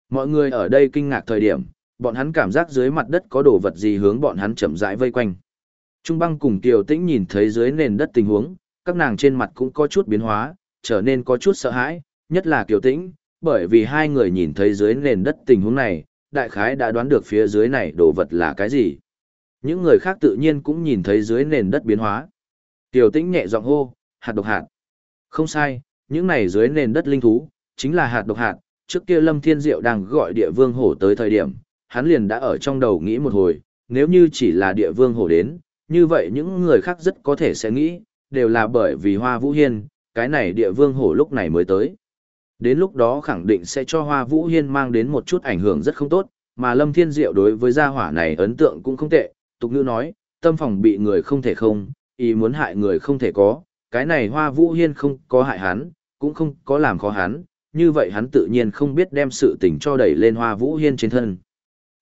[SPEAKER 1] Mọi người ở đây kinh ngạc thời điểm, bọn hắn cảm giác dưới mặt đất có đồ vật gì hướng bọn hắn chậm rãi vây quanh. Trung băng cùng Kiều Tĩnh nhìn thấy dưới nền đất tình huống, các nàng trên mặt cũng có chút biến hóa, trở nên có chút sợ hãi, nhất là Kiều Tĩnh, bởi vì hai người nhìn thấy dưới nền đất tình huống này, đại khái đã đoán được phía dưới này đồ vật là cái gì. Những người khác tự nhiên cũng nhìn thấy dưới nền đất biến hóa. Tiểu Tĩnh nhẹ giọng hô, hạt độc hạt. Không sai, những này dưới nền đất linh thú, chính là hạt độc hạt, trước kia Lâm Thiên Diệu đang gọi địa vương hổ tới thời điểm, hắn liền đã ở trong đầu nghĩ một hồi, nếu như chỉ là địa vương hổ đến, như vậy những người khác rất có thể sẽ nghĩ, đều là bởi vì Hoa Vũ Hiên, cái này địa vương hổ lúc này mới tới. Đến lúc đó khẳng định sẽ cho Hoa Vũ Hiên mang đến một chút ảnh hưởng rất không tốt, mà Lâm Thiên Diệu đối với gia hỏa này ấn tượng cũng không tệ, tục ngữ nói, tâm phòng bị người không thể không, ý muốn hại người không thể có, cái này Hoa Vũ Hiên không có hại hắn, cũng không có làm khó hắn, như vậy hắn tự nhiên không biết đem sự tình cho đẩy lên Hoa Vũ Hiên trên thân.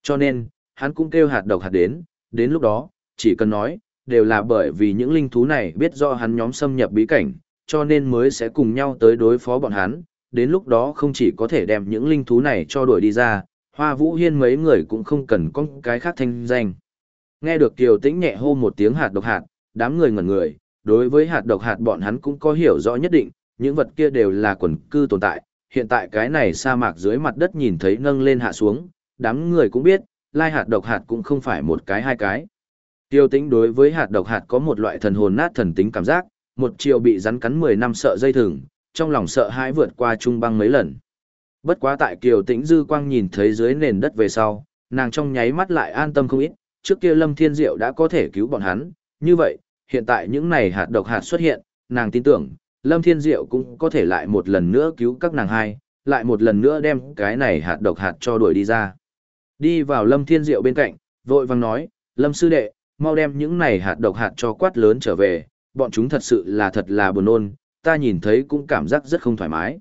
[SPEAKER 1] Cho nên, hắn cũng kêu hạt độc hạt đến, đến lúc đó, chỉ cần nói, đều là bởi vì những linh thú này biết do hắn nhóm xâm nhập bí cảnh, cho nên mới sẽ cùng nhau tới đối phó bọn hắn, đến lúc đó không chỉ có thể đem những linh thú này cho đuổi đi ra, Hoa Vũ Hiên mấy người cũng không cần có cái khác thanh danh. Nghe được Kiều Tĩnh nhẹ hô một tiếng hạt độc hạt, đám người ngẩn người, đối với hạt độc hạt bọn hắn cũng có hiểu rõ nhất định, những vật kia đều là quần cư tồn tại, hiện tại cái này sa mạc dưới mặt đất nhìn thấy nâng lên hạ xuống, đám người cũng biết, lai hạt độc hạt cũng không phải một cái hai cái. Tiêu tĩnh đối với hạt độc hạt có một loại thần hồn nát thần tính cảm giác, một chiều bị rắn cắn 10 năm sợ dây thừng, trong lòng sợ hãi vượt qua trung băng mấy lần. Bất quá tại kiều tĩnh dư quang nhìn thấy dưới nền đất về sau, nàng trong nháy mắt lại an tâm không ít, trước kia Lâm Thiên Diệu đã có thể cứu bọn hắn, như vậy, hiện tại những này hạt độc hạt xuất hiện, nàng tin tưởng, Lâm Thiên Diệu cũng có thể lại một lần nữa cứu các nàng hai, lại một lần nữa đem cái này hạt độc hạt cho đuổi đi ra. Đi vào Lâm Thiên Diệu bên cạnh, vội vàng nói, Lâm Sư Đệ, mau đem những này hạt độc hạt cho quát lớn trở về, bọn chúng thật sự là thật là buồn nôn, ta nhìn thấy cũng cảm giác rất không thoải mái.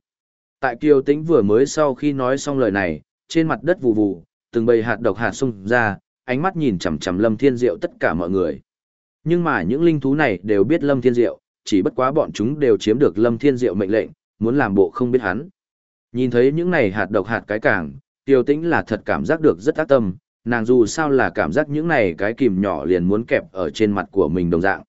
[SPEAKER 1] Tại Kiều Tĩnh vừa mới sau khi nói xong lời này, trên mặt đất vụ vụ, từng bầy hạt độc hạt xung ra, ánh mắt nhìn chằm chằm Lâm Thiên Diệu tất cả mọi người. Nhưng mà những linh thú này đều biết Lâm Thiên Diệu, chỉ bất quá bọn chúng đều chiếm được Lâm Thiên Diệu mệnh lệnh, muốn làm bộ không biết hắn. Nhìn thấy những này hạt độc hạt cái càng, Tiêu Tĩnh là thật cảm giác được rất ác tâm, nàng dù sao là cảm giác những này cái kìm nhỏ liền muốn kẹp ở trên mặt của mình đồng dạng.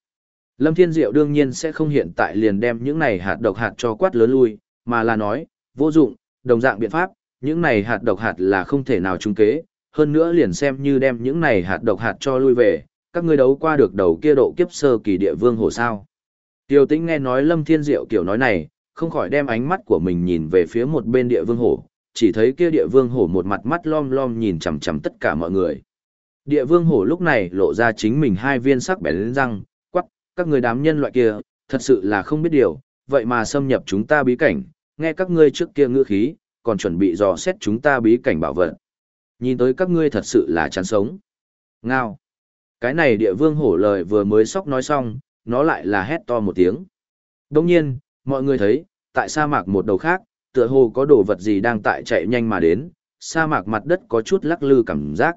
[SPEAKER 1] Lâm Thiên Diệu đương nhiên sẽ không hiện tại liền đem những này hạt độc hạt cho quát lớn lui, mà là nói, vô dụng, đồng dạng biện pháp, những này hạt độc hạt là không thể nào trung kế, hơn nữa liền xem như đem những này hạt độc hạt cho lui về, các ngươi đấu qua được đầu kia độ kiếp sơ kỳ địa vương hồ sao. Tiêu tĩnh nghe nói Lâm Thiên Diệu kiểu nói này, không khỏi đem ánh mắt của mình nhìn về phía một bên địa vương hổ, chỉ thấy kia địa vương hổ một mặt mắt lom lom nhìn chằm chằm tất cả mọi người. Địa vương hổ lúc này lộ ra chính mình hai viên sắc bén răng, các người đám nhân loại kia, thật sự là không biết điều, vậy mà xâm nhập chúng ta bí cảnh, nghe các ngươi trước kia ngữ khí, còn chuẩn bị dò xét chúng ta bí cảnh bảo vật. Nhìn tới các ngươi thật sự là chán sống. Ngao. Cái này địa vương hổ lời vừa mới sóc nói xong, nó lại là hét to một tiếng. Đồng nhiên, mọi người thấy, tại sa mạc một đầu khác, tựa hồ có đồ vật gì đang tại chạy nhanh mà đến, sa mạc mặt đất có chút lắc lư cảm giác.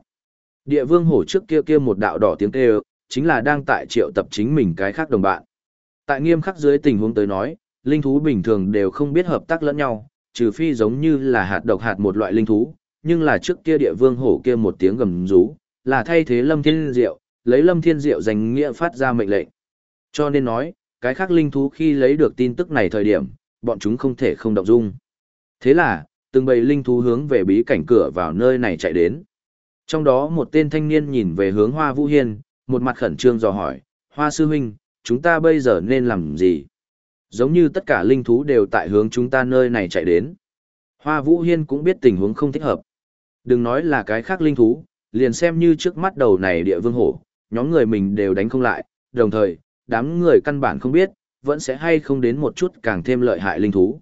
[SPEAKER 1] Địa vương hổ trước kia kia một đạo đỏ tiếng kêu, chính là đang tại triệu tập chính mình cái khác đồng bạn. Tại nghiêm khắc dưới tình huống tới nói, linh thú bình thường đều không biết hợp tác lẫn nhau, trừ phi giống như là hạt độc hạt một loại linh thú, nhưng là trước kia địa vương hổ kia một tiếng gầm rú, là thay thế lâm thiên diệu, lấy lâm thiên diệu danh nghĩa phát ra mệnh lệnh. Cho nên nói, cái khác linh thú khi lấy được tin tức này thời điểm, bọn chúng không thể không động dung. Thế là, từng bầy linh thú hướng về bí cảnh cửa vào nơi này chạy đến. Trong đó một tên thanh niên nhìn về hướng Hoa Vũ Hiên, một mặt khẩn trương dò hỏi, Hoa Sư Huynh, chúng ta bây giờ nên làm gì? Giống như tất cả linh thú đều tại hướng chúng ta nơi này chạy đến. Hoa Vũ Hiên cũng biết tình huống không thích hợp. Đừng nói là cái khác linh thú, liền xem như trước mắt đầu này địa vương hổ, nhóm người mình đều đánh không lại, đồng thời, đám người căn bản không biết, vẫn sẽ hay không đến một chút càng thêm lợi hại linh thú.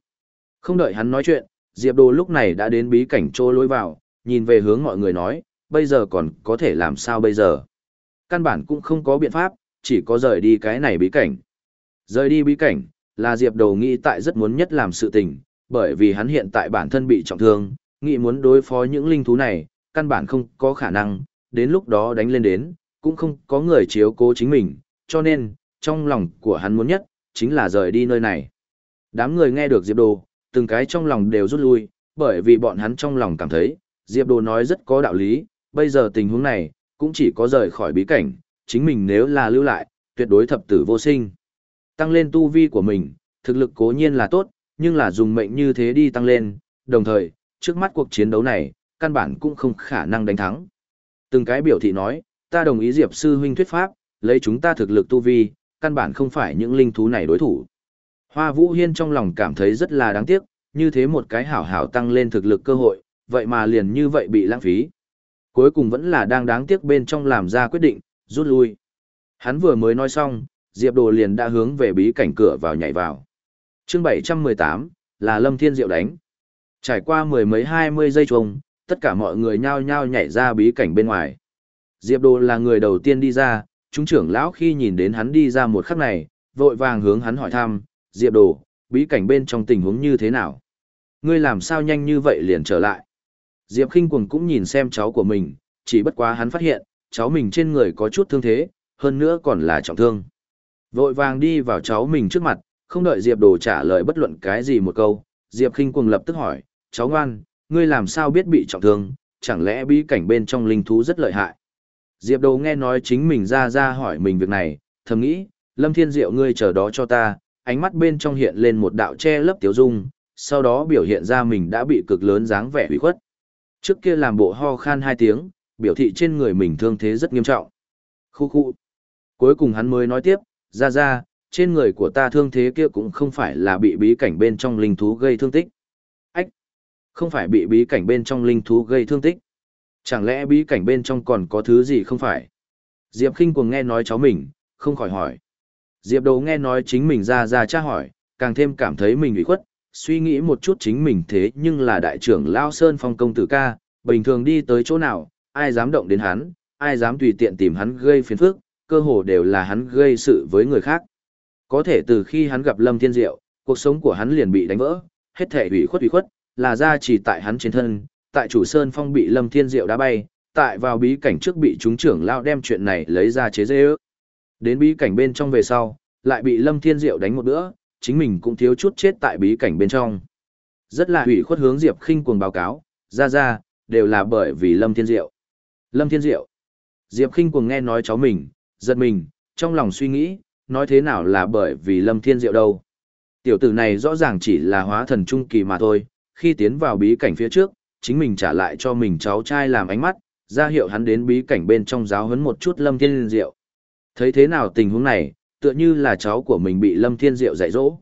[SPEAKER 1] Không đợi hắn nói chuyện, Diệp Đồ lúc này đã đến bí cảnh trô lối vào, nhìn về hướng mọi người nói, bây giờ còn có thể làm sao bây giờ. Căn bản cũng không có biện pháp, chỉ có rời đi cái này bí cảnh. Rời đi bí cảnh, là Diệp Đầu nghĩ tại rất muốn nhất làm sự tình, bởi vì hắn hiện tại bản thân bị trọng thương, nghĩ muốn đối phó những linh thú này, căn bản không có khả năng, đến lúc đó đánh lên đến, cũng không có người chiếu cố chính mình, cho nên, trong lòng của hắn muốn nhất, chính là rời đi nơi này. Đám người nghe được Diệp Đồ, từng cái trong lòng đều rút lui, bởi vì bọn hắn trong lòng cảm thấy, Diệp Đồ nói rất có đạo lý, bây giờ tình huống này, cũng chỉ có rời khỏi bí cảnh, chính mình nếu là lưu lại, tuyệt đối thập tử vô sinh. Tăng lên tu vi của mình, thực lực cố nhiên là tốt, nhưng là dùng mệnh như thế đi tăng lên, đồng thời, trước mắt cuộc chiến đấu này, căn bản cũng không khả năng đánh thắng. Từng cái biểu thị nói, ta đồng ý Diệp sư huynh thuyết pháp, lấy chúng ta thực lực tu vi, căn bản không phải những linh thú này đối thủ. Hoa Vũ Hiên trong lòng cảm thấy rất là đáng tiếc, như thế một cái hảo hảo tăng lên thực lực cơ hội, vậy mà liền như vậy bị lãng phí. Cuối cùng vẫn là đang đáng tiếc bên trong làm ra quyết định, rút lui. Hắn vừa mới nói xong, Diệp Đồ liền đã hướng về bí cảnh cửa vào nhảy vào. chương 718, là Lâm Thiên Diệu đánh. Trải qua mười mấy hai mươi giây trùng, tất cả mọi người nhao nhao nhảy ra bí cảnh bên ngoài. Diệp Đồ là người đầu tiên đi ra, chúng trưởng lão khi nhìn đến hắn đi ra một khắc này, vội vàng hướng hắn hỏi thăm, Diệp Đồ, bí cảnh bên trong tình huống như thế nào? Ngươi làm sao nhanh như vậy liền trở lại? Diệp Kinh Cuồng cũng nhìn xem cháu của mình, chỉ bất quá hắn phát hiện, cháu mình trên người có chút thương thế, hơn nữa còn là trọng thương. Vội vàng đi vào cháu mình trước mặt, không đợi Diệp Đồ trả lời bất luận cái gì một câu, Diệp Kinh Cuồng lập tức hỏi, cháu ngoan, ngươi làm sao biết bị trọng thương, chẳng lẽ bí cảnh bên trong linh thú rất lợi hại? Diệp Đồ nghe nói chính mình ra ra hỏi mình việc này, thầm nghĩ, Lâm Thiên Diệu ngươi chờ đó cho ta, ánh mắt bên trong hiện lên một đạo che lấp tiếu dung, sau đó biểu hiện ra mình đã bị cực lớn dáng vẻ hủy khuất. Trước kia làm bộ ho khan hai tiếng, biểu thị trên người mình thương thế rất nghiêm trọng. Khu khu. Cuối cùng hắn mới nói tiếp, ra ra, trên người của ta thương thế kia cũng không phải là bị bí cảnh bên trong linh thú gây thương tích. Ách! Không phải bị bí cảnh bên trong linh thú gây thương tích. Chẳng lẽ bí cảnh bên trong còn có thứ gì không phải? Diệp Kinh cuồng nghe nói cháu mình, không khỏi hỏi. Diệp đầu nghe nói chính mình ra ra tra hỏi, càng thêm cảm thấy mình ủy khuất, suy nghĩ một chút chính mình thế nhưng là đại trưởng Lao Sơn Phong công tử ca, bình thường đi tới chỗ nào, ai dám động đến hắn, ai dám tùy tiện tìm hắn gây phiền phức, cơ hồ đều là hắn gây sự với người khác. Có thể từ khi hắn gặp Lâm Thiên Diệu, cuộc sống của hắn liền bị đánh vỡ, hết thể ủy khuất ủy khuất, là ra chỉ tại hắn trên thân, tại chủ Sơn Phong bị Lâm Thiên Diệu đá bay, tại vào bí cảnh trước bị chúng trưởng lao đem chuyện này lấy ra chế dê ước. Đến bí cảnh bên trong về sau, lại bị Lâm Thiên Diệu đánh một bữa, chính mình cũng thiếu chút chết tại bí cảnh bên trong. Rất là hủy khuất hướng Diệp khinh cuồng báo cáo, ra ra, đều là bởi vì Lâm Thiên Diệu. Lâm Thiên Diệu. Diệp khinh cuồng nghe nói cháu mình, giật mình, trong lòng suy nghĩ, nói thế nào là bởi vì Lâm Thiên Diệu đâu. Tiểu tử này rõ ràng chỉ là hóa thần trung kỳ mà thôi, khi tiến vào bí cảnh phía trước, chính mình trả lại cho mình cháu trai làm ánh mắt, ra hiệu hắn đến bí cảnh bên trong giáo huấn một chút Lâm Thiên Diệu. Thấy thế nào tình huống này, tựa như là cháu của mình bị Lâm Thiên Diệu dạy dỗ.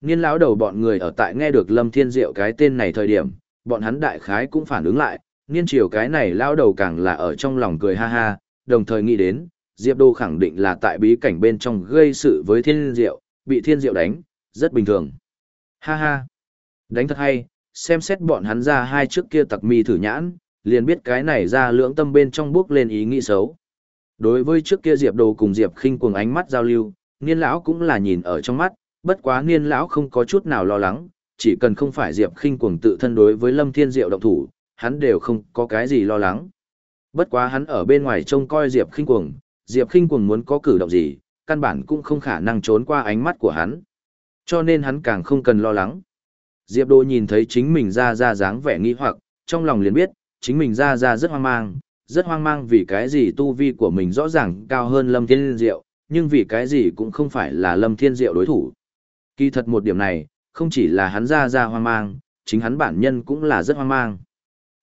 [SPEAKER 1] Niên lão đầu bọn người ở tại nghe được Lâm Thiên Diệu cái tên này thời điểm, bọn hắn đại khái cũng phản ứng lại, niên triều cái này lão đầu càng là ở trong lòng cười ha ha, đồng thời nghĩ đến, Diệp Đô khẳng định là tại bí cảnh bên trong gây sự với Thiên Diệu, bị Thiên Diệu đánh, rất bình thường. Ha ha, đánh thật hay, xem xét bọn hắn ra hai trước kia tặc mi thử nhãn, liền biết cái này ra lưỡng tâm bên trong bước lên ý nghĩ xấu. Đối với trước kia Diệp Đồ cùng Diệp Khinh cuồng ánh mắt giao lưu, Niên lão cũng là nhìn ở trong mắt, bất quá Niên lão không có chút nào lo lắng, chỉ cần không phải Diệp Khinh cuồng tự thân đối với Lâm Thiên Diệu động thủ, hắn đều không có cái gì lo lắng. Bất quá hắn ở bên ngoài trông coi Diệp Khinh cuồng, Diệp Khinh cuồng muốn có cử động gì, căn bản cũng không khả năng trốn qua ánh mắt của hắn. Cho nên hắn càng không cần lo lắng. Diệp Đồ nhìn thấy chính mình ra ra dáng vẻ nghi hoặc, trong lòng liền biết, chính mình ra ra rất hoang mang, rất hoang mang vì cái gì tu vi của mình rõ ràng cao hơn Lâm Thiên Diệu, nhưng vì cái gì cũng không phải là Lâm Thiên Diệu đối thủ. Kỳ thật một điểm này, không chỉ là hắn ra ra hoang mang, chính hắn bản nhân cũng là rất hoang mang.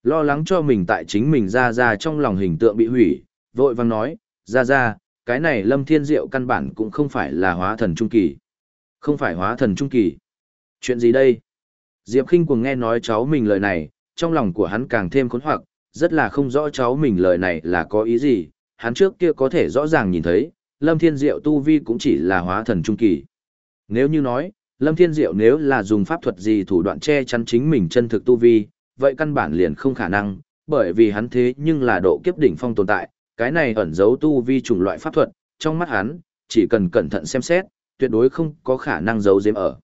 [SPEAKER 1] Lo lắng cho mình tại chính mình ra ra trong lòng hình tượng bị hủy, vội vang nói, ra ra, cái này Lâm Thiên Diệu căn bản cũng không phải là hóa thần trung kỳ. Không phải hóa thần trung kỳ. Chuyện gì đây? Diệp Kinh cuồng nghe nói cháu mình lời này, trong lòng của hắn càng thêm khốn hoặc, rất là không rõ cháu mình lời này là có ý gì, hắn trước kia có thể rõ ràng nhìn thấy, Lâm Thiên Diệu tu vi cũng chỉ là hóa thần trung kỳ. Nếu như nói, Lâm Thiên Diệu nếu là dùng pháp thuật gì thủ đoạn che chắn chính mình chân thực tu vi, vậy căn bản liền không khả năng, bởi vì hắn thế nhưng là độ kiếp đỉnh phong tồn tại, cái này ẩn giấu tu vi chủng loại pháp thuật, trong mắt hắn, chỉ cần cẩn thận xem xét, tuyệt đối không có khả năng giấu giếm ở.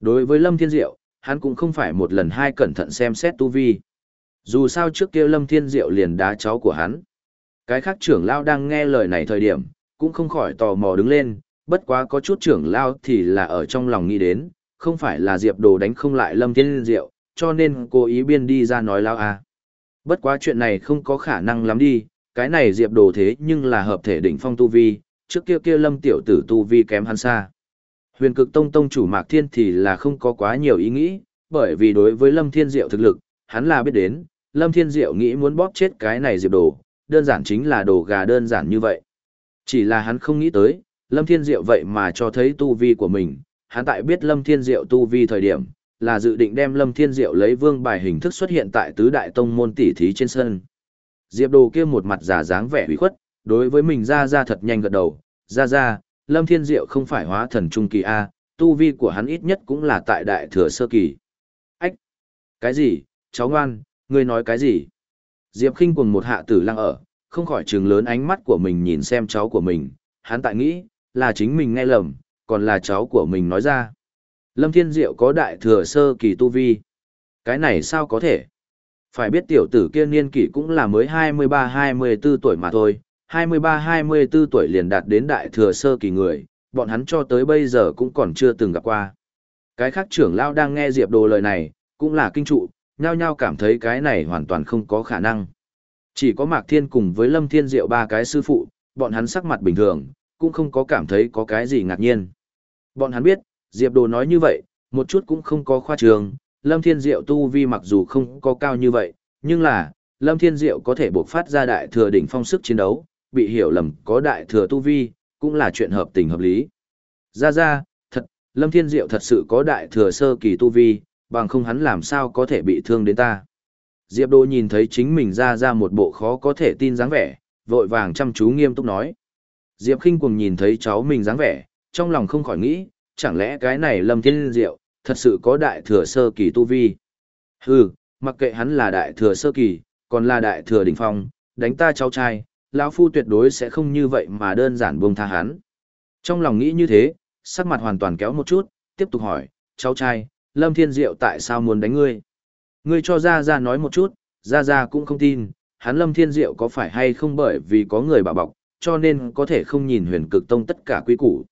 [SPEAKER 1] Đối với Lâm Thiên Diệu, hắn cũng không phải một lần hai cẩn thận xem xét tu vi. Dù sao trước kia Lâm Thiên Diệu liền đá cháu của hắn. Cái khác trưởng lao đang nghe lời này thời điểm, cũng không khỏi tò mò đứng lên, bất quá có chút trưởng lao thì là ở trong lòng nghĩ đến, không phải là Diệp Đồ đánh không lại Lâm Thiên Diệu, cho nên cố ý biên đi ra nói lao à. Bất quá chuyện này không có khả năng lắm đi, cái này Diệp Đồ thế nhưng là hợp thể đỉnh phong tu vi, trước kia kia Lâm tiểu tử tu vi kém hắn xa. Huyền cực tông tông chủ Mạc Thiên thì là không có quá nhiều ý nghĩ, bởi vì đối với Lâm Thiên Diệu thực lực, hắn là biết đến, Lâm Thiên Diệu nghĩ muốn bóp chết cái này Diệp Đồ, đơn giản chính là đồ gà đơn giản như vậy. Chỉ là hắn không nghĩ tới, Lâm Thiên Diệu vậy mà cho thấy tu vi của mình, hắn tại biết Lâm Thiên Diệu tu vi thời điểm, là dự định đem Lâm Thiên Diệu lấy vương bài hình thức xuất hiện tại tứ đại tông môn tỷ thí trên sân. Diệp Đồ kia một mặt giả dáng vẻ ủy khuất, đối với mình ra ra thật nhanh gật đầu, ra ra, Lâm Thiên Diệu không phải hóa thần trung kỳ A, tu vi của hắn ít nhất cũng là tại đại thừa sơ kỳ. Ách! Cái gì, cháu ngoan, ngươi nói cái gì? Diệp khinh cùng một hạ tử lăng ở, không khỏi trừng lớn ánh mắt của mình nhìn xem cháu của mình, hắn tại nghĩ, là chính mình nghe lầm, còn là cháu của mình nói ra. Lâm Thiên Diệu có đại thừa sơ kỳ tu vi. Cái này sao có thể? Phải biết tiểu tử kia niên kỷ cũng là mới 23-24 tuổi mà thôi, 23-24 tuổi liền đạt đến đại thừa sơ kỳ người, bọn hắn cho tới bây giờ cũng còn chưa từng gặp qua. Cái khác trưởng lão đang nghe Diệp Đồ lời này, cũng là kinh trụ, nhao nhao cảm thấy cái này hoàn toàn không có khả năng. Chỉ có Mạc Thiên cùng với Lâm Thiên Diệu ba cái sư phụ, bọn hắn sắc mặt bình thường, cũng không có cảm thấy có cái gì ngạc nhiên. Bọn hắn biết, Diệp Đồ nói như vậy, Một chút cũng không có khoa trường, Lâm Thiên Diệu tu vi mặc dù không có cao như vậy, nhưng là, Lâm Thiên Diệu có thể buộc phát ra đại thừa đỉnh phong sức chiến đấu, bị hiểu lầm có đại thừa tu vi, cũng là chuyện hợp tình hợp lý. Ra ra, thật, Lâm Thiên Diệu thật sự có đại thừa sơ kỳ tu vi, bằng không hắn làm sao có thể bị thương đến ta. Diệp Đô nhìn thấy chính mình ra ra một bộ khó có thể tin dáng vẻ, vội vàng chăm chú nghiêm túc nói. Diệp Kinh cuồng nhìn thấy cháu mình dáng vẻ, trong lòng không khỏi nghĩ, chẳng lẽ cái này Lâm Thiên Diệu, thật sự có đại thừa sơ kỳ tu vi. Hừ, mặc kệ hắn là đại thừa sơ kỳ, còn là đại thừa đỉnh phong, đánh ta cháu trai, lão phu tuyệt đối sẽ không như vậy mà đơn giản buông tha hắn. Trong lòng nghĩ như thế, sắc mặt hoàn toàn kéo một chút, tiếp tục hỏi, cháu trai, Lâm Thiên Diệu tại sao muốn đánh ngươi? Ngươi cho Gia Gia nói một chút, Gia Gia cũng không tin, hắn Lâm Thiên Diệu có phải hay không bởi vì có người bảo bọc, cho nên có thể không nhìn huyền cực tông tất cả quy củ.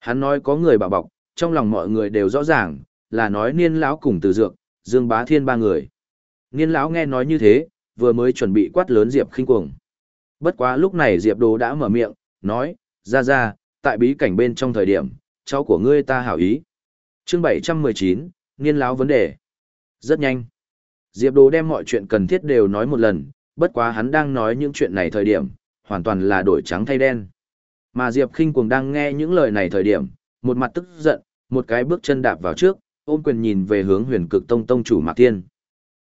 [SPEAKER 1] Hắn nói có người bảo bọc, trong lòng mọi người đều rõ ràng, là nói niên lão cùng từ dược, dương bá thiên ba người. Niên lão nghe nói như thế, vừa mới chuẩn bị quát lớn Diệp khinh cuồng. Bất quá lúc này Diệp Đồ đã mở miệng, nói, ra ra, tại bí cảnh bên trong thời điểm, cháu của ngươi ta hảo ý. Chương 719, Niên lão vấn đề. Rất nhanh. Diệp Đồ đem mọi chuyện cần thiết đều nói một lần, bất quá hắn đang nói những chuyện này thời điểm, hoàn toàn là đổi trắng thay đen. Mà Diệp Kinh cuồng đang nghe những lời này thời điểm, một mặt tức giận, một cái bước chân đạp vào trước, ôm quyền nhìn về hướng huyền cực tông tông chủ Mạc Thiên.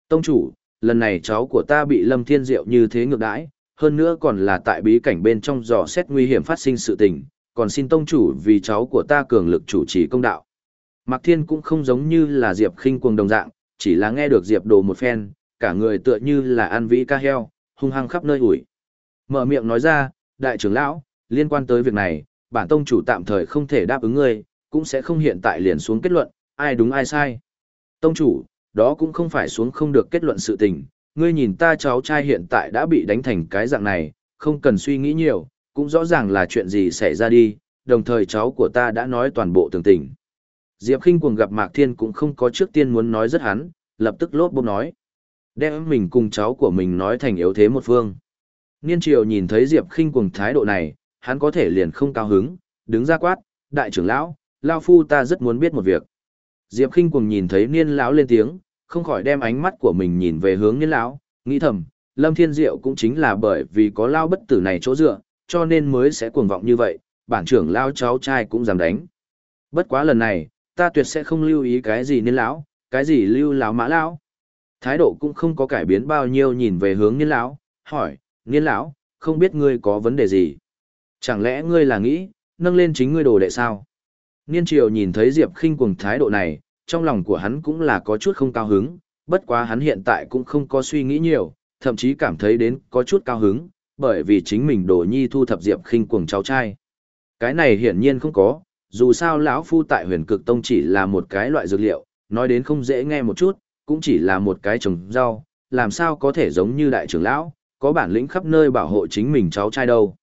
[SPEAKER 1] Tông chủ, lần này cháu của ta bị Lâm Thiên Diệu như thế ngược đãi, hơn nữa còn là tại bí cảnh bên trong dò xét nguy hiểm phát sinh sự tình, còn xin tông chủ vì cháu của ta cường lực chủ trì công đạo. Mạc Thiên cũng không giống như là Diệp khinh cuồng đồng dạng, chỉ là nghe được Diệp đồ một phen, cả người tựa như là ăn vĩ ca heo, hung hăng khắp nơi ủi. Mở miệng nói ra, đại trưởng lão, liên quan tới việc này, bản tông chủ tạm thời không thể đáp ứng ngươi, cũng sẽ không hiện tại liền xuống kết luận, ai đúng ai sai. Tông chủ, đó cũng không phải xuống không được kết luận sự tình, ngươi nhìn ta cháu trai hiện tại đã bị đánh thành cái dạng này, không cần suy nghĩ nhiều, cũng rõ ràng là chuyện gì xảy ra đi, đồng thời cháu của ta đã nói toàn bộ tường tình. Diệp Kinh cuồng gặp Mạc Thiên cũng không có trước tiên muốn nói rất hắn, lập tức lốt bốc nói. Đem mình cùng cháu của mình nói thành yếu thế một phương. Niên triều nhìn thấy Diệp Kinh cuồng thái độ này, hắn có thể liền không cao hứng, đứng ra quát, đại trưởng lão, lao phu ta rất muốn biết một việc. Diệp Kinh cuồng nhìn thấy niên lão lên tiếng, không khỏi đem ánh mắt của mình nhìn về hướng niên lão, nghĩ thầm, Lâm Thiên Diệu cũng chính là bởi vì có lao bất tử này chỗ dựa, cho nên mới sẽ cuồng vọng như vậy, bản trưởng lao cháu trai cũng dám đánh. Bất quá lần này, ta tuyệt sẽ không lưu ý cái gì niên lão, cái gì lưu lão mã lão. Thái độ cũng không có cải biến bao nhiêu nhìn về hướng niên lão, hỏi, niên lão, không biết ngươi có vấn đề gì? Chẳng lẽ ngươi là nghĩ, nâng lên chính ngươi đồ đệ sao? Niên triều nhìn thấy Diệp khinh cuồng thái độ này, trong lòng của hắn cũng là có chút không cao hứng, bất quá hắn hiện tại cũng không có suy nghĩ nhiều, thậm chí cảm thấy đến có chút cao hứng, bởi vì chính mình đồ nhi thu thập Diệp khinh cuồng cháu trai. Cái này hiển nhiên không có, dù sao lão phu tại huyền cực tông chỉ là một cái loại dược liệu, nói đến không dễ nghe một chút, cũng chỉ là một cái trồng rau, làm sao có thể giống như đại trưởng lão, có bản lĩnh khắp nơi bảo hộ chính mình cháu trai đâu.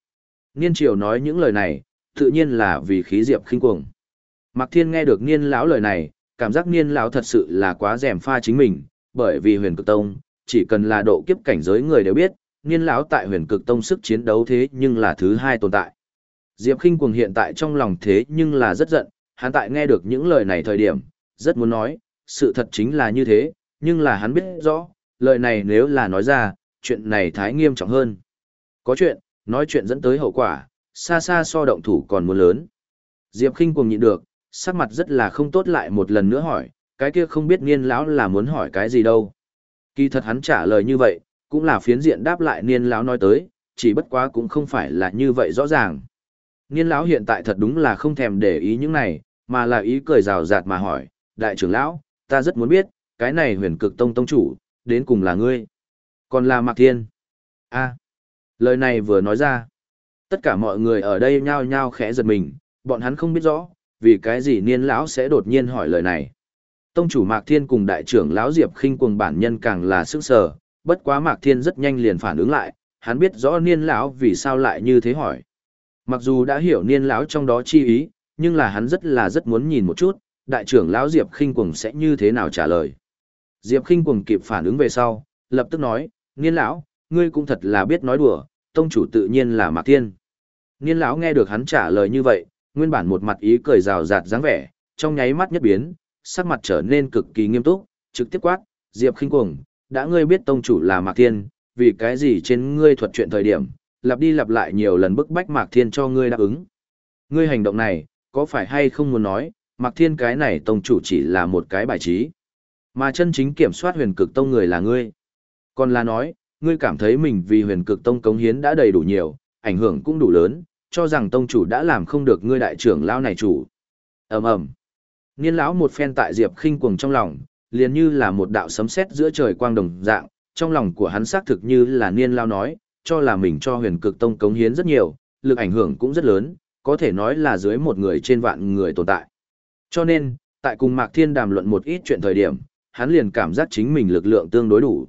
[SPEAKER 1] Niên triều nói những lời này, tự nhiên là vì khí diệp khinh cuồng. Mạc Thiên nghe được niên lão lời này, cảm giác niên lão thật sự là quá rèm pha chính mình, bởi vì huyền cực tông, chỉ cần là độ kiếp cảnh giới người đều biết, niên lão tại huyền cực tông sức chiến đấu thế nhưng là thứ hai tồn tại. Diệp Kinh cuồng hiện tại trong lòng thế nhưng là rất giận, hắn tại nghe được những lời này thời điểm, rất muốn nói, sự thật chính là như thế, nhưng là hắn biết rõ, lời này nếu là nói ra, chuyện này thái nghiêm trọng hơn. Có chuyện, nói chuyện dẫn tới hậu quả, xa xa so động thủ còn muốn lớn. Diệp Kinh cuồng nhịn được, sắc mặt rất là không tốt lại một lần nữa hỏi, cái kia không biết niên lão là muốn hỏi cái gì đâu. Kỳ thật hắn trả lời như vậy, cũng là phiến diện đáp lại niên lão nói tới, chỉ bất quá cũng không phải là như vậy rõ ràng. Niên lão hiện tại thật đúng là không thèm để ý những này, mà là ý cười rào rạt mà hỏi, đại trưởng lão, ta rất muốn biết, cái này huyền cực tông tông chủ, đến cùng là ngươi. Còn là Mạc Thiên. a lời này vừa nói ra. Tất cả mọi người ở đây nhao nhao khẽ giật mình, bọn hắn không biết rõ, vì cái gì niên lão sẽ đột nhiên hỏi lời này. Tông chủ Mạc Thiên cùng đại trưởng lão Diệp khinh cuồng bản nhân càng là sức sở, bất quá Mạc Thiên rất nhanh liền phản ứng lại, hắn biết rõ niên lão vì sao lại như thế hỏi. Mặc dù đã hiểu niên lão trong đó chi ý, nhưng là hắn rất là rất muốn nhìn một chút, đại trưởng lão Diệp Khinh Cuồng sẽ như thế nào trả lời. Diệp Khinh Cuồng kịp phản ứng về sau, lập tức nói, niên lão, ngươi cũng thật là biết nói đùa, tông chủ tự nhiên là Mạc Thiên. Niên lão nghe được hắn trả lời như vậy, nguyên bản một mặt ý cười rào rạt dáng vẻ, trong nháy mắt nhất biến, sắc mặt trở nên cực kỳ nghiêm túc, trực tiếp quát, Diệp khinh cuồng, đã ngươi biết tông chủ là Mạc Thiên, vì cái gì trên ngươi thuật chuyện thời điểm, lặp đi lặp lại nhiều lần bức bách Mạc Thiên cho ngươi đáp ứng. Ngươi hành động này, có phải hay không muốn nói, Mạc Thiên cái này tông chủ chỉ là một cái bài trí, mà chân chính kiểm soát huyền cực tông người là ngươi. Còn là nói, ngươi cảm thấy mình vì huyền cực tông cống hiến đã đầy đủ nhiều, ảnh hưởng cũng đủ lớn, cho rằng tông chủ đã làm không được ngươi đại trưởng lao này chủ. Ầm ầm. Niên lão một phen tại Diệp Khinh cuồng trong lòng, liền như là một đạo sấm sét giữa trời quang đồng dạng, trong lòng của hắn xác thực như là Niên lão nói, cho là mình cho Huyền Cực Tông cống hiến rất nhiều, lực ảnh hưởng cũng rất lớn, có thể nói là dưới một người trên vạn người tồn tại. Cho nên, tại cùng Mạc Thiên đàm luận một ít chuyện thời điểm, hắn liền cảm giác chính mình lực lượng tương đối đủ.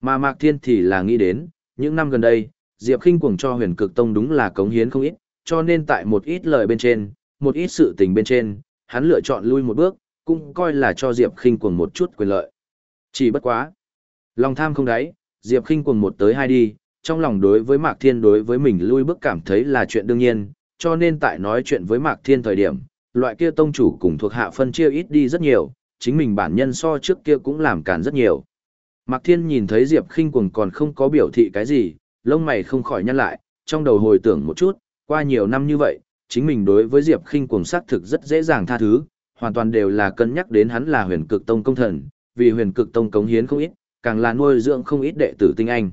[SPEAKER 1] Mà Mạc Thiên thì là nghĩ đến, những năm gần đây, Diệp Kinh cuồng cho Huyền Cực Tông đúng là cống hiến không ít, cho nên tại một ít lời bên trên, một ít sự tình bên trên, hắn lựa chọn lui một bước, cũng coi là cho Diệp Kinh cuồng một chút quyền lợi. Chỉ bất quá, lòng tham không đáy, Diệp Kinh cuồng một tới hai đi, trong lòng đối với Mạc Thiên đối với mình lui bước cảm thấy là chuyện đương nhiên, cho nên tại nói chuyện với Mạc Thiên thời điểm, loại kia tông chủ cùng thuộc hạ phân chia ít đi rất nhiều, chính mình bản nhân so trước kia cũng làm cản rất nhiều. Mạc Thiên nhìn thấy Diệp Khinh cuồng còn không có biểu thị cái gì, lông mày không khỏi nhăn lại, trong đầu hồi tưởng một chút, qua nhiều năm như vậy, chính mình đối với Diệp Khinh cuồng xác thực rất dễ dàng tha thứ, hoàn toàn đều là cân nhắc đến hắn là Huyền Cực Tông công thần, vì Huyền Cực Tông cống hiến không ít, càng là nuôi dưỡng không ít đệ tử tinh anh.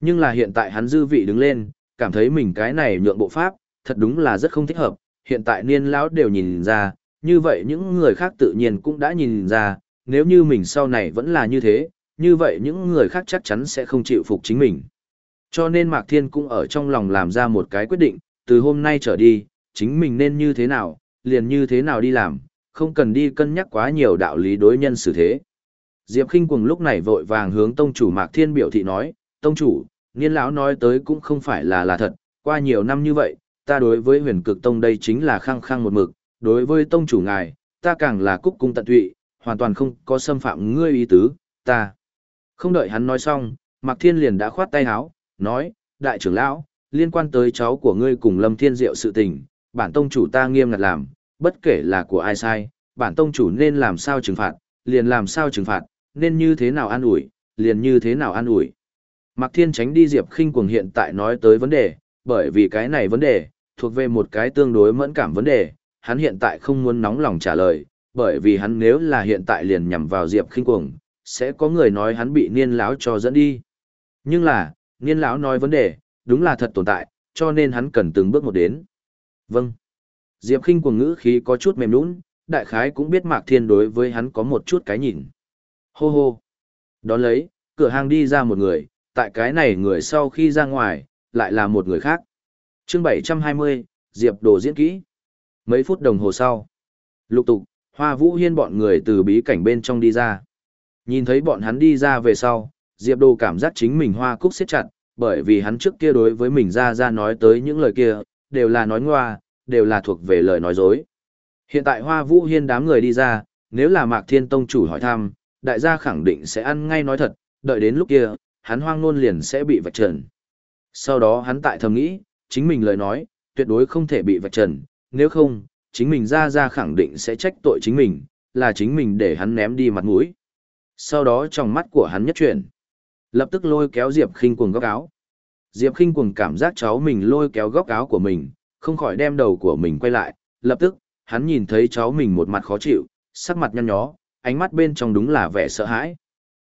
[SPEAKER 1] Nhưng là hiện tại hắn dư vị đứng lên, cảm thấy mình cái này nhượng bộ pháp, thật đúng là rất không thích hợp, hiện tại niên lão đều nhìn ra, như vậy những người khác tự nhiên cũng đã nhìn ra, nếu như mình sau này vẫn là như thế, như vậy những người khác chắc chắn sẽ không chịu phục chính mình. Cho nên Mạc Thiên cũng ở trong lòng làm ra một cái quyết định, từ hôm nay trở đi, chính mình nên như thế nào, liền như thế nào đi làm, không cần đi cân nhắc quá nhiều đạo lý đối nhân xử thế. Diệp Kinh Cuồng lúc này vội vàng hướng tông chủ Mạc Thiên biểu thị nói, tông chủ, niên lão nói tới cũng không phải là là thật, qua nhiều năm như vậy, ta đối với huyền cực tông đây chính là khăng khăng một mực, đối với tông chủ ngài, ta càng là cúc cung tận tụy, hoàn toàn không có xâm phạm ngươi ý tứ, ta. Không đợi hắn nói xong, Mạc Thiên liền đã khoát tay áo, nói, đại trưởng lão, liên quan tới cháu của ngươi cùng Lâm Thiên Diệu sự tình, bản tông chủ ta nghiêm ngặt làm, bất kể là của ai sai, bản tông chủ nên làm sao trừng phạt, liền làm sao trừng phạt, nên như thế nào an ủi, liền như thế nào an ủi. Mạc Thiên tránh đi Diệp Khinh cuồng hiện tại nói tới vấn đề, bởi vì cái này vấn đề, thuộc về một cái tương đối mẫn cảm vấn đề, hắn hiện tại không muốn nóng lòng trả lời, bởi vì hắn nếu là hiện tại liền nhằm vào Diệp Khinh cuồng, sẽ có người nói hắn bị niên lão cho dẫn đi. Nhưng là, niên lão nói vấn đề, đúng là thật tồn tại, cho nên hắn cần từng bước một đến. Vâng. Diệp Kinh cuồng ngữ khí có chút mềm nũng, đại khái cũng biết Mạc Thiên đối với hắn có một chút cái nhìn. Hô hô. Đón lấy, cửa hàng đi ra một người, tại cái này người sau khi ra ngoài, lại là một người khác. chương 720, Diệp đồ diễn kỹ. Mấy phút đồng hồ sau, lục tục, Hoa Vũ Hiên bọn người từ bí cảnh bên trong đi ra. Nhìn thấy bọn hắn đi ra về sau, Diệp đồ cảm giác chính mình hoa cúc siết chặt, bởi vì hắn trước kia đối với mình ra ra nói tới những lời kia, đều là nói ngoa, đều là thuộc về lời nói dối. Hiện tại Hoa Vũ Hiên đám người đi ra, nếu là Mạc Thiên Tông chủ hỏi thăm, đại gia khẳng định sẽ ăn ngay nói thật, đợi đến lúc kia, hắn hoang nôn liền sẽ bị vạch trần. Sau đó hắn tại thầm nghĩ, chính mình lời nói, tuyệt đối không thể bị vạch trần, nếu không, chính mình ra ra khẳng định sẽ trách tội chính mình, là chính mình để hắn ném đi mặt mũi. Sau đó trong mắt của hắn nhất chuyển, lập tức lôi kéo Diệp Khinh cuồng góc áo. Diệp Khinh cuồng cảm giác cháu mình lôi kéo góc áo của mình, không khỏi đem đầu của mình quay lại, lập tức, hắn nhìn thấy cháu mình một mặt khó chịu, sắc mặt nhăn nhó, ánh mắt bên trong đúng là vẻ sợ hãi.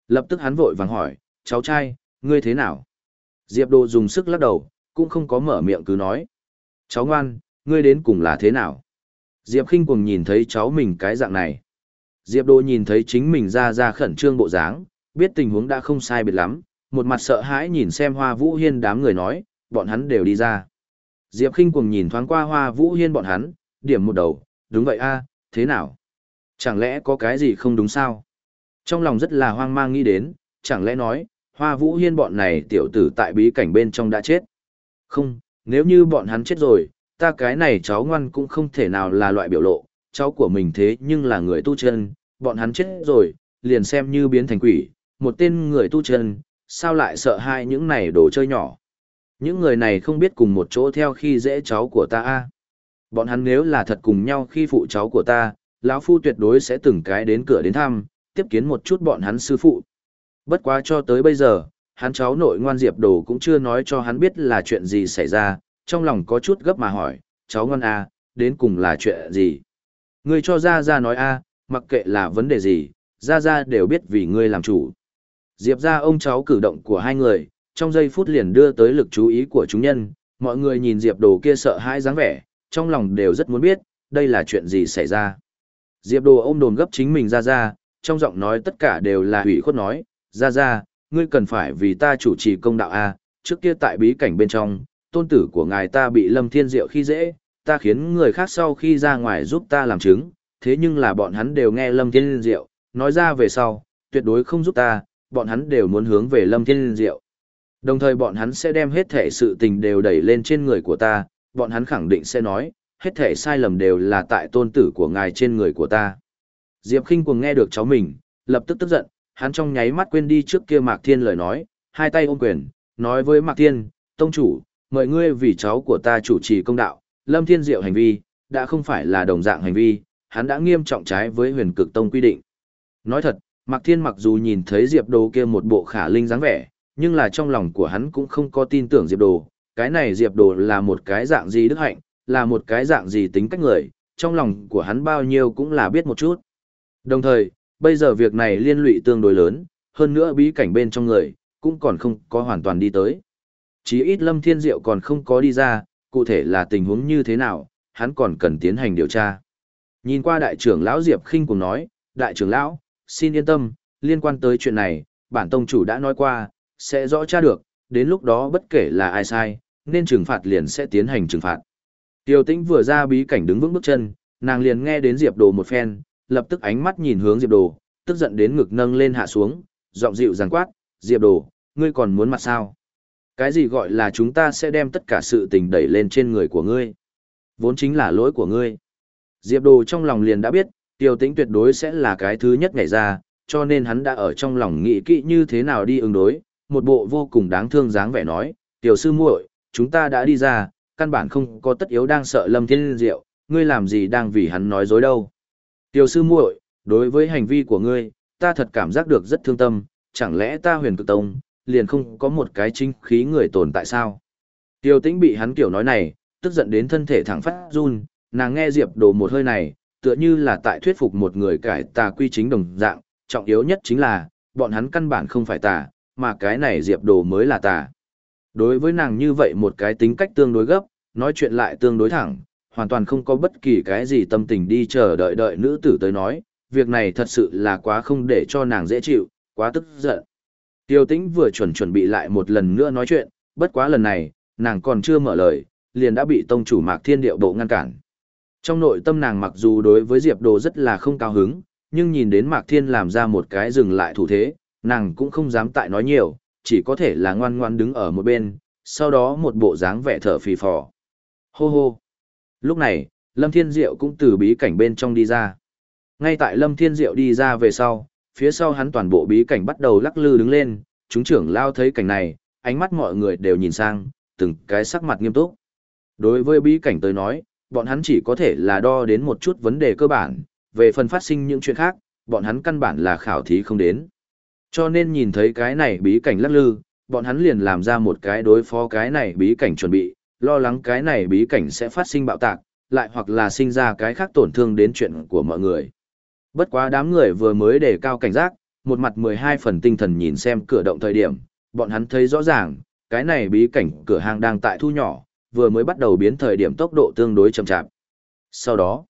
[SPEAKER 1] Lập tức hắn vội vàng hỏi, cháu trai, ngươi thế nào? Diệp Đô dùng sức lắc đầu, cũng không có mở miệng cứ nói. Cháu ngoan, ngươi đến cùng là thế nào? Diệp khinh cuồng nhìn thấy cháu mình cái dạng này. Diệp Đô nhìn thấy chính mình ra ra khẩn trương bộ dáng, biết tình huống đã không sai biệt lắm, một mặt sợ hãi nhìn xem hoa vũ hiên đám người nói, bọn hắn đều đi ra. Diệp Kinh cuồng nhìn thoáng qua Hoa Vũ Hiên bọn hắn, điểm một đầu, đúng vậy a, thế nào? Chẳng lẽ có cái gì không đúng sao? Trong lòng rất là hoang mang nghĩ đến, chẳng lẽ nói, Hoa Vũ Hiên bọn này tiểu tử tại bí cảnh bên trong đã chết? Không, nếu như bọn hắn chết rồi, ta cái này cháu ngoan cũng không thể nào là loại biểu lộ, cháu của mình thế nhưng là người tu chân, bọn hắn chết rồi, liền xem như biến thành quỷ, một tên người tu chân, sao lại sợ hai những này đồ chơi nhỏ. Những người này không biết cùng một chỗ theo khi dễ cháu của ta a Bọn hắn nếu là thật cùng nhau khi phụ cháu của ta, lão phu tuyệt đối sẽ từng cái đến cửa đến thăm, tiếp kiến một chút bọn hắn sư phụ. Bất quá cho tới bây giờ, hắn cháu nội ngoan Diệp Đồ cũng chưa nói cho hắn biết là chuyện gì xảy ra, trong lòng có chút gấp mà hỏi, cháu ngoan a, à, đến cùng là chuyện gì? Ngươi cho ra ra nói a, mặc kệ là vấn đề gì, ra ra đều biết vì ngươi làm chủ. Diệp ra ông cháu cử động của hai người, trong giây phút liền đưa tới lực chú ý của chúng nhân, mọi người nhìn Diệp Đồ kia sợ hãi dáng vẻ, trong lòng đều rất muốn biết, đây là chuyện gì xảy ra. Diệp Đồ ôm đồn gấp chính mình ra ra, trong giọng nói tất cả đều là hủy khuất nói, ra ra, ngươi cần phải vì ta chủ trì công đạo A, trước kia tại bí cảnh bên trong, tôn tử của ngài ta bị lâm thiên diệu khi dễ, ta khiến người khác sau khi ra ngoài giúp ta làm chứng, thế nhưng là bọn hắn đều nghe lâm thiên diệu, nói ra về sau, tuyệt đối không giúp ta, bọn hắn đều muốn hướng về lâm thiên diệu. Đồng thời bọn hắn sẽ đem hết thể sự tình đều đẩy lên trên người của ta, bọn hắn khẳng định sẽ nói, hết thể sai lầm đều là tại tôn tử của ngài trên người của ta. Diệp Kinh cuồng nghe được cháu mình, lập tức tức giận, hắn trong nháy mắt quên đi trước kia Mạc Thiên lời nói, hai tay ôm quyền, nói với Mạc Thiên, tông chủ, mời ngươi vì cháu của ta chủ trì công đạo, Lâm Thiên Diệu hành vi, đã không phải là đồng dạng hành vi, hắn đã nghiêm trọng trái với huyền cực tông quy định. Nói thật, Mạc Thiên mặc dù nhìn thấy Diệp Đồ kia một bộ khả linh dáng vẻ, nhưng là trong lòng của hắn cũng không có tin tưởng Diệp Đồ, cái này Diệp Đồ là một cái dạng gì đức hạnh, là một cái dạng gì tính cách người, trong lòng của hắn bao nhiêu cũng là biết một chút. Đồng thời, bây giờ việc này liên lụy tương đối lớn, hơn nữa bí cảnh bên trong người, cũng còn không có hoàn toàn đi tới. Chí ít Lâm Thiên Diệu còn không có đi ra, cụ thể là tình huống như thế nào, hắn còn cần tiến hành điều tra. Nhìn qua đại trưởng lão Diệp Khinh cùng nói, đại trưởng lão, xin yên tâm, liên quan tới chuyện này, bản tông chủ đã nói qua, sẽ rõ tra được, đến lúc đó bất kể là ai sai, nên trừng phạt liền sẽ tiến hành trừng phạt. Tiêu tĩnh vừa ra bí cảnh đứng vững bước chân, nàng liền nghe đến Diệp Đồ một phen, lập tức ánh mắt nhìn hướng Diệp Đồ, tức giận đến ngực nâng lên hạ xuống, giọng dịu dàng quát, Diệp Đồ, ngươi còn muốn mặt sao? Cái gì gọi là chúng ta sẽ đem tất cả sự tình đẩy lên trên người của ngươi? Vốn chính là lỗi của ngươi. Diệp Đồ trong lòng liền đã biết, Tiêu Tĩnh tuyệt đối sẽ là cái thứ nhất ngày ra, cho nên hắn đã ở trong lòng nghĩ kỹ như thế nào đi ứng đối, một bộ vô cùng đáng thương dáng vẻ nói, "Tiểu sư muội, chúng ta đã đi ra, căn bản không có tất yếu đang sợ Lâm Thiên Diệu, ngươi làm gì đang vì hắn nói dối đâu?" Tiểu sư muội, đối với hành vi của ngươi, ta thật cảm giác được rất thương tâm, chẳng lẽ ta huyền cực tông, liền không có một cái chính khí người tồn tại sao? Tiêu tĩnh bị hắn kiểu nói này, tức giận đến thân thể thẳng phát run, nàng nghe Diệp Đồ một hơi này, tựa như là tại thuyết phục một người cải tà quy chính đồng dạng, trọng yếu nhất chính là, bọn hắn căn bản không phải tà, mà cái này Diệp Đồ mới là tà. Đối với nàng như vậy một cái tính cách tương đối gấp, nói chuyện lại tương đối thẳng, hoàn toàn không có bất kỳ cái gì tâm tình đi chờ đợi đợi nữ tử tới nói, việc này thật sự là quá không để cho nàng dễ chịu, quá tức giận. Tiêu tĩnh vừa chuẩn chuẩn bị lại một lần nữa nói chuyện, bất quá lần này, nàng còn chưa mở lời, liền đã bị tông chủ Mạc Thiên Điệu Bộ ngăn cản. Trong nội tâm nàng mặc dù đối với Diệp Đồ rất là không cao hứng, nhưng nhìn đến Mạc Thiên làm ra một cái dừng lại thủ thế, nàng cũng không dám tại nói nhiều, chỉ có thể là ngoan ngoan đứng ở một bên, sau đó một bộ dáng vẻ thở phì phò. Hô hô. Lúc này, Lâm Thiên Diệu cũng từ bí cảnh bên trong đi ra. Ngay tại Lâm Thiên Diệu đi ra về sau, phía sau hắn toàn bộ bí cảnh bắt đầu lắc lư đứng lên, chúng trưởng lao thấy cảnh này, ánh mắt mọi người đều nhìn sang, từng cái sắc mặt nghiêm túc. Đối với bí cảnh tới nói, bọn hắn chỉ có thể là đo đến một chút vấn đề cơ bản, về phần phát sinh những chuyện khác, bọn hắn căn bản là khảo thí không đến. Cho nên nhìn thấy cái này bí cảnh lắc lư, bọn hắn liền làm ra một cái đối phó cái này bí cảnh chuẩn bị, lo lắng cái này bí cảnh sẽ phát sinh bạo tạc, lại hoặc là sinh ra cái khác tổn thương đến chuyện của mọi người. Bất quá đám người vừa mới đề cao cảnh giác, một mặt 12 phần tinh thần nhìn xem cửa động thời điểm, bọn hắn thấy rõ ràng, cái này bí cảnh cửa hàng đang tại thu nhỏ, vừa mới bắt đầu biến thời điểm tốc độ tương đối chậm chạp. Sau đó,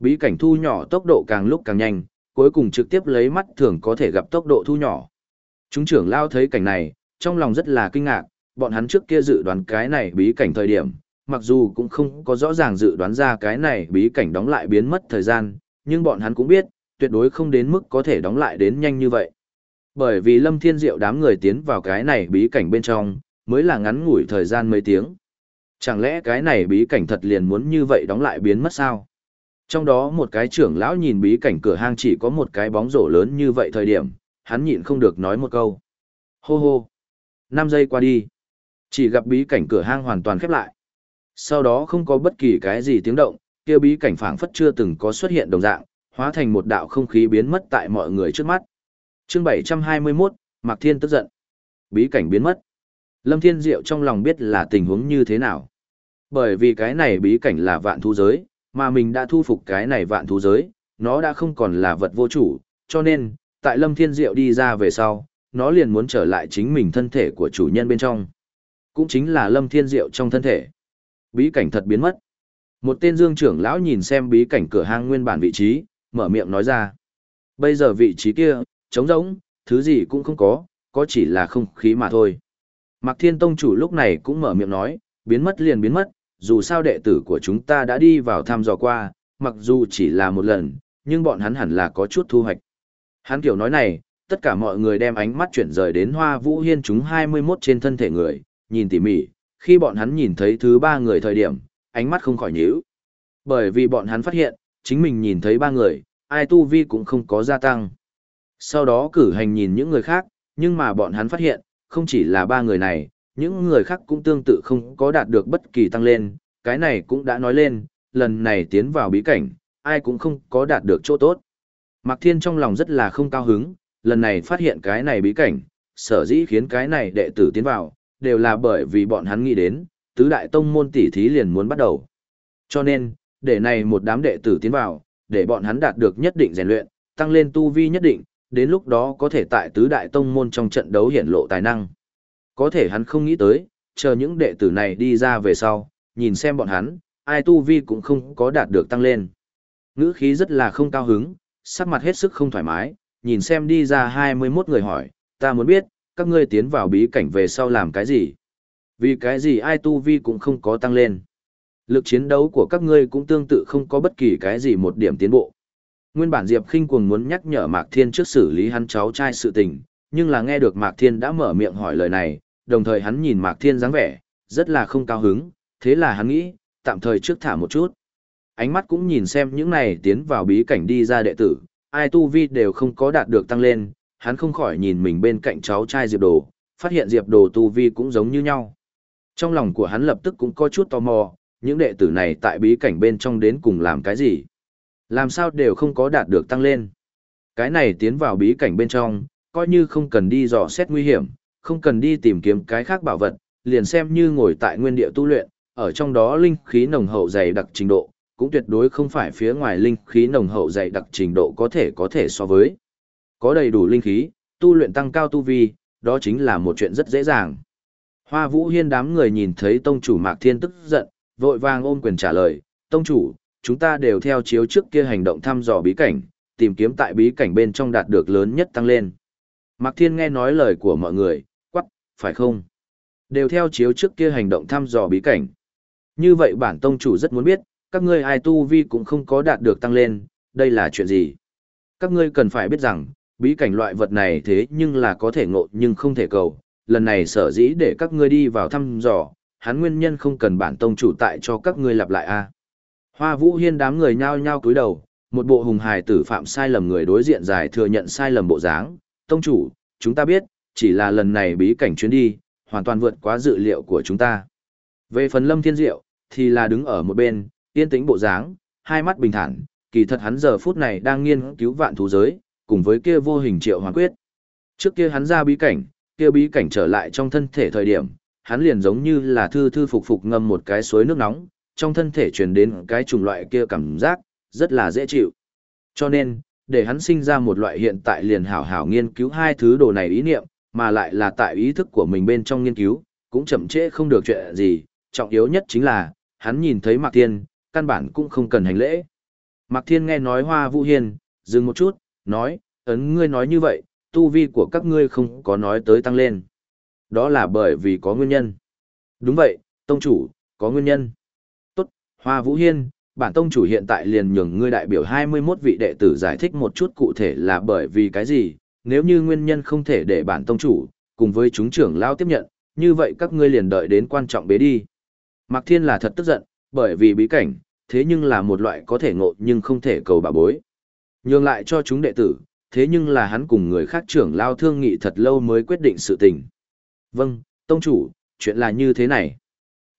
[SPEAKER 1] bí cảnh thu nhỏ tốc độ càng lúc càng nhanh, cuối cùng trực tiếp lấy mắt thường có thể gặp tốc độ thu nhỏ. Chúng trưởng lao thấy cảnh này, trong lòng rất là kinh ngạc, bọn hắn trước kia dự đoán cái này bí cảnh thời điểm, mặc dù cũng không có rõ ràng dự đoán ra cái này bí cảnh đóng lại biến mất thời gian, nhưng bọn hắn cũng biết, tuyệt đối không đến mức có thể đóng lại đến nhanh như vậy. Bởi vì Lâm Thiên Diệu đám người tiến vào cái này bí cảnh bên trong, mới là ngắn ngủi thời gian mấy tiếng. Chẳng lẽ cái này bí cảnh thật liền muốn như vậy đóng lại biến mất sao? Trong đó một cái trưởng lão nhìn bí cảnh cửa hang chỉ có một cái bóng rổ lớn như vậy thời điểm, hắn nhịn không được nói một câu. Hô hô. 5 giây qua đi. Chỉ gặp bí cảnh cửa hang hoàn toàn khép lại. Sau đó không có bất kỳ cái gì tiếng động, kia bí cảnh phảng phất chưa từng có xuất hiện đồng dạng, hóa thành một đạo không khí biến mất tại mọi người trước mắt. Chương 721, Mạc Thiên tức giận. Bí cảnh biến mất. Lâm Thiên Diệu trong lòng biết là tình huống như thế nào. Bởi vì cái này bí cảnh là vạn thú giới, mà mình đã thu phục cái này vạn thú giới, nó đã không còn là vật vô chủ, cho nên, tại Lâm Thiên Diệu đi ra về sau, nó liền muốn trở lại chính mình thân thể của chủ nhân bên trong. Cũng chính là Lâm Thiên Diệu trong thân thể. Bí cảnh thật biến mất. Một tên dương trưởng lão nhìn xem bí cảnh cửa hang nguyên bản vị trí, mở miệng nói ra. Bây giờ vị trí kia, trống rỗng, thứ gì cũng không có, có chỉ là không khí mà thôi. Mạc Thiên Tông chủ lúc này cũng mở miệng nói, biến mất liền biến mất, dù sao đệ tử của chúng ta đã đi vào thăm dò qua, mặc dù chỉ là một lần, nhưng bọn hắn hẳn là có chút thu hoạch. Hắn kiểu nói này, tất cả mọi người đem ánh mắt chuyển rời đến hoa vũ hiên chúng 21 trên thân thể người, nhìn tỉ mỉ, khi bọn hắn nhìn thấy thứ ba người thời điểm, ánh mắt không khỏi nhíu. Bởi vì bọn hắn phát hiện, chính mình nhìn thấy ba người, ai tu vi cũng không có gia tăng. Sau đó cử hành nhìn những người khác, nhưng mà bọn hắn phát hiện, không chỉ là ba người này, những người khác cũng tương tự không có đạt được bất kỳ tăng lên, cái này cũng đã nói lên, lần này tiến vào bí cảnh, ai cũng không có đạt được chỗ tốt. Mạc Thiên trong lòng rất là không cao hứng, lần này phát hiện cái này bí cảnh, sở dĩ khiến cái này đệ tử tiến vào, đều là bởi vì bọn hắn nghĩ đến, tứ đại tông môn tỷ thí liền muốn bắt đầu. Cho nên, để này một đám đệ tử tiến vào, để bọn hắn đạt được nhất định rèn luyện, tăng lên tu vi nhất định, đến lúc đó có thể tại tứ đại tông môn trong trận đấu hiển lộ tài năng. Có thể hắn không nghĩ tới, chờ những đệ tử này đi ra về sau, nhìn xem bọn hắn, ai tu vi cũng không có đạt được tăng lên. Ngữ khí rất là không cao hứng, sắc mặt hết sức không thoải mái, nhìn xem đi ra 21 người hỏi, ta muốn biết, các ngươi tiến vào bí cảnh về sau làm cái gì? Vì cái gì ai tu vi cũng không có tăng lên. Lực chiến đấu của các ngươi cũng tương tự không có bất kỳ cái gì một điểm tiến bộ. Nguyên bản Diệp kinh cuồng muốn nhắc nhở Mạc Thiên trước xử lý hắn cháu trai sự tình, nhưng là nghe được Mạc Thiên đã mở miệng hỏi lời này, đồng thời hắn nhìn Mạc Thiên dáng vẻ, rất là không cao hứng, thế là hắn nghĩ, tạm thời trước thả một chút. Ánh mắt cũng nhìn xem những này tiến vào bí cảnh đi ra đệ tử, ai tu vi đều không có đạt được tăng lên, hắn không khỏi nhìn mình bên cạnh cháu trai Diệp Đồ, phát hiện Diệp Đồ tu vi cũng giống như nhau. Trong lòng của hắn lập tức cũng có chút tò mò, những đệ tử này tại bí cảnh bên trong đến cùng làm cái gì? Làm sao đều không có đạt được tăng lên? Cái này tiến vào bí cảnh bên trong, coi như không cần đi dò xét nguy hiểm, không cần đi tìm kiếm cái khác bảo vật, liền xem như ngồi tại nguyên địa tu luyện, ở trong đó linh khí nồng hậu dày đặc trình độ, cũng tuyệt đối không phải phía ngoài linh khí nồng hậu dày đặc trình độ có thể có thể so với. Có đầy đủ linh khí, tu luyện tăng cao tu vi, đó chính là một chuyện rất dễ dàng. Hoa Vũ Hiên đám người nhìn thấy tông chủ Mạc Thiên tức giận, vội vàng ôm quyền trả lời, tông chủ, chúng ta đều theo chiếu trước kia hành động thăm dò bí cảnh, tìm kiếm tại bí cảnh bên trong đạt được lớn nhất tăng lên. Mạc Thiên nghe nói lời của mọi người, quắc, phải không? Đều theo chiếu trước kia hành động thăm dò bí cảnh. Như vậy bản tông chủ rất muốn biết, các ngươi ai tu vi cũng không có đạt được tăng lên, đây là chuyện gì? Các ngươi cần phải biết rằng, bí cảnh loại vật này thế nhưng là có thể ngộ nhưng không thể cầu, lần này sở dĩ để các ngươi đi vào thăm dò, hắn nguyên nhân không cần bản tông chủ tại cho các ngươi lặp lại a. Hoa Vũ Hiên đám người nhao nhao cúi đầu, một bộ hùng hài tử phạm sai lầm người đối diện dài thừa nhận sai lầm bộ dáng, "Tông chủ, chúng ta biết, chỉ là lần này bí cảnh chuyến đi, hoàn toàn vượt quá dự liệu của chúng ta." Về phần Lâm Thiên Diệu, thì là đứng ở một bên, yên tĩnh bộ dáng, hai mắt bình thản, kỳ thật hắn giờ phút này đang nghiên cứu vạn thú giới, cùng với kia vô hình triệu hoàn quyết. Trước kia hắn ra bí cảnh, kia bí cảnh trở lại trong thân thể thời điểm, hắn liền giống như là thư thư phục phục ngâm một cái suối nước nóng, trong thân thể truyền đến cái chủng loại kia cảm giác, rất là dễ chịu. Cho nên, để hắn sinh ra một loại hiện tại liền hảo hảo nghiên cứu hai thứ đồ này ý niệm, mà lại là tại ý thức của mình bên trong nghiên cứu, cũng chậm trễ không được chuyện gì, trọng yếu nhất chính là, hắn nhìn thấy Mạc Thiên, căn bản cũng không cần hành lễ. Mạc Thiên nghe nói Hoa Vũ Hiên, dừng một chút, nói, ấn ngươi nói như vậy, tu vi của các ngươi không có nói tới tăng lên. Đó là bởi vì có nguyên nhân. Đúng vậy, tông chủ, có nguyên nhân. Tốt, Hoa Vũ Hiên, bản tông chủ hiện tại liền nhường ngươi đại biểu 21 vị đệ tử giải thích một chút cụ thể là bởi vì cái gì, nếu như nguyên nhân không thể để bản tông chủ, cùng với chúng trưởng lao tiếp nhận, như vậy các ngươi liền đợi đến quan trọng bế đi. Mạc Thiên là thật tức giận, bởi vì bí cảnh, thế nhưng là một loại có thể ngộ nhưng không thể cầu bà bối. Nhường lại cho chúng đệ tử, thế nhưng là hắn cùng người khác trưởng lao thương nghị thật lâu mới quyết định sự tình. Vâng, tông chủ, chuyện là như thế này.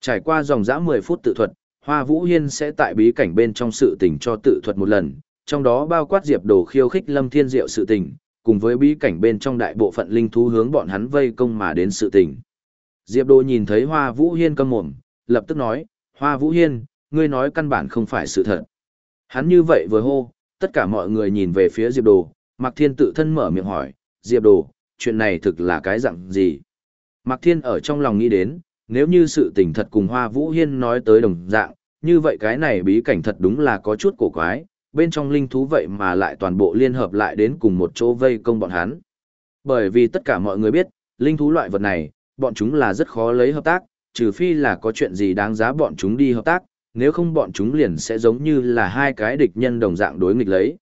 [SPEAKER 1] Trải qua dòng dã 10 phút tự thuật, Hoa Vũ Hiên sẽ tại bí cảnh bên trong sự tình cho tự thuật một lần, Trong đó bao quát Diệp Đồ khiêu khích Lâm Thiên Diệu sự tình, cùng với bí cảnh bên trong đại bộ phận linh thú hướng bọn hắn vây công mà đến sự tình. Diệp Đồ nhìn thấy Hoa Vũ Hiên câm mồm, lập tức nói, Hoa Vũ Hiên, ngươi nói căn bản không phải sự thật. Hắn như vậy vừa hô, tất cả mọi người nhìn về phía Diệp Đồ, Mạc Thiên tự thân mở miệng hỏi, Diệp Đồ, chuyện này thực là cái dạng gì? Mạc Thiên ở trong lòng nghĩ đến, nếu như sự tình thật cùng Hoa Vũ Hiên nói tới đồng dạng, như vậy cái này bí cảnh thật đúng là có chút cổ quái, bên trong linh thú vậy mà lại toàn bộ liên hợp lại đến cùng một chỗ vây công bọn hắn. Bởi vì tất cả mọi người biết, linh thú loại vật này, bọn chúng là rất khó lấy hợp tác, trừ phi là có chuyện gì đáng giá bọn chúng đi hợp tác, nếu không bọn chúng liền sẽ giống như là hai cái địch nhân đồng dạng đối nghịch lấy.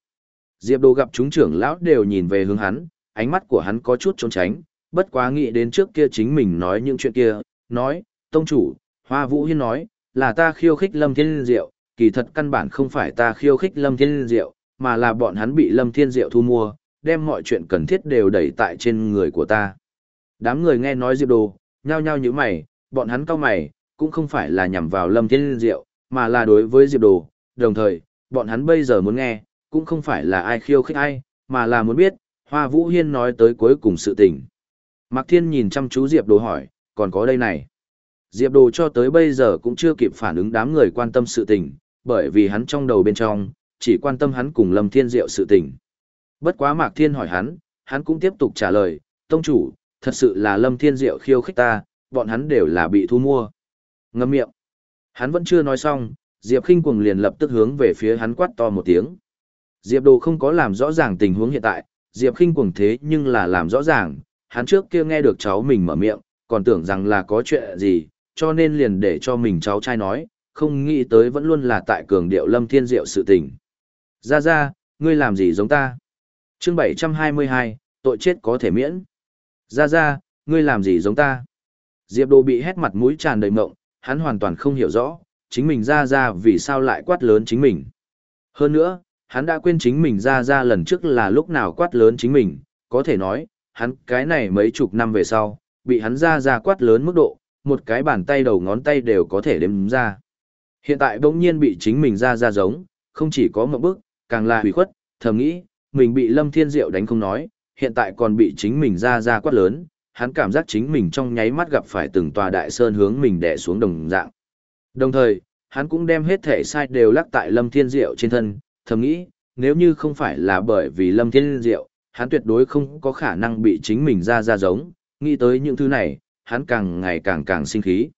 [SPEAKER 1] Diệp Đồ gặp chúng trưởng lão đều nhìn về hướng hắn, ánh mắt của hắn có chút trốn tránh, bất quá nghĩ đến trước kia chính mình nói những chuyện kia, nói, tông chủ, Hoa Vũ Hiên nói, là ta khiêu khích Lâm Thiên Diệu, kỳ thật căn bản không phải ta khiêu khích Lâm Thiên Diệu, mà là bọn hắn bị Lâm Thiên Diệu thu mua, đem mọi chuyện cần thiết đều đẩy tại trên người của ta. Đám người nghe nói Diệp Đồ, nhao nhao như mày, bọn hắn cao mày, cũng không phải là nhằm vào Lâm Thiên Diệu, mà là đối với Diệp Đồ, đồng thời, bọn hắn bây giờ muốn nghe, cũng không phải là ai khiêu khích ai, mà là muốn biết, Hoa Vũ Hiên nói tới cuối cùng sự tình. Mạc Thiên nhìn chăm chú Diệp Đồ hỏi, còn có đây này. Diệp Đồ cho tới bây giờ cũng chưa kịp phản ứng đám người quan tâm sự tình, bởi vì hắn trong đầu bên trong, chỉ quan tâm hắn cùng Lâm Thiên Diệu sự tình. Bất quá Mạc Thiên hỏi hắn, hắn cũng tiếp tục trả lời, Tông chủ, thật sự là Lâm Thiên Diệu khiêu khích ta, bọn hắn đều là bị thu mua. Ngâm miệng. Hắn vẫn chưa nói xong, Diệp Kinh Cuồng liền lập tức hướng về phía hắn quát to một tiếng. Diệp Đồ không có làm rõ ràng tình huống hiện tại, Diệp Kinh Cuồng thế nhưng là làm rõ ràng, hắn trước kia nghe được cháu mình mở miệng, còn tưởng rằng là có chuyện gì, cho nên liền để cho mình cháu trai nói, không nghĩ tới vẫn luôn là tại cường điệu Lâm Thiên Diệu sự tình. Ra ra, ngươi làm gì giống ta? Chương 722, tội chết có thể miễn. Ra ra, ngươi làm gì giống ta? Diệp Đồ bị hét mặt mũi tràn đầy mộng, hắn hoàn toàn không hiểu rõ, chính mình ra ra vì sao lại quát lớn chính mình. Hơn nữa, hắn đã quên chính mình ra ra lần trước là lúc nào quát lớn chính mình, có thể nói, hắn cái này mấy chục năm về sau, bị hắn ra ra quát lớn mức độ, một cái bàn tay đầu ngón tay đều có thể đếm ra. Hiện tại bỗng nhiên bị chính mình ra ra giống, không chỉ có một bước, càng là hủy khuất, thầm nghĩ, mình bị Lâm Thiên Diệu đánh không nói, hiện tại còn bị chính mình ra ra quát lớn, hắn cảm giác chính mình trong nháy mắt gặp phải từng tòa đại sơn hướng mình đè xuống đồng dạng. Đồng thời, hắn cũng đem hết thể sai đều lắc tại Lâm Thiên Diệu trên thân, thầm nghĩ, nếu như không phải là bởi vì Lâm Thiên Diệu, hắn tuyệt đối không có khả năng bị chính mình ra ra giống, nghĩ tới những thứ này, hắn càng ngày càng càng sinh khí.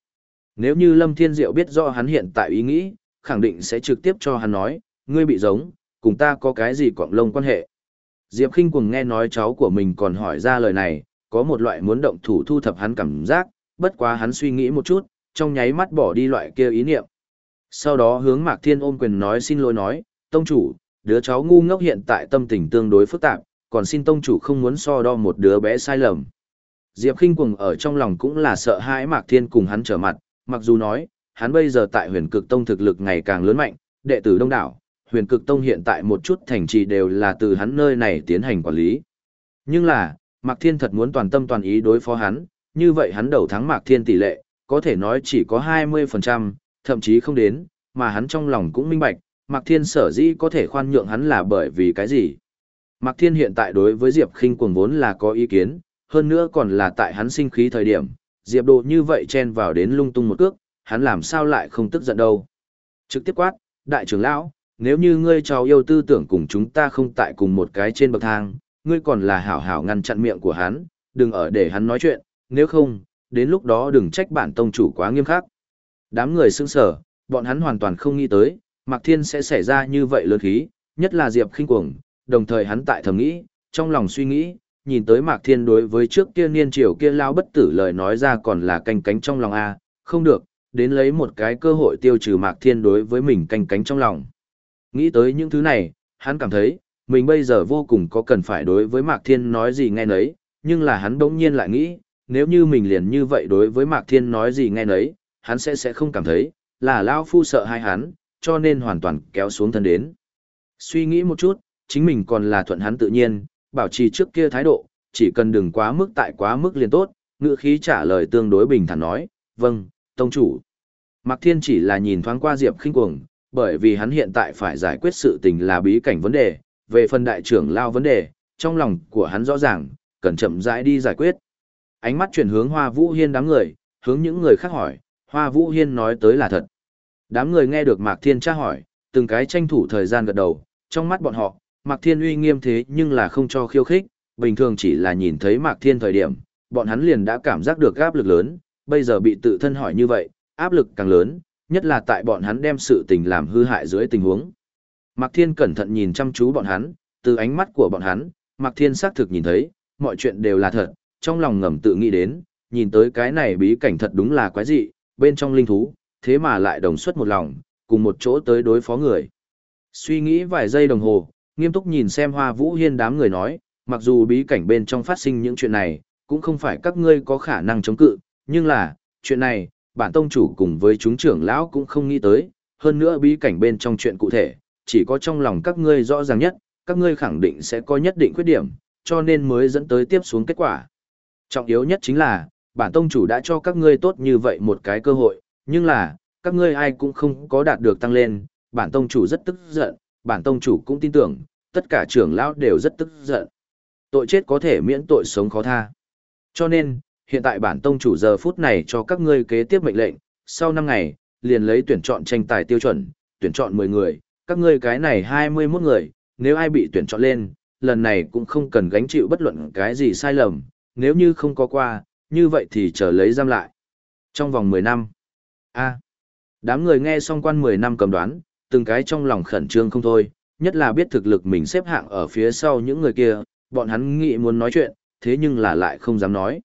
[SPEAKER 1] Nếu như Lâm Thiên Diệu biết rõ hắn hiện tại ý nghĩ, khẳng định sẽ trực tiếp cho hắn nói, ngươi bị giống, cùng ta có cái gì quọng lông quan hệ. Diệp Kinh Cuồng nghe nói cháu của mình còn hỏi ra lời này, có một loại muốn động thủ thu thập hắn cảm giác, bất quá hắn suy nghĩ một chút, trong nháy mắt bỏ đi loại kia ý niệm. Sau đó hướng Mạc Thiên ôm quyền nói xin lỗi nói, tông chủ, đứa cháu ngu ngốc hiện tại tâm tình tương đối phức tạp, còn xin tông chủ không muốn so đo một đứa bé sai lầm. Diệp Kinh Cuồng ở trong lòng cũng là sợ hãi Mạc Thiên cùng hắn trở mặt, mặc dù nói, hắn bây giờ tại huyền cực tông thực lực ngày càng lớn mạnh, đệ tử đông đảo, huyền cực tông hiện tại một chút thành trì đều là từ hắn nơi này tiến hành quản lý. Nhưng là, Mạc Thiên thật muốn toàn tâm toàn ý đối phó hắn, như vậy hắn đầu thắng Mạc Thiên tỷ lệ, có thể nói chỉ có 20%, thậm chí không đến, mà hắn trong lòng cũng minh bạch, Mạc Thiên sở dĩ có thể khoan nhượng hắn là bởi vì cái gì. Mạc Thiên hiện tại đối với Diệp Khinh cuồng vốn là có ý kiến, hơn nữa còn là tại hắn sinh khí thời điểm, Diệp Đồ như vậy chen vào đến lung tung một cước, hắn làm sao lại không tức giận đâu. Trực tiếp quát, đại trưởng lão, nếu như ngươi cháu yêu tư tưởng cùng chúng ta không tại cùng một cái trên bậc thang, ngươi còn là hảo hảo ngăn chặn miệng của hắn, đừng ở để hắn nói chuyện, nếu không, đến lúc đó đừng trách bản tông chủ quá nghiêm khắc. Đám người sững sở, bọn hắn hoàn toàn không nghĩ tới, Mạc Thiên sẽ xảy ra như vậy lớn khí, nhất là Diệp khinh cuồng, đồng thời hắn tại thầm nghĩ, trong lòng suy nghĩ, nhìn tới Mạc Thiên đối với trước kia niên triều kia lao bất tử lời nói ra còn là canh cánh trong lòng a, không được, đến lấy một cái cơ hội tiêu trừ Mạc Thiên đối với mình canh cánh trong lòng. Nghĩ tới những thứ này, hắn cảm thấy, mình bây giờ vô cùng có cần phải đối với Mạc Thiên nói gì nghe nấy, nhưng là hắn đống nhiên lại nghĩ, nếu như mình liền như vậy đối với Mạc Thiên nói gì nghe nấy, hắn sẽ sẽ không cảm thấy, là Lao Phu sợ hai hắn, cho nên hoàn toàn kéo xuống thân đến. Suy nghĩ một chút, chính mình còn là thuận hắn tự nhiên, bảo trì trước kia thái độ, chỉ cần đừng quá mức tại quá mức liền tốt, ngữ khí trả lời tương đối bình thản nói, vâng, tông chủ. Mạc Thiên chỉ là nhìn thoáng qua Diệp khinh cuồng, bởi vì hắn hiện tại phải giải quyết sự tình là bí cảnh vấn đề, về phần đại trưởng lao vấn đề, trong lòng của hắn rõ ràng, cần chậm rãi đi giải quyết. Ánh mắt chuyển hướng Hoa Vũ Hiên đám người, hướng những người khác hỏi, Hoa Vũ Hiên nói tới là thật. Đám người nghe được Mạc Thiên tra hỏi, từng cái tranh thủ thời gian gật đầu, trong mắt bọn họ, Mạc Thiên uy nghiêm thế nhưng là không cho khiêu khích, bình thường chỉ là nhìn thấy Mạc Thiên thời điểm, bọn hắn liền đã cảm giác được áp lực lớn, bây giờ bị tự thân hỏi như vậy, áp lực càng lớn, nhất là tại bọn hắn đem sự tình làm hư hại dưới tình huống. Mạc Thiên cẩn thận nhìn chăm chú bọn hắn, từ ánh mắt của bọn hắn, Mạc Thiên xác thực nhìn thấy, mọi chuyện đều là thật, trong lòng ngầm tự nghĩ đến, nhìn tới cái này bí cảnh thật đúng là quái dị, bên trong linh thú, thế mà lại đồng xuất một lòng, cùng một chỗ tới đối phó người. Suy nghĩ vài giây đồng hồ, nghiêm túc nhìn xem Hoa Vũ Hiên đám người nói, mặc dù bí cảnh bên trong phát sinh những chuyện này, cũng không phải các ngươi có khả năng chống cự, nhưng là, chuyện này, bản tông chủ cùng với chúng trưởng lão cũng không nghĩ tới, hơn nữa bí cảnh bên trong chuyện cụ thể, chỉ có trong lòng các ngươi rõ ràng nhất, các ngươi khẳng định sẽ có nhất định khuyết điểm, cho nên mới dẫn tới tiếp xuống kết quả. Trọng yếu nhất chính là, bản tông chủ đã cho các ngươi tốt như vậy một cái cơ hội, nhưng là, các ngươi ai cũng không có đạt được tăng lên, bản tông chủ rất tức giận, bản tông chủ cũng tin tưởng, tất cả trưởng lão đều rất tức giận. Tội chết có thể miễn tội sống khó tha. Cho nên, hiện tại bản tông chủ giờ phút này cho các ngươi kế tiếp mệnh lệnh, sau 5 ngày, liền lấy tuyển chọn tranh tài tiêu chuẩn, tuyển chọn 10 người, các ngươi cái này 21 người, nếu ai bị tuyển chọn lên, lần này cũng không cần gánh chịu bất luận cái gì sai lầm, nếu như không có qua, như vậy thì chờ lấy giam lại. Trong vòng 10 năm. A. đám người nghe xong quan 10 năm cầm đoán, từng cái trong lòng khẩn trương không thôi, nhất là biết thực lực mình xếp hạng ở phía sau những người kia, bọn hắn nghĩ muốn nói chuyện, thế nhưng là lại không dám nói.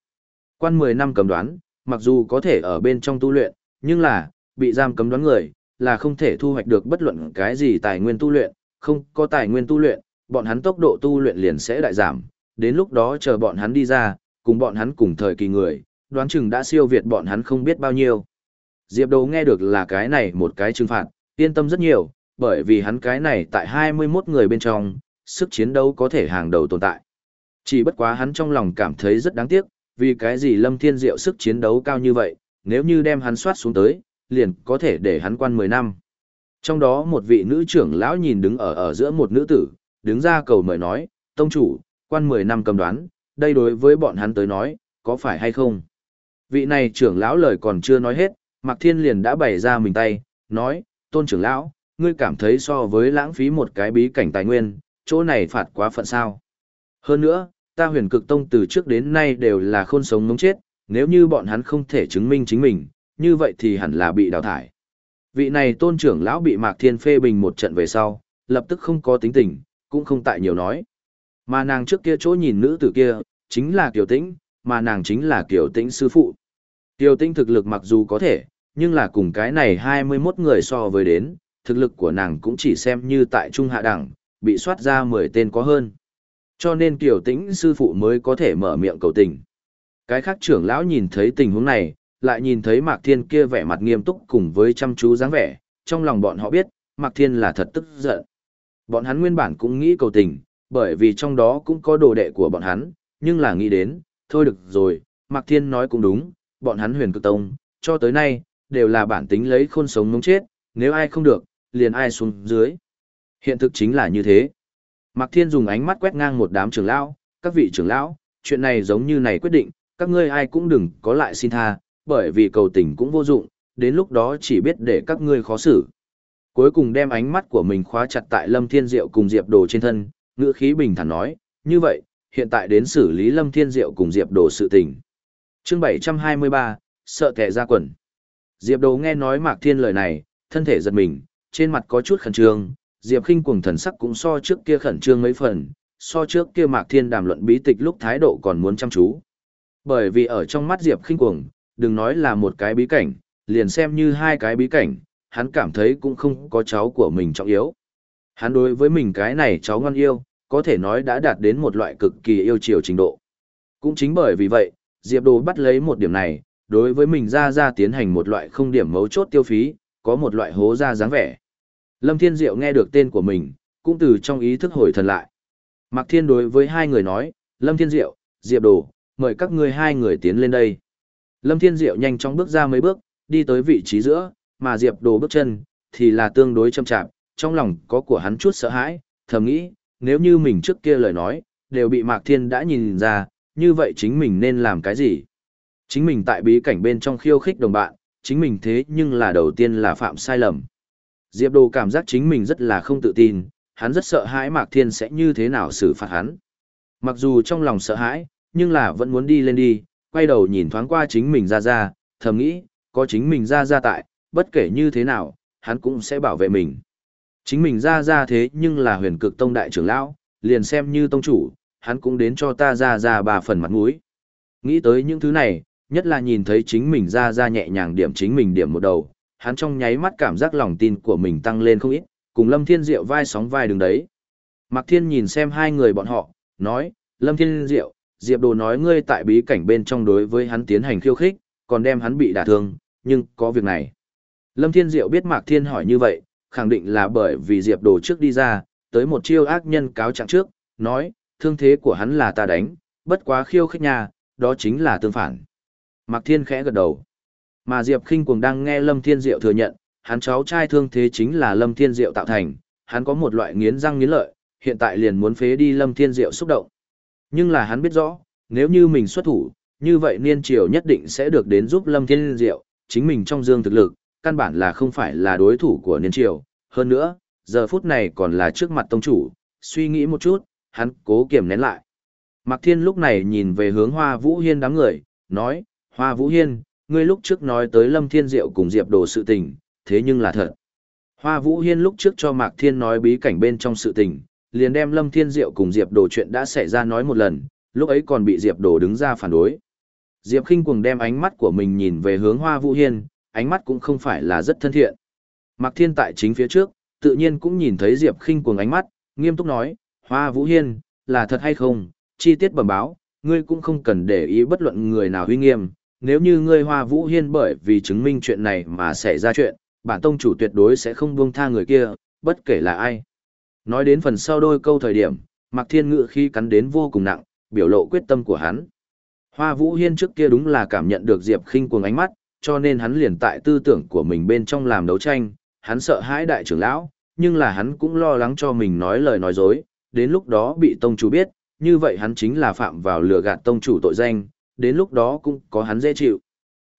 [SPEAKER 1] Quan 10 năm cầm đoán, mặc dù có thể ở bên trong tu luyện, nhưng là, bị giam cấm đoán người, là không thể thu hoạch được bất luận cái gì tài nguyên tu luyện, không có tài nguyên tu luyện, bọn hắn tốc độ tu luyện liền sẽ đại giảm, đến lúc đó chờ bọn hắn đi ra, cùng bọn hắn cùng thời kỳ người, đoán chừng đã siêu việt bọn hắn không biết bao nhiêu. Diệp Đấu nghe được là cái này một cái trừng phạt, yên tâm rất nhiều, bởi vì hắn cái này tại 21 người bên trong, sức chiến đấu có thể hàng đầu tồn tại. Chỉ bất quá hắn trong lòng cảm thấy rất đáng tiếc, vì cái gì Lâm Thiên Diệu sức chiến đấu cao như vậy, nếu như đem hắn soát xuống tới, liền có thể để hắn quan 10 năm. Trong đó một vị nữ trưởng lão nhìn đứng ở ở giữa một nữ tử, đứng ra cầu mời nói, tông chủ, quan 10 năm cầm đoán, đây đối với bọn hắn tới nói, có phải hay không? Vị này trưởng lão lời còn chưa nói hết, Mạc Thiên liền đã bày ra mình tay, nói, tôn trưởng lão, ngươi cảm thấy so với lãng phí một cái bí cảnh tài nguyên, chỗ này phạt quá phận sao. Hơn nữa, ta huyền cực tông từ trước đến nay đều là khôn sống mống chết, nếu như bọn hắn không thể chứng minh chính mình, như vậy thì hẳn là bị đào thải. Vị này tôn trưởng lão bị Mạc Thiên phê bình một trận về sau, lập tức không có tính tình, cũng không tại nhiều nói. Mà nàng trước kia chỗ nhìn nữ tử kia, chính là Kiều Tĩnh, mà nàng chính là Kiều Tĩnh sư phụ. Kiều Tĩnh thực lực mặc dù có thể, nhưng là cùng cái này 21 người so với đến, thực lực của nàng cũng chỉ xem như tại trung hạ đẳng, bị soát ra 10 tên có hơn. Cho nên Kiều Tĩnh sư phụ mới có thể mở miệng cầu tình. Cái khác trưởng lão nhìn thấy tình huống này, lại nhìn thấy Mạc Thiên kia vẻ mặt nghiêm túc cùng với chăm chú dáng vẻ, trong lòng bọn họ biết, Mạc Thiên là thật tức giận. Bọn hắn nguyên bản cũng nghĩ cầu tình, bởi vì trong đó cũng có đồ đệ của bọn hắn, nhưng là nghĩ đến, thôi được rồi, Mạc Thiên nói cũng đúng, bọn hắn huyền cực tông, cho tới nay, đều là bản tính lấy khôn sống mống chết, nếu ai không được, liền ai xuống dưới. Hiện thực chính là như thế. Mạc Thiên dùng ánh mắt quét ngang một đám trưởng lão, các vị trưởng lão, chuyện này giống như này quyết định, các ngươi ai cũng đừng có lại xin tha, bởi vì cầu tình cũng vô dụng, đến lúc đó chỉ biết để các ngươi khó xử. Cuối cùng đem ánh mắt của mình khóa chặt tại Lâm Thiên Diệu cùng Diệp Đồ trên thân, ngữ khí bình thản nói, như vậy, hiện tại đến xử lý Lâm Thiên Diệu cùng Diệp Đồ sự tình. Chương 723, sợ kẻ ra quần. Diệp Đồ nghe nói Mạc Thiên lời này, thân thể giật mình, trên mặt có chút khẩn trương, Diệp Khinh cuồng thần sắc cũng so trước kia khẩn trương mấy phần, so trước kia Mạc Thiên đàm luận bí tịch lúc thái độ còn muốn chăm chú. Bởi vì ở trong mắt Diệp Khinh cuồng, đừng nói là một cái bí cảnh, liền xem như hai cái bí cảnh, hắn cảm thấy cũng không có cháu của mình trọng yếu. Hắn đối với mình cái này cháu ngon yêu, có thể nói đã đạt đến một loại cực kỳ yêu chiều trình độ. Cũng chính bởi vì vậy, Diệp Đồ bắt lấy một điểm này, đối với mình ra ra tiến hành một loại không điểm mấu chốt tiêu phí, có một loại hố ra dáng vẻ. Lâm Thiên Diệu nghe được tên của mình, cũng từ trong ý thức hồi thần lại. Mạc Thiên đối với hai người nói, Lâm Thiên Diệu, Diệp Đồ, mời các ngươi hai người tiến lên đây. Lâm Thiên Diệu nhanh chóng bước ra mấy bước, đi tới vị trí giữa, mà Diệp Đồ bước chân, thì là tương đối chậm chạp, trong lòng có của hắn chút sợ hãi, thầm nghĩ, nếu như mình trước kia lời nói, đều bị Mạc Thiên đã nhìn ra, như vậy chính mình nên làm cái gì? Chính mình tại bí cảnh bên trong khiêu khích đồng bạn, chính mình thế nhưng là đầu tiên là phạm sai lầm. Diệp Đồ cảm giác chính mình rất là không tự tin, hắn rất sợ hãi Mạc Thiên sẽ như thế nào xử phạt hắn. Mặc dù trong lòng sợ hãi, nhưng là vẫn muốn đi lên đi, quay đầu nhìn thoáng qua chính mình ra ra, thầm nghĩ, có chính mình ra ra tại, bất kể như thế nào, hắn cũng sẽ bảo vệ mình. Chính mình ra ra thế nhưng là huyền cực tông đại trưởng lão, liền xem như tông chủ, hắn cũng đến cho ta ra ra ba phần mặt mũi. Nghĩ tới những thứ này, nhất là nhìn thấy chính mình ra ra nhẹ nhàng điểm chính mình điểm một đầu, hắn trong nháy mắt cảm giác lòng tin của mình tăng lên không ít, cùng Lâm Thiên Diệu vai sóng vai đứng đấy. Mạc Thiên nhìn xem hai người bọn họ, nói, Lâm Thiên Diệu, Diệp Đồ nói ngươi tại bí cảnh bên trong đối với hắn tiến hành khiêu khích, còn đem hắn bị đả thương, nhưng có việc này. Lâm Thiên Diệu biết Mạc Thiên hỏi như vậy, khẳng định là bởi vì Diệp Đồ trước đi ra, tới một chiêu ác nhân cáo trạng trước, nói, thương thế của hắn là ta đánh, bất quá khiêu khích nhà, đó chính là tương phản. Mạc Thiên khẽ gật đầu. Mà Diệp Kinh cuồng đang nghe Lâm Thiên Diệu thừa nhận, hắn cháu trai thương thế chính là Lâm Thiên Diệu tạo thành, hắn có một loại nghiến răng nghiến lợi, hiện tại liền muốn phế đi Lâm Thiên Diệu xúc động. Nhưng là hắn biết rõ, nếu như mình xuất thủ, như vậy Niên Triều nhất định sẽ được đến giúp Lâm Thiên Diệu, chính mình trong dương thực lực, căn bản là không phải là đối thủ của Niên Triều. Hơn nữa, giờ phút này còn là trước mặt tông chủ, suy nghĩ một chút, hắn cố kiềm nén lại. Mạc Thiên lúc này nhìn về hướng Hoa Vũ Hiên đám người, nói, Hoa Vũ Hiên, ngươi lúc trước nói tới Lâm Thiên Diệu cùng Diệp Đồ sự tình, thế nhưng là thật. Hoa Vũ Hiên lúc trước cho Mạc Thiên nói bí cảnh bên trong sự tình, liền đem Lâm Thiên Diệu cùng Diệp Đồ chuyện đã xảy ra nói một lần, lúc ấy còn bị Diệp Đồ đứng ra phản đối. Diệp Kinh cuồng đem ánh mắt của mình nhìn về hướng Hoa Vũ Hiên, ánh mắt cũng không phải là rất thân thiện. Mạc Thiên tại chính phía trước, tự nhiên cũng nhìn thấy Diệp Kinh cuồng ánh mắt, nghiêm túc nói, Hoa Vũ Hiên, là thật hay không, chi tiết bẩm báo, ngươi cũng không cần để ý bất luận người nào huy nghiêm, nếu như ngươi Hoa Vũ Hiên bởi vì chứng minh chuyện này mà xảy ra chuyện, bản tông chủ tuyệt đối sẽ không buông tha người kia, bất kể là ai. Nói đến phần sau đôi câu thời điểm, Mạc Thiên Ngự khi cắn đến vô cùng nặng, biểu lộ quyết tâm của hắn. Hoa Vũ Hiên trước kia đúng là cảm nhận được Diệp Khinh cuồng ánh mắt, cho nên hắn liền tại tư tưởng của mình bên trong làm đấu tranh, hắn sợ hãi đại trưởng lão, nhưng là hắn cũng lo lắng cho mình nói lời nói dối, đến lúc đó bị tông chủ biết, như vậy hắn chính là phạm vào lừa gạt tông chủ tội danh, đến lúc đó cũng có hắn dễ chịu.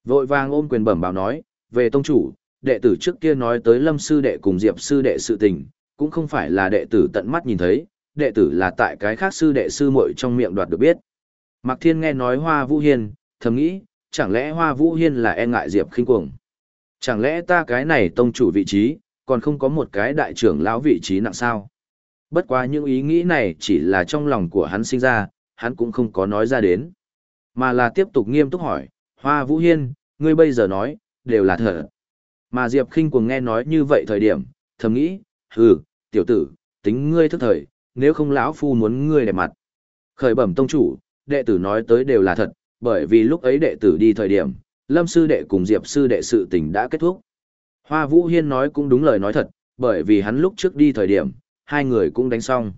[SPEAKER 1] Vội vàng ôm quyền bẩm báo nói, về tông chủ, đệ tử trước kia nói tới lâm sư đệ cùng diệp sư đệ sự tình, cũng không phải là đệ tử tận mắt nhìn thấy, đệ tử là tại cái khác sư đệ sư muội trong miệng đoạt được biết. Mạc Thiên nghe nói Hoa Vũ Hiên, thầm nghĩ, chẳng lẽ Hoa Vũ Hiên là e ngại Diệp khinh cuồng? Chẳng lẽ ta cái này tông chủ vị trí, còn không có một cái đại trưởng lão vị trí nặng sao? Bất quá những ý nghĩ này chỉ là trong lòng của hắn sinh ra, hắn cũng không có nói ra đến. Mà là tiếp tục nghiêm túc hỏi, Hoa Vũ Hiên, ngươi bây giờ nói, đều là thật. Mà Diệp khinh cuồng nghe nói như vậy thời điểm, thầm nghĩ, hừ, tiểu tử, tính ngươi thức thời, nếu không lão phu muốn ngươi đẹp mặt. Khởi bẩm tông chủ, đệ tử nói tới đều là thật, bởi vì lúc ấy đệ tử đi thời điểm, Lâm sư đệ cùng Diệp sư đệ sự tình đã kết thúc. Hoa Vũ Hiên nói cũng đúng lời nói thật, bởi vì hắn lúc trước đi thời điểm, hai người cũng đánh xong.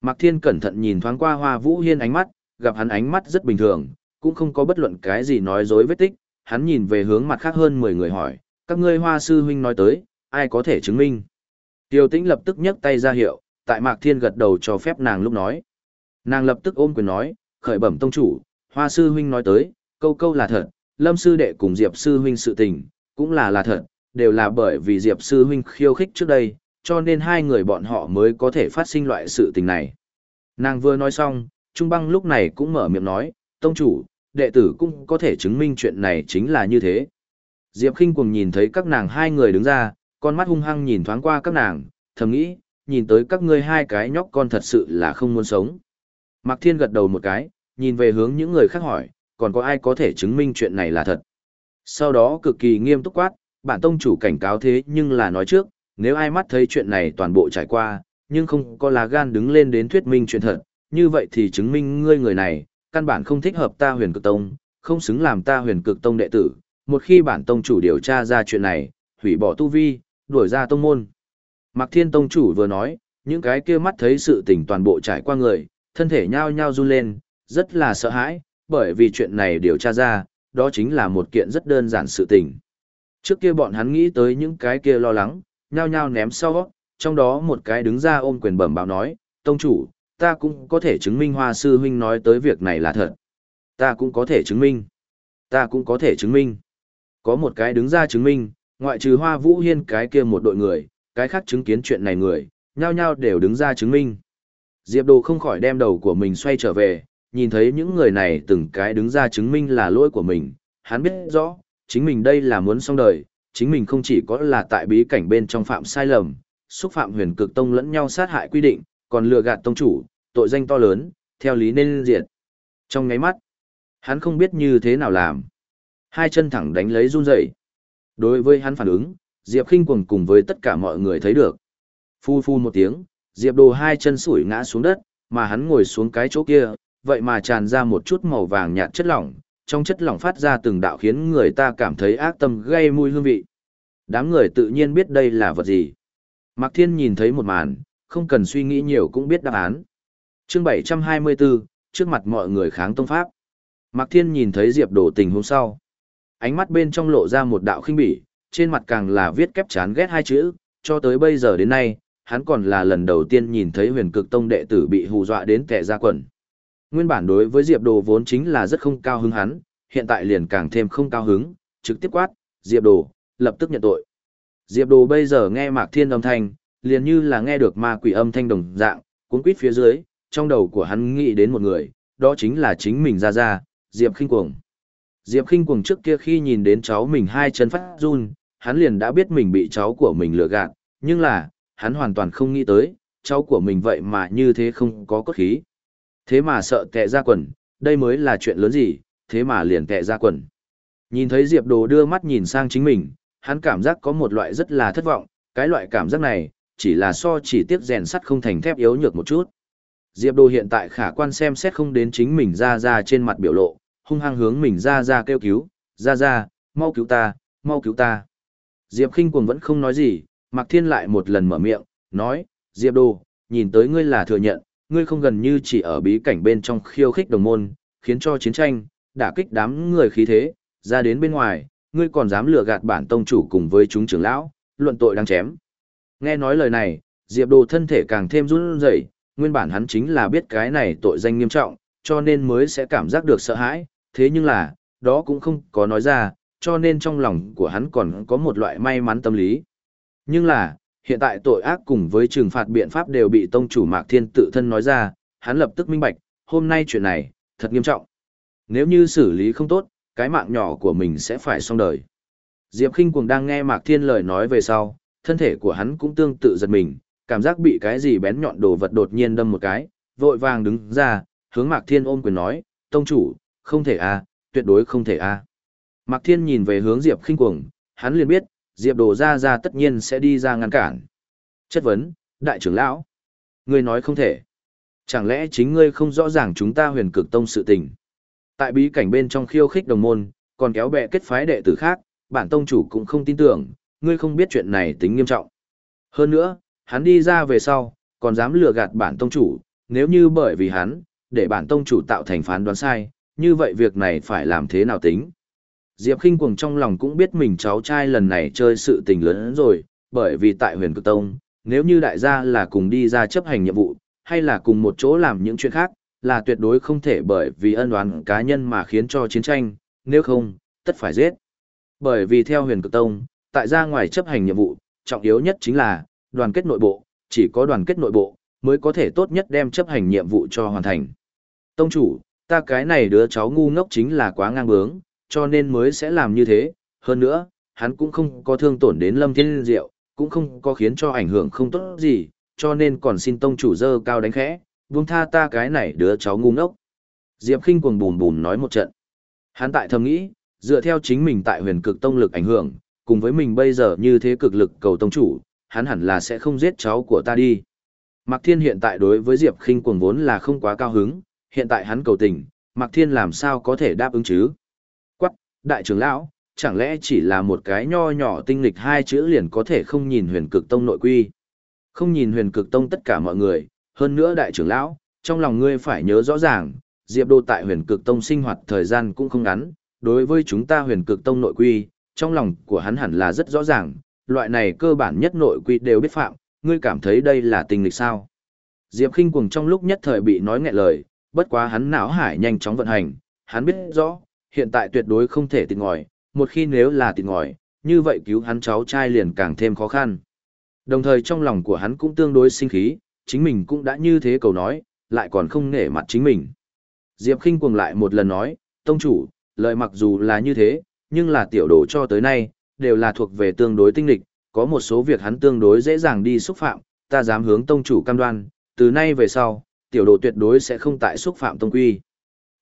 [SPEAKER 1] Mạc Thiên cẩn thận nhìn thoáng qua Hoa Vũ Hiên ánh mắt, gặp hắn ánh mắt rất bình thường, cũng không có bất luận cái gì nói dối vết tích, hắn nhìn về hướng mặt khác hơn 10 người hỏi, các ngươi Hoa sư huynh nói tới, ai có thể chứng minh? Tiêu Tĩnh lập tức nhấc tay ra hiệu, tại Mạc Thiên gật đầu cho phép nàng lúc nói. Nàng lập tức ôm quyền nói, khởi bẩm tông chủ, Hoa sư huynh nói tới, câu câu là thật, Lâm sư đệ cùng Diệp sư huynh sự tình, cũng là là thật, đều là bởi vì Diệp sư huynh khiêu khích trước đây, cho nên hai người bọn họ mới có thể phát sinh loại sự tình này. Nàng vừa nói xong, Trung Băng lúc này cũng mở miệng nói, tông chủ, đệ tử cũng có thể chứng minh chuyện này chính là như thế. Diệp Kinh cùng nhìn thấy các nàng hai người đứng ra, con mắt hung hăng nhìn thoáng qua các nàng, thầm nghĩ, nhìn tới các ngươi hai cái nhóc con thật sự là không muốn sống. Mạc Thiên gật đầu một cái, nhìn về hướng những người khác hỏi, còn có ai có thể chứng minh chuyện này là thật. Sau đó cực kỳ nghiêm túc quát, bản tông chủ cảnh cáo thế nhưng là nói trước, nếu ai mắt thấy chuyện này toàn bộ trải qua, nhưng không có lá gan đứng lên đến thuyết minh chuyện thật, như vậy thì chứng minh ngươi người này, căn bản không thích hợp ta huyền cực tông, không xứng làm ta huyền cực tông đệ tử, một khi bản tông chủ điều tra ra chuyện này, hủy bỏ tu vi, đuổi ra tông môn. Mạc Thiên tông chủ vừa nói, những cái kia mắt thấy sự tình toàn bộ trải qua người, thân thể nhao nhao run lên, rất là sợ hãi, bởi vì chuyện này điều tra ra, đó chính là một kiện rất đơn giản sự tình. Trước kia bọn hắn nghĩ tới những cái kia lo lắng, nhao nhao ném sau, trong đó một cái đứng ra ôm quyền bẩm báo nói, tông chủ, ta cũng có thể chứng minh hoa sư huynh nói tới việc này là thật. Ta cũng có thể chứng minh. Ta cũng có thể chứng minh. Có một cái đứng ra chứng minh, ngoại trừ hoa vũ hiên cái kia một đội người, cái khác chứng kiến chuyện này người, nhao nhao đều đứng ra chứng minh. Diệp Đồ không khỏi đem đầu của mình xoay trở về, nhìn thấy những người này từng cái đứng ra chứng minh là lỗi của mình, hắn biết rõ, chính mình đây là muốn xong đời, chính mình không chỉ có là tại bí cảnh bên trong phạm sai lầm, xúc phạm huyền cực tông lẫn nhau sát hại quy định, còn lừa gạt tông chủ, tội danh to lớn, theo lý nên diệt. Trong ngáy mắt, hắn không biết như thế nào làm. Hai chân thẳng đánh lấy run rẩy. Đối với hắn phản ứng, Diệp Khinh cuồng cùng với tất cả mọi người thấy được. Phu phu một tiếng, Diệp Đồ hai chân sủi ngã xuống đất, mà hắn ngồi xuống cái chỗ kia, vậy mà tràn ra một chút màu vàng nhạt chất lỏng, trong chất lỏng phát ra từng đạo khiến người ta cảm thấy ác tâm gây mùi hương vị. Đám người tự nhiên biết đây là vật gì. Mạc Thiên nhìn thấy một màn, không cần suy nghĩ nhiều cũng biết đáp án. Chương 724, trước mặt mọi người kháng tông pháp. Mạc Thiên nhìn thấy Diệp Đồ tình hôm sau. Ánh mắt bên trong lộ ra một đạo khinh bỉ, trên mặt càng là viết kép chán ghét hai chữ, cho tới bây giờ đến nay, hắn còn là lần đầu tiên nhìn thấy huyền cực tông đệ tử bị hù dọa đến kẻ ra quần. Nguyên bản đối với Diệp Đồ vốn chính là rất không cao hứng hắn, hiện tại liền càng thêm không cao hứng, trực tiếp quát, Diệp Đồ, lập tức nhận tội. Diệp Đồ bây giờ nghe Mạc Thiên âm thanh, liền như là nghe được ma quỷ âm thanh đồng dạng, cuốn quýt phía dưới, trong đầu của hắn nghĩ đến một người, đó chính là chính mình ra ra, Diệp Khinh Cuồng. Diệp Kinh Cuồng trước kia khi nhìn đến cháu mình hai chân phát run, hắn liền đã biết mình bị cháu của mình lừa gạt, nhưng là, hắn hoàn toàn không nghĩ tới, cháu của mình vậy mà như thế không có cốt khí. Thế mà sợ tệ ra quần, đây mới là chuyện lớn gì, thế mà liền tệ ra quần. Nhìn thấy Diệp Đồ đưa mắt nhìn sang chính mình, hắn cảm giác có một loại rất là thất vọng, cái loại cảm giác này, chỉ là so chỉ tiếc rèn sắt không thành thép yếu nhược một chút. Diệp Đồ hiện tại khả quan xem xét không đến chính mình ra ra trên mặt biểu lộ, hung hăng hướng mình ra ra kêu cứu, ra ra, mau cứu ta, mau cứu ta. Diệp Kinh Cuồng vẫn không nói gì, Mạc Thiên lại một lần mở miệng, nói, Diệp Đồ, nhìn tới ngươi là thừa nhận, ngươi không gần như chỉ ở bí cảnh bên trong khiêu khích đồng môn, khiến cho chiến tranh, đả kích đám người khí thế, ra đến bên ngoài, ngươi còn dám lừa gạt bản tông chủ cùng với chúng trưởng lão, luận tội đang chém. Nghe nói lời này, Diệp Đồ thân thể càng thêm run rẩy, nguyên bản hắn chính là biết cái này tội danh nghiêm trọng, cho nên mới sẽ cảm giác được sợ hãi, thế nhưng là, đó cũng không có nói ra, cho nên trong lòng của hắn còn có một loại may mắn tâm lý. Nhưng là, hiện tại tội ác cùng với trừng phạt biện pháp đều bị tông chủ Mạc Thiên tự thân nói ra, hắn lập tức minh bạch, hôm nay chuyện này, thật nghiêm trọng. Nếu như xử lý không tốt, cái mạng nhỏ của mình sẽ phải xong đời. Diệp Kinh Cuồng đang nghe Mạc Thiên lời nói về sau, thân thể của hắn cũng tương tự giật mình, cảm giác bị cái gì bén nhọn đồ vật đột nhiên đâm một cái, vội vàng đứng ra, hướng Mạc Thiên ôm quyền nói, tông chủ, không thể a, tuyệt đối không thể a. Mạc Thiên nhìn về hướng Diệp Kinh Cuồng, hắn liền biết, Diệp Đồ ra ra tất nhiên sẽ đi ra ngăn cản. Chất vấn, đại trưởng lão, ngươi nói không thể. Chẳng lẽ chính ngươi không rõ ràng chúng ta huyền cực tông sự tình. Tại bí cảnh bên trong khiêu khích đồng môn, còn kéo bè kết phái đệ tử khác, bản tông chủ cũng không tin tưởng, ngươi không biết chuyện này tính nghiêm trọng. Hơn nữa, hắn đi ra về sau, còn dám lừa gạt bản tông chủ, nếu như bởi vì hắn, để bản tông chủ tạo thành phán đoán sai, như vậy việc này phải làm thế nào tính. Diệp Kinh Cuồng trong lòng cũng biết mình cháu trai lần này chơi sự tình lớn hơn rồi, bởi vì tại huyền cực tông, nếu như đại gia là cùng đi ra chấp hành nhiệm vụ, hay là cùng một chỗ làm những chuyện khác, là tuyệt đối không thể bởi vì ân oán cá nhân mà khiến cho chiến tranh, nếu không, tất phải giết. Bởi vì theo huyền cực tông, tại ra ngoài chấp hành nhiệm vụ, trọng yếu nhất chính là đoàn kết nội bộ, chỉ có đoàn kết nội bộ mới có thể tốt nhất đem chấp hành nhiệm vụ cho hoàn thành. Tông chủ, ta cái này đứa cháu ngu ngốc chính là quá ngang bướng, cho nên mới sẽ làm như thế. Hơn nữa, hắn cũng không có thương tổn đến Lâm Thiên Diệu, cũng không có khiến cho ảnh hưởng không tốt gì, cho nên còn xin tông chủ dơ cao đánh khẽ, buông tha ta cái này đứa cháu ngu ngốc. Diệp Kinh cuồng bùn bùn nói một trận. Hắn tại thầm nghĩ, dựa theo chính mình tại huyền cực tông lực ảnh hưởng, cùng với mình bây giờ như thế cực lực cầu tông chủ, hắn hẳn là sẽ không giết cháu của ta đi. Mạc Thiên hiện tại đối với Diệp Kinh cuồng vốn là không quá cao hứng, hiện tại hắn cầu tình, Mạc Thiên làm sao có thể đáp ứng chứ? Quắc, đại trưởng lão, chẳng lẽ chỉ là một cái nho nhỏ tinh lịch hai chữ liền có thể không nhìn huyền cực tông nội quy? Không nhìn huyền cực tông tất cả mọi người, hơn nữa đại trưởng lão, trong lòng ngươi phải nhớ rõ ràng, Diệp Đô tại huyền cực tông sinh hoạt thời gian cũng không ngắn, đối với chúng ta huyền cực tông nội quy, trong lòng của hắn hẳn là rất rõ ràng, loại này cơ bản nhất nội quy đều biết phạm, ngươi cảm thấy đây là tình lịch sao? Diệp Kinh cuồng trong lúc nhất thời bị nói nghẹn lời, bất quá hắn não hải nhanh chóng vận hành, hắn biết rõ, hiện tại tuyệt đối không thể tịt ngòi, một khi nếu là tịt ngòi, như vậy cứu hắn cháu trai liền càng thêm khó khăn. Đồng thời trong lòng của hắn cũng tương đối sinh khí, chính mình cũng đã như thế cầu nói, lại còn không nể mặt chính mình. Diệp Kinh cuồng lại một lần nói, tông chủ, lời mặc dù là như thế, nhưng là tiểu đồ cho tới nay, đều là thuộc về tương đối tinh lịch, có một số việc hắn tương đối dễ dàng đi xúc phạm, ta dám hướng tông chủ cam đoan, từ nay về sau, tiểu đồ tuyệt đối sẽ không tại xúc phạm tông quy.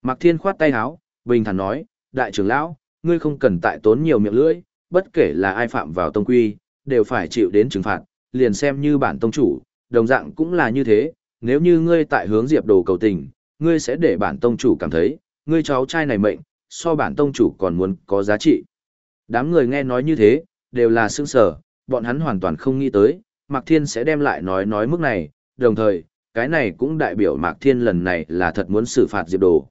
[SPEAKER 1] Mạc Thiên khoát tay áo, bình thản nói, đại trưởng lão, ngươi không cần tại tốn nhiều miệng lưỡi, bất kể là ai phạm vào tông quy, đều phải chịu đến trừng phạt, liền xem như bản tông chủ, đồng dạng cũng là như thế, nếu như ngươi tại hướng diệp đồ cầu tình, ngươi sẽ để bản tông chủ cảm thấy, ngươi cháu trai này mệnh, so bản tông chủ còn muốn có giá trị. Đám người nghe nói như thế, đều là sững sở, bọn hắn hoàn toàn không nghĩ tới, Mạc Thiên sẽ đem lại nói nói mức này, đồng thời, cái này cũng đại biểu Mạc Thiên lần này là thật muốn xử phạt Diệp Đồ.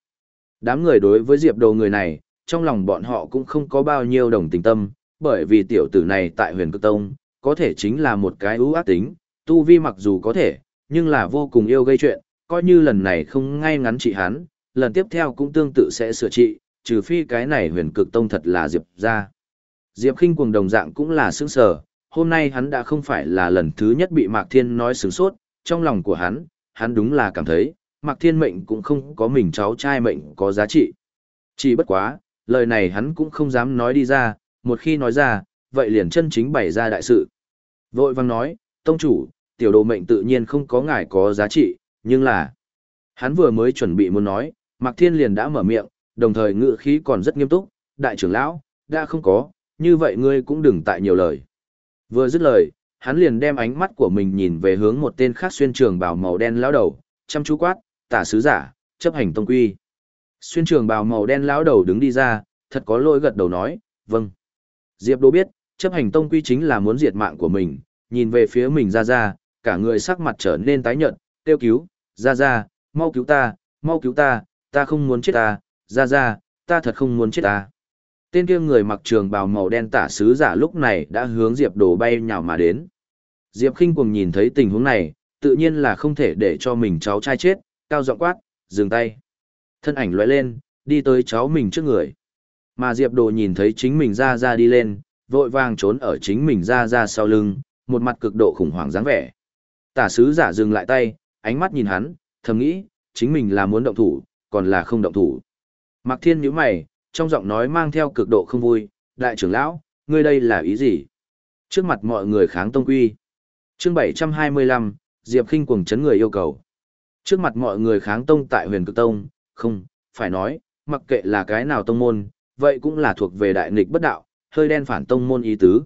[SPEAKER 1] Đám người đối với Diệp Đồ người này, trong lòng bọn họ cũng không có bao nhiêu đồng tình tâm, bởi vì tiểu tử này tại huyền cực tông, có thể chính là một cái ưu ác tính, tu vi mặc dù có thể, nhưng là vô cùng yêu gây chuyện, coi như lần này không ngay ngắn trị hắn, lần tiếp theo cũng tương tự sẽ sửa trị, trừ phi cái này huyền cực tông thật là Diệp ra. Diệp khinh cuồng đồng dạng cũng là sướng sở, hôm nay hắn đã không phải là lần thứ nhất bị Mạc Thiên nói sướng sốt, trong lòng của hắn, hắn đúng là cảm thấy, Mạc Thiên mệnh cũng không có mình cháu trai mệnh có giá trị. Chỉ bất quá, lời này hắn cũng không dám nói đi ra, một khi nói ra, vậy liền chân chính bày ra đại sự. Vội vang nói, tông chủ, tiểu đồ mệnh tự nhiên không có ngài có giá trị, nhưng là... Hắn vừa mới chuẩn bị muốn nói, Mạc Thiên liền đã mở miệng, đồng thời ngữ khí còn rất nghiêm túc, đại trưởng lão, đã không có, như vậy ngươi cũng đừng tại nhiều lời. Vừa dứt lời, hắn liền đem ánh mắt của mình nhìn về hướng một tên khác xuyên trường bào màu đen lão đầu, chăm chú quát, tả sứ giả, chấp hành tông quy. Xuyên trường bào màu đen lão đầu đứng đi ra, thật có lỗi gật đầu nói, vâng. Diệp Đỗ biết, chấp hành tông quy chính là muốn diệt mạng của mình, nhìn về phía mình ra ra, cả người sắc mặt trở nên tái nhợt, kêu cứu, ra ra, mau cứu ta, mau cứu ta, ta không muốn chết ta, ra ra, ta thật không muốn chết ta. Tên kia người mặc trường bào màu đen tả sứ giả lúc này đã hướng Diệp Đồ bay nhào mà đến. Diệp Kinh cuồng nhìn thấy tình huống này, tự nhiên là không thể để cho mình cháu trai chết, cao giọng quát, dừng tay. Thân ảnh lóe lên, đi tới cháu mình trước người. Mà Diệp Đồ nhìn thấy chính mình ra ra đi lên, vội vàng trốn ở chính mình ra ra sau lưng, một mặt cực độ khủng hoảng dáng vẻ. Tả sứ giả dừng lại tay, ánh mắt nhìn hắn, thầm nghĩ, chính mình là muốn động thủ, còn là không động thủ. Mạc Thiên nhíu mày, trong giọng nói mang theo cực độ không vui, đại trưởng lão, ngươi đây là ý gì? Trước mặt mọi người kháng tông quy. Chương 725, Diệp Kinh cuồng chấn người yêu cầu. Trước mặt mọi người kháng tông tại huyền cực tông, không, phải nói, mặc kệ là cái nào tông môn, vậy cũng là thuộc về đại nghịch bất đạo, hơi đen phản tông môn ý tứ.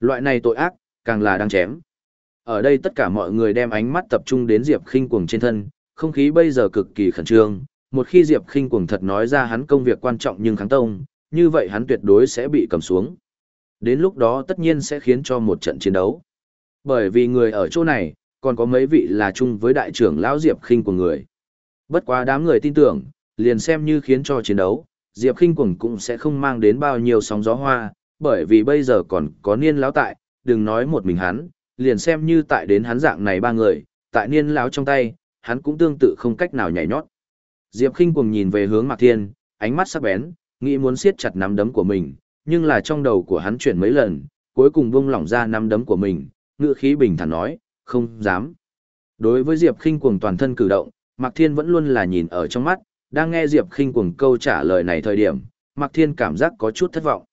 [SPEAKER 1] Loại này tội ác, càng là đang chém. Ở đây tất cả mọi người đem ánh mắt tập trung đến Diệp Kinh cuồng trên thân, không khí bây giờ cực kỳ khẩn trương, một khi Diệp Khinh cuồng thật nói ra hắn công việc quan trọng nhưng kháng tông, như vậy hắn tuyệt đối sẽ bị cầm xuống. Đến lúc đó tất nhiên sẽ khiến cho một trận chiến đấu. Bởi vì người ở chỗ này, còn có mấy vị là chung với đại trưởng lão Diệp Khinh của người. Bất quá đám người tin tưởng, liền xem như khiến cho chiến đấu, Diệp Khinh cuồng cũng sẽ không mang đến bao nhiêu sóng gió hoa, bởi vì bây giờ còn có niên lão tại, đừng nói một mình hắn, liền xem như tại đến hắn dạng này ba người, tại niên lão trong tay, hắn cũng tương tự không cách nào nhảy nhót. Diệp Kinh cuồng nhìn về hướng Mạc Thiên, ánh mắt sắc bén, nghĩ muốn siết chặt nắm đấm của mình, nhưng là trong đầu của hắn chuyển mấy lần, cuối cùng buông lỏng ra nắm đấm của mình, ngựa khí bình thản nói, không dám. Đối với Diệp Kinh cuồng toàn thân cử động, Mạc Thiên vẫn luôn là nhìn ở trong mắt, đang nghe Diệp Kinh cuồng câu trả lời này thời điểm, Mạc Thiên cảm giác có chút thất vọng.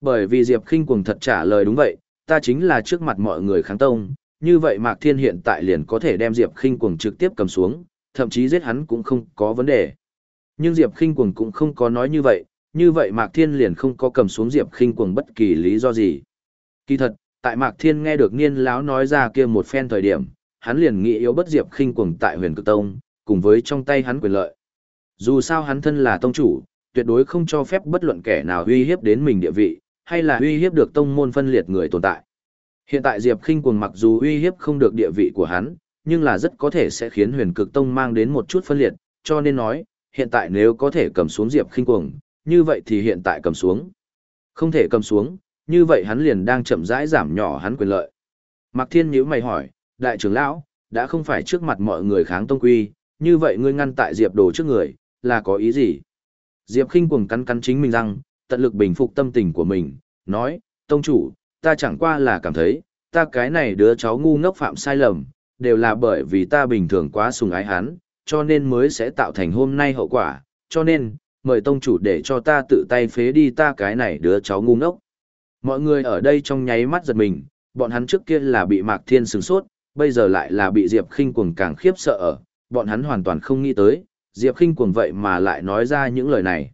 [SPEAKER 1] Bởi vì Diệp Kinh cuồng thật trả lời đúng vậy, ta chính là trước mặt mọi người kháng tông, như vậy Mạc Thiên hiện tại liền có thể đem Diệp Kinh cuồng trực tiếp cầm xuống, thậm chí giết hắn cũng không có vấn đề. Nhưng Diệp Khinh Cuồng cũng không có nói như vậy, như vậy Mạc Thiên liền không có cầm xuống Diệp Khinh Cuồng bất kỳ lý do gì. Kỳ thật, tại Mạc Thiên nghe được Niên lão nói ra kia một phen thời điểm, hắn liền nghĩ yếu bất Diệp Khinh Cuồng tại Huyền Cực Tông, cùng với trong tay hắn quyền lợi. Dù sao hắn thân là tông chủ, tuyệt đối không cho phép bất luận kẻ nào uy hiếp đến mình địa vị, hay là uy hiếp được tông môn phân liệt người tồn tại. Hiện tại Diệp Khinh Cuồng mặc dù uy hiếp không được địa vị của hắn, nhưng là rất có thể sẽ khiến huyền cực tông mang đến một chút phân liệt, cho nên nói, hiện tại nếu có thể cầm xuống Diệp khinh cuồng, như vậy thì hiện tại cầm xuống. Không thể cầm xuống, như vậy hắn liền đang chậm rãi giảm nhỏ hắn quyền lợi. Mạc Thiên nhíu mày hỏi, đại trưởng lão, đã không phải trước mặt mọi người kháng tông quy, như vậy ngươi ngăn tại Diệp Đồ trước người, là có ý gì? Diệp khinh cuồng cắn cắn chính mình răng, tận lực bình phục tâm tình của mình, nói, tông chủ, ta chẳng qua là cảm thấy, ta cái này đứa cháu ngu ngốc phạm sai lầm, đều là bởi vì ta bình thường quá sùng ái hắn, cho nên mới sẽ tạo thành hôm nay hậu quả, cho nên, mời tông chủ để cho ta tự tay phế đi ta cái này đứa cháu ngu ngốc. Mọi người ở đây trong nháy mắt giật mình, bọn hắn trước kia là bị Mạc Thiên sừng sốt, bây giờ lại là bị Diệp Khinh cuồng càng khiếp sợ ở, bọn hắn hoàn toàn không nghĩ tới, Diệp Khinh cuồng vậy mà lại nói ra những lời này.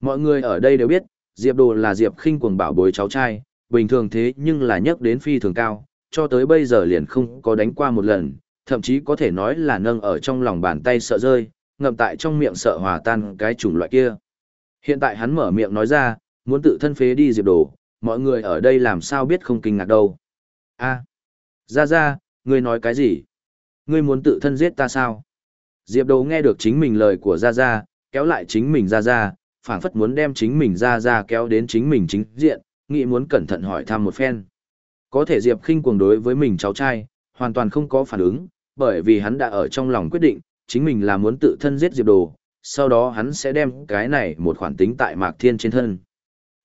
[SPEAKER 1] Mọi người ở đây đều biết, Diệp Đồ là Diệp Khinh cuồng bảo bối cháu trai, bình thường thế nhưng là nhắc đến phi thường cao, cho tới bây giờ liền không có đánh qua một lần, thậm chí có thể nói là nâng ở trong lòng bàn tay sợ rơi, ngậm tại trong miệng sợ hòa tan cái chủng loại kia. Hiện tại hắn mở miệng nói ra, muốn tự thân phế đi Diệp Đồ, mọi người ở đây làm sao biết không kinh ngạc đâu. a ra ra, ngươi nói cái gì? Ngươi muốn tự thân giết ta sao? Diệp Đồ nghe được chính mình lời của Ra Ra, kéo lại chính mình Ra Ra, phảng phất muốn đem chính mình Ra Ra kéo đến chính mình chính diện, nghĩ muốn cẩn thận hỏi thăm một phen. Có thể Diệp kinh cuồng đối với mình cháu trai, hoàn toàn không có phản ứng, bởi vì hắn đã ở trong lòng quyết định, chính mình là muốn tự thân giết Diệp Đồ, sau đó hắn sẽ đem cái này một khoản tính tại Mạc Thiên trên thân.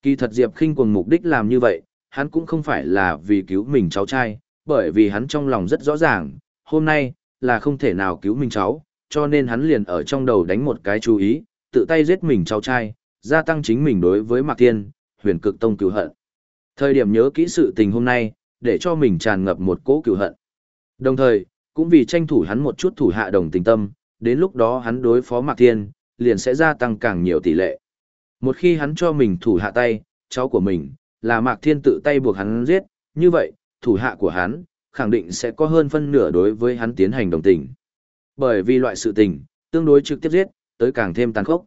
[SPEAKER 1] Kỳ thật Diệp kinh cuồng mục đích làm như vậy, hắn cũng không phải là vì cứu mình cháu trai, bởi vì hắn trong lòng rất rõ ràng, hôm nay, là không thể nào cứu mình cháu, cho nên hắn liền ở trong đầu đánh một cái chú ý, tự tay giết mình cháu trai, gia tăng chính mình đối với Mạc Thiên, huyền cực tông cứu hận. Thời điểm nhớ kỹ sự tình hôm nay, để cho mình tràn ngập một cỗ cựu hận. Đồng thời, cũng vì tranh thủ hắn một chút thủ hạ đồng tình tâm, đến lúc đó hắn đối phó Mạc Thiên, liền sẽ gia tăng càng nhiều tỷ lệ. Một khi hắn cho mình thủ hạ tay, cháu của mình, là Mạc Thiên tự tay buộc hắn giết, như vậy, thủ hạ của hắn, khẳng định sẽ có hơn phân nửa đối với hắn tiến hành đồng tình. Bởi vì loại sự tình, tương đối trực tiếp giết, tới càng thêm tàn khốc.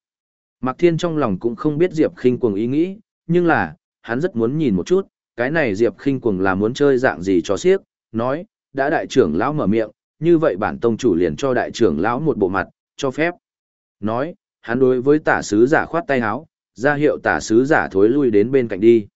[SPEAKER 1] Mạc Thiên trong lòng cũng không biết Diệp Khinh cuồng ý nghĩ, nhưng là, hắn rất muốn nhìn một chút, cái này Diệp Khinh cuồng là muốn chơi dạng gì cho xiếc, nói, đã đại trưởng lão mở miệng, như vậy bản tông chủ liền cho đại trưởng lão một bộ mặt, cho phép. Nói, hắn đối với tả sứ giả khoát tay áo, ra hiệu tả sứ giả thối lui đến bên cạnh đi.